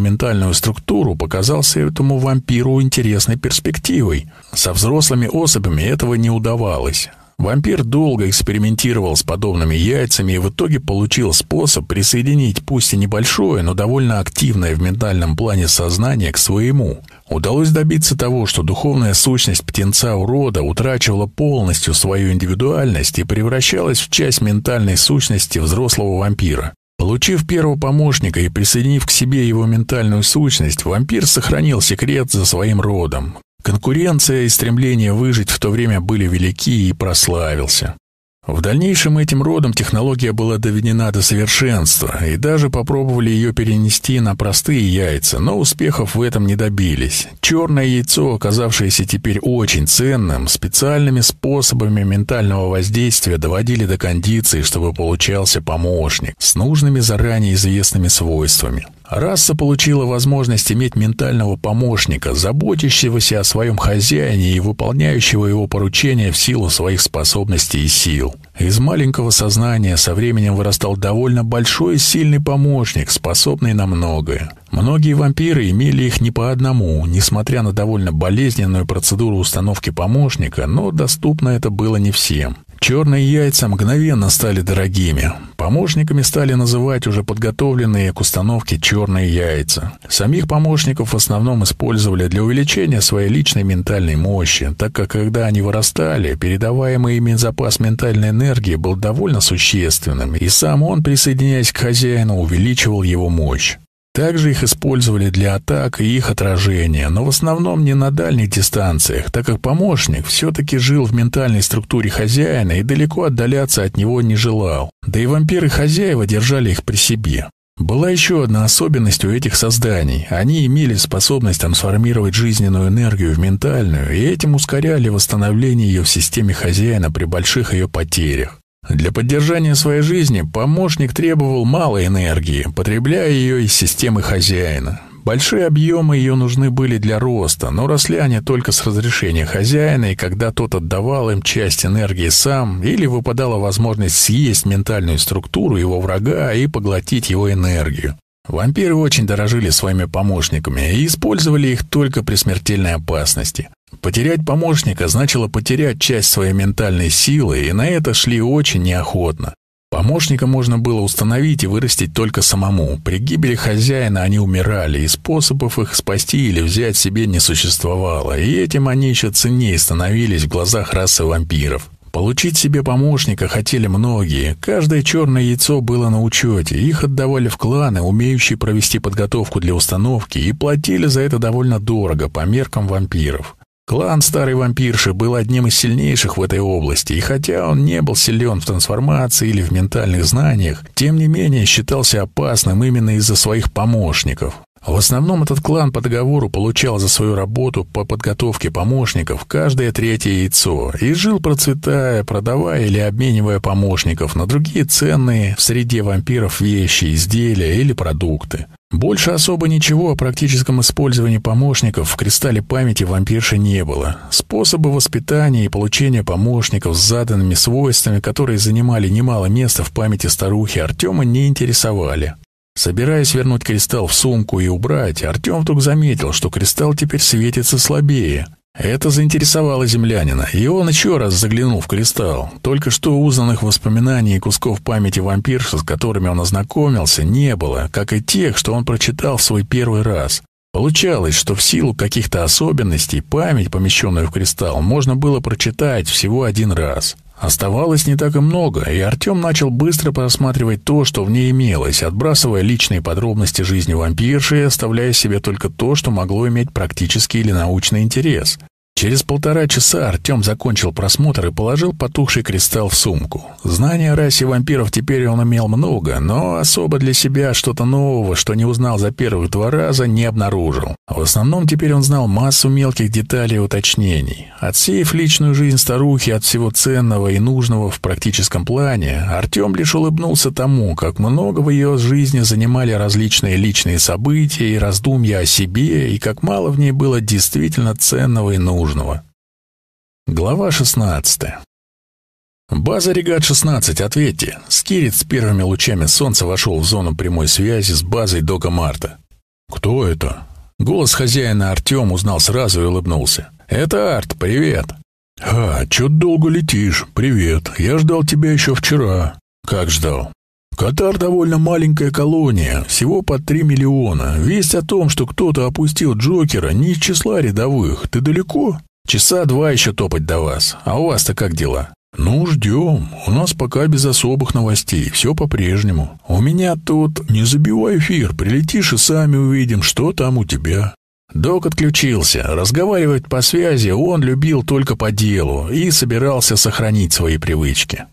ментальную структуру показался этому вампиру интересной перспективой. Со взрослыми особями этого не удавалось. Вампир долго экспериментировал с подобными яйцами и в итоге получил способ присоединить пусть и небольшое, но довольно активное в ментальном плане сознание к своему. Удалось добиться того, что духовная сущность птенца урода утрачивала полностью свою индивидуальность и превращалась в часть ментальной сущности взрослого вампира. Получив первого помощника и присоединив к себе его ментальную сущность, вампир сохранил секрет за своим родом. Конкуренция и стремление выжить в то время были велики и прославился. В дальнейшем этим родом технология была доведена до совершенства, и даже попробовали ее перенести на простые яйца, но успехов в этом не добились. Черное яйцо, оказавшееся теперь очень ценным, специальными способами ментального воздействия доводили до кондиции, чтобы получался помощник с нужными заранее известными свойствами. Раса получила возможность иметь ментального помощника, заботящегося о своем хозяине и выполняющего его поручения в силу своих способностей и сил. Из маленького сознания со временем вырастал довольно большой и сильный помощник, способный на многое. Многие вампиры имели их не по одному, несмотря на довольно болезненную процедуру установки помощника, но доступно это было не всем. Черные яйца мгновенно стали дорогими. Помощниками стали называть уже подготовленные к установке черные яйца. Самих помощников в основном использовали для увеличения своей личной ментальной мощи, так как когда они вырастали, передаваемый ими запас ментальной энергии был довольно существенным, и сам он, присоединяясь к хозяину, увеличивал его мощь. Также их использовали для атак и их отражения, но в основном не на дальних дистанциях, так как помощник все-таки жил в ментальной структуре хозяина и далеко отдаляться от него не желал. Да и вампиры-хозяева держали их при себе. Была еще одна особенность у этих созданий. Они имели способность трансформировать жизненную энергию в ментальную, и этим ускоряли восстановление ее в системе хозяина при больших ее потерях. Для поддержания своей жизни помощник требовал мало энергии, потребляя ее из системы хозяина. Большие объемы ее нужны были для роста, но росли они только с разрешения хозяина, и когда тот отдавал им часть энергии сам, или выпадала возможность съесть ментальную структуру его врага и поглотить его энергию. Вампиры очень дорожили своими помощниками и использовали их только при смертельной опасности. Потерять помощника значило потерять часть своей ментальной силы, и на это шли очень неохотно. Помощника можно было установить и вырастить только самому. При гибели хозяина они умирали, и способов их спасти или взять себе не существовало, и этим они еще ценнее становились в глазах расы вампиров. Получить себе помощника хотели многие. Каждое черное яйцо было на учете. Их отдавали в кланы, умеющие провести подготовку для установки, и платили за это довольно дорого по меркам вампиров. Клан Старой Вампирши был одним из сильнейших в этой области, и хотя он не был силен в трансформации или в ментальных знаниях, тем не менее считался опасным именно из-за своих помощников. В основном этот клан по договору получал за свою работу по подготовке помощников каждое третье яйцо и жил процветая, продавая или обменивая помощников на другие ценные в среде вампиров вещи, изделия или продукты. Больше особо ничего о практическом использовании помощников в кристалле памяти вампирши не было. Способы воспитания и получения помощников с заданными свойствами, которые занимали немало места в памяти старухи, Артема не интересовали. Собираясь вернуть кристалл в сумку и убрать, Артем вдруг заметил, что кристалл теперь светится слабее. Это заинтересовало землянина, и он еще раз заглянул в кристалл. Только что узнанных воспоминаний и кусков памяти вампирши, с которыми он ознакомился, не было, как и тех, что он прочитал в свой первый раз. Получалось, что в силу каких-то особенностей память, помещенную в кристалл, можно было прочитать всего один раз. Оставалось не так и много, и Артем начал быстро просматривать то, что в ней имелось, отбрасывая личные подробности жизни вампирши и оставляя себе только то, что могло иметь практический или научный интерес. Через полтора часа Артем закончил просмотр и положил потухший кристалл в сумку. Знания о расе вампиров теперь он имел много, но особо для себя что-то нового, что не узнал за первых два раза, не обнаружил. В основном теперь он знал массу мелких деталей и уточнений. Отсеяв личную жизнь старухи от всего ценного и нужного в практическом плане, Артем лишь улыбнулся тому, как много в ее жизни занимали различные личные события и раздумья о себе, и как мало в ней было действительно ценного и нужного нужного. Глава 16. «База Регат-16, ответьте!» Скирит с первыми лучами солнца вошел в зону прямой связи с базой Дока Марта. «Кто это?» Голос хозяина Артем узнал сразу и улыбнулся. «Это Арт, привет!» «А, чё долго летишь? Привет. Я ждал тебя еще вчера». «Как ждал?» Катар довольно маленькая колония, всего по 3 миллиона. Весть о том, что кто-то опустил Джокера, не из числа рядовых. Ты далеко? Часа два еще топать до вас. А у вас-то как дела? Ну, ждем. У нас пока без особых новостей. Все по-прежнему. У меня тут... Не забивай эфир. Прилетишь и сами увидим, что там у тебя. Док отключился. Разговаривать по связи он любил только по делу и собирался сохранить свои привычки.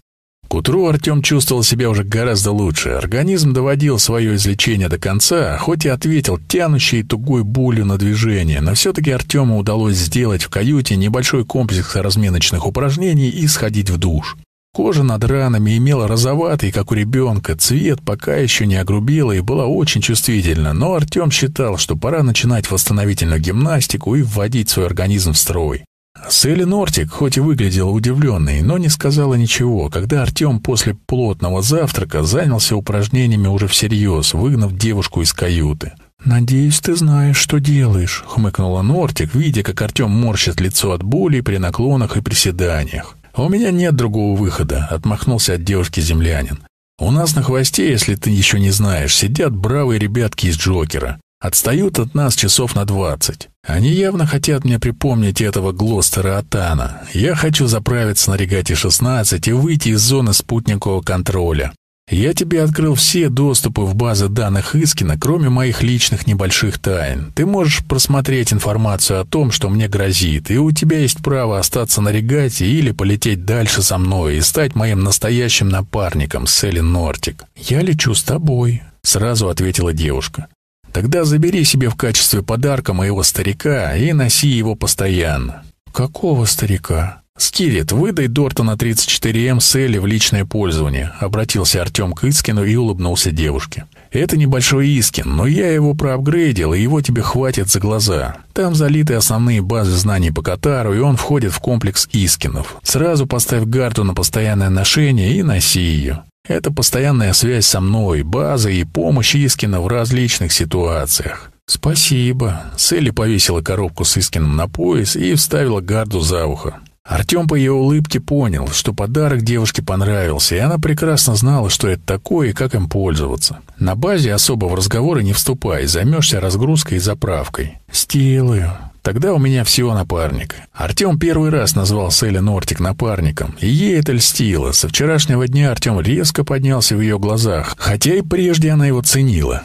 К утру Артем чувствовал себя уже гораздо лучше. Организм доводил свое излечение до конца, хоть и ответил тянущей тугой болью на движение, но все-таки Артему удалось сделать в каюте небольшой комплекс разминочных упражнений и сходить в душ. Кожа над ранами имела розоватый, как у ребенка, цвет пока еще не огрубела и была очень чувствительна, но Артем считал, что пора начинать восстановительную гимнастику и вводить свой организм в строй. Селли Нортик хоть и выглядела удивленной, но не сказала ничего, когда Артем после плотного завтрака занялся упражнениями уже всерьез, выгнав девушку из каюты. «Надеюсь, ты знаешь, что делаешь», — хмыкнула Нортик, видя, как Артем морщит лицо от боли при наклонах и приседаниях. «У меня нет другого выхода», — отмахнулся от девушки землянин. «У нас на хвосте, если ты еще не знаешь, сидят бравые ребятки из Джокера. Отстают от нас часов на двадцать. Они явно хотят мне припомнить этого Глостера Атана. Я хочу заправиться на регате-16 и выйти из зоны спутникового контроля. Я тебе открыл все доступы в базы данных Искина, кроме моих личных небольших тайн. Ты можешь просмотреть информацию о том, что мне грозит, и у тебя есть право остаться на регате или полететь дальше со мной и стать моим настоящим напарником, Селин Нортик. «Я лечу с тобой», — сразу ответила девушка. Тогда забери себе в качестве подарка моего старика и носи его постоянно». «Какого старика?» «Скирит, выдай Дортона 34М с Элли в личное пользование», — обратился Артем к Искину и улыбнулся девушке. «Это небольшой Искин, но я его проапгрейдил, и его тебе хватит за глаза. Там залиты основные базы знаний по Катару, и он входит в комплекс Искинов. Сразу поставь гарту на постоянное ношение и носи ее. Это постоянная связь со мной, база и помощь Искина в различных ситуациях. «Спасибо». Селли повесила коробку с Искином на пояс и вставила гарду за ухо. Артем по ее улыбке понял, что подарок девушке понравился, и она прекрасно знала, что это такое и как им пользоваться. На базе особо в разговоры не вступай, займешься разгрузкой и заправкой. «Сделаю», Тогда у меня всего напарник. Артем первый раз назвал Селли Нортик напарником, и ей это льстило. Со вчерашнего дня Артем резко поднялся в ее глазах, хотя и прежде она его ценила.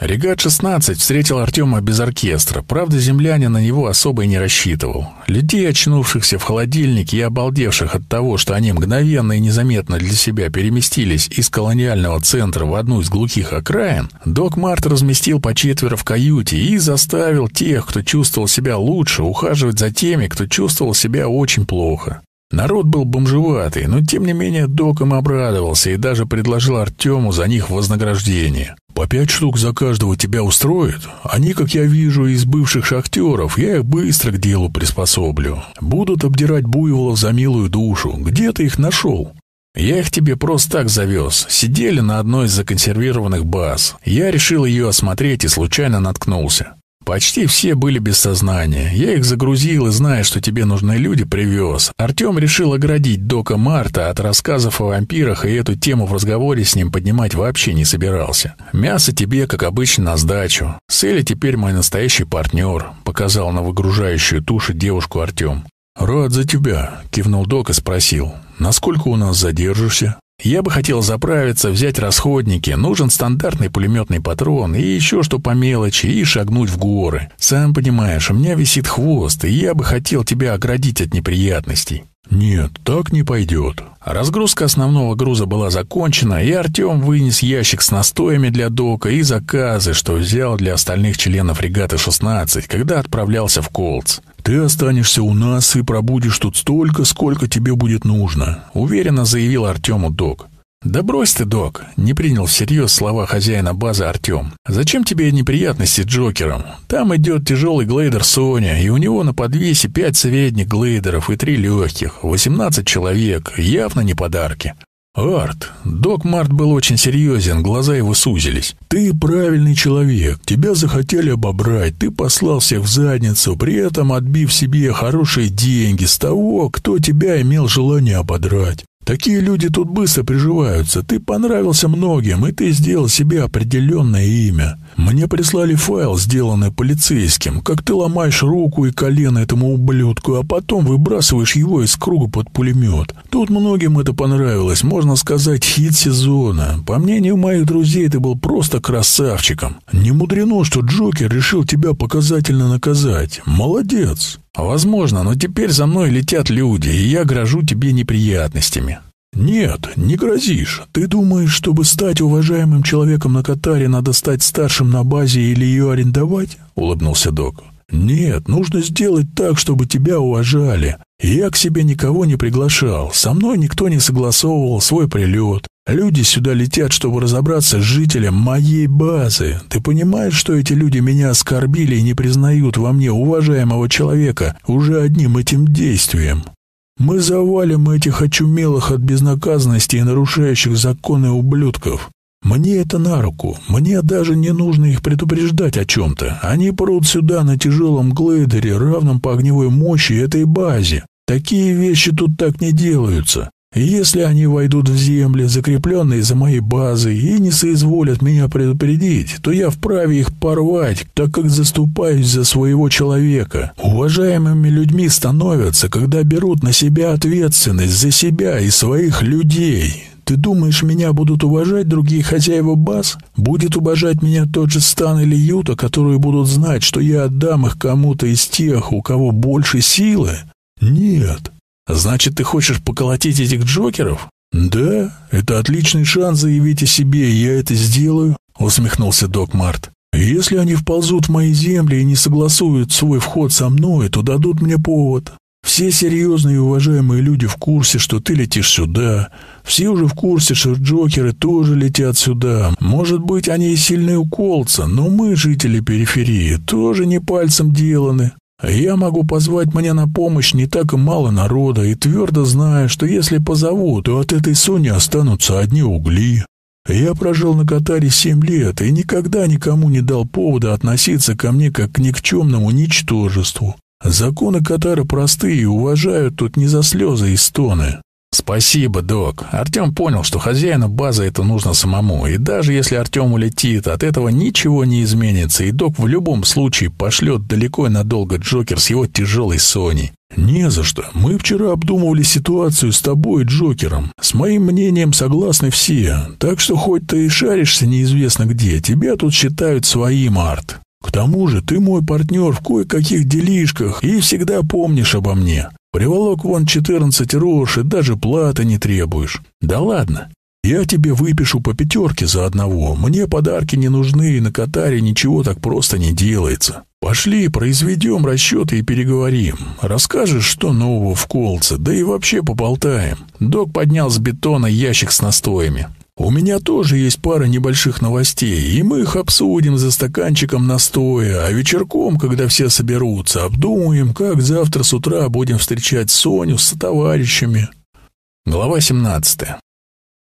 Регат-16 встретил Артема без оркестра. Правда, земляне на него особо и не рассчитывал. Людей, очнувшихся в холодильнике и обалдевших от того, что они мгновенно и незаметно для себя переместились из колониального центра в одну из глухих окраин, док Март разместил по четверо в каюте и заставил тех, кто чувствовал себя лучше, ухаживать за теми, кто чувствовал себя очень плохо. Народ был бомжеватый, но тем не менее док им обрадовался и даже предложил Артему за них вознаграждение. По пять штук за каждого тебя устроит? Они, как я вижу, из бывших шахтеров, я их быстро к делу приспособлю. Будут обдирать буйволов за милую душу. Где ты их нашел? Я их тебе просто так завез. Сидели на одной из законсервированных баз. Я решил ее осмотреть и случайно наткнулся. Почти все были без сознания. Я их загрузил и, зная, что тебе нужны люди, привез. Артем решил оградить Дока Марта от рассказов о вампирах, и эту тему в разговоре с ним поднимать вообще не собирался. Мясо тебе, как обычно, на сдачу. Селли теперь мой настоящий партнер, показал на выгружающую тушу девушку Артем. «Рад за тебя», — кивнул Док и спросил. «Насколько у нас задержишься?» Я бы хотел заправиться, взять расходники, нужен стандартный пулеметный патрон и еще что по мелочи, и шагнуть в горы. Сам понимаешь, у меня висит хвост, и я бы хотел тебя оградить от неприятностей. «Нет, так не пойдет». Разгрузка основного груза была закончена, и Артем вынес ящик с настоями для дока и заказы, что взял для остальных членов регаты 16, когда отправлялся в Колц. «Ты останешься у нас и пробудешь тут столько, сколько тебе будет нужно», — уверенно заявил Артему док. «Да брось ты, док!» — не принял всерьез слова хозяина базы Артем. «Зачем тебе неприятности Джокером? Там идет тяжелый глейдер Соня, и у него на подвесе пять средних глейдеров и три легких, восемнадцать человек, явно не подарки. «Арт!» Док Март был очень серьезен, глаза его сузились. «Ты правильный человек, тебя захотели обобрать, ты послал всех в задницу, при этом отбив себе хорошие деньги с того, кто тебя имел желание ободрать. Такие люди тут быстро приживаются. Ты понравился многим, и ты сделал себе определенное имя. Мне прислали файл, сделанный полицейским, как ты ломаешь руку и колено этому ублюдку, а потом выбрасываешь его из круга под пулемет. Тут многим это понравилось, можно сказать, хит сезона. По мнению моих друзей, ты был просто красавчиком. Не мудрено, что Джокер решил тебя показательно наказать. Молодец. Возможно, но теперь за мной летят люди, и я грожу тебе неприятностями. «Нет, не грозишь. Ты думаешь, чтобы стать уважаемым человеком на Катаре, надо стать старшим на базе или ее арендовать?» — улыбнулся док. «Нет, нужно сделать так, чтобы тебя уважали. Я к себе никого не приглашал, со мной никто не согласовывал свой прилет. Люди сюда летят, чтобы разобраться с жителем моей базы. Ты понимаешь, что эти люди меня оскорбили и не признают во мне уважаемого человека уже одним этим действием?» Мы завалим этих очумелых от безнаказанности и нарушающих законы ублюдков. Мне это на руку. Мне даже не нужно их предупреждать о чем-то. Они прут сюда на тяжелом глейдере, равном по огневой мощи этой базе. Такие вещи тут так не делаются. Если они войдут в земли, закрепленные за моей базой, и не соизволят меня предупредить, то я вправе их порвать, так как заступаюсь за своего человека. Уважаемыми людьми становятся, когда берут на себя ответственность за себя и своих людей. Ты думаешь, меня будут уважать другие хозяева баз? Будет уважать меня тот же Стан или Юта, которые будут знать, что я отдам их кому-то из тех, у кого больше силы? Нет. Значит, ты хочешь поколотить этих Джокеров? Да, это отличный шанс заявить о себе, я это сделаю, усмехнулся Док Март. Если они вползут в мои земли и не согласуют свой вход со мной, то дадут мне повод. Все серьезные и уважаемые люди в курсе, что ты летишь сюда. Все уже в курсе, что Джокеры тоже летят сюда. Может быть, они и сильные уколцы, но мы, жители периферии, тоже не пальцем деланы. Я могу позвать мне на помощь не так и мало народа, и твердо знаю, что если позову, то от этой Сони останутся одни угли. Я прожил на Катаре семь лет и никогда никому не дал повода относиться ко мне как к никчемному ничтожеству. Законы Катара простые и уважают тут не за слезы и стоны. «Спасибо, док». Артем понял, что хозяину базы это нужно самому, и даже если Артем улетит, от этого ничего не изменится, и док в любом случае пошлет далеко и надолго Джокер с его тяжелой Соней. «Не за что. Мы вчера обдумывали ситуацию с тобой Джокером. С моим мнением согласны все. Так что хоть ты и шаришься неизвестно где, тебя тут считают своим, Арт. К тому же ты мой партнер в кое-каких делишках и всегда помнишь обо мне. Приволок вон четырнадцать рож и даже платы не требуешь. Да ладно, я тебе выпишу по пятерке за одного. Мне подарки не нужны, и на Катаре ничего так просто не делается. Пошли, произведем расчеты и переговорим. Расскажешь, что нового в колце, да и вообще поболтаем. Док поднял с бетона ящик с настоями. У меня тоже есть пара небольших новостей, и мы их обсудим за стаканчиком настоя, а вечерком, когда все соберутся, обдумаем, как завтра с утра будем встречать Соню с товарищами. Глава 17.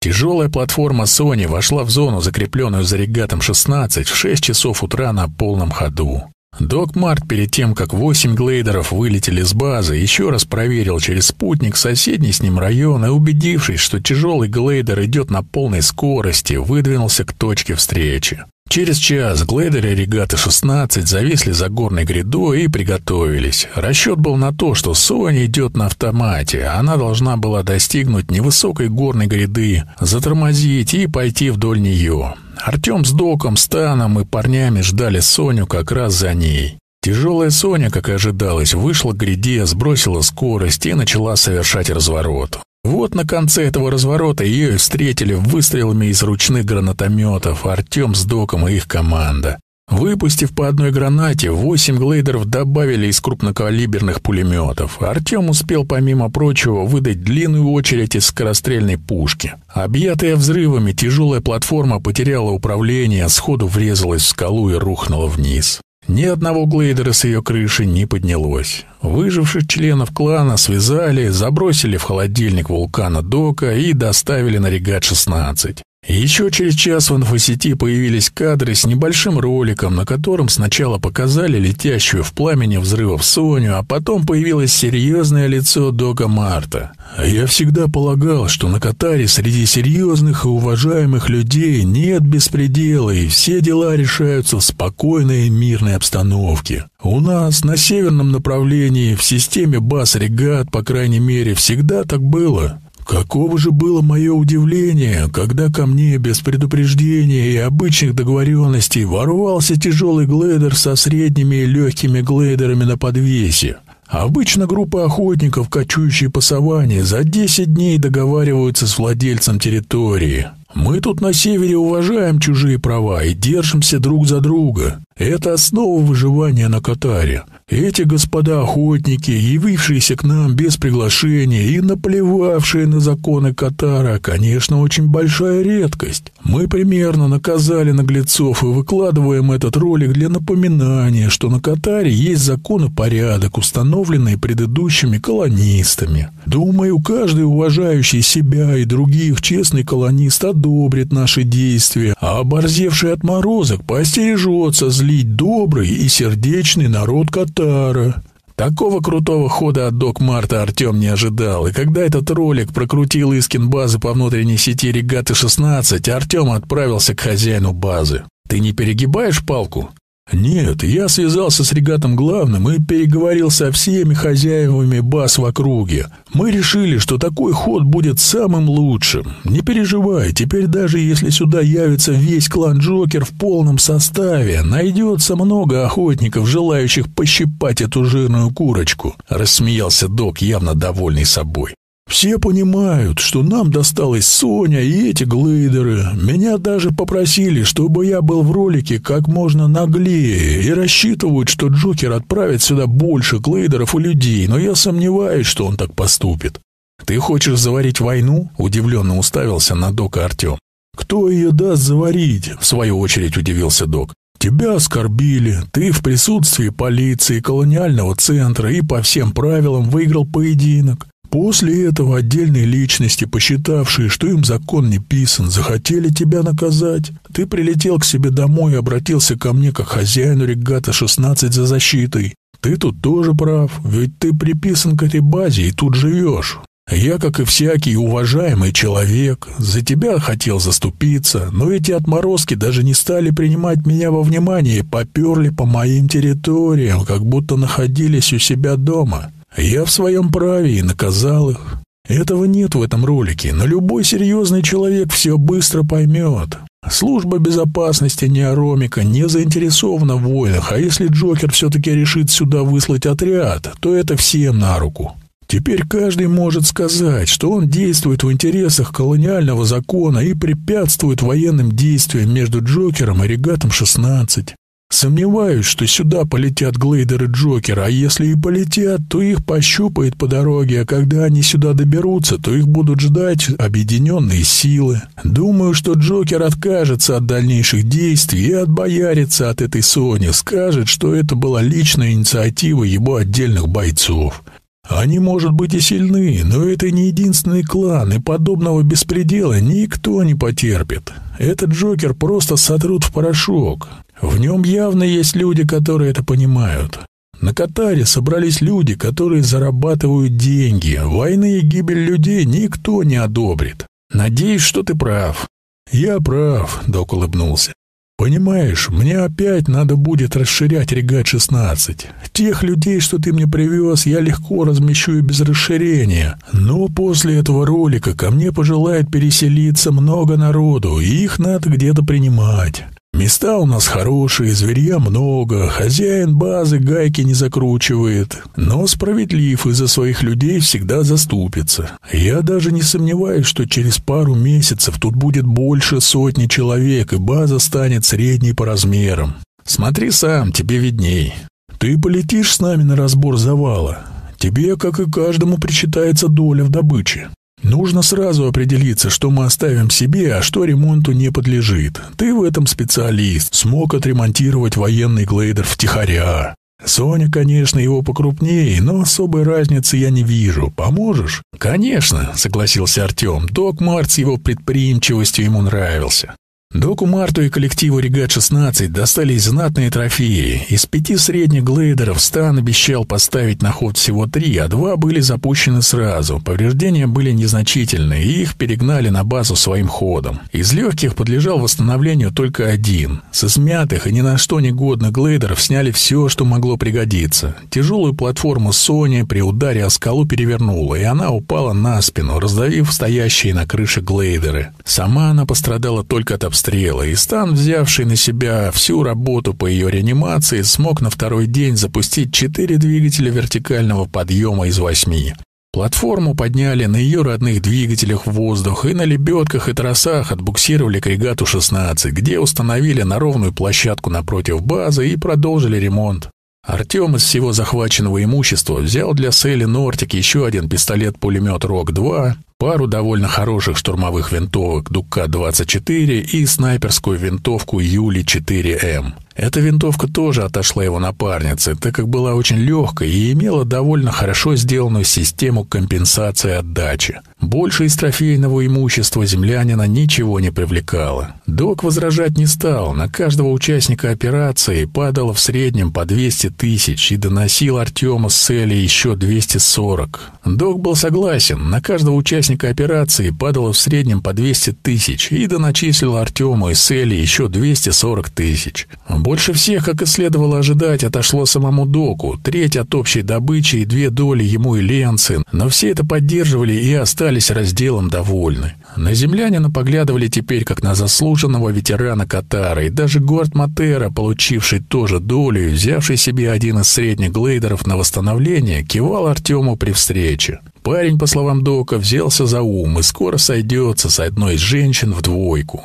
Тяжелая платформа Sony вошла в зону, закрепленную за регатом 16, в 6 часов утра на полном ходу. Док Март перед тем, как восемь глейдеров вылетели с базы, еще раз проверил через спутник соседний с ним район и, убедившись, что тяжелый глейдер идет на полной скорости, выдвинулся к точке встречи. Через час глейдеры регаты 16 зависли за горной грядой и приготовились. Расчет был на то, что Соня идет на автомате, она должна была достигнуть невысокой горной гряды, затормозить и пойти вдоль нее. Артем с Доком, Станом и парнями ждали Соню как раз за ней. Тяжелая Соня, как и ожидалось, вышла к гряде, сбросила скорость и начала совершать разворот. Вот на конце этого разворота ее встретили выстрелами из ручных гранатометов Артем с Доком и их команда. Выпустив по одной гранате, восемь глейдеров добавили из крупнокалиберных пулеметов. Артем успел, помимо прочего, выдать длинную очередь из скорострельной пушки. Объятая взрывами, тяжелая платформа потеряла управление, сходу врезалась в скалу и рухнула вниз. Ни одного глейдера с ее крыши не поднялось. Выживших членов клана связали, забросили в холодильник вулкана Дока и доставили на регат-16. Еще через час в инфосети появились кадры с небольшим роликом, на котором сначала показали летящую в пламени взрывов Соню, а потом появилось серьезное лицо Дока Марта. Я всегда полагал, что на Катаре среди серьезных и уважаемых людей нет беспредела, и все дела решаются в спокойной и мирной обстановке. У нас на северном направлении в системе баз-регат, по крайней мере, всегда так было. Каково же было мое удивление, когда ко мне без предупреждения и обычных договоренностей ворвался тяжелый глейдер со средними и легкими глейдерами на подвесе. Обычно группа охотников, кочующие по саванне, за 10 дней договариваются с владельцем территории. Мы тут на севере уважаем чужие права и держимся друг за друга. Это основа выживания на Катаре. Эти господа охотники, явившиеся к нам без приглашения и наплевавшие на законы Катара, конечно, очень большая редкость. Мы примерно наказали наглецов и выкладываем этот ролик для напоминания, что на Катаре есть закон и порядок, установленные предыдущими колонистами. Думаю, каждый уважающий себя и других честный колонист одобрит наши действия, а оборзевший отморозок поостережется злить добрый и сердечный народ Катара Тара. Такого крутого хода от Док Марта Артем не ожидал, и когда этот ролик прокрутил Искин базы по внутренней сети «Регаты-16», Артем отправился к хозяину базы. «Ты не перегибаешь палку?» «Нет, я связался с регатом главным и переговорил со всеми хозяевами баз в округе. Мы решили, что такой ход будет самым лучшим. Не переживай, теперь даже если сюда явится весь клан Джокер в полном составе, найдется много охотников, желающих пощипать эту жирную курочку», — рассмеялся док, явно довольный собой. Все понимают, что нам досталась Соня и эти глейдеры. Меня даже попросили, чтобы я был в ролике как можно наглее, и рассчитывают, что Джокер отправит сюда больше глейдеров и людей, но я сомневаюсь, что он так поступит. «Ты хочешь заварить войну?» — удивленно уставился на Дока Артем. «Кто ее даст заварить?» — в свою очередь удивился Док. «Тебя оскорбили, ты в присутствии полиции, колониального центра и по всем правилам выиграл поединок. После этого отдельные личности, посчитавшие, что им закон не писан, захотели тебя наказать. Ты прилетел к себе домой и обратился ко мне как хозяину регата-16 за защитой. Ты тут тоже прав, ведь ты приписан к этой базе и тут живешь. Я, как и всякий уважаемый человек, за тебя хотел заступиться, но эти отморозки даже не стали принимать меня во внимание и поперли по моим территориям, как будто находились у себя дома. Я в своем праве и наказал их. Этого нет в этом ролике, но любой серьезный человек все быстро поймет. Служба безопасности Неоромика не заинтересована в войнах, а если Джокер все-таки решит сюда выслать отряд, то это всем на руку. Теперь каждый может сказать, что он действует в интересах колониального закона и препятствует военным действиям между Джокером и Регатом 16. Сомневаюсь, что сюда полетят глейдеры Джокера, а если и полетят, то их пощупает по дороге, а когда они сюда доберутся, то их будут ждать объединенные силы. Думаю, что Джокер откажется от дальнейших действий и отбоярится от этой Сони, скажет, что это была личная инициатива его отдельных бойцов. Они, может быть, и сильны, но это не единственный клан, и подобного беспредела никто не потерпит. Этот Джокер просто сотрут в порошок. В нем явно есть люди, которые это понимают. На Катаре собрались люди, которые зарабатывают деньги. Войны и гибель людей никто не одобрит. Надеюсь, что ты прав. Я прав, Док улыбнулся. «Понимаешь, мне опять надо будет расширять регат-16. Тех людей, что ты мне привез, я легко размещу и без расширения. Но после этого ролика ко мне пожелает переселиться много народу, и их надо где-то принимать. Места у нас хорошие, зверья много, хозяин базы гайки не закручивает, но справедлив из-за своих людей всегда заступится. Я даже не сомневаюсь, что через пару месяцев тут будет больше сотни человек, и база станет средней по размерам. Смотри сам, тебе видней. Ты полетишь с нами на разбор завала. Тебе, как и каждому, причитается доля в добыче. Нужно сразу определиться, что мы оставим себе, а что ремонту не подлежит. Ты в этом специалист, смог отремонтировать военный глейдер втихаря. Соня, конечно, его покрупнее, но особой разницы я не вижу. Поможешь? Конечно, согласился Артем. Док Март с его предприимчивостью ему нравился. Доку Марту и коллективу «Регат-16» достались знатные трофеи. Из пяти средних глейдеров Стан обещал поставить на ход всего три, а два были запущены сразу. Повреждения были незначительны, и их перегнали на базу своим ходом. Из легких подлежал восстановлению только один. Со смятых и ни на что негодных глейдеров сняли все, что могло пригодиться. Тяжелую платформу Сони при ударе о скалу перевернула, и она упала на спину, раздавив стоящие на крыше глейдеры. Сама она пострадала только от обстоятельств обстрела, и Стан, взявший на себя всю работу по ее реанимации, смог на второй день запустить четыре двигателя вертикального подъема из восьми. Платформу подняли на ее родных двигателях в воздух и на лебедках и тросах отбуксировали к регату-16, где установили на ровную площадку напротив базы и продолжили ремонт. Артем из всего захваченного имущества взял для Селли Нортик еще один пистолет-пулемет РОК-2, пару довольно хороших штурмовых винтовок Дука-24 и снайперскую винтовку Юли-4М. Эта винтовка тоже отошла его напарнице, так как была очень легкой и имела довольно хорошо сделанную систему компенсации отдачи. Больше из трофейного имущества землянина ничего не привлекало. Док возражать не стал, на каждого участника операции падало в среднем по 200 тысяч и доносил Артема с цели еще 240. Док был согласен, на каждого участника операции падало в среднем по 200 тысяч и доначислил Артему и Селли еще 240 тысяч. Больше всех, как и следовало ожидать, отошло самому Доку, треть от общей добычи и две доли ему и Ленцин, но все это поддерживали и остались разделом довольны. На землянина поглядывали теперь как на заслуженного ветерана Катара, и даже Горд Матера, получивший тоже долю и взявший себе один из средних глейдеров на восстановление, кивал Артему при встрече. Парень, по словам Дока, взялся за ум и скоро сойдется с одной из женщин в двойку.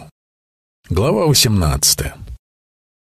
Глава 18.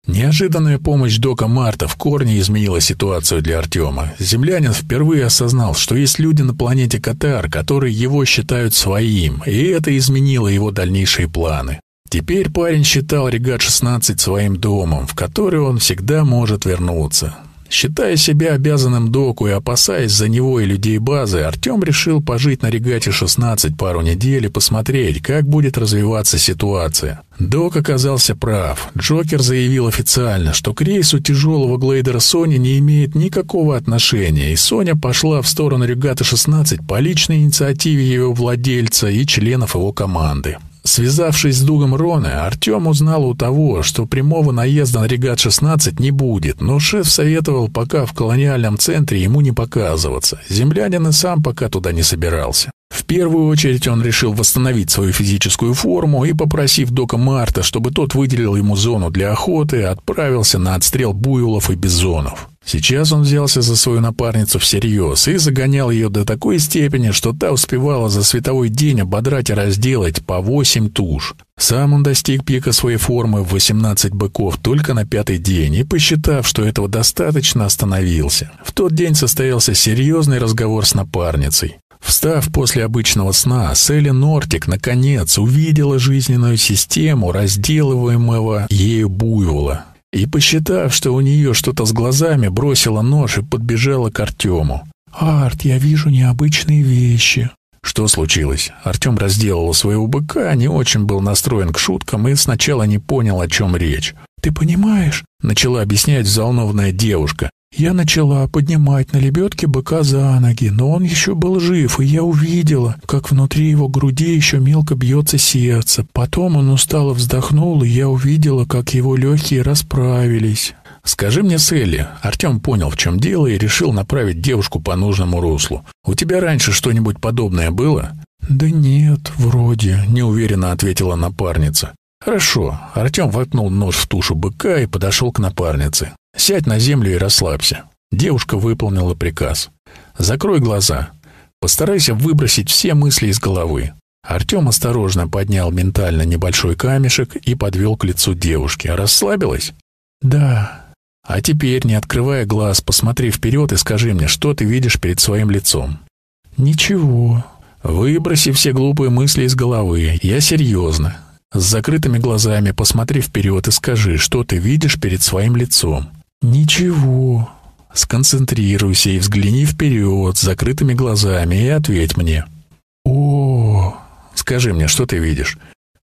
Неожиданная помощь Дока Марта в корне изменила ситуацию для Артема. Землянин впервые осознал, что есть люди на планете Катар, которые его считают своим, и это изменило его дальнейшие планы. Теперь парень считал Регат-16 своим домом, в который он всегда может вернуться. Считая себя обязанным доку и опасаясь за него и людей базы, Артем решил пожить на регате 16 пару недель и посмотреть, как будет развиваться ситуация. Док оказался прав. Джокер заявил официально, что к рейсу тяжелого глейдера Сони не имеет никакого отношения, и Соня пошла в сторону регаты 16 по личной инициативе ее владельца и членов его команды. Связавшись с Дугом Рона, Артем узнал у того, что прямого наезда на регат-16 не будет, но шеф советовал пока в колониальном центре ему не показываться. Землянин и сам пока туда не собирался. В первую очередь он решил восстановить свою физическую форму и, попросив Дока Марта, чтобы тот выделил ему зону для охоты, отправился на отстрел буйволов и бизонов. Сейчас он взялся за свою напарницу всерьез и загонял ее до такой степени, что та успевала за световой день ободрать и разделать по восемь туш. Сам он достиг пика своей формы в 18 быков только на пятый день и, посчитав, что этого достаточно, остановился. В тот день состоялся серьезный разговор с напарницей. Встав после обычного сна, Селли Нортик наконец увидела жизненную систему разделываемого ею буйвола и, посчитав, что у нее что-то с глазами, бросила нож и подбежала к Артему. «Арт, я вижу необычные вещи». Что случилось? Артем разделал своего быка, не очень был настроен к шуткам и сначала не понял, о чем речь. «Ты понимаешь?» — начала объяснять взволнованная девушка. Я начала поднимать на лебедке быка за ноги, но он еще был жив, и я увидела, как внутри его груди еще мелко бьется сердце. Потом он устало вздохнул, и я увидела, как его легкие расправились. «Скажи мне, Селли», Артем понял, в чем дело, и решил направить девушку по нужному руслу. «У тебя раньше что-нибудь подобное было?» «Да нет, вроде», — неуверенно ответила напарница. «Хорошо». Артем воткнул нож в тушу быка и подошел к напарнице. «Сядь на землю и расслабься». Девушка выполнила приказ. «Закрой глаза. Постарайся выбросить все мысли из головы». Артем осторожно поднял ментально небольшой камешек и подвел к лицу девушки. «Расслабилась?» «Да». «А теперь, не открывая глаз, посмотри вперед и скажи мне, что ты видишь перед своим лицом». «Ничего». «Выброси все глупые мысли из головы. Я серьезно. С закрытыми глазами посмотри вперед и скажи, что ты видишь перед своим лицом». «Ничего». «Сконцентрируйся и взгляни вперед с закрытыми глазами и ответь мне». «О, скажи мне, что ты видишь?»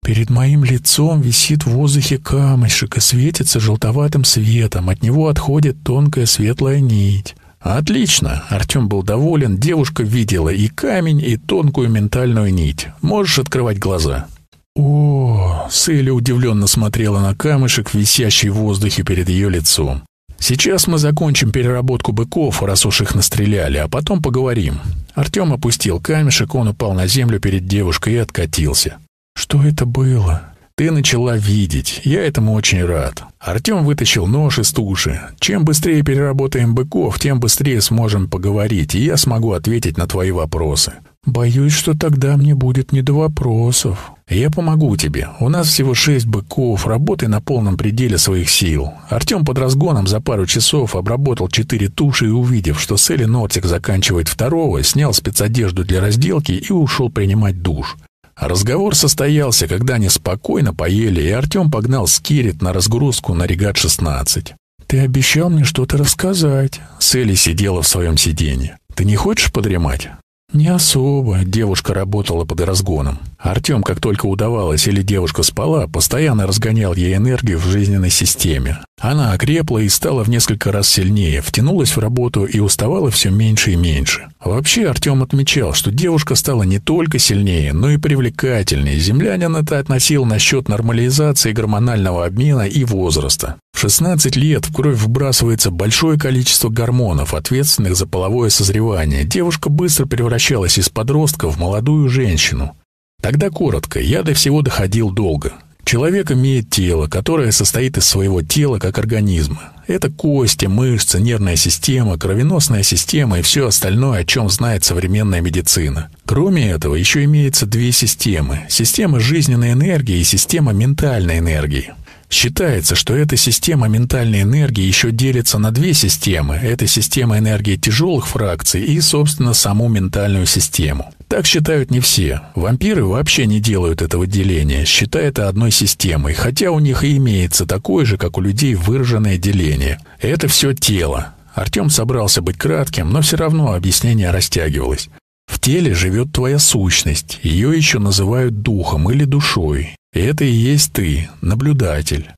Перед моим лицом висит в воздухе камешек и светится желтоватым светом. От него отходит тонкая светлая нить. «Отлично!» Артем был доволен. Девушка видела и камень, и тонкую ментальную нить. Можешь открывать глаза. «О!» Селли удивленно смотрела на камешек, висящий в воздухе перед ее лицом. «Сейчас мы закончим переработку быков, раз уж их настреляли, а потом поговорим». Артем опустил камешек, он упал на землю перед девушкой и откатился. «Что это было?» «Ты начала видеть. Я этому очень рад». Артем вытащил нож из туши. «Чем быстрее переработаем быков, тем быстрее сможем поговорить, и я смогу ответить на твои вопросы». «Боюсь, что тогда мне будет не до вопросов». «Я помогу тебе. У нас всего шесть быков. Работай на полном пределе своих сил». Артем под разгоном за пару часов обработал четыре туши и, увидев, что Селли Нотик заканчивает второго, снял спецодежду для разделки и ушел принимать душ. Разговор состоялся, когда они спокойно поели, и Артем погнал Скирит на разгрузку на регат-16. «Ты обещал мне что-то рассказать». Селли сидела в своем сиденье. «Ты не хочешь подремать?» «Не особо». Девушка работала под разгоном. Артем, как только удавалось или девушка спала, постоянно разгонял ей энергию в жизненной системе. Она окрепла и стала в несколько раз сильнее, втянулась в работу и уставала все меньше и меньше. Вообще Артем отмечал, что девушка стала не только сильнее, но и привлекательнее. Землянин это относил насчет нормализации гормонального обмена и возраста. В 16 лет в кровь вбрасывается большое количество гормонов, ответственных за половое созревание. Девушка быстро превращалась из подростка в молодую женщину. Тогда коротко, я до всего доходил долго. Человек имеет тело, которое состоит из своего тела как организма. Это кости, мышцы, нервная система, кровеносная система и все остальное, о чем знает современная медицина. Кроме этого, еще имеется две системы. Система жизненной энергии и система ментальной энергии. Считается, что эта система ментальной энергии еще делится на две системы. Это система энергии тяжелых фракций и, собственно, саму ментальную систему. Так считают не все. Вампиры вообще не делают этого деления, считая это одной системой, хотя у них и имеется такое же, как у людей, выраженное деление. Это все тело. Артем собрался быть кратким, но все равно объяснение растягивалось. В теле живет твоя сущность, ее еще называют духом или душой. Это и есть ты, наблюдатель.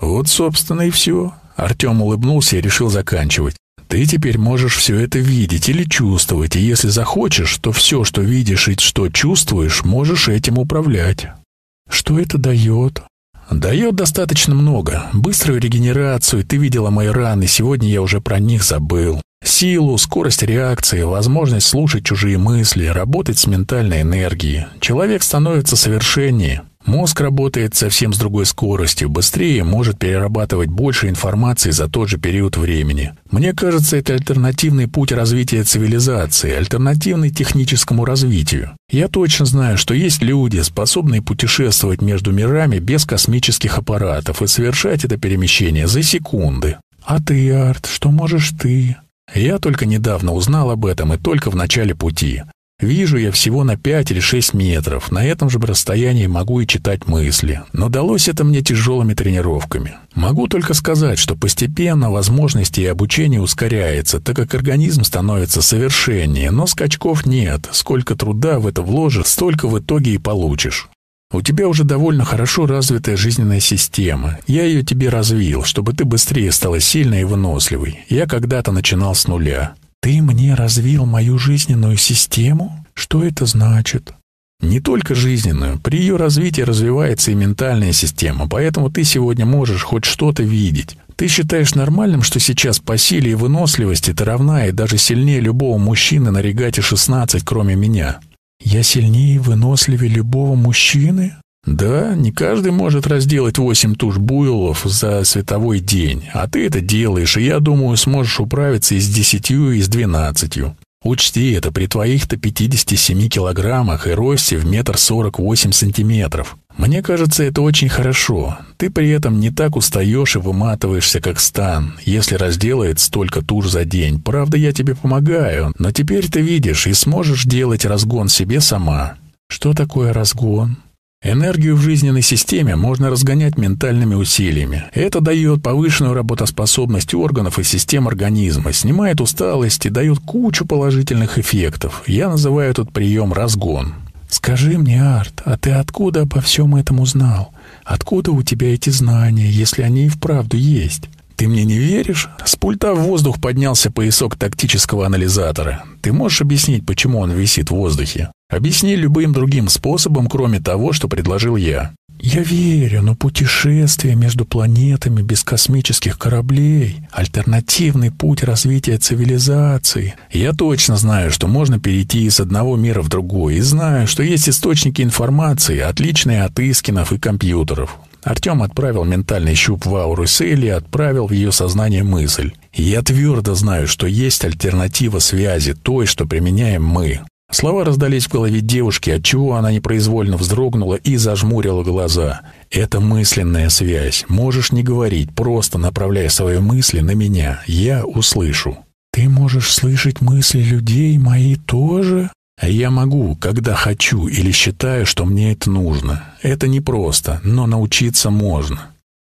Вот, собственно, и все. Артем улыбнулся и решил заканчивать. Ты теперь можешь все это видеть или чувствовать, и если захочешь, то все, что видишь и что чувствуешь, можешь этим управлять. Что это дает? Дает достаточно много. Быструю регенерацию, ты видела мои раны, сегодня я уже про них забыл. Силу, скорость реакции, возможность слушать чужие мысли, работать с ментальной энергией. Человек становится совершеннее. Мозг работает совсем с другой скоростью, быстрее, может перерабатывать больше информации за тот же период времени. Мне кажется, это альтернативный путь развития цивилизации, альтернативный техническому развитию. Я точно знаю, что есть люди, способные путешествовать между мирами без космических аппаратов и совершать это перемещение за секунды. А ты, Арт, что можешь ты? Я только недавно узнал об этом и только в начале пути. Вижу я всего на 5 или 6 метров, на этом же расстоянии могу и читать мысли, но далось это мне тяжелыми тренировками. Могу только сказать, что постепенно возможности и обучение ускоряется, так как организм становится совершеннее, но скачков нет, сколько труда в это вложишь, столько в итоге и получишь. У тебя уже довольно хорошо развитая жизненная система. Я ее тебе развил, чтобы ты быстрее стала сильной и выносливой. Я когда-то начинал с нуля. «Ты мне развил мою жизненную систему? Что это значит?» Не только жизненную. При ее развитии развивается и ментальная система, поэтому ты сегодня можешь хоть что-то видеть. Ты считаешь нормальным, что сейчас по силе и выносливости ты равна и даже сильнее любого мужчины на регате 16, кроме меня? Я сильнее и выносливее любого мужчины? Да, не каждый может разделать восемь туш буйлов за световой день, а ты это делаешь, и я думаю, сможешь управиться и с десятью, и с двенадцатью. Учти это при твоих-то 57 килограммах и росте в метр сорок восемь сантиметров. Мне кажется, это очень хорошо. Ты при этом не так устаешь и выматываешься, как Стан, если разделает столько туш за день. Правда, я тебе помогаю, но теперь ты видишь и сможешь делать разгон себе сама. Что такое разгон? Энергию в жизненной системе можно разгонять ментальными усилиями. Это дает повышенную работоспособность органов и систем организма, снимает усталость и дает кучу положительных эффектов. Я называю этот прием разгон. «Скажи мне, Арт, а ты откуда обо всем этом узнал? Откуда у тебя эти знания, если они и вправду есть?» «Ты мне не веришь?» С пульта в воздух поднялся поясок тактического анализатора. «Ты можешь объяснить, почему он висит в воздухе?» «Объясни любым другим способом, кроме того, что предложил я». «Я верю, но путешествие между планетами без космических кораблей — альтернативный путь развития цивилизации. Я точно знаю, что можно перейти из одного мира в другой, и знаю, что есть источники информации, отличные от Искинов и компьютеров. Артем отправил ментальный щуп в ауру Сейли и отправил в ее сознание мысль. «Я твердо знаю, что есть альтернатива связи, той, что применяем мы». Слова раздались в голове девушки, отчего она непроизвольно вздрогнула и зажмурила глаза. «Это мысленная связь. Можешь не говорить, просто направляй свои мысли на меня. Я услышу». «Ты можешь слышать мысли людей, мои тоже?» А я могу, когда хочу или считаю, что мне это нужно. Это непросто, но научиться можно.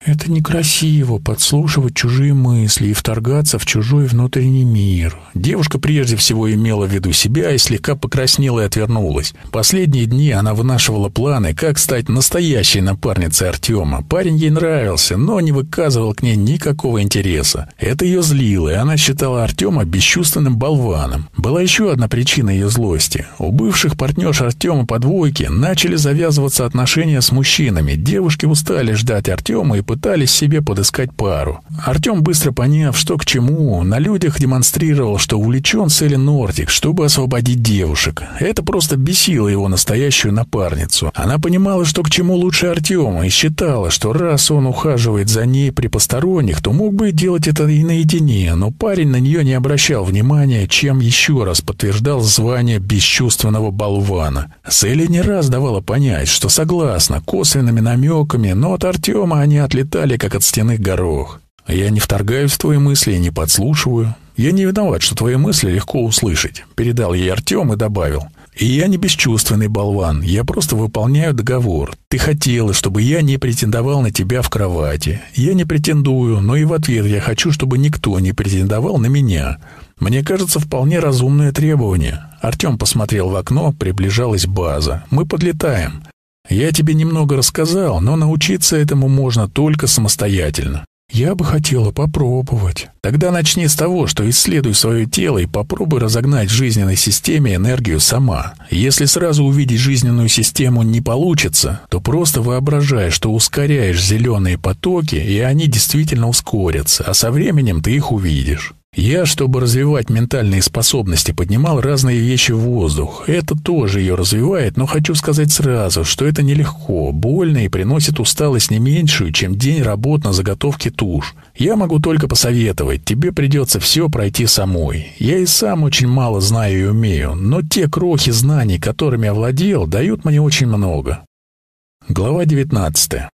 Это некрасиво подслушивать чужие мысли и вторгаться в чужой внутренний мир. Девушка прежде всего имела в виду себя и слегка покраснела и отвернулась. Последние дни она вынашивала планы, как стать настоящей напарницей Артема. Парень ей нравился, но не выказывал к ней никакого интереса. Это ее злило, и она считала Артема бесчувственным болваном. Была еще одна причина ее злости. У бывших партнерш Артема по двойке начали завязываться отношения с мужчинами. Девушки устали ждать Артема и пытались себе подыскать пару. Артем, быстро поняв, что к чему, на людях демонстрировал, что увлечен Селли Нортик, чтобы освободить девушек. Это просто бесило его настоящую напарницу. Она понимала, что к чему лучше Артема, и считала, что раз он ухаживает за ней при посторонних, то мог бы делать это и наедине, но парень на нее не обращал внимания, чем еще раз подтверждал звание бесчувственного болвана. Селли не раз давала понять, что согласна, косвенными намеками, но от Артема они отлетали отлетали, как от стены горох. Я не вторгаюсь в твои мысли и не подслушиваю. Я не виноват, что твои мысли легко услышать. Передал ей Артем и добавил. И я не бесчувственный болван, я просто выполняю договор. Ты хотела, чтобы я не претендовал на тебя в кровати. Я не претендую, но и в ответ я хочу, чтобы никто не претендовал на меня. Мне кажется, вполне разумное требование. Артем посмотрел в окно, приближалась база. Мы подлетаем. Я тебе немного рассказал, но научиться этому можно только самостоятельно. Я бы хотела попробовать. Тогда начни с того, что исследуй свое тело и попробуй разогнать в жизненной системе энергию сама. Если сразу увидеть жизненную систему не получится, то просто воображай, что ускоряешь зеленые потоки, и они действительно ускорятся, а со временем ты их увидишь. Я, чтобы развивать ментальные способности, поднимал разные вещи в воздух. Это тоже ее развивает, но хочу сказать сразу, что это нелегко, больно и приносит усталость не меньшую, чем день работ на заготовке туш. Я могу только посоветовать, тебе придется все пройти самой. Я и сам очень мало знаю и умею, но те крохи знаний, которыми овладел, дают мне очень много. Глава девятнадцатая.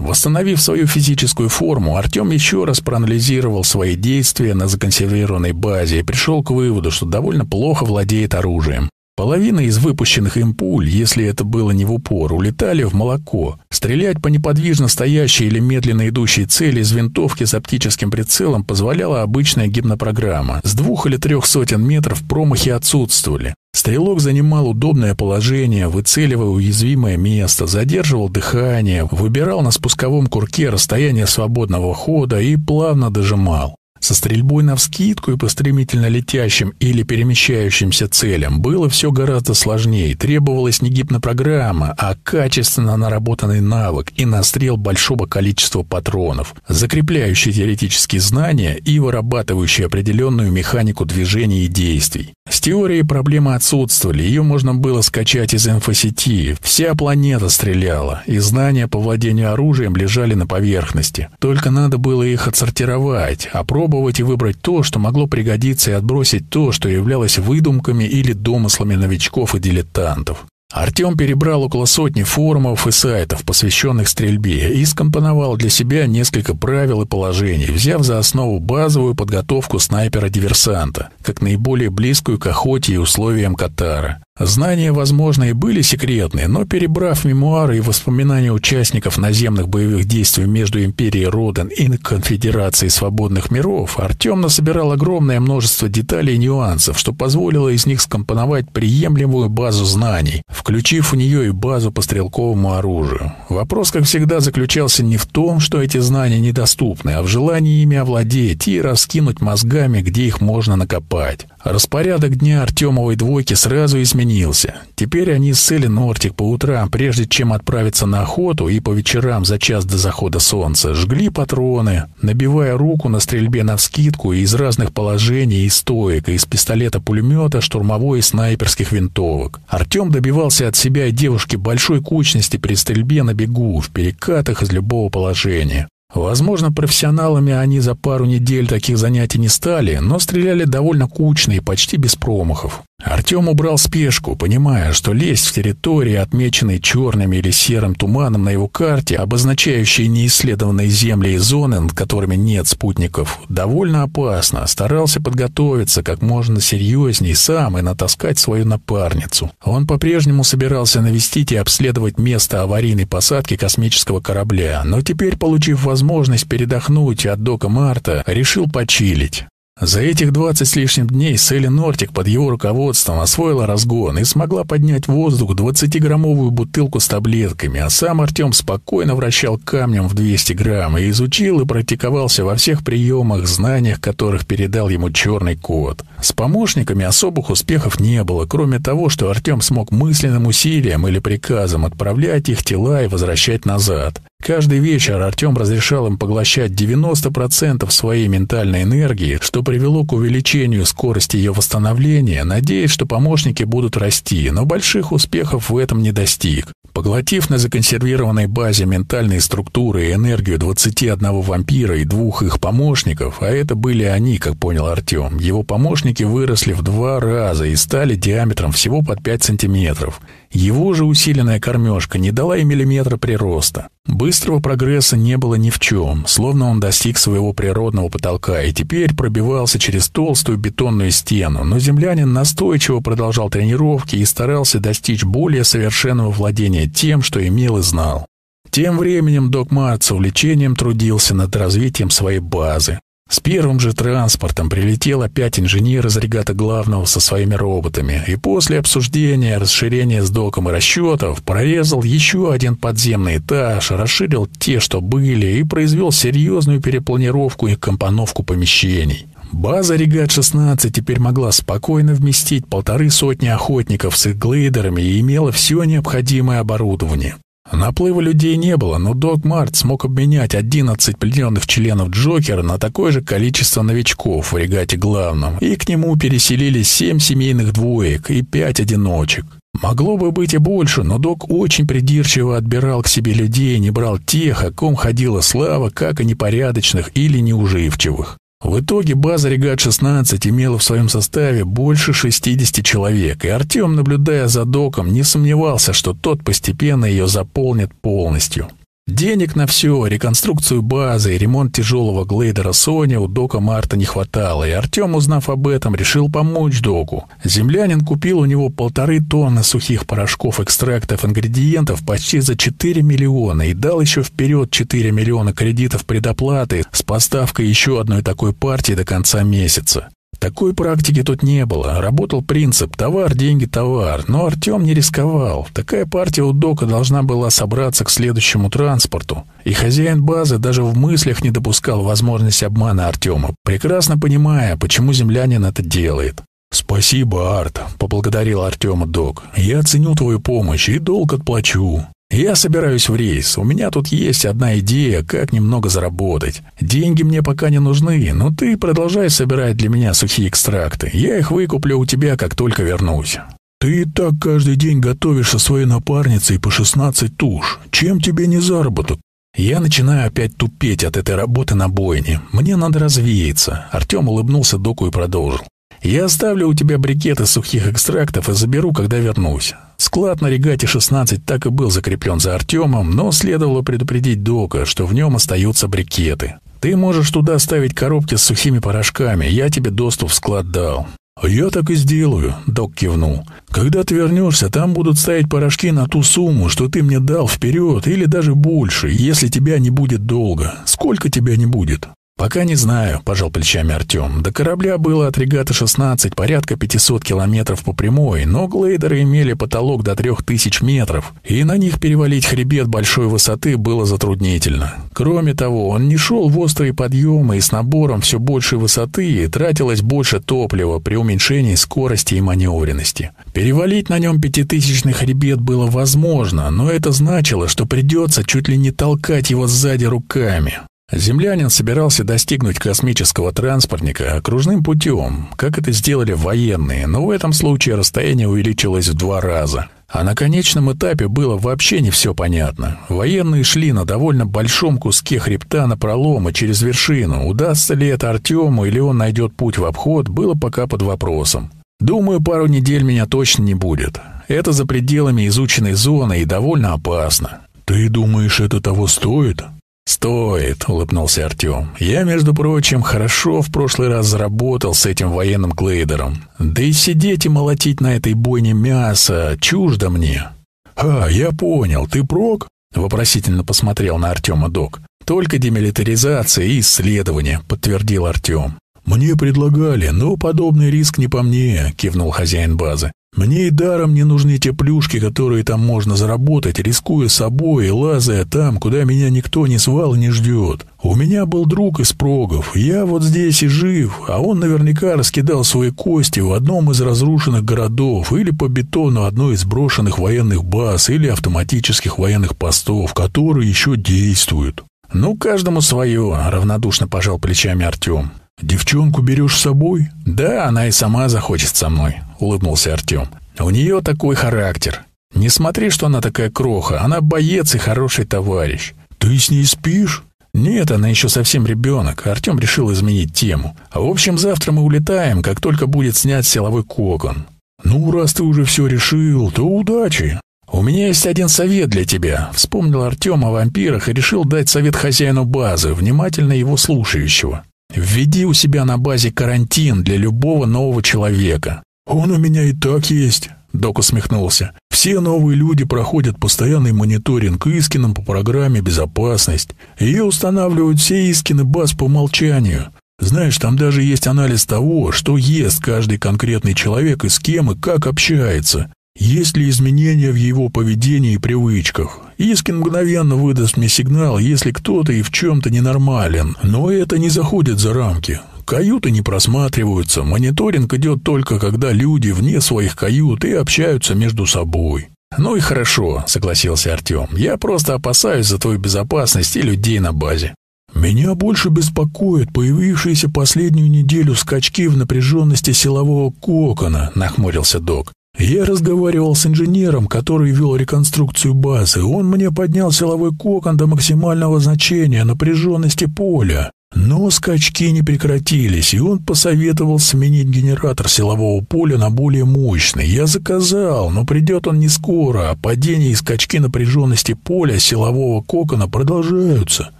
Восстановив свою физическую форму, Артем еще раз проанализировал свои действия на законсервированной базе и пришел к выводу, что довольно плохо владеет оружием. Половина из выпущенных им пуль, если это было не в упор, улетали в молоко. Стрелять по неподвижно стоящей или медленно идущей цели из винтовки с оптическим прицелом позволяла обычная гипнопрограмма. С двух или трех сотен метров промахи отсутствовали. Стрелок занимал удобное положение, выцеливая уязвимое место, задерживал дыхание, выбирал на спусковом курке расстояние свободного хода и плавно дожимал. Со стрельбой навскидку и по стремительно летящим или перемещающимся целям было все гораздо сложнее. Требовалась не гипнопрограмма, а качественно наработанный навык и настрел большого количества патронов, закрепляющий теоретические знания и вырабатывающий определенную механику движений и действий. С теорией проблемы отсутствовали, ее можно было скачать из инфосети. Вся планета стреляла, и знания по владению оружием лежали на поверхности. Только надо было их отсортировать, опробовать и выбрать то, что могло пригодиться, и отбросить то, что являлось выдумками или домыслами новичков и дилетантов. Артем перебрал около сотни форумов и сайтов, посвященных стрельбе, и скомпоновал для себя несколько правил и положений, взяв за основу базовую подготовку снайпера-диверсанта, как наиболее близкую к охоте и условиям Катара. Знания, возможно, и были секретные, но перебрав мемуары и воспоминания участников наземных боевых действий между Империей Роден и Конфедерацией Свободных Миров, Артем насобирал огромное множество деталей и нюансов, что позволило из них скомпоновать приемлемую базу знаний, включив в нее и базу по стрелковому оружию. Вопрос, как всегда, заключался не в том, что эти знания недоступны, а в желании ими овладеть и раскинуть мозгами, где их можно накопать. Распорядок дня Артемовой двойки сразу изменился. Теперь они с Элли Нортик по утрам, прежде чем отправиться на охоту, и по вечерам за час до захода солнца, жгли патроны, набивая руку на стрельбе навскидку из разных положений и стоек, из пистолета-пулемета, штурмовой и снайперских винтовок. Артем добивался от себя и девушки большой кучности при стрельбе на бегу, в перекатах из любого положения. Возможно, профессионалами они за пару недель таких занятий не стали, но стреляли довольно кучно и почти без промахов. Артем убрал спешку, понимая, что лезть в территории, отмеченные черным или серым туманом на его карте, обозначающие неисследованные земли и зоны, над которыми нет спутников, довольно опасно. Старался подготовиться как можно серьезней сам и натаскать свою напарницу. Он по-прежнему собирался навестить и обследовать место аварийной посадки космического корабля, но теперь, получив возможность передохнуть от дока Марта, решил почилить. За этих двадцать с лишним дней Селли Нортик под его руководством освоила разгон и смогла поднять в воздух двадцатиграммовую бутылку с таблетками, а сам Артем спокойно вращал камнем в 200 грамм и изучил и практиковался во всех приемах, знаниях которых передал ему черный кот. С помощниками особых успехов не было, кроме того, что Артем смог мысленным усилием или приказом отправлять их тела и возвращать назад. Каждый вечер Артем разрешал им поглощать 90% своей ментальной энергии, что привело к увеличению скорости ее восстановления, надеясь, что помощники будут расти, но больших успехов в этом не достиг. Поглотив на законсервированной базе ментальные структуры и энергию 21 вампира и двух их помощников, а это были они, как понял Артем, его помощники выросли в два раза и стали диаметром всего под 5 сантиметров. Его же усиленная кормежка не дала и миллиметра прироста. Быстрого прогресса не было ни в чем, словно он достиг своего природного потолка и теперь пробивался через толстую бетонную стену, но землянин настойчиво продолжал тренировки и старался достичь более совершенного владения тем, что имел и знал. Тем временем док Март с увлечением трудился над развитием своей базы. С первым же транспортом прилетел опять инженер из регата главного со своими роботами, и после обсуждения расширения с доком и расчетов прорезал еще один подземный этаж, расширил те, что были, и произвел серьезную перепланировку и компоновку помещений. База «Регат-16» теперь могла спокойно вместить полторы сотни охотников с их глейдерами и имела все необходимое оборудование. Наплыва людей не было, но Док Март смог обменять 11 плененных членов Джокера на такое же количество новичков в регате главном, и к нему переселились 7 семейных двоек и 5 одиночек. Могло бы быть и больше, но док очень придирчиво отбирал к себе людей не брал тех, о ком ходила слава, как и непорядочных или неуживчивых. В итоге база «Регат-16» имела в своем составе больше 60 человек, и Артем, наблюдая за доком, не сомневался, что тот постепенно ее заполнит полностью. Денег на все, реконструкцию базы и ремонт тяжелого глейдера Сони у Дока Марта не хватало, и Артем, узнав об этом, решил помочь Доку. Землянин купил у него полторы тонны сухих порошков, экстрактов, ингредиентов почти за 4 миллиона и дал еще вперед 4 миллиона кредитов предоплаты с поставкой еще одной такой партии до конца месяца. Такой практики тут не было. Работал принцип «товар, деньги, товар». Но Артем не рисковал. Такая партия у Дока должна была собраться к следующему транспорту. И хозяин базы даже в мыслях не допускал возможности обмана Артема, прекрасно понимая, почему землянин это делает. «Спасибо, Арт», — поблагодарил Артема Док. «Я ценю твою помощь и долг отплачу. «Я собираюсь в рейс. У меня тут есть одна идея, как немного заработать. Деньги мне пока не нужны, но ты продолжай собирать для меня сухие экстракты. Я их выкуплю у тебя, как только вернусь». «Ты и так каждый день готовишь со своей напарницей по 16 туш. Чем тебе не заработок?» Я начинаю опять тупеть от этой работы на бойне. Мне надо развеяться. Артем улыбнулся доку и продолжил. Я оставлю у тебя брикеты сухих экстрактов и заберу, когда вернусь. Склад на регате 16 так и был закреплен за Артемом, но следовало предупредить Дока, что в нем остаются брикеты. Ты можешь туда ставить коробки с сухими порошками, я тебе доступ в склад дал. «Я так и сделаю», — док кивнул. «Когда ты вернешься, там будут ставить порошки на ту сумму, что ты мне дал вперед, или даже больше, если тебя не будет долго. Сколько тебя не будет?» «Пока не знаю», — пожал плечами Артем. До корабля было от регата 16 порядка 500 километров по прямой, но глейдеры имели потолок до 3000 метров, и на них перевалить хребет большой высоты было затруднительно. Кроме того, он не шел в острые подъемы, и с набором все большей высоты тратилось больше топлива при уменьшении скорости и маневренности. Перевалить на нем пятитысячный хребет было возможно, но это значило, что придется чуть ли не толкать его сзади руками. Землянин собирался достигнуть космического транспортника окружным путем, как это сделали военные, но в этом случае расстояние увеличилось в два раза. А на конечном этапе было вообще не все понятно. Военные шли на довольно большом куске хребта на пролом и через вершину. Удастся ли это Артему или он найдет путь в обход, было пока под вопросом. Думаю, пару недель меня точно не будет. Это за пределами изученной зоны и довольно опасно. «Ты думаешь, это того стоит?» «Стоит», — улыбнулся Артем. «Я, между прочим, хорошо в прошлый раз заработал с этим военным глейдером. Да и сидеть и молотить на этой бойне мясо чуждо мне». «А, я понял, ты прок?» — вопросительно посмотрел на Артема док. «Только демилитаризация и исследование», — подтвердил Артем. «Мне предлагали, но подобный риск не по мне», — кивнул хозяин базы. Мне и даром не нужны те плюшки, которые там можно заработать, рискуя собой и лазая там, куда меня никто не звал и не ждет. У меня был друг из прогов, я вот здесь и жив, а он наверняка раскидал свои кости в одном из разрушенных городов или по бетону одной из брошенных военных баз или автоматических военных постов, которые еще действуют. «Ну, каждому свое», — равнодушно пожал плечами Артем. «Девчонку берешь с собой?» «Да, она и сама захочет со мной», — улыбнулся Артем. «У нее такой характер. Не смотри, что она такая кроха. Она боец и хороший товарищ». «Ты с ней спишь?» «Нет, она еще совсем ребенок. Артем решил изменить тему. В общем, завтра мы улетаем, как только будет снят силовой кокон». «Ну, раз ты уже все решил, то удачи». «У меня есть один совет для тебя», — вспомнил Артем о вампирах и решил дать совет хозяину базы, внимательно его слушающего. «Введи у себя на базе карантин для любого нового человека». «Он у меня и так есть», — док усмехнулся. «Все новые люди проходят постоянный мониторинг Искином по программе «Безопасность». Ее устанавливают все Искины баз по умолчанию. Знаешь, там даже есть анализ того, что ест каждый конкретный человек и с кем и как общается. Есть ли изменения в его поведении и привычках? Искин мгновенно выдаст мне сигнал, если кто-то и в чем-то ненормален, но это не заходит за рамки. Каюты не просматриваются, мониторинг идет только когда люди вне своих кают и общаются между собой. «Ну и хорошо», — согласился Артем. «Я просто опасаюсь за твою безопасность и людей на базе». «Меня больше беспокоят появившиеся последнюю неделю скачки в напряженности силового кокона», — нахмурился док. Я разговаривал с инженером, который вел реконструкцию базы. Он мне поднял силовой кокон до максимального значения напряженности поля. Но скачки не прекратились, и он посоветовал сменить генератор силового поля на более мощный. Я заказал, но придет он не скоро, а падение и скачки напряженности поля силового кокона продолжаются.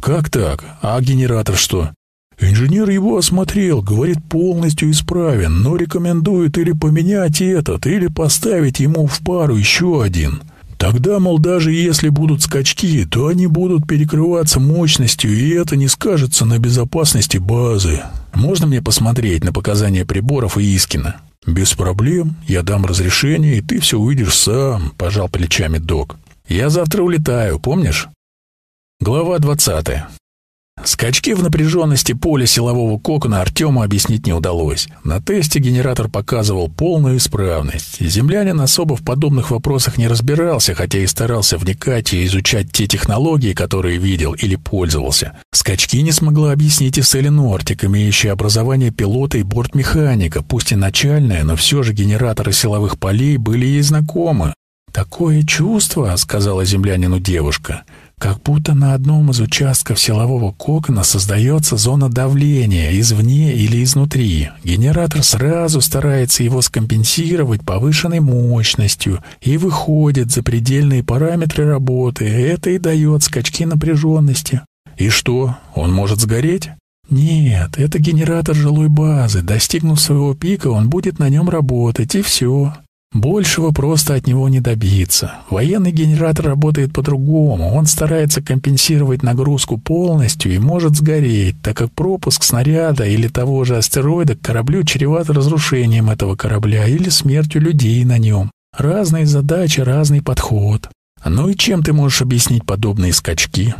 Как так? А генератор что? Инженер его осмотрел, говорит, полностью исправен, но рекомендует или поменять этот, или поставить ему в пару еще один. Тогда, мол, даже если будут скачки, то они будут перекрываться мощностью, и это не скажется на безопасности базы. Можно мне посмотреть на показания приборов и Искина? Без проблем, я дам разрешение, и ты все увидишь сам, пожал плечами док. Я завтра улетаю, помнишь? Глава двадцатая. Скачки в напряженности поля силового кокона Артему объяснить не удалось. На тесте генератор показывал полную исправность. Землянин особо в подобных вопросах не разбирался, хотя и старался вникать и изучать те технологии, которые видел или пользовался. Скачки не смогла объяснить и Селли Нортик, имеющая образование пилота и бортмеханика, пусть и начальное, но все же генераторы силовых полей были ей знакомы. «Такое чувство», — сказала землянину девушка, — как будто на одном из участков силового кокона создается зона давления извне или изнутри. Генератор сразу старается его скомпенсировать повышенной мощностью и выходит за предельные параметры работы. Это и дает скачки напряженности. И что, он может сгореть? Нет, это генератор жилой базы. Достигнув своего пика, он будет на нем работать, и все. Большего просто от него не добиться. Военный генератор работает по-другому. Он старается компенсировать нагрузку полностью и может сгореть, так как пропуск снаряда или того же астероида к кораблю чреват разрушением этого корабля или смертью людей на нем. Разные задачи, разный подход. Ну и чем ты можешь объяснить подобные скачки?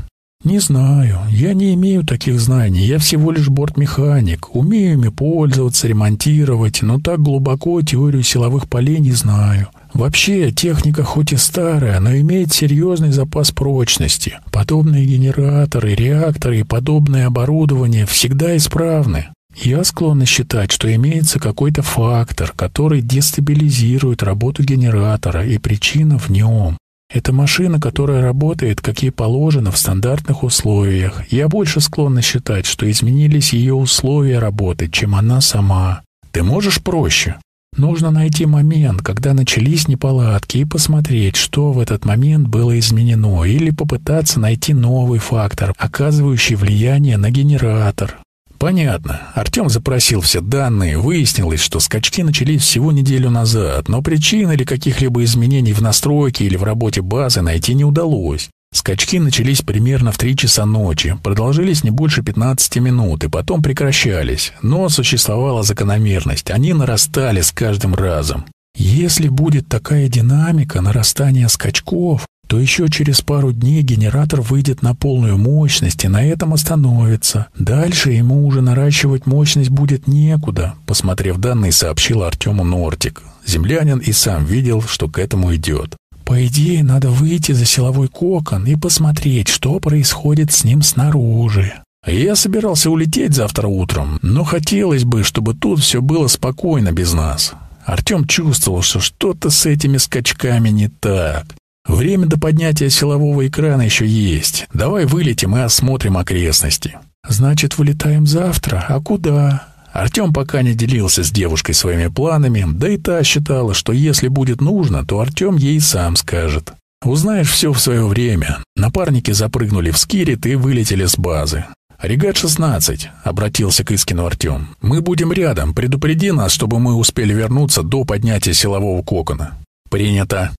«Не знаю. Я не имею таких знаний. Я всего лишь бортмеханик. Умею ими пользоваться, ремонтировать, но так глубоко теорию силовых полей не знаю. Вообще, техника хоть и старая, но имеет серьезный запас прочности. Подобные генераторы, реакторы и подобное оборудование всегда исправны. Я склонна считать, что имеется какой-то фактор, который дестабилизирует работу генератора, и причина в нем. Это машина, которая работает, как ей положено, в стандартных условиях. Я больше склонна считать, что изменились ее условия работы, чем она сама. Ты можешь проще? Нужно найти момент, когда начались неполадки, и посмотреть, что в этот момент было изменено, или попытаться найти новый фактор, оказывающий влияние на генератор. Понятно. Артем запросил все данные, выяснилось, что скачки начались всего неделю назад, но причин или каких-либо изменений в настройке или в работе базы найти не удалось. Скачки начались примерно в 3 часа ночи, продолжились не больше 15 минут и потом прекращались, но существовала закономерность, они нарастали с каждым разом. Если будет такая динамика нарастания скачков, то еще через пару дней генератор выйдет на полную мощность и на этом остановится. Дальше ему уже наращивать мощность будет некуда, посмотрев данные, сообщил Артему Нортик. Землянин и сам видел, что к этому идет. По идее, надо выйти за силовой кокон и посмотреть, что происходит с ним снаружи. Я собирался улететь завтра утром, но хотелось бы, чтобы тут все было спокойно без нас. Артем чувствовал, что что-то с этими скачками не так. Время до поднятия силового экрана еще есть. Давай вылетим и осмотрим окрестности. Значит, вылетаем завтра. А куда? Артем пока не делился с девушкой своими планами, да и та считала, что если будет нужно, то Артем ей сам скажет. Узнаешь все в свое время. Напарники запрыгнули в скирит и вылетели с базы. «Регат-16», — обратился к Искину Артем. «Мы будем рядом. Предупреди нас, чтобы мы успели вернуться до поднятия силового кокона». «Принято».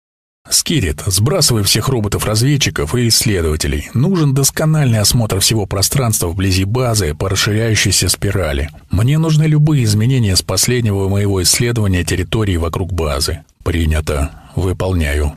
«Скирит, сбрасывай всех роботов-разведчиков и исследователей. Нужен доскональный осмотр всего пространства вблизи базы по расширяющейся спирали. Мне нужны любые изменения с последнего моего исследования территории вокруг базы». «Принято. Выполняю».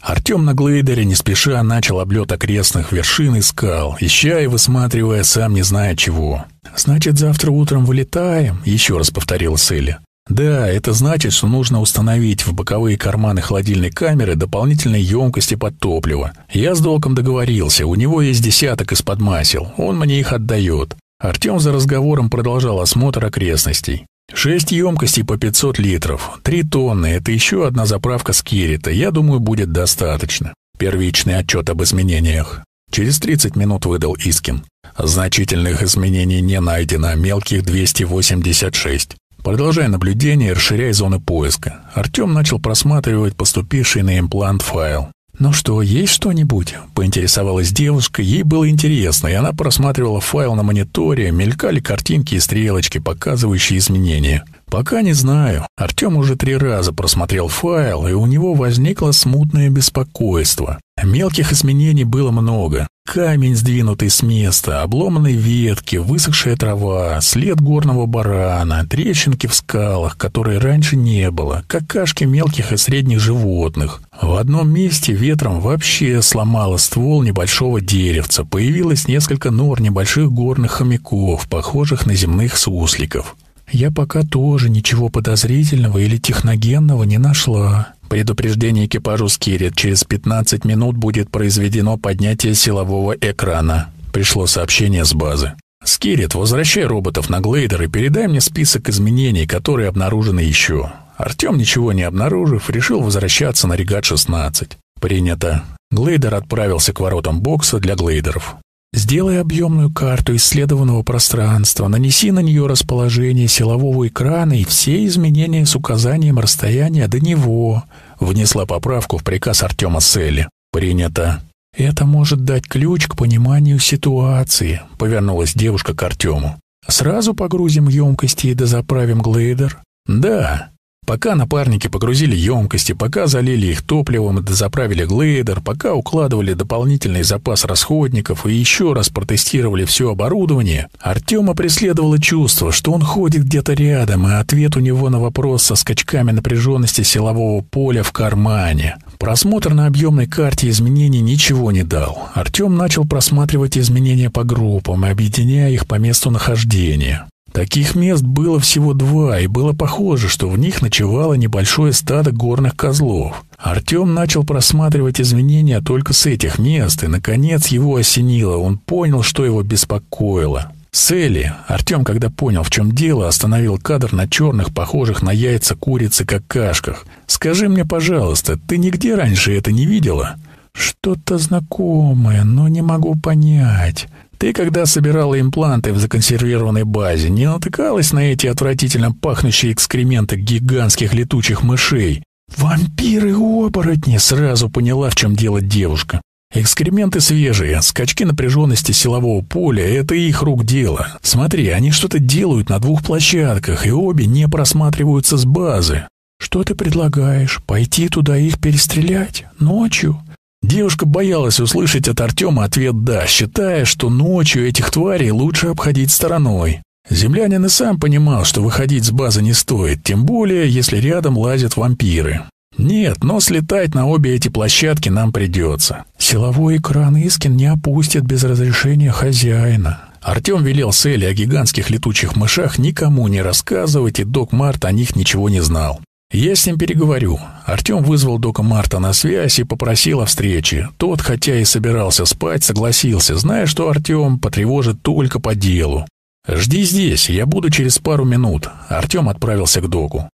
Артем на глейдере не спеша начал облет окрестных вершин и скал, ища и высматривая сам не зная чего. «Значит, завтра утром вылетаем?» — еще раз повторил Селли. «Да, это значит, что нужно установить в боковые карманы холодильной камеры дополнительные емкости под топливо. Я с Долком договорился, у него есть десяток из-под масел, он мне их отдает». Артем за разговором продолжал осмотр окрестностей. Шесть емкостей по 500 литров. Три тонны — это еще одна заправка скирита. Я думаю, будет достаточно. Первичный отчет об изменениях. Через 30 минут выдал Искин. Значительных изменений не найдено, мелких 286. Продолжая наблюдение и расширяя зоны поиска, Артем начал просматривать поступивший на имплант файл. «Ну что, есть что-нибудь?» — поинтересовалась девушка. Ей было интересно, и она просматривала файл на мониторе, мелькали картинки и стрелочки, показывающие изменения. «Пока не знаю. Артем уже три раза просмотрел файл, и у него возникло смутное беспокойство. Мелких изменений было много. Камень, сдвинутый с места, обломанные ветки, высохшая трава, след горного барана, трещинки в скалах, которые раньше не было, какашки мелких и средних животных. В одном месте ветром вообще сломало ствол небольшого деревца, появилось несколько нор небольших горных хомяков, похожих на земных сусликов. Я пока тоже ничего подозрительного или техногенного не нашла. Предупреждение экипажу Скирит. Через 15 минут будет произведено поднятие силового экрана. Пришло сообщение с базы. Скирит, возвращай роботов на глейдер и передай мне список изменений, которые обнаружены еще. Артем, ничего не обнаружив, решил возвращаться на регат-16. Принято. Глейдер отправился к воротам бокса для глейдеров. Сделай объемную карту исследованного пространства, нанеси на нее расположение силового экрана и все изменения с указанием расстояния до него. Внесла поправку в приказ Артема Селли. Принято. Это может дать ключ к пониманию ситуации, повернулась девушка к Артему. Сразу погрузим емкости и дозаправим глейдер? Да. Пока напарники погрузили емкости, пока залили их топливом дозаправили глейдер, пока укладывали дополнительный запас расходников и еще раз протестировали все оборудование, Артема преследовало чувство, что он ходит где-то рядом, и ответ у него на вопрос со скачками напряженности силового поля в кармане. Просмотр на объемной карте изменений ничего не дал. Артем начал просматривать изменения по группам, объединяя их по месту нахождения. Таких мест было всего два, и было похоже, что в них ночевало небольшое стадо горных козлов. Артем начал просматривать изменения только с этих мест, и, наконец, его осенило. Он понял, что его беспокоило. Селли, Артем, когда понял, в чем дело, остановил кадр на черных, похожих на яйца курицы какашках. «Скажи мне, пожалуйста, ты нигде раньше это не видела?» «Что-то знакомое, но не могу понять». Ты, когда собирала импланты в законсервированной базе, не натыкалась на эти отвратительно пахнущие экскременты гигантских летучих мышей? Вампиры-оборотни! Сразу поняла, в чем дело девушка. Экскременты свежие, скачки напряженности силового поля — это их рук дело. Смотри, они что-то делают на двух площадках, и обе не просматриваются с базы. Что ты предлагаешь? Пойти туда их перестрелять? Ночью? Девушка боялась услышать от Артема ответ «да», считая, что ночью этих тварей лучше обходить стороной. Землянин и сам понимал, что выходить с базы не стоит, тем более, если рядом лазят вампиры. Нет, но слетать на обе эти площадки нам придется. Силовой экран Искин не опустит без разрешения хозяина. Артем велел Селли о гигантских летучих мышах никому не рассказывать, и док Март о них ничего не знал. «Я с ним переговорю». Артем вызвал Дока Марта на связь и попросил о встрече. Тот, хотя и собирался спать, согласился, зная, что Артем потревожит только по делу. «Жди здесь, я буду через пару минут». Артем отправился к Доку.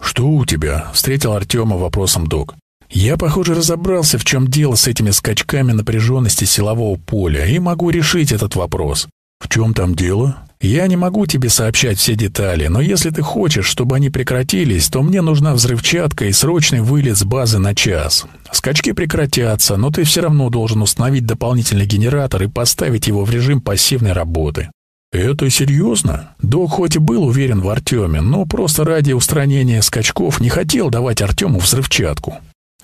«Что у тебя?» — встретил Артема вопросом Док. «Я, похоже, разобрался, в чем дело с этими скачками напряженности силового поля, и могу решить этот вопрос». «В чем там дело?» Я не могу тебе сообщать все детали, но если ты хочешь, чтобы они прекратились, то мне нужна взрывчатка и срочный вылет с базы на час. Скачки прекратятся, но ты все равно должен установить дополнительный генератор и поставить его в режим пассивной работы. «Это серьезно?» Док хоть и был уверен в Артеме, но просто ради устранения скачков не хотел давать Артему взрывчатку.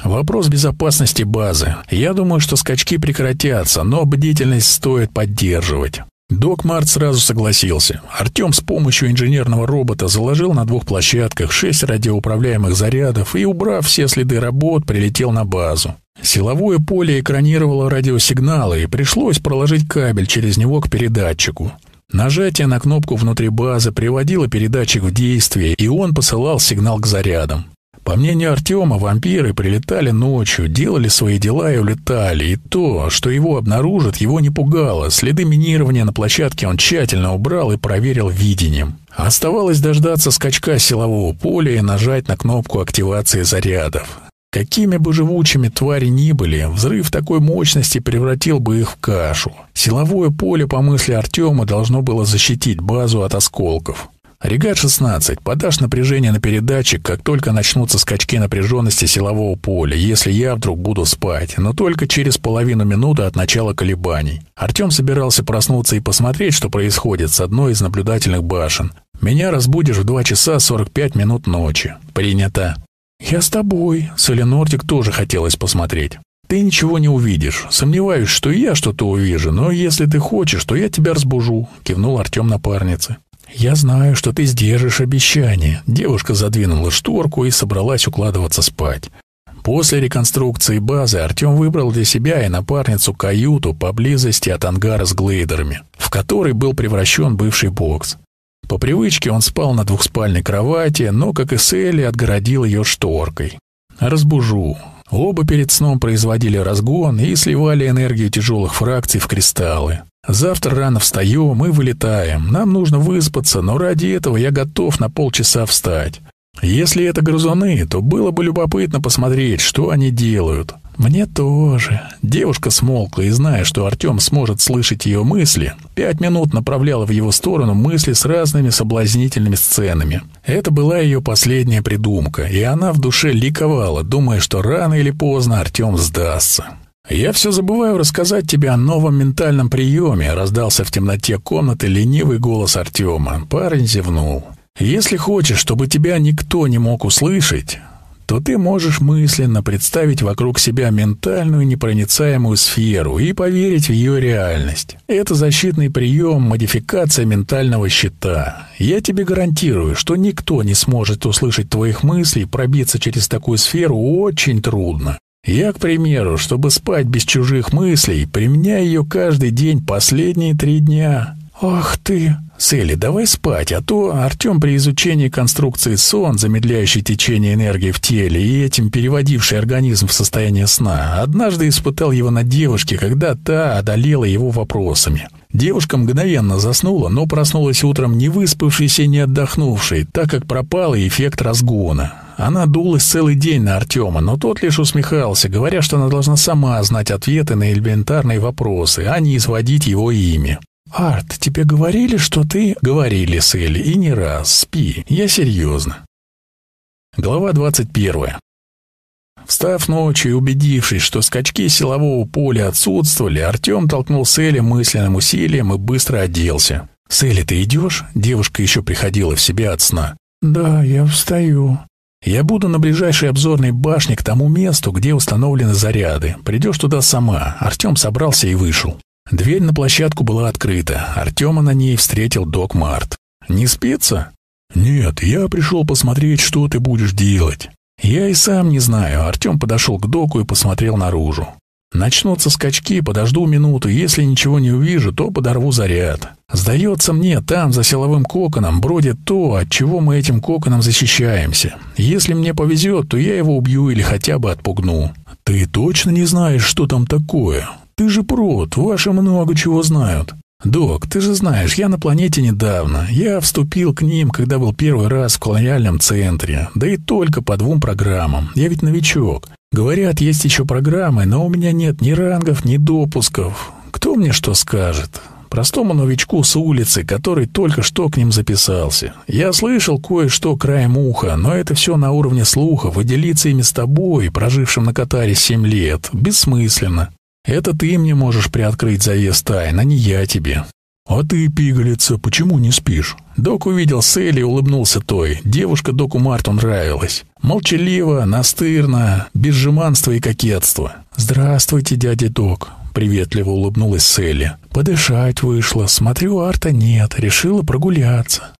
Вопрос безопасности базы. Я думаю, что скачки прекратятся, но бдительность стоит поддерживать. Док Март сразу согласился. Артем с помощью инженерного робота заложил на двух площадках шесть радиоуправляемых зарядов и, убрав все следы работ, прилетел на базу. Силовое поле экранировало радиосигналы, и пришлось проложить кабель через него к передатчику. Нажатие на кнопку внутри базы приводило передатчик в действие, и он посылал сигнал к зарядам. По мнению Артема, вампиры прилетали ночью, делали свои дела и улетали, и то, что его обнаружат, его не пугало. Следы минирования на площадке он тщательно убрал и проверил видением. Оставалось дождаться скачка силового поля и нажать на кнопку активации зарядов. Какими бы живучими твари ни были, взрыв такой мощности превратил бы их в кашу. Силовое поле, по мысли Артема, должно было защитить базу от осколков. Регат-16. Подашь напряжение на передатчик, как только начнутся скачки напряженности силового поля, если я вдруг буду спать, но только через половину минуты от начала колебаний. Артем собирался проснуться и посмотреть, что происходит с одной из наблюдательных башен. «Меня разбудишь в 2 часа 45 минут ночи». «Принято». «Я с тобой». С Эленортик тоже хотелось посмотреть. «Ты ничего не увидишь. Сомневаюсь, что и я что-то увижу, но если ты хочешь, то я тебя разбужу», — кивнул Артем напарнице. «Я знаю, что ты сдержишь обещание». Девушка задвинула шторку и собралась укладываться спать. После реконструкции базы Артем выбрал для себя и напарницу каюту поблизости от ангара с глейдерами, в который был превращен бывший бокс. По привычке он спал на двухспальной кровати, но, как и Селли, отгородил ее шторкой. «Разбужу». Оба перед сном производили разгон и сливали энергию тяжелых фракций в кристаллы. Завтра рано встаем и вылетаем. Нам нужно выспаться, но ради этого я готов на полчаса встать. Если это грызуны, то было бы любопытно посмотреть, что они делают. Мне тоже. Девушка смолкла и, зная, что Артем сможет слышать ее мысли, пять минут направляла в его сторону мысли с разными соблазнительными сценами. Это была ее последняя придумка, и она в душе ликовала, думая, что рано или поздно Артем сдастся. «Я все забываю рассказать тебе о новом ментальном приеме», — раздался в темноте комнаты ленивый голос Артема. Парень зевнул. «Если хочешь, чтобы тебя никто не мог услышать, то ты можешь мысленно представить вокруг себя ментальную непроницаемую сферу и поверить в ее реальность. Это защитный прием, модификация ментального щита. Я тебе гарантирую, что никто не сможет услышать твоих мыслей, пробиться через такую сферу очень трудно. Я, к примеру, чтобы спать без чужих мыслей, применяю ее каждый день последние три дня. Ах ты! Селли, давай спать, а то Артем при изучении конструкции сон, замедляющий течение энергии в теле и этим переводивший организм в состояние сна, однажды испытал его на девушке, когда та одолела его вопросами. Девушка мгновенно заснула, но проснулась утром не выспавшейся и не отдохнувшей, так как пропал эффект разгона. Она дулась целый день на Артема, но тот лишь усмехался, говоря, что она должна сама знать ответы на элементарные вопросы, а не изводить его имя. «Арт, тебе говорили, что ты...» «Говорили, Селли, и не раз. Спи. Я серьезно». Глава двадцать первая. Встав ночью и убедившись, что скачки силового поля отсутствовали, Артем толкнул Селли мысленным усилием и быстро оделся. «Селли, ты идешь?» Девушка еще приходила в себя от сна. «Да, я встаю». Я буду на ближайшей обзорной башне к тому месту, где установлены заряды. Придешь туда сама. Артем собрался и вышел. Дверь на площадку была открыта. Артема на ней встретил док Март. «Не спится?» «Нет, я пришел посмотреть, что ты будешь делать». «Я и сам не знаю». Артем подошел к доку и посмотрел наружу. Начнутся скачки, подожду минуту, если ничего не увижу, то подорву заряд. Сдается мне, там, за силовым коконом, бродит то, от чего мы этим коконом защищаемся. Если мне повезет, то я его убью или хотя бы отпугну. Ты точно не знаешь, что там такое? Ты же прот, ваши много чего знают. «Док, ты же знаешь, я на планете недавно. Я вступил к ним, когда был первый раз в колониальном центре. Да и только по двум программам. Я ведь новичок. Говорят, есть еще программы, но у меня нет ни рангов, ни допусков. Кто мне что скажет? простому новичку с улицы, который только что к ним записался. Я слышал кое-что краем уха, но это все на уровне слухов, и делиться ими с тобой, прожившим на Катаре семь лет, бессмысленно. Это ты мне можешь приоткрыть завес тайн, а не я тебе. «А ты, пигалица, почему не спишь?» Док увидел Селли и улыбнулся той. Девушка доку Марту нравилась. Молчаливо, настырно, без жеманства и кокетства. «Здравствуйте, дядя Док», — приветливо улыбнулась Селли. «Подышать вышла. Смотрю, арта нет. Решила прогуляться».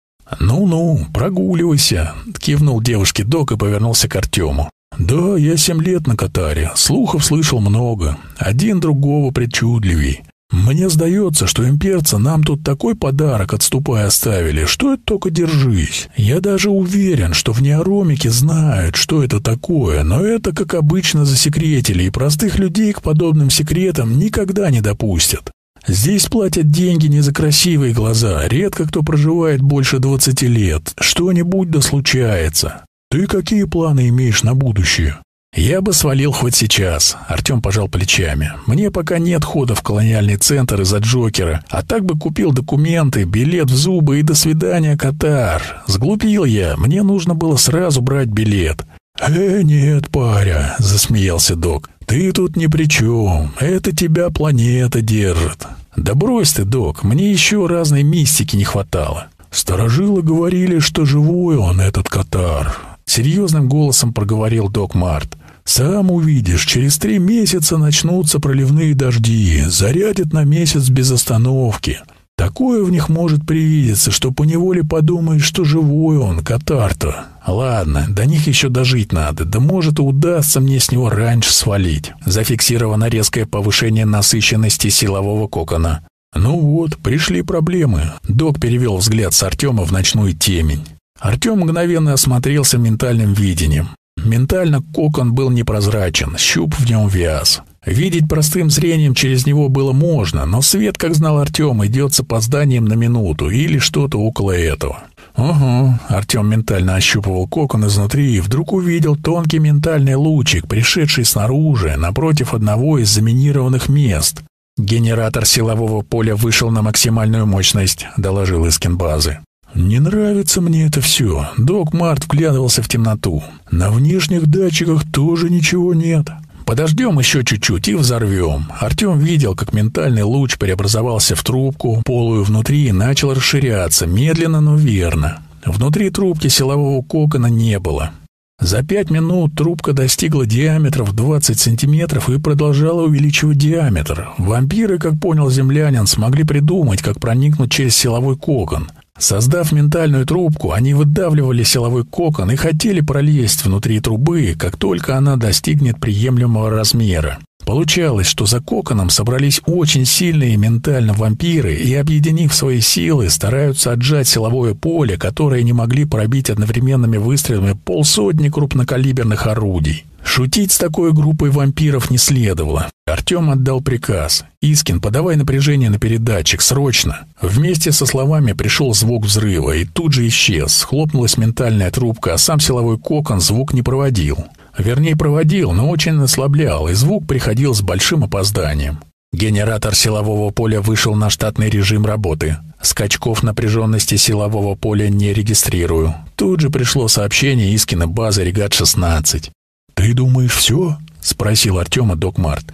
«Ну-ну, прогуливайся», — кивнул девушке Док и повернулся к Артему. «Да, я семь лет на Катаре. Слухов слышал много. Один другого причудливей. Мне сдается, что имперцы нам тут такой подарок отступая оставили, что это только держись. Я даже уверен, что в неоромике знают, что это такое, но это, как обычно, засекретили, и простых людей к подобным секретам никогда не допустят. Здесь платят деньги не за красивые глаза, редко кто проживает больше двадцати лет. Что-нибудь да случается. Ты какие планы имеешь на будущее? «Я бы свалил хоть сейчас», — Артем пожал плечами. «Мне пока нет хода в колониальный центр из-за Джокера, а так бы купил документы, билет в зубы и до свидания, Катар. Сглупил я, мне нужно было сразу брать билет». «Э, нет, паря», — засмеялся док. «Ты тут ни при чем, это тебя планета держит». «Да брось ты, док, мне еще разной мистики не хватало». «Старожилы говорили, что живой он, этот Катар», — серьезным голосом проговорил док Март. Сам увидишь, через три месяца начнутся проливные дожди, зарядят на месяц без остановки. Такое в них может привидеться, что поневоле подумаешь, что живой он, Катарто. Ладно, до них еще дожить надо, да может и удастся мне с него раньше свалить. Зафиксировано резкое повышение насыщенности силового кокона. Ну вот, пришли проблемы. Док перевел взгляд с Артема в ночную темень. Артем мгновенно осмотрелся ментальным видением. Ментально кокон был непрозрачен, щуп в нем вяз. Видеть простым зрением через него было можно, но свет, как знал Артем, идет с опозданием на минуту или что-то около этого. Угу, Артем ментально ощупывал кокон изнутри и вдруг увидел тонкий ментальный лучик, пришедший снаружи, напротив одного из заминированных мест. «Генератор силового поля вышел на максимальную мощность», — доложил Искин базы. «Не нравится мне это все». Док Март вглядывался в темноту. «На внешних датчиках тоже ничего нет». «Подождем еще чуть-чуть и взорвем». Артем видел, как ментальный луч преобразовался в трубку, полую внутри и начал расширяться, медленно, но верно. Внутри трубки силового кокона не было. За пять минут трубка достигла диаметра в 20 сантиметров и продолжала увеличивать диаметр. Вампиры, как понял землянин, смогли придумать, как проникнуть через силовой кокон. Создав ментальную трубку, они выдавливали силовой кокон и хотели пролезть внутри трубы, как только она достигнет приемлемого размера. Получалось, что за коконом собрались очень сильные ментально вампиры и, объединив свои силы, стараются отжать силовое поле, которое не могли пробить одновременными выстрелами полсотни крупнокалиберных орудий. Шутить с такой группой вампиров не следовало. Артем отдал приказ. «Искин, подавай напряжение на передатчик, срочно!» Вместе со словами пришел звук взрыва, и тут же исчез. Хлопнулась ментальная трубка, а сам силовой кокон звук не проводил. Вернее, проводил, но очень ослаблял, и звук приходил с большим опозданием. Генератор силового поля вышел на штатный режим работы. Скачков напряженности силового поля не регистрирую. Тут же пришло сообщение Искина базы Регат-16. «Ты думаешь, все?» — спросил Артема док Март.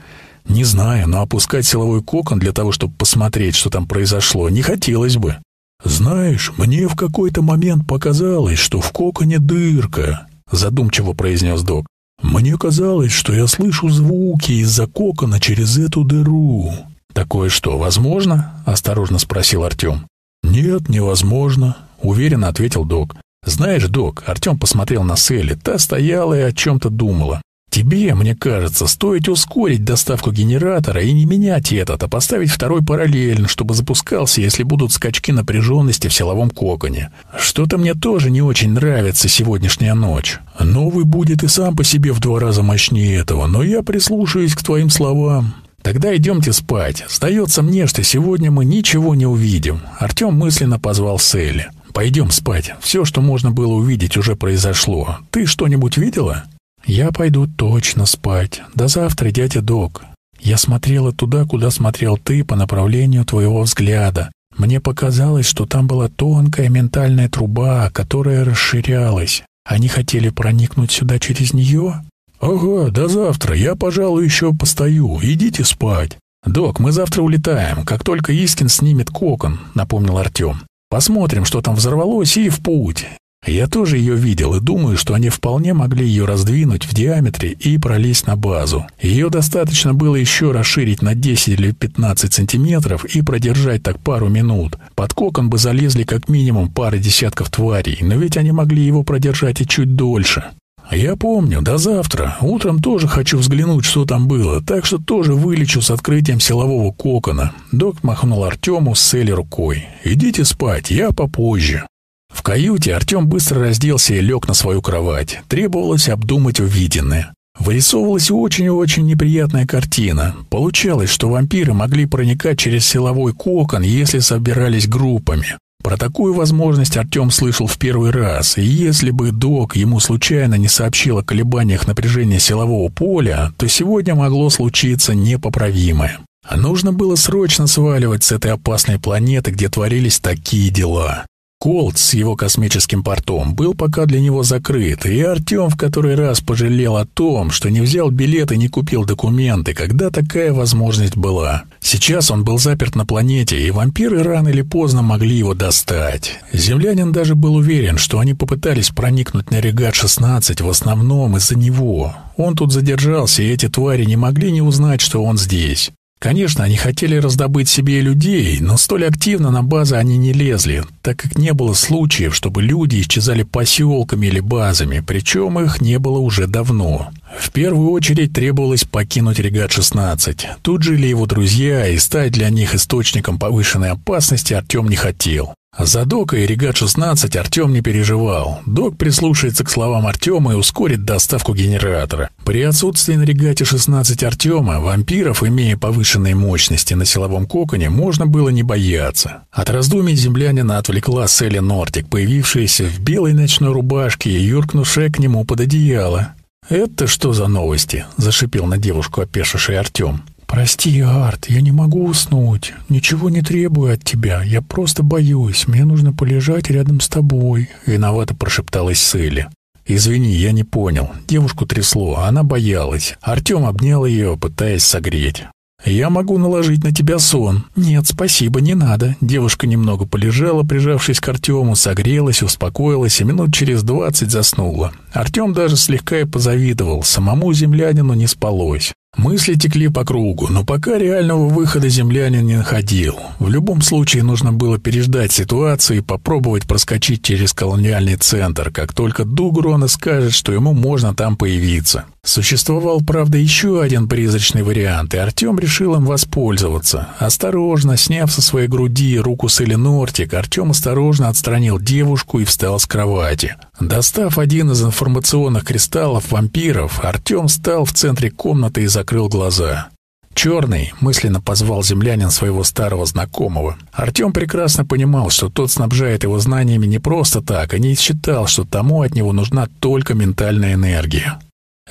«Не знаю, но опускать силовой кокон для того, чтобы посмотреть, что там произошло, не хотелось бы». «Знаешь, мне в какой-то момент показалось, что в коконе дырка», — задумчиво произнес док. «Мне казалось, что я слышу звуки из-за кокона через эту дыру». «Такое что, возможно?» — осторожно спросил Артем. «Нет, невозможно», — уверенно ответил док. «Знаешь, док», — Артем посмотрел на Селли, та стояла и о чем-то думала. «Тебе, мне кажется, стоит ускорить доставку генератора и не менять этот, а поставить второй параллельно, чтобы запускался, если будут скачки напряженности в силовом коконе. Что-то мне тоже не очень нравится сегодняшняя ночь. Новый будет и сам по себе в два раза мощнее этого, но я прислушаюсь к твоим словам». «Тогда идемте спать. Сдается мне, что сегодня мы ничего не увидим». Артем мысленно позвал Селли. Пойдем спать. Все, что можно было увидеть, уже произошло. Ты что-нибудь видела? Я пойду точно спать. До завтра, дядя Док. Я смотрела туда, куда смотрел ты по направлению твоего взгляда. Мне показалось, что там была тонкая ментальная труба, которая расширялась. Они хотели проникнуть сюда через нее? Ага, до завтра. Я, пожалуй, еще постою. Идите спать. Док, мы завтра улетаем, как только Искин снимет кокон, напомнил Артем. Посмотрим, что там взорвалось, и в путь. Я тоже ее видел и думаю, что они вполне могли ее раздвинуть в диаметре и пролезть на базу. Ее достаточно было еще расширить на 10 или 15 сантиметров и продержать так пару минут. Под кокон бы залезли как минимум пара десятков тварей, но ведь они могли его продержать и чуть дольше. «Я помню, до завтра. Утром тоже хочу взглянуть, что там было, так что тоже вылечу с открытием силового кокона». Док махнул Артему с Селли рукой. «Идите спать, я попозже». В каюте Артем быстро разделся и лег на свою кровать. Требовалось обдумать увиденное. Вырисовывалась очень-очень неприятная картина. Получалось, что вампиры могли проникать через силовой кокон, если собирались группами. Про такую возможность Артем слышал в первый раз, и если бы док ему случайно не сообщил о колебаниях напряжения силового поля, то сегодня могло случиться непоправимое. нужно было срочно сваливать с этой опасной планеты, где творились такие дела. Колт с его космическим портом был пока для него закрыт, и Артем в который раз пожалел о том, что не взял билет и не купил документы, когда такая возможность была. Сейчас он был заперт на планете, и вампиры рано или поздно могли его достать. Землянин даже был уверен, что они попытались проникнуть на Регат-16 в основном из-за него. Он тут задержался, и эти твари не могли не узнать, что он здесь. Конечно, они хотели раздобыть себе людей, но столь активно на базы они не лезли, так как не было случаев, чтобы люди исчезали поселками или базами, причем их не было уже давно. В первую очередь требовалось покинуть Регат-16. Тут жили его друзья, и стать для них источником повышенной опасности Артем не хотел. За Дока и Регат-16 Артем не переживал. Док прислушается к словам Артема и ускорит доставку генератора. При отсутствии на Регате-16 Артема, вампиров, имея повышенные мощности на силовом коконе, можно было не бояться. От раздумий землянина отвлекла Селли Нортик, появившаяся в белой ночной рубашке и юркнувшая к нему под одеяло. «Это что за новости?» – зашипел на девушку опешивший Артем. «Прости, Арт, я не могу уснуть. Ничего не требую от тебя. Я просто боюсь. Мне нужно полежать рядом с тобой», — виновато прошепталась Селли. «Извини, я не понял. Девушку трясло, а она боялась. Артем обнял ее, пытаясь согреть. «Я могу наложить на тебя сон». «Нет, спасибо, не надо». Девушка немного полежала, прижавшись к Артему, согрелась, успокоилась и минут через двадцать заснула. Артем даже слегка и позавидовал, самому землянину не спалось. Мысли текли по кругу, но пока реального выхода землянин не находил. В любом случае нужно было переждать ситуацию и попробовать проскочить через колониальный центр, как только Дугрона скажет, что ему можно там появиться. Существовал, правда, еще один призрачный вариант, и Артем решил им воспользоваться. Осторожно, сняв со своей груди руку с Эленортик, Артем осторожно отстранил девушку и встал с кровати. Достав один из информационных кристаллов вампиров, Артем встал в центре комнаты и закрыл глаза. «Черный», — мысленно позвал землянин своего старого знакомого. Артем прекрасно понимал, что тот снабжает его знаниями не просто так, и не считал, что тому от него нужна только ментальная энергия.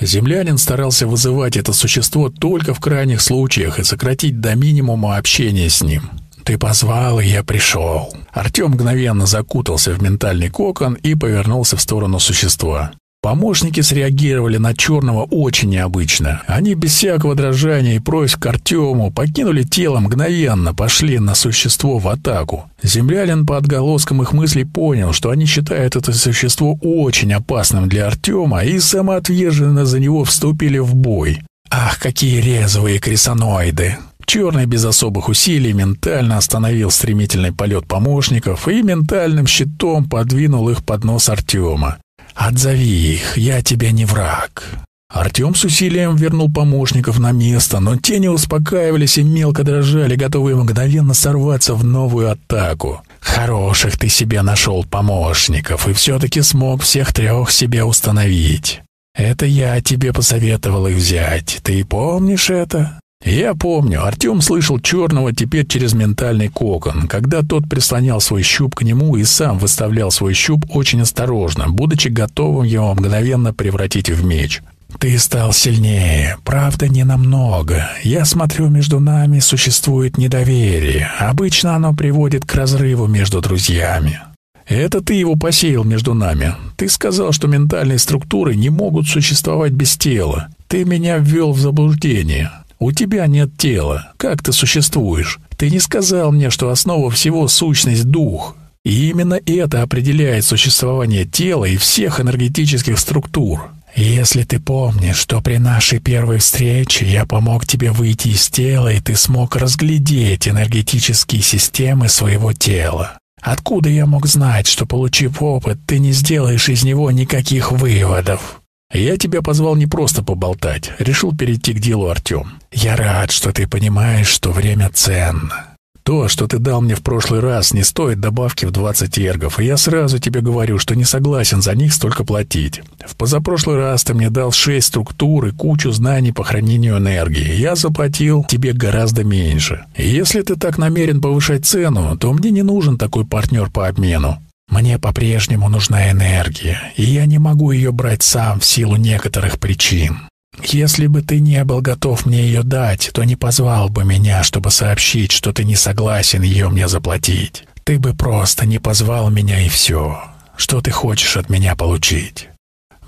Землянин старался вызывать это существо только в крайних случаях и сократить до минимума общение с ним. «Ты позвал, и я пришел». Артем мгновенно закутался в ментальный кокон и повернулся в сторону существа. Помощники среагировали на черного очень необычно. Они без всякого дрожания и просьб к Артему покинули тело мгновенно, пошли на существо в атаку. Землянин по отголоскам их мыслей понял, что они считают это существо очень опасным для Артема и самоотверженно за него вступили в бой. Ах, какие резвые крисоноиды! Черный без особых усилий ментально остановил стремительный полет помощников и ментальным щитом подвинул их под нос Артема. «Отзови их, я тебе не враг». Артем с усилием вернул помощников на место, но те не успокаивались и мелко дрожали, готовые мгновенно сорваться в новую атаку. «Хороших ты себе нашел помощников и все-таки смог всех трех себе установить. Это я тебе посоветовал их взять. Ты помнишь это?» Я помню, Артем слышал черного теперь через ментальный кокон, когда тот прислонял свой щуп к нему и сам выставлял свой щуп очень осторожно, будучи готовым его мгновенно превратить в меч. Ты стал сильнее, правда, не намного. Я смотрю, между нами существует недоверие. Обычно оно приводит к разрыву между друзьями. Это ты его посеял между нами. Ты сказал, что ментальные структуры не могут существовать без тела. Ты меня ввел в заблуждение. У тебя нет тела. Как ты существуешь? Ты не сказал мне, что основа всего — сущность дух. И именно это определяет существование тела и всех энергетических структур. Если ты помнишь, что при нашей первой встрече я помог тебе выйти из тела, и ты смог разглядеть энергетические системы своего тела. Откуда я мог знать, что, получив опыт, ты не сделаешь из него никаких выводов? Я тебя позвал не просто поболтать, решил перейти к делу, Артем. Я рад, что ты понимаешь, что время ценно. То, что ты дал мне в прошлый раз, не стоит добавки в 20 эргов, и я сразу тебе говорю, что не согласен за них столько платить. В позапрошлый раз ты мне дал 6 структур и кучу знаний по хранению энергии. Я заплатил тебе гораздо меньше. Если ты так намерен повышать цену, то мне не нужен такой партнер по обмену. Мне по-прежнему нужна энергия, и я не могу ее брать сам в силу некоторых причин. Если бы ты не был готов мне ее дать, то не позвал бы меня, чтобы сообщить, что ты не согласен ее мне заплатить. Ты бы просто не позвал меня и все. Что ты хочешь от меня получить?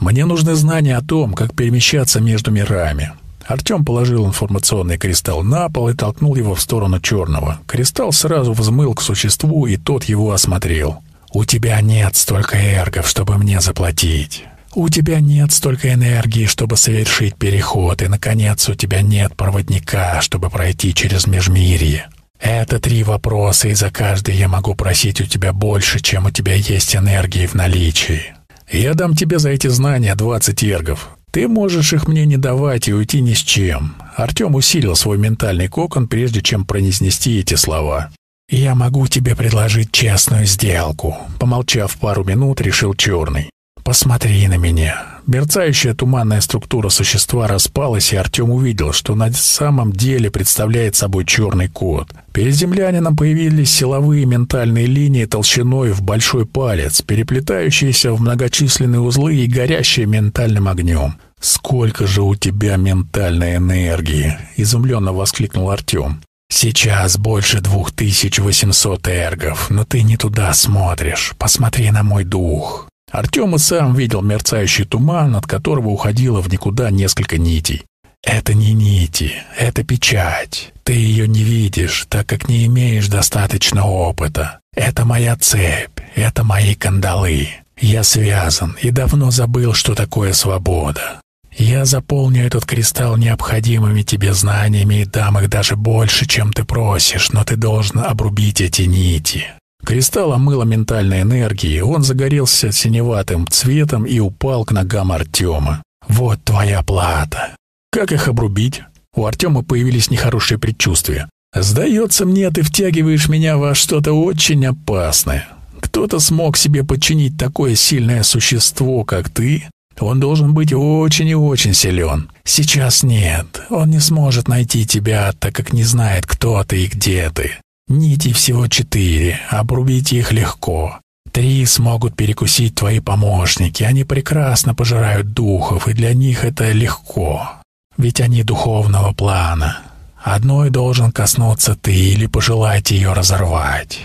Мне нужны знания о том, как перемещаться между мирами. Артем положил информационный кристалл на пол и толкнул его в сторону черного. Кристалл сразу взмыл к существу, и тот его осмотрел. «У тебя нет столько эргов, чтобы мне заплатить. У тебя нет столько энергии, чтобы совершить переход, и, наконец, у тебя нет проводника, чтобы пройти через межмирье. Это три вопроса, и за каждый я могу просить у тебя больше, чем у тебя есть энергии в наличии. Я дам тебе за эти знания 20 эргов. Ты можешь их мне не давать и уйти ни с чем. Артем усилил свой ментальный кокон, прежде чем произнести эти слова. «Я могу тебе предложить честную сделку», — помолчав пару минут, решил Черный. «Посмотри на меня». Мерцающая туманная структура существа распалась, и Артем увидел, что на самом деле представляет собой черный кот. Перед землянином появились силовые ментальные линии толщиной в большой палец, переплетающиеся в многочисленные узлы и горящие ментальным огнем. «Сколько же у тебя ментальной энергии!» — изумленно воскликнул Артем. «Сейчас больше двух тысяч восемьсот эргов, но ты не туда смотришь. Посмотри на мой дух». Артем и сам видел мерцающий туман, от которого уходило в никуда несколько нитей. «Это не нити, это печать. Ты ее не видишь, так как не имеешь достаточно опыта. Это моя цепь, это мои кандалы. Я связан и давно забыл, что такое свобода. Я заполню этот кристалл необходимыми тебе знаниями и дам их даже больше, чем ты просишь, но ты должен обрубить эти нити. Кристалл омыло ментальной энергией, он загорелся синеватым цветом и упал к ногам Артема. «Вот твоя плата». «Как их обрубить?» У Артема появились нехорошие предчувствия. «Сдается мне, ты втягиваешь меня во что-то очень опасное. Кто-то смог себе подчинить такое сильное существо, как ты. Он должен быть очень и очень силен. Сейчас нет. Он не сможет найти тебя, так как не знает, кто ты и где ты. Нити всего четыре, обрубить их легко. Три смогут перекусить твои помощники, они прекрасно пожирают духов, и для них это легко. Ведь они духовного плана. Одной должен коснуться ты или пожелать ее разорвать.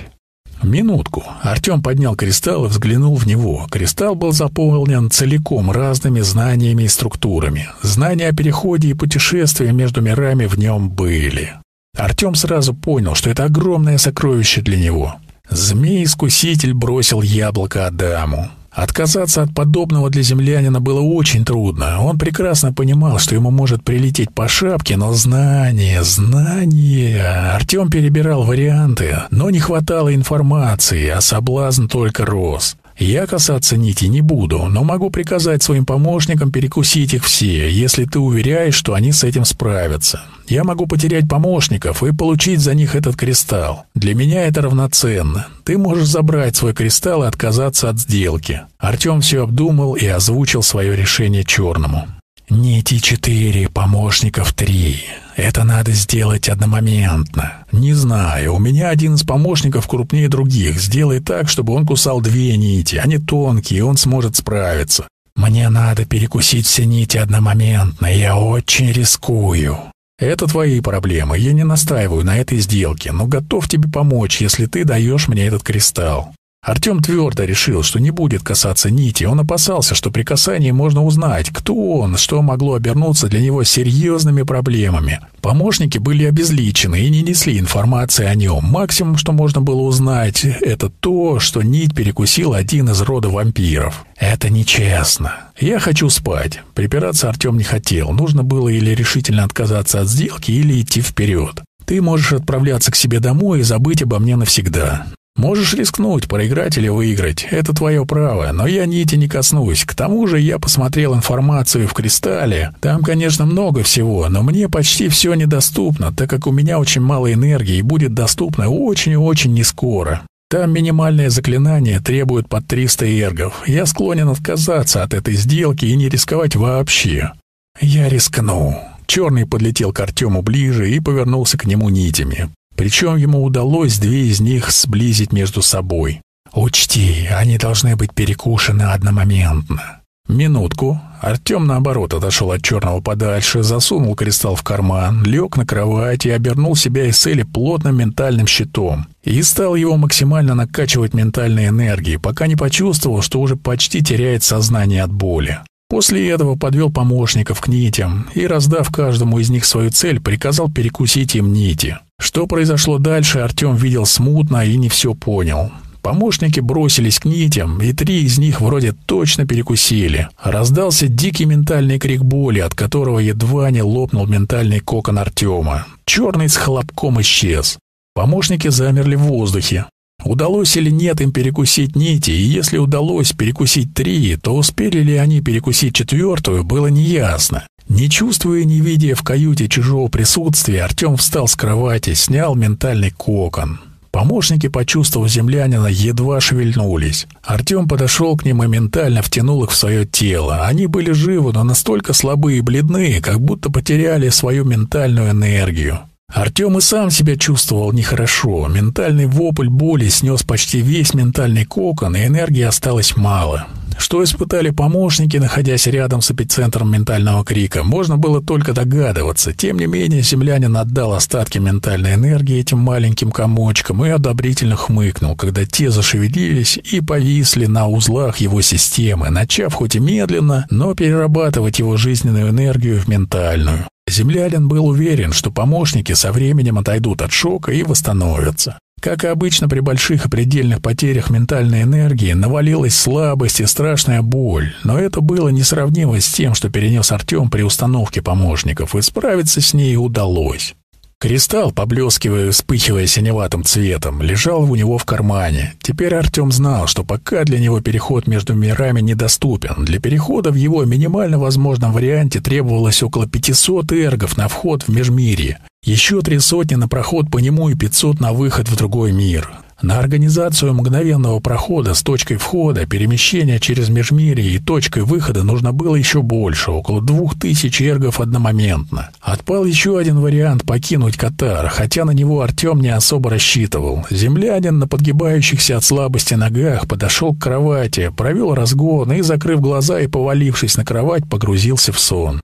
Минутку. Артем поднял кристалл и взглянул в него. Кристалл был заполнен целиком разными знаниями и структурами. Знания о переходе и путешествии между мирами в нем были. Артем сразу понял, что это огромное сокровище для него. Змей-искуситель бросил яблоко Адаму. Отказаться от подобного для землянина было очень трудно. Он прекрасно понимал, что ему может прилететь по шапке, но знания, знания... Артем перебирал варианты, но не хватало информации, а соблазн только рос. Я касаться нити не буду, но могу приказать своим помощникам перекусить их все, если ты уверяешь, что они с этим справятся. Я могу потерять помощников и получить за них этот кристалл. Для меня это равноценно. Ты можешь забрать свой кристалл и отказаться от сделки. Артем все обдумал и озвучил свое решение черному. Нити четыре, помощников три. Это надо сделать одномоментно. Не знаю, у меня один из помощников крупнее других. Сделай так, чтобы он кусал две нити. Они тонкие, он сможет справиться. Мне надо перекусить все нити одномоментно, я очень рискую. Это твои проблемы, я не настаиваю на этой сделке, но готов тебе помочь, если ты даешь мне этот кристалл. Артем твердо решил, что не будет касаться нити. Он опасался, что при касании можно узнать, кто он, что могло обернуться для него серьезными проблемами. Помощники были обезличены и не несли информации о нем. Максимум, что можно было узнать, это то, что нить перекусил один из рода вампиров. Это нечестно. Я хочу спать. Припираться Артем не хотел. Нужно было или решительно отказаться от сделки, или идти вперед. Ты можешь отправляться к себе домой и забыть обо мне навсегда. Можешь рискнуть, проиграть или выиграть. Это твое право, но я нити не коснусь. К тому же я посмотрел информацию в «Кристалле». Там, конечно, много всего, но мне почти все недоступно, так как у меня очень мало энергии и будет доступно очень и очень нескоро. Там минимальное заклинание требует под 300 эргов. Я склонен отказаться от этой сделки и не рисковать вообще. Я рискну. Черный подлетел к Артему ближе и повернулся к нему нитями. Причем ему удалось две из них сблизить между собой. «Учти, они должны быть перекушены одномоментно». Минутку. Артем, наоборот, отошел от черного подальше, засунул кристалл в карман, лег на кровать и обернул себя из цели плотным ментальным щитом. И стал его максимально накачивать ментальной энергией, пока не почувствовал, что уже почти теряет сознание от боли. После этого подвел помощников к нитям и, раздав каждому из них свою цель, приказал перекусить им нити. Что произошло дальше, Артем видел смутно и не все понял. Помощники бросились к нитям, и три из них вроде точно перекусили. Раздался дикий ментальный крик боли, от которого едва не лопнул ментальный кокон Артема. Черный с хлопком исчез. Помощники замерли в воздухе. Удалось или нет им перекусить нити, и если удалось перекусить три, то успели ли они перекусить четвертую, было неясно. Не чувствуя и не видя в каюте чужого присутствия, Артем встал с кровати, снял ментальный кокон. Помощники, почувствовав землянина, едва шевельнулись. Артем подошел к ним и ментально втянул их в свое тело. Они были живы, но настолько слабые и бледные, как будто потеряли свою ментальную энергию. Артем и сам себя чувствовал нехорошо. Ментальный вопль боли снес почти весь ментальный кокон, и энергии осталось мало. Что испытали помощники, находясь рядом с эпицентром ментального крика, можно было только догадываться. Тем не менее, землянин отдал остатки ментальной энергии этим маленьким комочкам и одобрительно хмыкнул, когда те зашевелились и повисли на узлах его системы, начав хоть и медленно, но перерабатывать его жизненную энергию в ментальную. Землянин был уверен, что помощники со временем отойдут от шока и восстановятся. Как и обычно при больших и предельных потерях ментальной энергии, навалилась слабость и страшная боль, но это было несравнимо с тем, что перенес Артем при установке помощников, и справиться с ней удалось. Кристалл, поблескивая и вспыхивая синеватым цветом, лежал у него в кармане. Теперь Артем знал, что пока для него переход между мирами недоступен. Для перехода в его минимально возможном варианте требовалось около 500 эргов на вход в межмирье. Еще три сотни на проход по нему и 500 на выход в другой мир. На организацию мгновенного прохода с точкой входа, перемещения через межмирье и точкой выхода нужно было еще больше, около двух тысяч эргов одномоментно. Отпал еще один вариант покинуть Катар, хотя на него Артем не особо рассчитывал. Землянин на подгибающихся от слабости ногах подошел к кровати, провел разгон и, закрыв глаза и повалившись на кровать, погрузился в сон.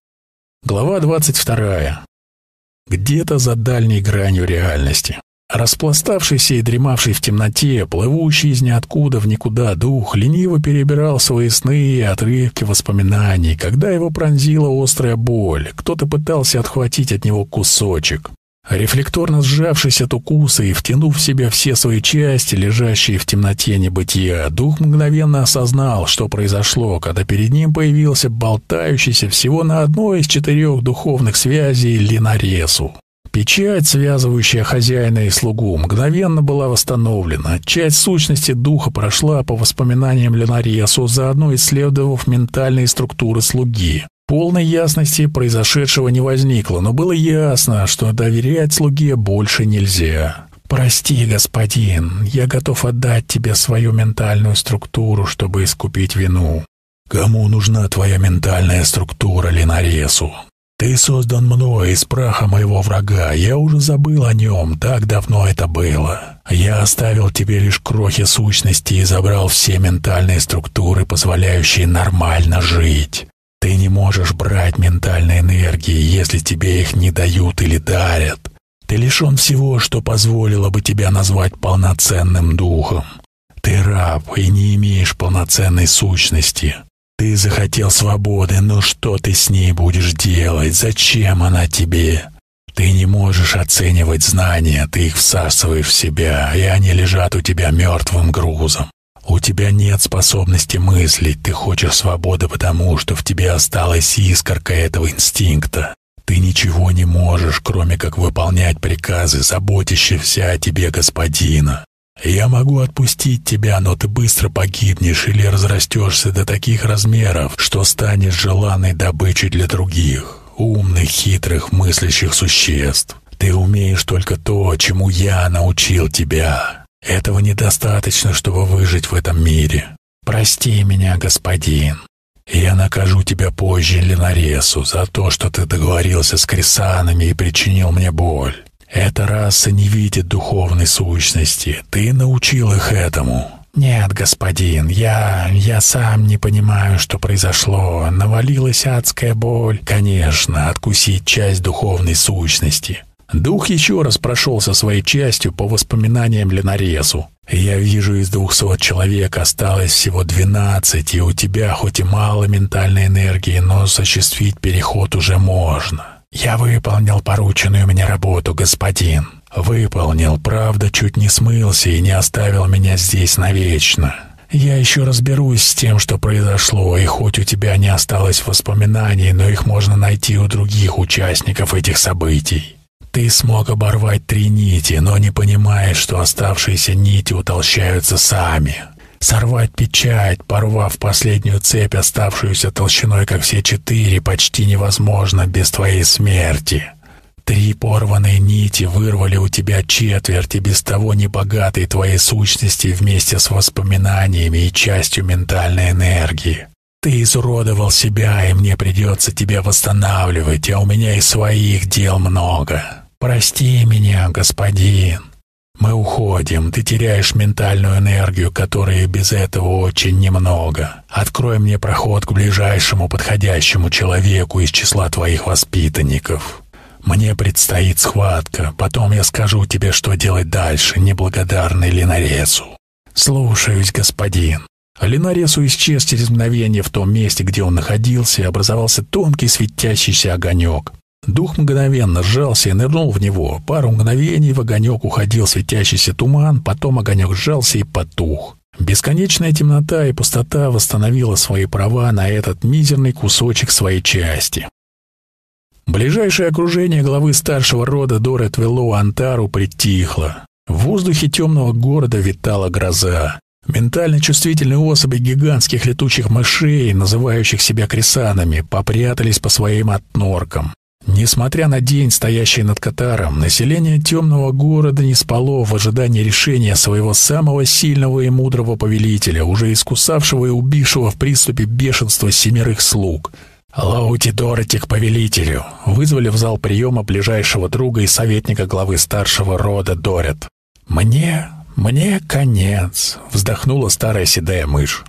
Глава двадцать вторая. Где-то за дальней гранью реальности. Распластавшийся и дремавший в темноте, плывущий из ниоткуда в никуда дух, лениво перебирал свои сны и отрывки воспоминаний, когда его пронзила острая боль, кто-то пытался отхватить от него кусочек. Рефлекторно сжавшись от укуса и втянув в себя все свои части, лежащие в темноте небытия, дух мгновенно осознал, что произошло, когда перед ним появился болтающийся всего на одной из четырех духовных связей Линаресу. Печать, связывающая хозяина и слугу, мгновенно была восстановлена. Часть сущности духа прошла по воспоминаниям Ленаресу, заодно исследовав ментальные структуры слуги. Полной ясности произошедшего не возникло, но было ясно, что доверять слуге больше нельзя. «Прости, господин, я готов отдать тебе свою ментальную структуру, чтобы искупить вину». «Кому нужна твоя ментальная структура, Ленаресу?» Ты создан мной из праха моего врага. Я уже забыл о нем, так давно это было. Я оставил тебе лишь крохи сущности и забрал все ментальные структуры, позволяющие нормально жить. Ты не можешь брать ментальной энергии, если тебе их не дают или дарят. Ты лишен всего, что позволило бы тебя назвать полноценным духом. Ты раб и не имеешь полноценной сущности. Ты захотел свободы, но что ты с ней будешь делать? Зачем она тебе? Ты не можешь оценивать знания, ты их всасываешь в себя, и они лежат у тебя мертвым грузом. У тебя нет способности мыслить, ты хочешь свободы потому, что в тебе осталась искорка этого инстинкта. Ты ничего не можешь, кроме как выполнять приказы, заботящихся о тебе господина. Я могу отпустить тебя, но ты быстро погибнешь или разрастешься до таких размеров, что станешь желанной добычей для других, умных, хитрых, мыслящих существ. Ты умеешь только то, чему я научил тебя. Этого недостаточно, чтобы выжить в этом мире. Прости меня, господин. Я накажу тебя позже, Ленаресу, за то, что ты договорился с крисанами и причинил мне боль. Эта раса не видит духовной сущности. Ты научил их этому. Нет, господин, я... я сам не понимаю, что произошло. Навалилась адская боль. Конечно, откусить часть духовной сущности. Дух еще раз прошелся своей частью по воспоминаниям Ленаресу. «Я вижу, из двухсот человек осталось всего двенадцать, и у тебя хоть и мало ментальной энергии, но осуществить переход уже можно. Я выполнил порученную мне работу, господин. Выполнил, правда, чуть не смылся и не оставил меня здесь навечно. Я еще разберусь с тем, что произошло, и хоть у тебя не осталось воспоминаний, но их можно найти у других участников этих событий». Ты смог оборвать три нити, но не понимаешь, что оставшиеся нити утолщаются сами. Сорвать печать, порвав последнюю цепь, оставшуюся толщиной, как все четыре, почти невозможно без твоей смерти. Три порванные нити вырвали у тебя четверти без того небогатой твоей сущности вместе с воспоминаниями и частью ментальной энергии. Ты изуродовал себя, и мне придется тебя восстанавливать, а у меня и своих дел много. «Прости меня, господин. Мы уходим. Ты теряешь ментальную энергию, которой без этого очень немного. Открой мне проход к ближайшему подходящему человеку из числа твоих воспитанников. Мне предстоит схватка. Потом я скажу тебе, что делать дальше, неблагодарный Линаресу». «Слушаюсь, господин». Линаресу исчез мгновение в том месте, где он находился, и образовался тонкий светящийся огонек. Дух мгновенно сжался и нырнул в него. Пару мгновений в огонек уходил светящийся туман, потом огонек сжался и потух. Бесконечная темнота и пустота восстановила свои права на этот мизерный кусочек своей части. Ближайшее окружение главы старшего рода Дорет Вело Антару притихло. В воздухе темного города витала гроза. Ментально чувствительные особи гигантских летучих мышей, называющих себя крисанами, попрятались по своим отноркам. Несмотря на день, стоящий над Катаром, население темного города не спало в ожидании решения своего самого сильного и мудрого повелителя, уже искусавшего и убившего в приступе бешенства семерых слуг. «Лоути Дороти повелителю!» вызвали в зал приема ближайшего друга и советника главы старшего рода Дорет. «Мне, мне конец!» — вздохнула старая седая мышь.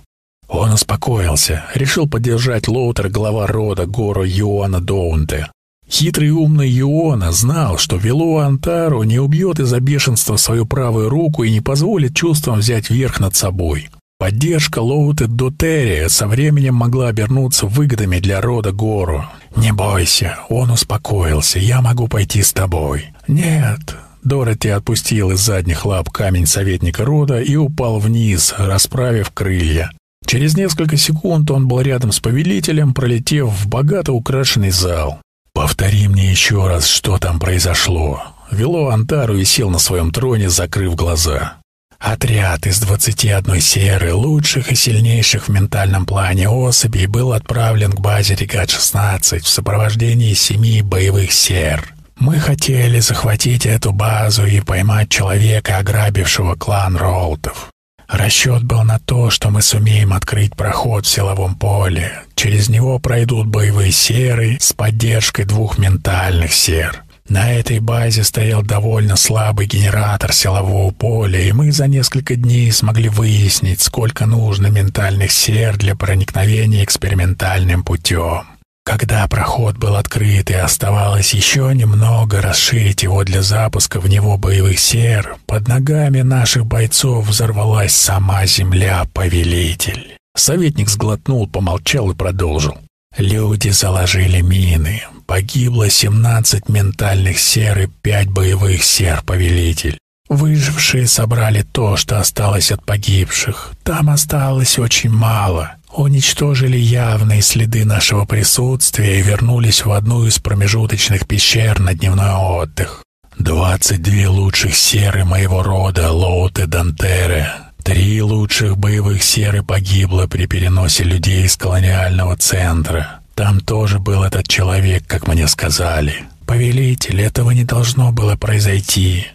Он успокоился, решил поддержать Лоутер, глава рода Гору Юана Доунте. Хитрый умный Юона знал, что Велу Антару не убьет из-за бешенства свою правую руку и не позволит чувствам взять верх над собой. Поддержка Лоуты Дотерия со временем могла обернуться выгодами для рода Гору. «Не бойся, он успокоился, я могу пойти с тобой». «Нет». Дороти отпустил из задних лап камень советника рода и упал вниз, расправив крылья. Через несколько секунд он был рядом с повелителем, пролетев в богато украшенный зал. «Повтори мне еще раз, что там произошло». Вело Антару и сел на своем троне, закрыв глаза. Отряд из двадцати одной серы, лучших и сильнейших в ментальном плане особей, был отправлен к базе Регат-16 в сопровождении семи боевых сер. Мы хотели захватить эту базу и поймать человека, ограбившего клан Ролтов. Расчет был на то, что мы сумеем открыть проход в силовом поле. Через него пройдут боевые серы с поддержкой двух ментальных сер. На этой базе стоял довольно слабый генератор силового поля, и мы за несколько дней смогли выяснить, сколько нужно ментальных сер для проникновения экспериментальным путем. Когда проход был открыт и оставалось еще немного расширить его для запуска в него боевых сер, под ногами наших бойцов взорвалась сама земля, повелитель. Советник сглотнул, помолчал и продолжил. Люди заложили мины. Погибло 17 ментальных сер и 5 боевых сер, повелитель. Выжившие собрали то, что осталось от погибших. Там осталось очень мало уничтожили явные следы нашего присутствия и вернулись в одну из промежуточных пещер на дневной отдых. Двадцать две лучших серы моего рода, Лоуты Дантеры. Три лучших боевых серы погибло при переносе людей из колониального центра. Там тоже был этот человек, как мне сказали. Повелитель, этого не должно было произойти.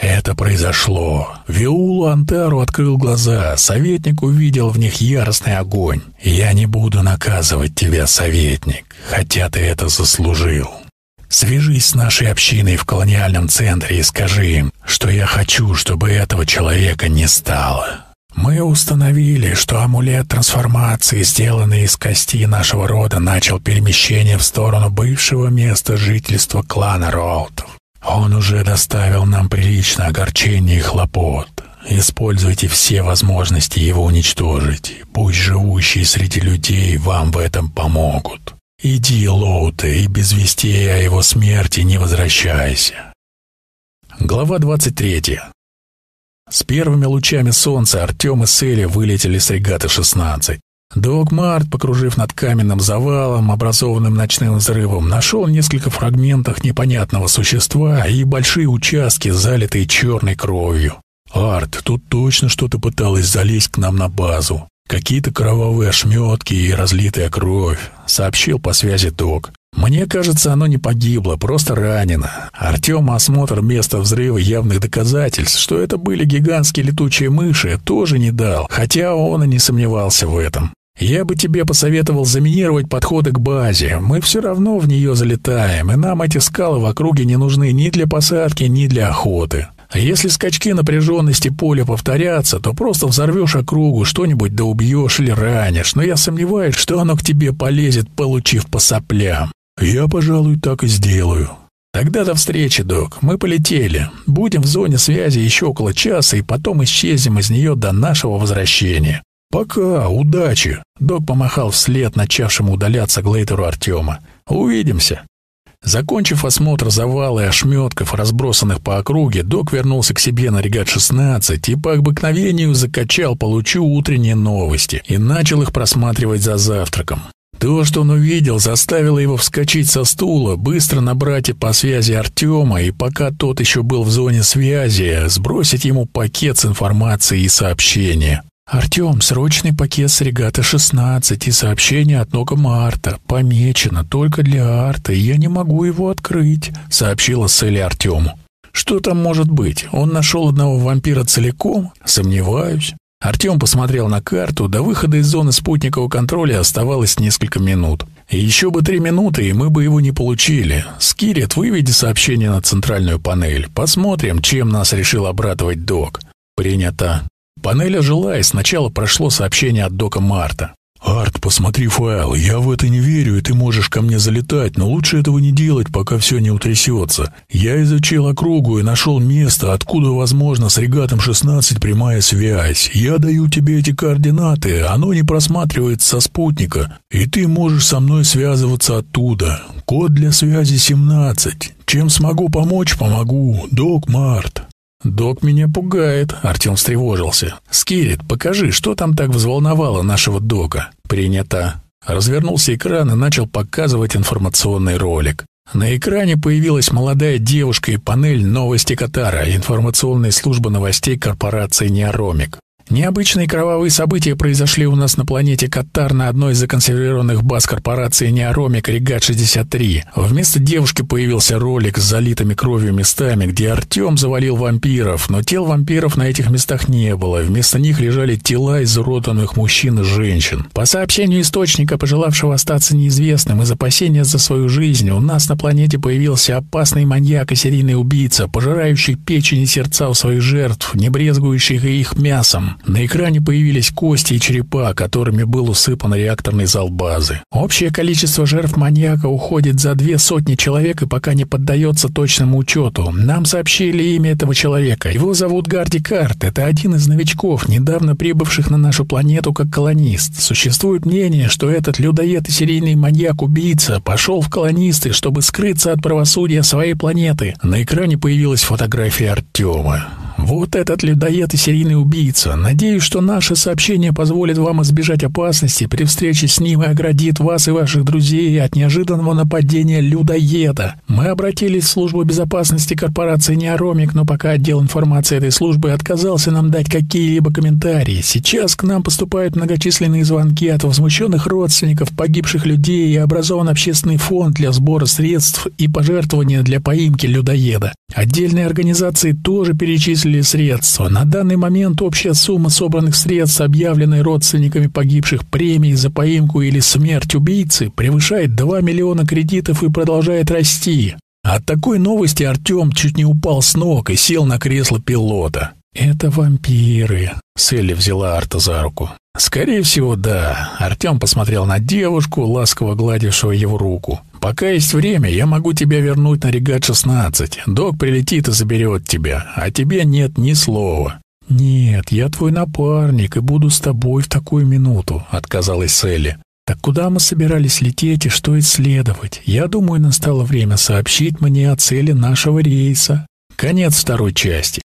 Это произошло. Виулу Антару открыл глаза. Советник увидел в них яростный огонь. «Я не буду наказывать тебя, советник, хотя ты это заслужил. Свяжись с нашей общиной в колониальном центре и скажи им, что я хочу, чтобы этого человека не стало». Мы установили, что амулет трансформации, сделанный из кости нашего рода, начал перемещение в сторону бывшего места жительства клана Роутов. Он уже доставил нам прилично огорчений и хлопот. Используйте все возможности его уничтожить. Пусть живущие среди людей вам в этом помогут. Иди, Лоуте, и без вестей о его смерти не возвращайся. Глава 23. С первыми лучами солнца Артем и Селли вылетели с регаты 16. Дог Март, покружив над каменным завалом, образованным ночным взрывом, нашел несколько фрагментов непонятного существа и большие участки, залитые черной кровью. «Арт, тут точно что-то пыталось залезть к нам на базу. Какие-то кровавые ошметки и разлитая кровь», — сообщил по связи Дог. «Мне кажется, оно не погибло, просто ранено. Артем осмотр места взрыва явных доказательств, что это были гигантские летучие мыши, тоже не дал, хотя он и не сомневался в этом. Я бы тебе посоветовал заминировать подходы к базе. Мы все равно в нее залетаем, и нам эти скалы в округе не нужны ни для посадки, ни для охоты. А если скачки напряженности поля повторятся, то просто взорвешь округу, что-нибудь да убьешь или ранишь. Но я сомневаюсь, что оно к тебе полезет, получив по соплям. Я, пожалуй, так и сделаю. Тогда до встречи, док. Мы полетели. Будем в зоне связи еще около часа, и потом исчезнем из нее до нашего возвращения. «Пока, удачи!» — док помахал вслед начавшему удаляться глейтеру Артема. «Увидимся!» Закончив осмотр завала и ошметков, разбросанных по округе, док вернулся к себе на регат-16 и по обыкновению закачал «Получу утренние новости» и начал их просматривать за завтраком. То, что он увидел, заставило его вскочить со стула, быстро набрать и по связи Артема, и пока тот еще был в зоне связи, сбросить ему пакет с информацией и сообщения. «Артем, срочный пакет с регата 16 и сообщение от Нога Марта. Помечено только для Арта, и я не могу его открыть», — сообщила Селли Артему. «Что там может быть? Он нашел одного вампира целиком? Сомневаюсь». Артем посмотрел на карту, до выхода из зоны спутникового контроля оставалось несколько минут. еще бы три минуты, и мы бы его не получили. Скирет, выведи сообщение на центральную панель. Посмотрим, чем нас решил обрадовать док. Принято. Панель ожила, и сначала прошло сообщение от Дока Марта. «Арт, посмотри файл. Я в это не верю, и ты можешь ко мне залетать, но лучше этого не делать, пока все не утрясется. Я изучил округу и нашел место, откуда, возможно, с регатом 16 прямая связь. Я даю тебе эти координаты, оно не просматривается со спутника, и ты можешь со мной связываться оттуда. Код для связи 17. Чем смогу помочь, помогу. Док Март». «Док меня пугает», — Артем встревожился. «Скирит, покажи, что там так взволновало нашего дока?» «Принято». Развернулся экран и начал показывать информационный ролик. На экране появилась молодая девушка и панель «Новости Катара» информационной службы новостей корпорации «Неоромик». Необычные кровавые события произошли у нас на планете Катар на одной из законсервированных баз корпорации Неоромик Регат-63. Вместо девушки появился ролик с залитыми кровью местами, где Артем завалил вампиров, но тел вампиров на этих местах не было. Вместо них лежали тела изуродованных мужчин и женщин. По сообщению источника, пожелавшего остаться неизвестным из опасения за свою жизнь, у нас на планете появился опасный маньяк и серийный убийца, пожирающий печень и сердца у своих жертв, не брезгующий их мясом. На экране появились кости и черепа, которыми был усыпан реакторный зал базы. Общее количество жертв маньяка уходит за две сотни человек и пока не поддается точному учету. Нам сообщили имя этого человека. Его зовут Гарди Карт. Это один из новичков, недавно прибывших на нашу планету как колонист. Существует мнение, что этот людоед и серийный маньяк-убийца пошел в колонисты, чтобы скрыться от правосудия своей планеты. На экране появилась фотография Артема. Вот этот людоед и серийный убийца. Надеюсь, что наше сообщение позволит вам избежать опасности при встрече с ним и оградит вас и ваших друзей от неожиданного нападения людоеда. Мы обратились в службу безопасности корпорации Неоромик, но пока отдел информации этой службы отказался нам дать какие-либо комментарии. Сейчас к нам поступают многочисленные звонки от возмущенных родственников погибших людей и образован общественный фонд для сбора средств и пожертвования для поимки людоеда. Отдельные организации тоже перечислили средства. На данный момент общая сумма собранных средств, объявленной родственниками погибших премий за поимку или смерть убийцы, превышает 2 миллиона кредитов и продолжает расти. От такой новости Артем чуть не упал с ног и сел на кресло пилота. «Это вампиры», — Селли взяла Арта за руку. «Скорее всего, да». Артем посмотрел на девушку, ласково гладившую его руку. «Пока есть время, я могу тебя вернуть на регат-16. Док прилетит и заберет тебя, а тебе нет ни слова». «Нет, я твой напарник и буду с тобой в такую минуту», — отказалась Селли. «Так куда мы собирались лететь и что исследовать? Я думаю, настало время сообщить мне о цели нашего рейса». Конец второй части.